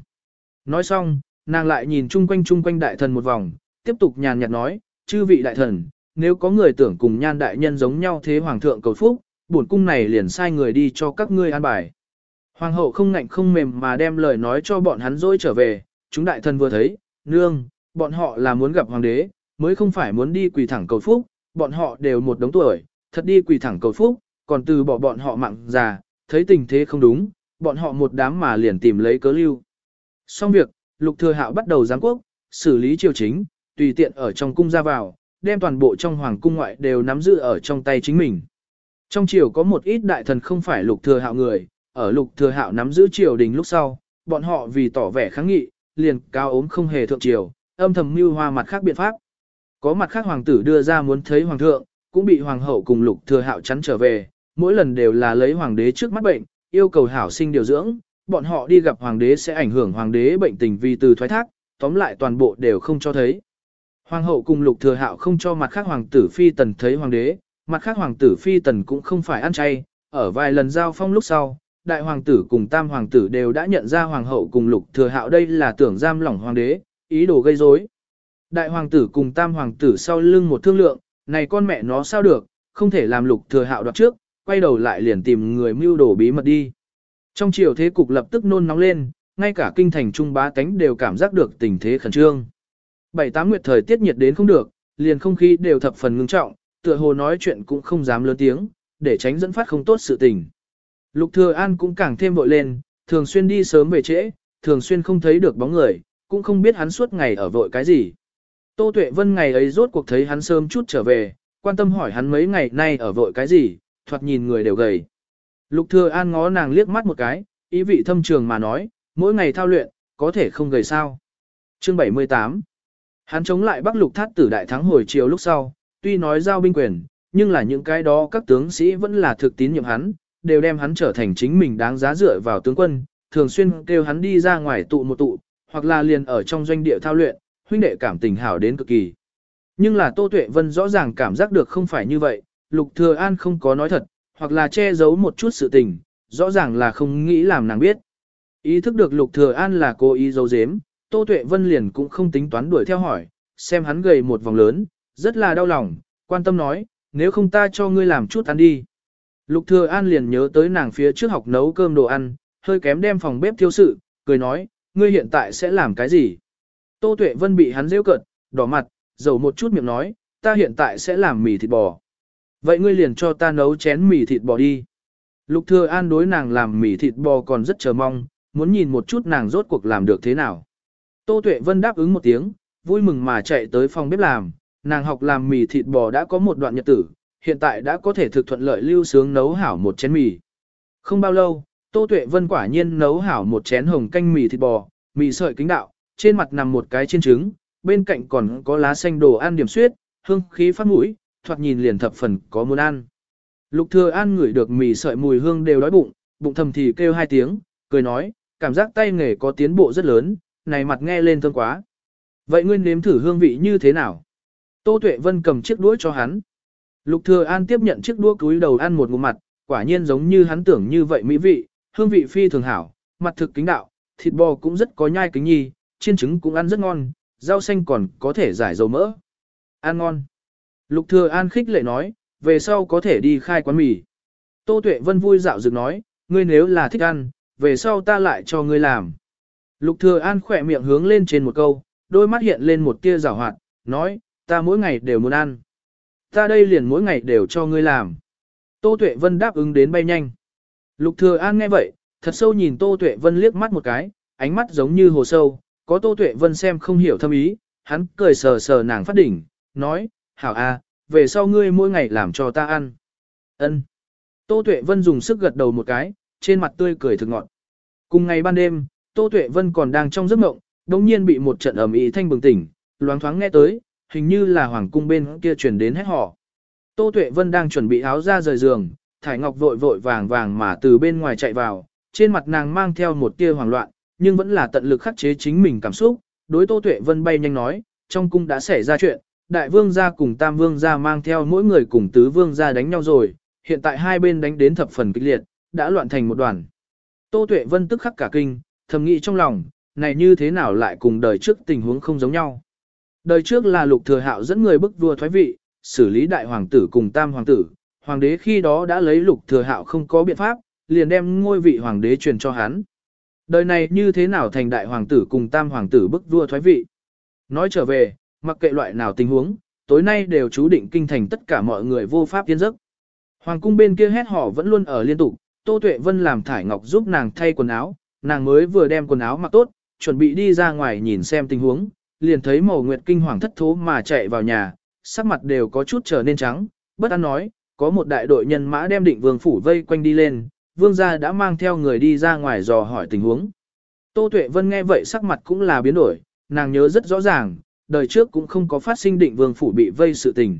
Nói xong, nàng lại nhìn chung quanh chung quanh đại thần một vòng, tiếp tục nhàn nhạt nói, chư vị đại thần, nếu có người tưởng cùng nhan đại nhân giống nhau thế hoàng thượng cầu phúc, bổn cung này liền sai người đi cho các ngươi an bài. Hoàng hậu không ngạnh không mềm mà đem lời nói cho bọn hắn dối trở về, chúng đại thần vừa thấy, nương, bọn họ là muốn gặp hoàng đế, mới không phải muốn đi quỳ thẳng cầu phúc, bọn họ đều một đống tuổi, thật đi quỳ thẳng cầu phúc, còn từ bỏ bọn họ mạng già, thấy tình thế không đúng, bọn họ một đám mà liền tìm lấy cớ lưu. Xong việc, lục thừa hạo bắt đầu giáng quốc, xử lý triều chính, tùy tiện ở trong cung ra vào, đem toàn bộ trong hoàng cung ngoại đều nắm giữ ở trong tay chính mình. Trong triều có một ít đại thần không phải lục thừa hạo người, ở lục thừa hạo nắm giữ triều đình lúc sau, bọn họ vì tỏ vẻ kháng nghị, liền cao ốm không hề thượng triều, âm thầm mưu hoa mặt khác biện pháp. Có mặt khác hoàng tử đưa ra muốn thấy hoàng thượng, cũng bị hoàng hậu cùng lục thừa hạo chắn trở về, mỗi lần đều là lấy hoàng đế trước mắt bệnh, yêu cầu hảo sinh điều dưỡng, bọn họ đi gặp hoàng đế sẽ ảnh hưởng hoàng đế bệnh tình vì từ thoái thác, tóm lại toàn bộ đều không cho thấy. Hoàng hậu cùng lục thừa hạo không cho mặt khác hoàng tử phi tần thấy hoàng đế, mặt khác hoàng tử phi tần cũng không phải ăn chay, ở vài lần giao phong lúc sau, đại hoàng tử cùng tam hoàng tử đều đã nhận ra hoàng hậu cùng lục thừa hạo đây là tưởng giam lỏng hoàng đế, ý đồ gây rối. Đại hoàng tử cùng tam hoàng tử sau lưng một thương lượng, này con mẹ nó sao được, không thể làm lục thừa hạo đoạt trước, quay đầu lại liền tìm người mưu đồ bí mật đi. Trong triều thế cục lập tức nôn nóng lên, ngay cả kinh thành trung bá tánh đều cảm giác được tình thế khẩn trương. Bảy tám nguyệt thời tiết nhiệt đến không được, liền không khí đều thập phần ngưng trọng, tựa hồ nói chuyện cũng không dám lớn tiếng, để tránh dẫn phát không tốt sự tình. Lục Thừa An cũng càng thêm vội lên, thường xuyên đi sớm về trễ, thường xuyên không thấy được bóng người, cũng không biết hắn suốt ngày ở vội cái gì. Tô Tuệ Vân ngày ấy rốt cuộc thấy hắn sớm chút trở về, quan tâm hỏi hắn mấy ngày nay ở vội cái gì, thoạt nhìn người đều gầy. Lục Thừa An ngó nàng liếc mắt một cái, ý vị thâm trường mà nói, mỗi ngày thao luyện, có thể không gầy sao. Chương 78 Hắn chống lại Bắc Lục Thát tử đại thắng hồi chiều lúc sau, tuy nói giao binh quyền, nhưng là những cái đó các tướng sĩ vẫn là thực tín nhiệm hắn, đều đem hắn trở thành chính mình đáng giá dựa vào tướng quân, thường xuyên kêu hắn đi ra ngoài tụ một tụ, hoặc là liền ở trong doanh địa thao luyện, huynh đệ cảm tình hảo đến cực kỳ. Nhưng là Tô Tuệ Vân rõ ràng cảm giác được không phải như vậy, Lục Thừa An không có nói thật, hoặc là che giấu một chút sự tình, rõ ràng là không nghĩ làm nàng biết. Ý thức được Lục Thừa An là cố ý giấu giếm, Tô Tuệ Vân liền cũng không tính toán đuổi theo hỏi, xem hắn gầy một vòng lớn, rất là đau lòng, quan tâm nói, nếu không ta cho ngươi làm chút ăn đi. Lục Thừa An liền nhớ tới nàng phía trước học nấu cơm đồ ăn, hơi kém đem phòng bếp thiêu sự, cười nói, ngươi hiện tại sẽ làm cái gì? Tô Tuệ Vân bị hắn giễu cợt, đỏ mặt, dầu một chút miệng nói, ta hiện tại sẽ làm mì thịt bò. Vậy ngươi liền cho ta nấu chén mì thịt bò đi. Lục Thừa An đối nàng làm mì thịt bò còn rất chờ mong, muốn nhìn một chút nàng rốt cuộc làm được thế nào. Tô Tuệ Vân đáp ứng một tiếng, vui mừng mà chạy tới phòng bếp làm, nàng học làm mì thịt bò đã có một đoạn nhật tử, hiện tại đã có thể thực thuận lợi lưu sướng nấu hảo một chén mì. Không bao lâu, Tô Tuệ Vân quả nhiên nấu hảo một chén hồng canh mì thịt bò, mì sợi kính đạo, trên mặt nằm một cái chiên trứng, bên cạnh còn có lá xanh đồ ăn điểm suyết, hương khí phát mũi, thoạt nhìn liền thập phần có muốn ăn. Lục Thừa An ngửi được mì sợi mùi hương đều đói bụng, bụng thầm thì kêu hai tiếng, cười nói, cảm giác tay nghề có tiến bộ rất lớn, này mặt nghe lên thơm quá. Vậy ngươi nếm thử hương vị như thế nào? Tô Tuệ Vân cầm chiếc đũa cho hắn. Lục Thừa An tiếp nhận chiếc đũa cúi đầu ăn một ngụm mặt, quả nhiên giống như hắn tưởng như vậy mỹ vị, hương vị phi thường hảo, mặt thực kính đạo, thịt bò cũng rất có nhai kính nhi, chiên trứng cũng ăn rất ngon, rau xanh còn có thể giải dầu mỡ. Ăn ngon. Lục Thừa An khích lệ nói, về sau có thể đi khai quán mì. Tô Tuệ Vân vui dạo dựng nói, ngươi nếu là thích ăn, về sau ta lại cho ngươi làm. Lục Thừa An khỏe miệng hướng lên trên một câu, đôi mắt hiện lên một tia rào hoạt, nói, ta mỗi ngày đều muốn ăn. Ta đây liền mỗi ngày đều cho ngươi làm. Tô Tuệ Vân đáp ứng đến bay nhanh. Lục Thừa An nghe vậy, thật sâu nhìn Tô Tuệ Vân liếc mắt một cái, ánh mắt giống như hồ sâu, có Tô Tuệ Vân xem không hiểu thâm ý, hắn cười sờ sờ nàng phát đỉnh, nói, hảo a, về sau ngươi mỗi ngày làm cho ta ăn. Ân. Tô Tuệ Vân dùng sức gật đầu một cái, trên mặt tươi cười thực ngọt. Cùng ngày ban đêm, Tô Tuệ Vân còn đang trong giấc mộng, đống nhiên bị một trận ầm ĩ thanh bừng tỉnh, loáng thoáng nghe tới, hình như là hoàng cung bên kia truyền đến hét họ. Tô Tuệ Vân đang chuẩn bị áo ra rời giường, Thải Ngọc vội vội vàng vàng mà từ bên ngoài chạy vào, trên mặt nàng mang theo một tia hoảng loạn, nhưng vẫn là tận lực khắc chế chính mình cảm xúc, đối Tô Tuệ Vân bay nhanh nói, trong cung đã xảy ra chuyện, đại vương gia cùng tam vương gia mang theo mỗi người cùng tứ vương gia đánh nhau rồi, hiện tại hai bên đánh đến thập phần kịch liệt, đã loạn thành một đoàn. Tô Tuệ Vân tức khắc cả kinh, thầm nghĩ trong lòng, này như thế nào lại cùng đời trước tình huống không giống nhau. Đời trước là lục thừa hạo dẫn người bức vua thoái vị, xử lý đại hoàng tử cùng tam hoàng tử, hoàng đế khi đó đã lấy lục thừa hạo không có biện pháp, liền đem ngôi vị hoàng đế truyền cho hắn. Đời này như thế nào thành đại hoàng tử cùng tam hoàng tử bức vua thoái vị. Nói trở về, mặc kệ loại nào tình huống, tối nay đều chú định kinh thành tất cả mọi người vô pháp tiến giấc. Hoàng cung bên kia hét hò vẫn luôn ở liên tục, Tô Tuệ Vân làm thải ngọc giúp nàng thay quần áo, nàng mới vừa đem quần áo mặc tốt, chuẩn bị đi ra ngoài nhìn xem tình huống, liền thấy màu nguyệt kinh hoàng thất thố mà chạy vào nhà, sắc mặt đều có chút trở nên trắng, bất an nói, có một đại đội nhân mã đem định vương phủ vây quanh đi lên, vương gia đã mang theo người đi ra ngoài dò hỏi tình huống. Tô Tuệ Vân nghe vậy sắc mặt cũng là biến đổi, nàng nhớ rất rõ ràng, đời trước cũng không có phát sinh định vương phủ bị vây sự tình.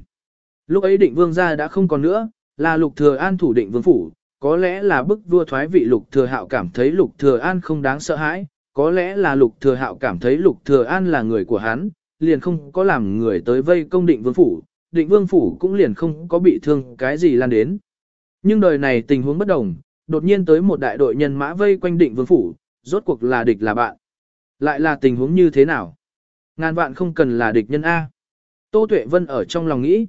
Lúc ấy định vương gia đã không còn nữa, là lục thừa an thủ định vương phủ, có lẽ là bức vua thoái vị lục thừa hạo cảm thấy lục thừa an không đáng sợ hãi, có lẽ là lục thừa hạo cảm thấy lục thừa an là người của hắn, liền không có làm người tới vây công định vương phủ, định vương phủ cũng liền không có bị thương cái gì lan đến. Nhưng đời này tình huống bất đồng, đột nhiên tới một đại đội nhân mã vây quanh định vương phủ, rốt cuộc là địch là bạn. Lại là tình huống như thế nào? Ngàn vạn không cần là địch nhân A. Tô Tuệ Vân ở trong lòng nghĩ.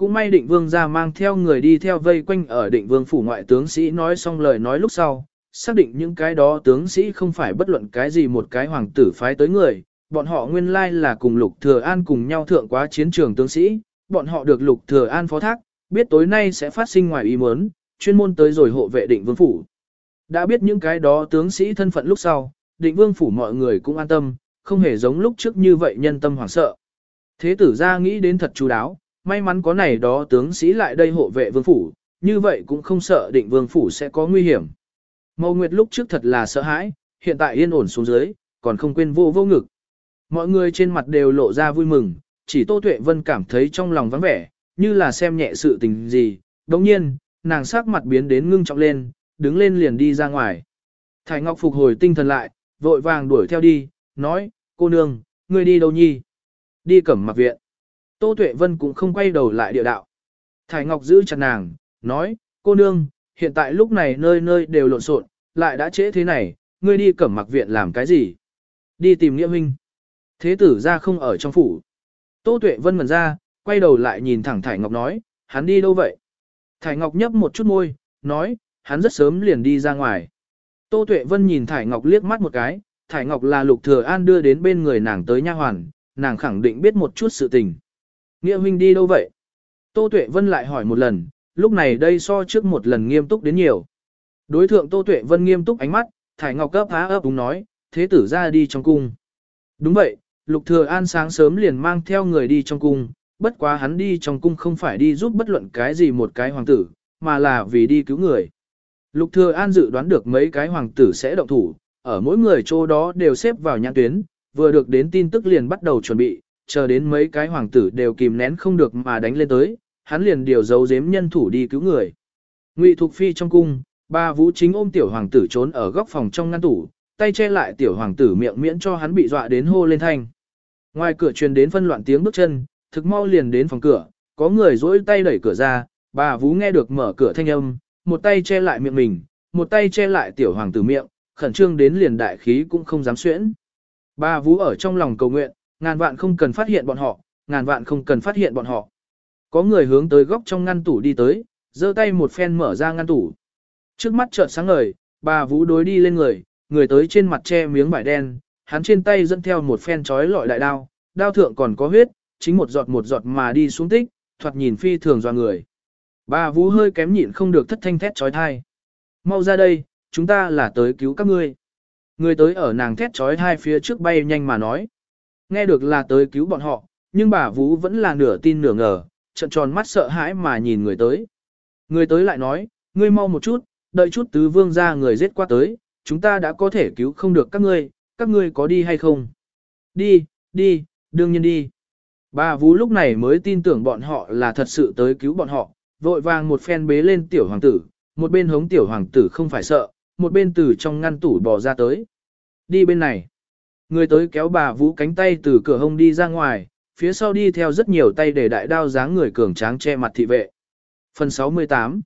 Cũng may định vương ra mang theo người đi theo vây quanh ở định vương phủ ngoại tướng sĩ nói xong lời nói lúc sau, xác định những cái đó tướng sĩ không phải bất luận cái gì một cái hoàng tử phái tới người, bọn họ nguyên lai là cùng Lục Thừa An cùng nhau thượng quá chiến trường tướng sĩ, bọn họ được Lục Thừa An phó thác, biết tối nay sẽ phát sinh ngoài ý muốn, chuyên môn tới rồi hộ vệ định vương phủ. Đã biết những cái đó tướng sĩ thân phận lúc sau, định vương phủ mọi người cũng an tâm, không hề giống lúc trước như vậy nhân tâm hoảng sợ. Thế tử ra nghĩ đến thật chú đáo, may mắn có này đó tướng sĩ lại đây hộ vệ vương phủ, như vậy cũng không sợ định vương phủ sẽ có nguy hiểm. Mâu Nguyệt lúc trước thật là sợ hãi, hiện tại yên ổn xuống dưới, còn không quên vô vô ngực. Mọi người trên mặt đều lộ ra vui mừng, chỉ Tô Tuệ Vân cảm thấy trong lòng vắng vẻ, như là xem nhẹ sự tình gì. Đồng nhiên, nàng sắc mặt biến đến ngưng trọng lên, đứng lên liền đi ra ngoài. Thái Ngọc phục hồi tinh thần lại, vội vàng đuổi theo đi, nói, cô nương, ngươi đi đâu nhi? Đi cẩm mặc viện. Tô Tuệ Vân cũng không quay đầu lại địa đạo. Thải Ngọc giữ chặt nàng, nói, cô nương, hiện tại lúc này nơi nơi đều lộn xộn, lại đã trễ thế này, ngươi đi cẩm mặc viện làm cái gì? Đi tìm nghĩa huynh. Thế tử ra không ở trong phủ. Tô Tuệ Vân ngẩn ra, quay đầu lại nhìn thẳng Thải Ngọc nói, hắn đi đâu vậy? Thải Ngọc nhấp một chút môi, nói, hắn rất sớm liền đi ra ngoài. Tô Tuệ Vân nhìn Thải Ngọc liếc mắt một cái, Thải Ngọc là Lục Thừa An đưa đến bên người nàng tới nha hoàn, nàng khẳng định biết một chút sự tình. Nghĩa huynh đi đâu vậy? Tô Tuệ Vân lại hỏi một lần, lúc này đây so trước một lần nghiêm túc đến nhiều. Đối thượng Tô Tuệ Vân nghiêm túc ánh mắt, Thải Ngọc cấp há ấp đúng nói, thế tử ra đi trong cung. Đúng vậy, Lục Thừa An sáng sớm liền mang theo người đi trong cung, bất quá hắn đi trong cung không phải đi giúp bất luận cái gì một cái hoàng tử, mà là vì đi cứu người. Lục Thừa An dự đoán được mấy cái hoàng tử sẽ động thủ, ở mỗi người chỗ đó đều xếp vào nhãn tuyến, vừa được đến tin tức liền bắt đầu chuẩn bị, chờ đến mấy cái hoàng tử đều kìm nén không được mà đánh lên tới, hắn liền điều giấu giếm nhân thủ đi cứu người. Ngụy Thục Phi trong cung, ba vũ chính ôm tiểu hoàng tử trốn ở góc phòng trong ngăn tủ, tay che lại tiểu hoàng tử miệng miễn cho hắn bị dọa đến hô lên thanh. Ngoài cửa truyền đến phân loạn tiếng bước chân, thực mau liền đến phòng cửa, có người dỗi tay đẩy cửa ra, bà Vũ nghe được mở cửa thanh âm, một tay che lại miệng mình, một tay che lại tiểu hoàng tử miệng, khẩn trương đến liền đại khí cũng không dám xuyễn. Bà Vũ ở trong lòng cầu nguyện, ngàn vạn không cần phát hiện bọn họ, ngàn vạn không cần phát hiện bọn họ. Có người hướng tới góc trong ngăn tủ đi tới, giơ tay một phen mở ra ngăn tủ. Trước mắt chợt sáng ngời, bà Vũ đối đi lên người, người tới trên mặt che miếng vải đen, hắn trên tay dẫn theo một phen chói lọi đại đao, đao thượng còn có huyết, chính một giọt một giọt mà đi xuống tích, thoạt nhìn phi thường doa người. Bà Vũ hơi kém nhịn không được thất thanh thét chói thai. Mau ra đây, chúng ta là tới cứu các ngươi. Người tới ở nàng thét chói thai phía trước bay nhanh mà nói. Nghe được là tới cứu bọn họ, nhưng bà Vũ vẫn là nửa tin nửa ngờ, trận tròn mắt sợ hãi mà nhìn người tới. Người tới lại nói, ngươi mau một chút, đợi chút tứ vương ra người giết qua tới, chúng ta đã có thể cứu không được các ngươi, các ngươi có đi hay không? Đi, đi, đương nhiên đi. Bà Vũ lúc này mới tin tưởng bọn họ là thật sự tới cứu bọn họ, vội vàng một phen bế lên tiểu hoàng tử, một bên hống tiểu hoàng tử không phải sợ, một bên từ trong ngăn tủ bò ra tới. Đi bên này. Người tới kéo bà Vũ cánh tay từ cửa hông đi ra ngoài, phía sau đi theo rất nhiều tay để đại đao dáng người cường tráng che mặt thị vệ. Phần 68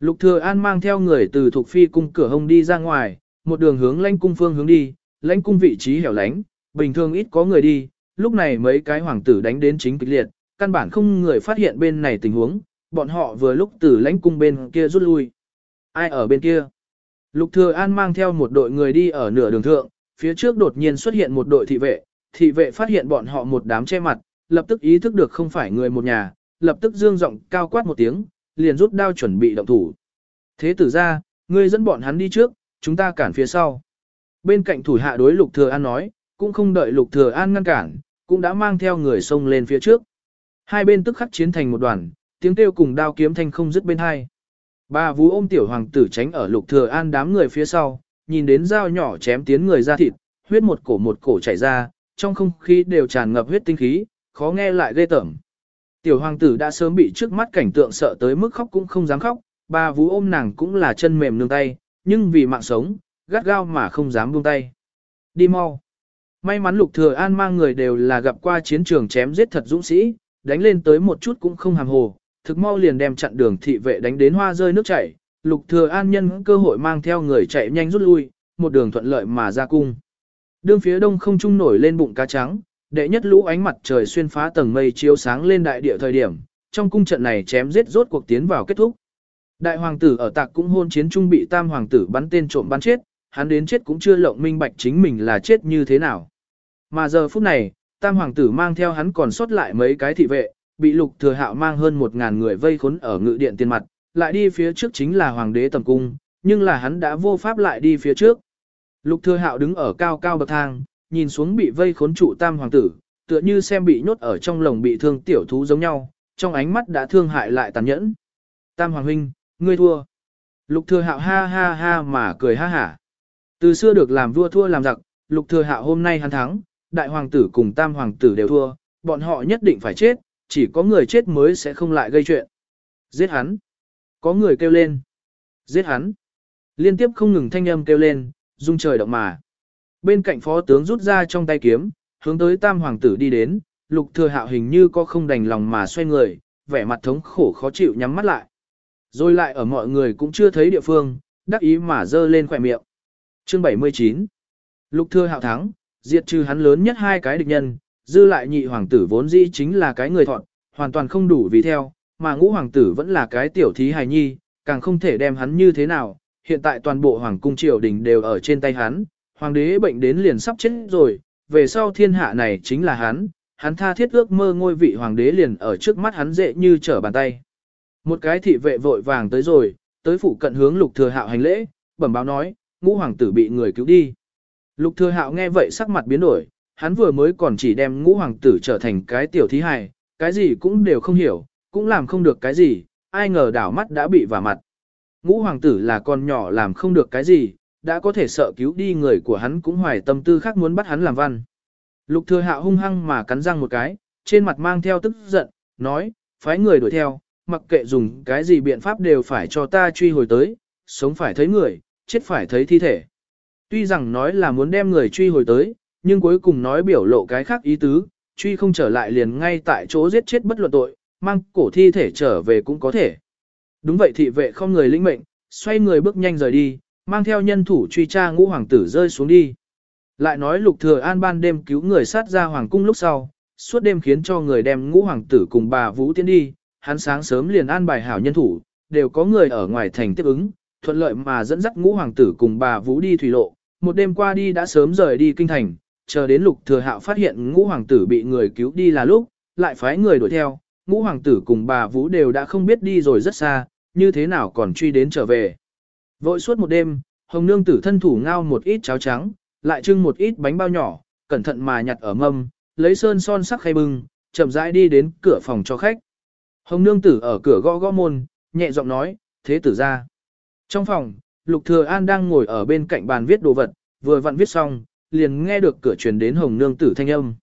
Lục Thừa An mang theo người từ thuộc phi cung cửa hông đi ra ngoài, một đường hướng lãnh cung phương hướng đi, lãnh cung vị trí hẻo lánh, bình thường ít có người đi, lúc này mấy cái hoàng tử đánh đến chính kịch liệt, căn bản không người phát hiện bên này tình huống, bọn họ vừa lúc từ lãnh cung bên kia rút lui. Ai ở bên kia? Lục Thừa An mang theo một đội người đi ở nửa đường thượng, phía trước đột nhiên xuất hiện một đội thị vệ, thị vệ phát hiện bọn họ một đám che mặt, lập tức ý thức được không phải người một nhà, lập tức dương giọng cao quát một tiếng, liền rút đao chuẩn bị động thủ. Thế tử ra, ngươi dẫn bọn hắn đi trước, chúng ta cản phía sau. Bên cạnh thủ hạ đối Lục Thừa An nói, cũng không đợi Lục Thừa An ngăn cản, cũng đã mang theo người xông lên phía trước. Hai bên tức khắc chiến thành một đoàn, tiếng kêu cùng đao kiếm thanh không dứt bên hai. Ba vú ôm tiểu hoàng tử tránh ở Lục Thừa An đám người phía sau, nhìn đến dao nhỏ chém tiến người ra thịt, huyết một cổ một cổ chảy ra, trong không khí đều tràn ngập huyết tinh khí, khó nghe lại ghê tởm. Tiểu hoàng tử đã sớm bị trước mắt cảnh tượng sợ tới mức khóc cũng không dám khóc, ba vú ôm nàng cũng là chân mềm nương tay, nhưng vì mạng sống, gắt gao mà không dám buông tay. Đi mau. May mắn Lục Thừa An mang người đều là gặp qua chiến trường chém giết thật dũng sĩ, đánh lên tới một chút cũng không hàm hồ, thực mau liền đem chặn đường thị vệ đánh đến hoa rơi nước chảy. Lục Thừa An nhân cơ hội mang theo người chạy nhanh rút lui, một đường thuận lợi mà ra cung. Đường phía đông không trung nổi lên bụng cá trắng, đệ nhất lũ ánh mặt trời xuyên phá tầng mây chiếu sáng lên đại địa thời điểm, trong cung trận này chém giết rốt cuộc tiến vào kết thúc. Đại hoàng tử ở tạc cũng hôn chiến trung bị tam hoàng tử bắn tên trộm bắn chết, hắn đến chết cũng chưa lộng minh bạch chính mình là chết như thế nào. Mà giờ phút này, tam hoàng tử mang theo hắn còn sót lại mấy cái thị vệ, bị lục thừa hạo mang hơn một ngàn người vây khốn ở ngự điện tiền mặt, lại đi phía trước chính là hoàng đế tầm cung, nhưng là hắn đã vô pháp lại đi phía trước. Lục thừa hạo đứng ở cao cao bậc thang, nhìn xuống bị vây khốn trụ tam hoàng tử, tựa như xem bị nhốt ở trong lồng bị thương tiểu thú giống nhau, trong ánh mắt đã thương hại lại tàn nhẫn. Tam hoàng huynh, ngươi thua. Lục thừa hạo ha ha ha mà cười ha hả. Từ xưa được làm vua thua làm giặc, lục thừa hạo hôm nay hắn thắng, đại hoàng tử cùng tam hoàng tử đều thua, bọn họ nhất định phải chết, chỉ có người chết mới sẽ không lại gây chuyện. Giết hắn. Có người kêu lên. Giết hắn. Liên tiếp không ngừng thanh âm kêu lên, rung trời động mà. Bên cạnh phó tướng rút ra trong tay kiếm, hướng tới tam hoàng tử đi đến, lục thừa hạo hình như có không đành lòng mà xoay người, vẻ mặt thống khổ khó chịu nhắm mắt lại. Rồi lại ở mọi người cũng chưa thấy địa phương, đắc ý mà dơ lên khỏe miệng. Chương 79 Lục thừa hạo thắng, diệt trừ hắn lớn nhất hai cái địch nhân, dư lại nhị hoàng tử vốn dĩ chính là cái người thọn, hoàn toàn không đủ vì theo, mà ngũ hoàng tử vẫn là cái tiểu thí hài nhi, càng không thể đem hắn như thế nào, hiện tại toàn bộ hoàng cung triều đình đều ở trên tay hắn, hoàng đế bệnh đến liền sắp chết rồi, về sau thiên hạ này chính là hắn, hắn tha thiết ước mơ ngôi vị hoàng đế liền ở trước mắt hắn dễ như trở bàn tay. Một cái thị vệ vội vàng tới rồi, tới phụ cận hướng lục thừa hạo hành lễ, bẩm báo nói, ngũ hoàng tử bị người cứu đi. Lục thừa hạo nghe vậy sắc mặt biến đổi, hắn vừa mới còn chỉ đem ngũ hoàng tử trở thành cái tiểu thí hài, cái gì cũng đều không hiểu, cũng làm không được cái gì, ai ngờ đảo mắt đã bị vả mặt. Ngũ hoàng tử là con nhỏ làm không được cái gì, đã có thể sợ cứu đi người của hắn cũng hoài tâm tư khác muốn bắt hắn làm văn. Lục thừa hạ hung hăng mà cắn răng một cái, trên mặt mang theo tức giận, nói, phái người đuổi theo, mặc kệ dùng cái gì biện pháp đều phải cho ta truy hồi tới, sống phải thấy người, chết phải thấy thi thể. Tuy rằng nói là muốn đem người truy hồi tới, nhưng cuối cùng nói biểu lộ cái khác ý tứ, truy không trở lại liền ngay tại chỗ giết chết bất luận tội, mang cổ thi thể trở về cũng có thể. Đúng vậy thị vệ không người lĩnh mệnh, xoay người bước nhanh rời đi, mang theo nhân thủ truy tra ngũ hoàng tử rơi xuống đi. Lại nói lục thừa an ban đêm cứu người sát ra hoàng cung lúc sau, suốt đêm khiến cho người đem ngũ hoàng tử cùng bà Vũ tiến đi, hắn sáng sớm liền an bài hảo nhân thủ, đều có người ở ngoài thành tiếp ứng, thuận lợi mà dẫn dắt ngũ hoàng tử cùng bà Vũ đi thủy lộ, một đêm qua đi đã sớm rời đi kinh thành, chờ đến lục thừa hạo phát hiện ngũ hoàng tử bị người cứu đi là lúc, lại phái người đuổi theo, ngũ hoàng tử cùng bà Vũ đều đã không biết đi rồi rất xa, như thế nào còn truy đến trở về. Vội suốt một đêm, hồng nương tử thân thủ ngao một ít cháo trắng, lại trưng một ít bánh bao nhỏ, cẩn thận mà nhặt ở mâm, lấy sơn son sắc khay bưng, chậm rãi đi đến cửa phòng cho khách. Hồng nương tử ở cửa gõ gõ môn, nhẹ giọng nói, thế tử ra. Trong phòng, Lục Thừa An đang ngồi ở bên cạnh bàn viết đồ vật, vừa vặn viết xong, liền nghe được cửa truyền đến hồng nương tử thanh âm.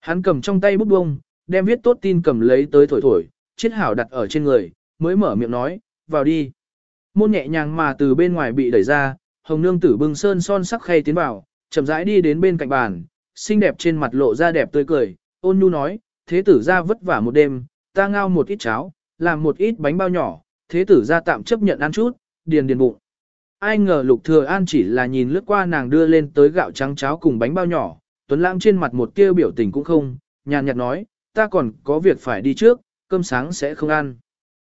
Hắn cầm trong tay bút bông, đem viết tốt tin cầm lấy tới thổi thổi, chiết hảo đặt ở trên người, mới mở miệng nói, vào đi. Môn nhẹ nhàng mà từ bên ngoài bị đẩy ra, hồng nương tử bưng sơn son sắc khay tiến vào, chậm rãi đi đến bên cạnh bàn, xinh đẹp trên mặt lộ ra đẹp tươi cười, ôn nhu nói, thế tử ra vất vả một đêm, ta ngao một ít cháo, làm một ít bánh bao nhỏ, thế tử ra tạm chấp nhận ăn chút, điền điền bụng. Ai ngờ lục thừa an chỉ là nhìn lướt qua nàng đưa lên tới gạo trắng cháo cùng bánh bao nhỏ, tuấn lãng trên mặt một tia biểu tình cũng không, nhàn nhạt nói, ta còn có việc phải đi trước, cơm sáng sẽ không ăn.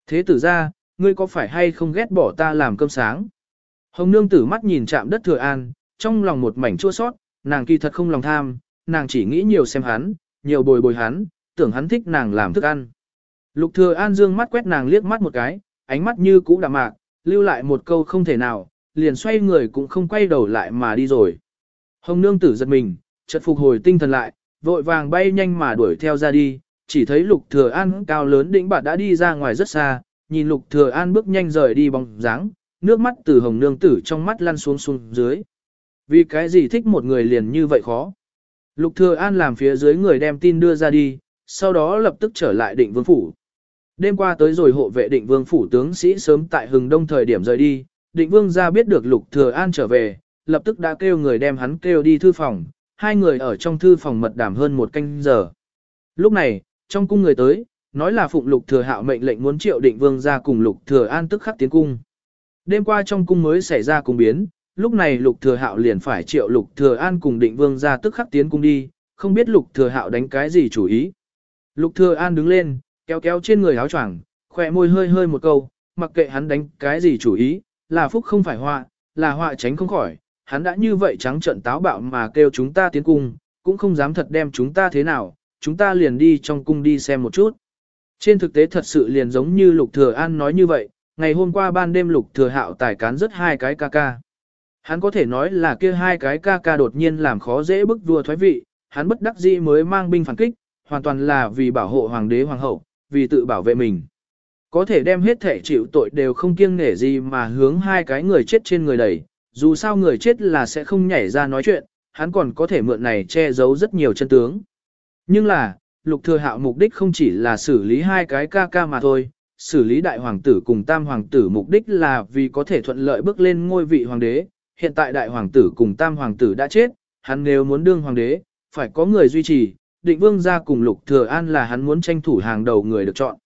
Thế tử ra, ngươi có phải hay không ghét bỏ ta làm cơm sáng? Hồng nương tử mắt nhìn chạm đất thừa an, trong lòng một mảnh chua sót, nàng kỳ thật không lòng tham, nàng chỉ nghĩ nhiều xem hắn, nhiều bồi bồi hắn, tưởng hắn thích nàng làm thức ăn. Lục thừa an dương mắt quét nàng liếc mắt một cái, ánh mắt như cũ đạm mạc, lưu lại một câu không thể nào, liền xoay người cũng không quay đầu lại mà đi rồi. Hồng nương tử giật mình, chợt phục hồi tinh thần lại, vội vàng bay nhanh mà đuổi theo ra đi, chỉ thấy lục thừa an cao lớn đỉnh bạt đã đi ra ngoài rất xa, nhìn lục thừa an bước nhanh rời đi bóng dáng, nước mắt từ hồng nương tử trong mắt lăn xuống xuống dưới. Vì cái gì thích một người liền như vậy khó? Lục thừa an làm phía dưới người đem tin đưa ra đi, sau đó lập tức trở lại định vương phủ. Đêm qua tới rồi hộ vệ định vương phủ tướng sĩ sớm tại hừng đông thời điểm rời đi, định vương ra biết được lục thừa an trở về, lập tức đã kêu người đem hắn kêu đi thư phòng, hai người ở trong thư phòng mật đàm hơn một canh giờ. Lúc này, trong cung người tới, nói là phụng lục thừa hạo mệnh lệnh muốn triệu định vương ra cùng lục thừa an tức khắc tiến cung. Đêm qua trong cung mới xảy ra cung biến, lúc này lục thừa hạo liền phải triệu lục thừa an cùng định vương ra tức khắc tiến cung đi, không biết lục thừa hạo đánh cái gì chủ ý. Lục thừa an đứng lên, kéo kéo trên người áo choàng, khỏe môi hơi hơi một câu, mặc kệ hắn đánh cái gì chủ ý, là phúc không phải họa, là họa tránh không khỏi, hắn đã như vậy trắng trận táo bạo mà kêu chúng ta tiến cung, cũng không dám thật đem chúng ta thế nào, chúng ta liền đi trong cung đi xem một chút. Trên thực tế thật sự liền giống như Lục Thừa An nói như vậy, ngày hôm qua ban đêm Lục Thừa Hạo tài cán rất hai cái ca ca. Hắn có thể nói là kia hai cái ca ca đột nhiên làm khó dễ bức vua thoái vị, hắn bất đắc dĩ mới mang binh phản kích, hoàn toàn là vì bảo hộ hoàng đế hoàng hậu, vì tự bảo vệ mình. Có thể đem hết thể chịu tội đều không kiêng nể gì mà hướng hai cái người chết trên người đẩy, dù sao người chết là sẽ không nhảy ra nói chuyện, hắn còn có thể mượn này che giấu rất nhiều chân tướng. Nhưng là, lục thừa hạo mục đích không chỉ là xử lý hai cái ca ca mà thôi, xử lý đại hoàng tử cùng tam hoàng tử mục đích là vì có thể thuận lợi bước lên ngôi vị hoàng đế, hiện tại đại hoàng tử cùng tam hoàng tử đã chết, hắn nếu muốn đương hoàng đế, phải có người duy trì, định vương gia cùng lục thừa an là hắn muốn tranh thủ hàng đầu người được chọn.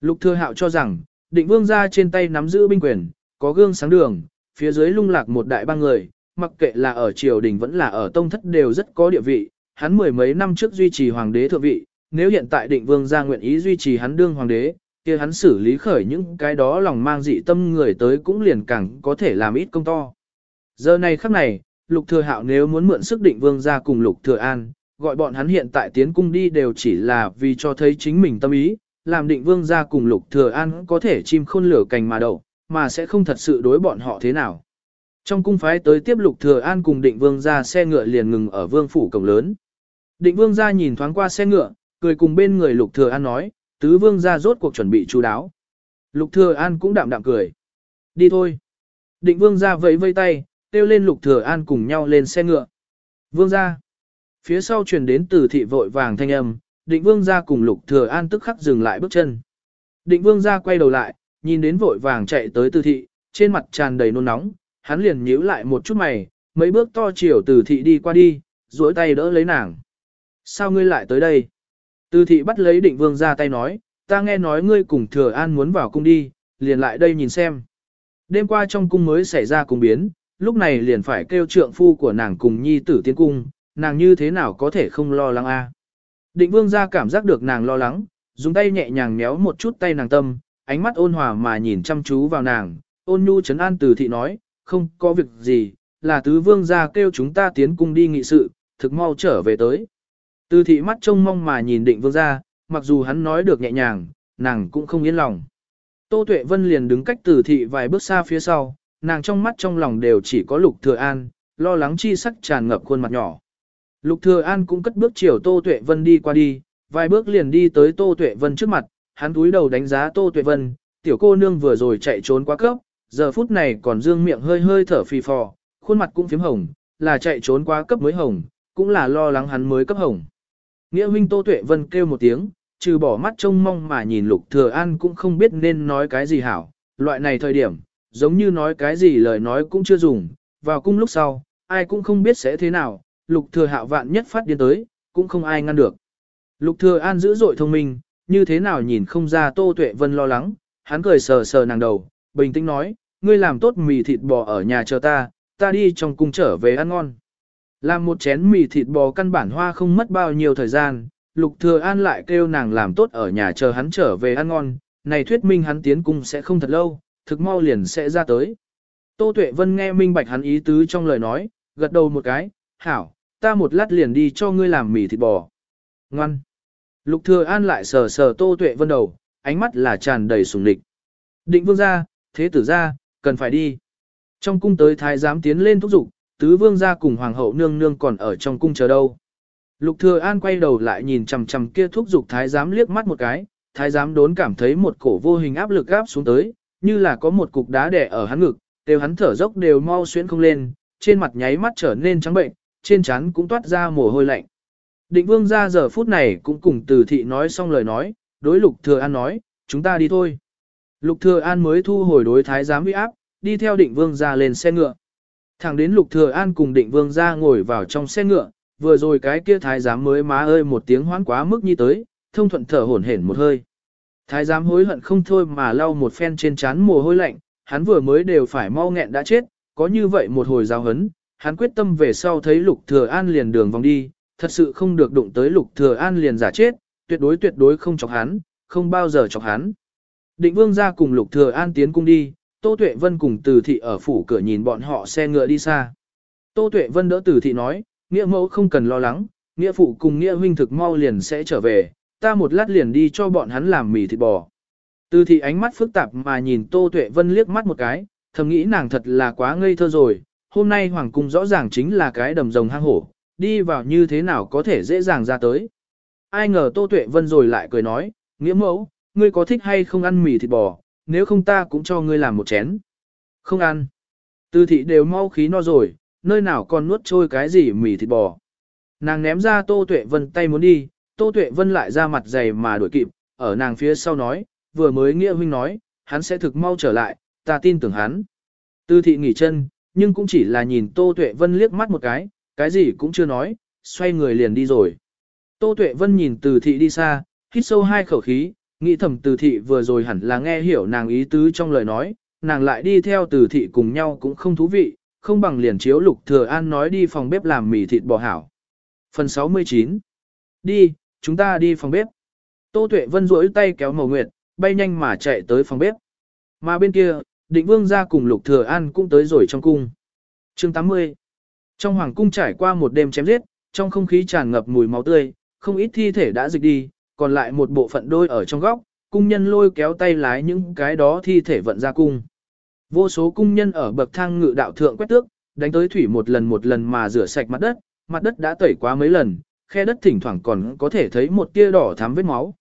Lục thừa hạo cho rằng, định vương gia trên tay nắm giữ binh quyền, có gương sáng đường, phía dưới lung lạc một đại ba người, mặc kệ là ở triều đình vẫn là ở tông thất đều rất có địa vị, hắn mười mấy năm trước duy trì hoàng đế thượng vị, nếu hiện tại định vương gia nguyện ý duy trì hắn đương hoàng đế, kia hắn xử lý khởi những cái đó lòng mang dị tâm người tới cũng liền càng có thể làm ít công to. Giờ này khắc này, Lục Thừa Hạo nếu muốn mượn sức định vương gia cùng Lục Thừa An, gọi bọn hắn hiện tại tiến cung đi đều chỉ là vì cho thấy chính mình tâm ý, làm định vương gia cùng Lục Thừa An có thể chim khôn lửa cành mà đậu, mà sẽ không thật sự đối bọn họ thế nào. Trong cung phái tới tiếp Lục Thừa An cùng định vương gia xe ngựa liền ngừng ở vương phủ cổng lớn. Định vương gia nhìn thoáng qua xe ngựa, cười cùng bên người Lục Thừa An nói, tứ vương gia rốt cuộc chuẩn bị chú đáo. Lục Thừa An cũng đạm đạm cười. Đi thôi. Định vương gia vẫy vây tay, kêu lên Lục Thừa An cùng nhau lên xe ngựa. Vương gia. Phía sau truyền đến từ thị vội vàng thanh âm, định vương gia cùng Lục Thừa An tức khắc dừng lại bước chân. Định vương gia quay đầu lại, nhìn đến vội vàng chạy tới từ thị, trên mặt tràn đầy nôn nóng, hắn liền nhíu lại một chút mày, mấy bước to chiều từ thị đi qua đi, duỗi tay đỡ lấy nàng. Sao ngươi lại tới đây? Từ thị bắt lấy định vương ra tay nói, ta nghe nói ngươi cùng thừa an muốn vào cung đi, liền lại đây nhìn xem. Đêm qua trong cung mới xảy ra cung biến, lúc này liền phải kêu trượng phu của nàng cùng nhi tử tiến cung, nàng như thế nào có thể không lo lắng a? Định vương ra cảm giác được nàng lo lắng, dùng tay nhẹ nhàng méo một chút tay nàng tâm, ánh mắt ôn hòa mà nhìn chăm chú vào nàng, ôn nhu chấn an từ thị nói, không có việc gì, là tứ vương ra kêu chúng ta tiến cung đi nghị sự, thực mau trở về tới. Từ thị mắt trông mong mà nhìn định vương ra, mặc dù hắn nói được nhẹ nhàng, nàng cũng không yên lòng. Tô Tuệ Vân liền đứng cách từ thị vài bước xa phía sau, nàng trong mắt trong lòng đều chỉ có Lục Thừa An, lo lắng chi sắc tràn ngập khuôn mặt nhỏ. Lục Thừa An cũng cất bước chiều Tô Tuệ Vân đi qua đi, vài bước liền đi tới Tô Tuệ Vân trước mặt, hắn cúi đầu đánh giá Tô Tuệ Vân, tiểu cô nương vừa rồi chạy trốn quá cấp, giờ phút này còn dương miệng hơi hơi thở phì phò, khuôn mặt cũng phím hồng, là chạy trốn quá cấp mới hồng, cũng là lo lắng hắn mới cấp hồng. Nghĩa huynh Tô Tuệ Vân kêu một tiếng, trừ bỏ mắt trông mong mà nhìn Lục Thừa An cũng không biết nên nói cái gì hảo, loại này thời điểm, giống như nói cái gì lời nói cũng chưa dùng, vào cung lúc sau, ai cũng không biết sẽ thế nào, Lục Thừa Hạo vạn nhất phát điên tới, cũng không ai ngăn được. Lục Thừa An dữ dội thông minh, như thế nào nhìn không ra Tô Tuệ Vân lo lắng, hắn cười sờ sờ nàng đầu, bình tĩnh nói, ngươi làm tốt mì thịt bò ở nhà chờ ta, ta đi trong cung trở về ăn ngon. Làm một chén mì thịt bò căn bản hoa không mất bao nhiêu thời gian, Lục Thừa An lại kêu nàng làm tốt ở nhà chờ hắn trở về ăn ngon, này thuyết minh hắn tiến cung sẽ không thật lâu, thực mau liền sẽ ra tới. Tô Tuệ Vân nghe minh bạch hắn ý tứ trong lời nói, gật đầu một cái, hảo, ta một lát liền đi cho ngươi làm mì thịt bò. Ngoan. Lục Thừa An lại sờ sờ Tô Tuệ Vân đầu, ánh mắt là tràn đầy sùng địch. Định vương gia, thế tử gia, cần phải đi. Trong cung tới thái giám tiến lên thúc giục, tứ vương gia cùng hoàng hậu nương nương còn ở trong cung chờ đâu. Lục thừa an quay đầu lại nhìn chằm chằm kia thúc giục thái giám liếc mắt một cái, thái giám đốn cảm thấy một cổ vô hình áp lực áp xuống tới, như là có một cục đá đè ở hắn ngực, đều hắn thở dốc đều mau xuyên không lên, trên mặt nháy mắt trở nên trắng bệnh, trên trán cũng toát ra mồ hôi lạnh. Định vương gia giờ phút này cũng cùng từ thị nói xong lời nói, đối lục thừa an nói, chúng ta đi thôi. Lục thừa an mới thu hồi đối thái giám uy áp, đi theo định vương gia lên xe ngựa. Thẳng đến Lục Thừa An cùng định vương gia ngồi vào trong xe ngựa, vừa rồi cái kia thái giám mới má ơi một tiếng hoán quá mức như tới, thông thuận thở hổn hển một hơi. Thái giám hối hận không thôi mà lau một phen trên trán mồ hôi lạnh, hắn vừa mới đều phải mau nghẹn đã chết, có như vậy một hồi giao hấn, hắn quyết tâm về sau thấy Lục Thừa An liền đường vòng đi, thật sự không được đụng tới Lục Thừa An liền giả chết, tuyệt đối tuyệt đối không chọc hắn, không bao giờ chọc hắn. Định vương ra cùng lục thừa an tiến cung đi, Tô Tuệ Vân cùng Từ Thị ở phủ cửa nhìn bọn họ xe ngựa đi xa. Tô Tuệ Vân đỡ Từ Thị nói, nghĩa mẫu không cần lo lắng, nghĩa phụ cùng nghĩa huynh thực mau liền sẽ trở về, ta một lát liền đi cho bọn hắn làm mì thịt bò. Từ Thị ánh mắt phức tạp mà nhìn Tô Tuệ Vân liếc mắt một cái, thầm nghĩ nàng thật là quá ngây thơ rồi, hôm nay hoàng cung rõ ràng chính là cái đầm rồng hang hổ, đi vào như thế nào có thể dễ dàng ra tới. Ai ngờ Tô Tuệ Vân rồi lại cười nói, nghĩa mẫu, ngươi có thích hay không ăn mì thịt bò, nếu không ta cũng cho ngươi làm một chén. Không ăn. Tư thị đều mau khí no rồi, nơi nào còn nuốt trôi cái gì mì thịt bò. Nàng ném ra Tô Tuệ Vân tay muốn đi, Tô Tuệ Vân lại ra mặt dày mà đuổi kịp, ở nàng phía sau nói, vừa mới nghĩa huynh nói, hắn sẽ thực mau trở lại, ta tin tưởng hắn. Tư thị nghỉ chân, nhưng cũng chỉ là nhìn Tô Tuệ Vân liếc mắt một cái, cái gì cũng chưa nói, xoay người liền đi rồi. Tô Tuệ Vân nhìn từ thị đi xa, hít sâu hai khẩu khí, nghĩ thầm từ thị vừa rồi hẳn là nghe hiểu nàng ý tứ trong lời nói, nàng lại đi theo từ thị cùng nhau cũng không thú vị, không bằng liền chiếu lục thừa an nói đi phòng bếp làm mì thịt bò hảo. Phần 69 Đi, chúng ta đi phòng bếp. Tô Tuệ Vân duỗi tay kéo Mầu Nguyệt, bay nhanh mà chạy tới phòng bếp. Mà bên kia, định vương gia cùng lục thừa an cũng tới rồi trong cung. Chương 80 trong hoàng cung trải qua một đêm chém giết, trong không khí tràn ngập mùi máu tươi, không ít thi thể đã dịch đi, còn lại một bộ phận đôi ở trong góc, cung nhân lôi kéo tay lái những cái đó thi thể vận ra cung. Vô số cung nhân ở bậc thang ngự đạo thượng quét tước, đánh tới thủy một lần một lần mà rửa sạch mặt đất, mặt đất đã tẩy quá mấy lần, khe đất thỉnh thoảng còn có thể thấy một tia đỏ thắm vết máu.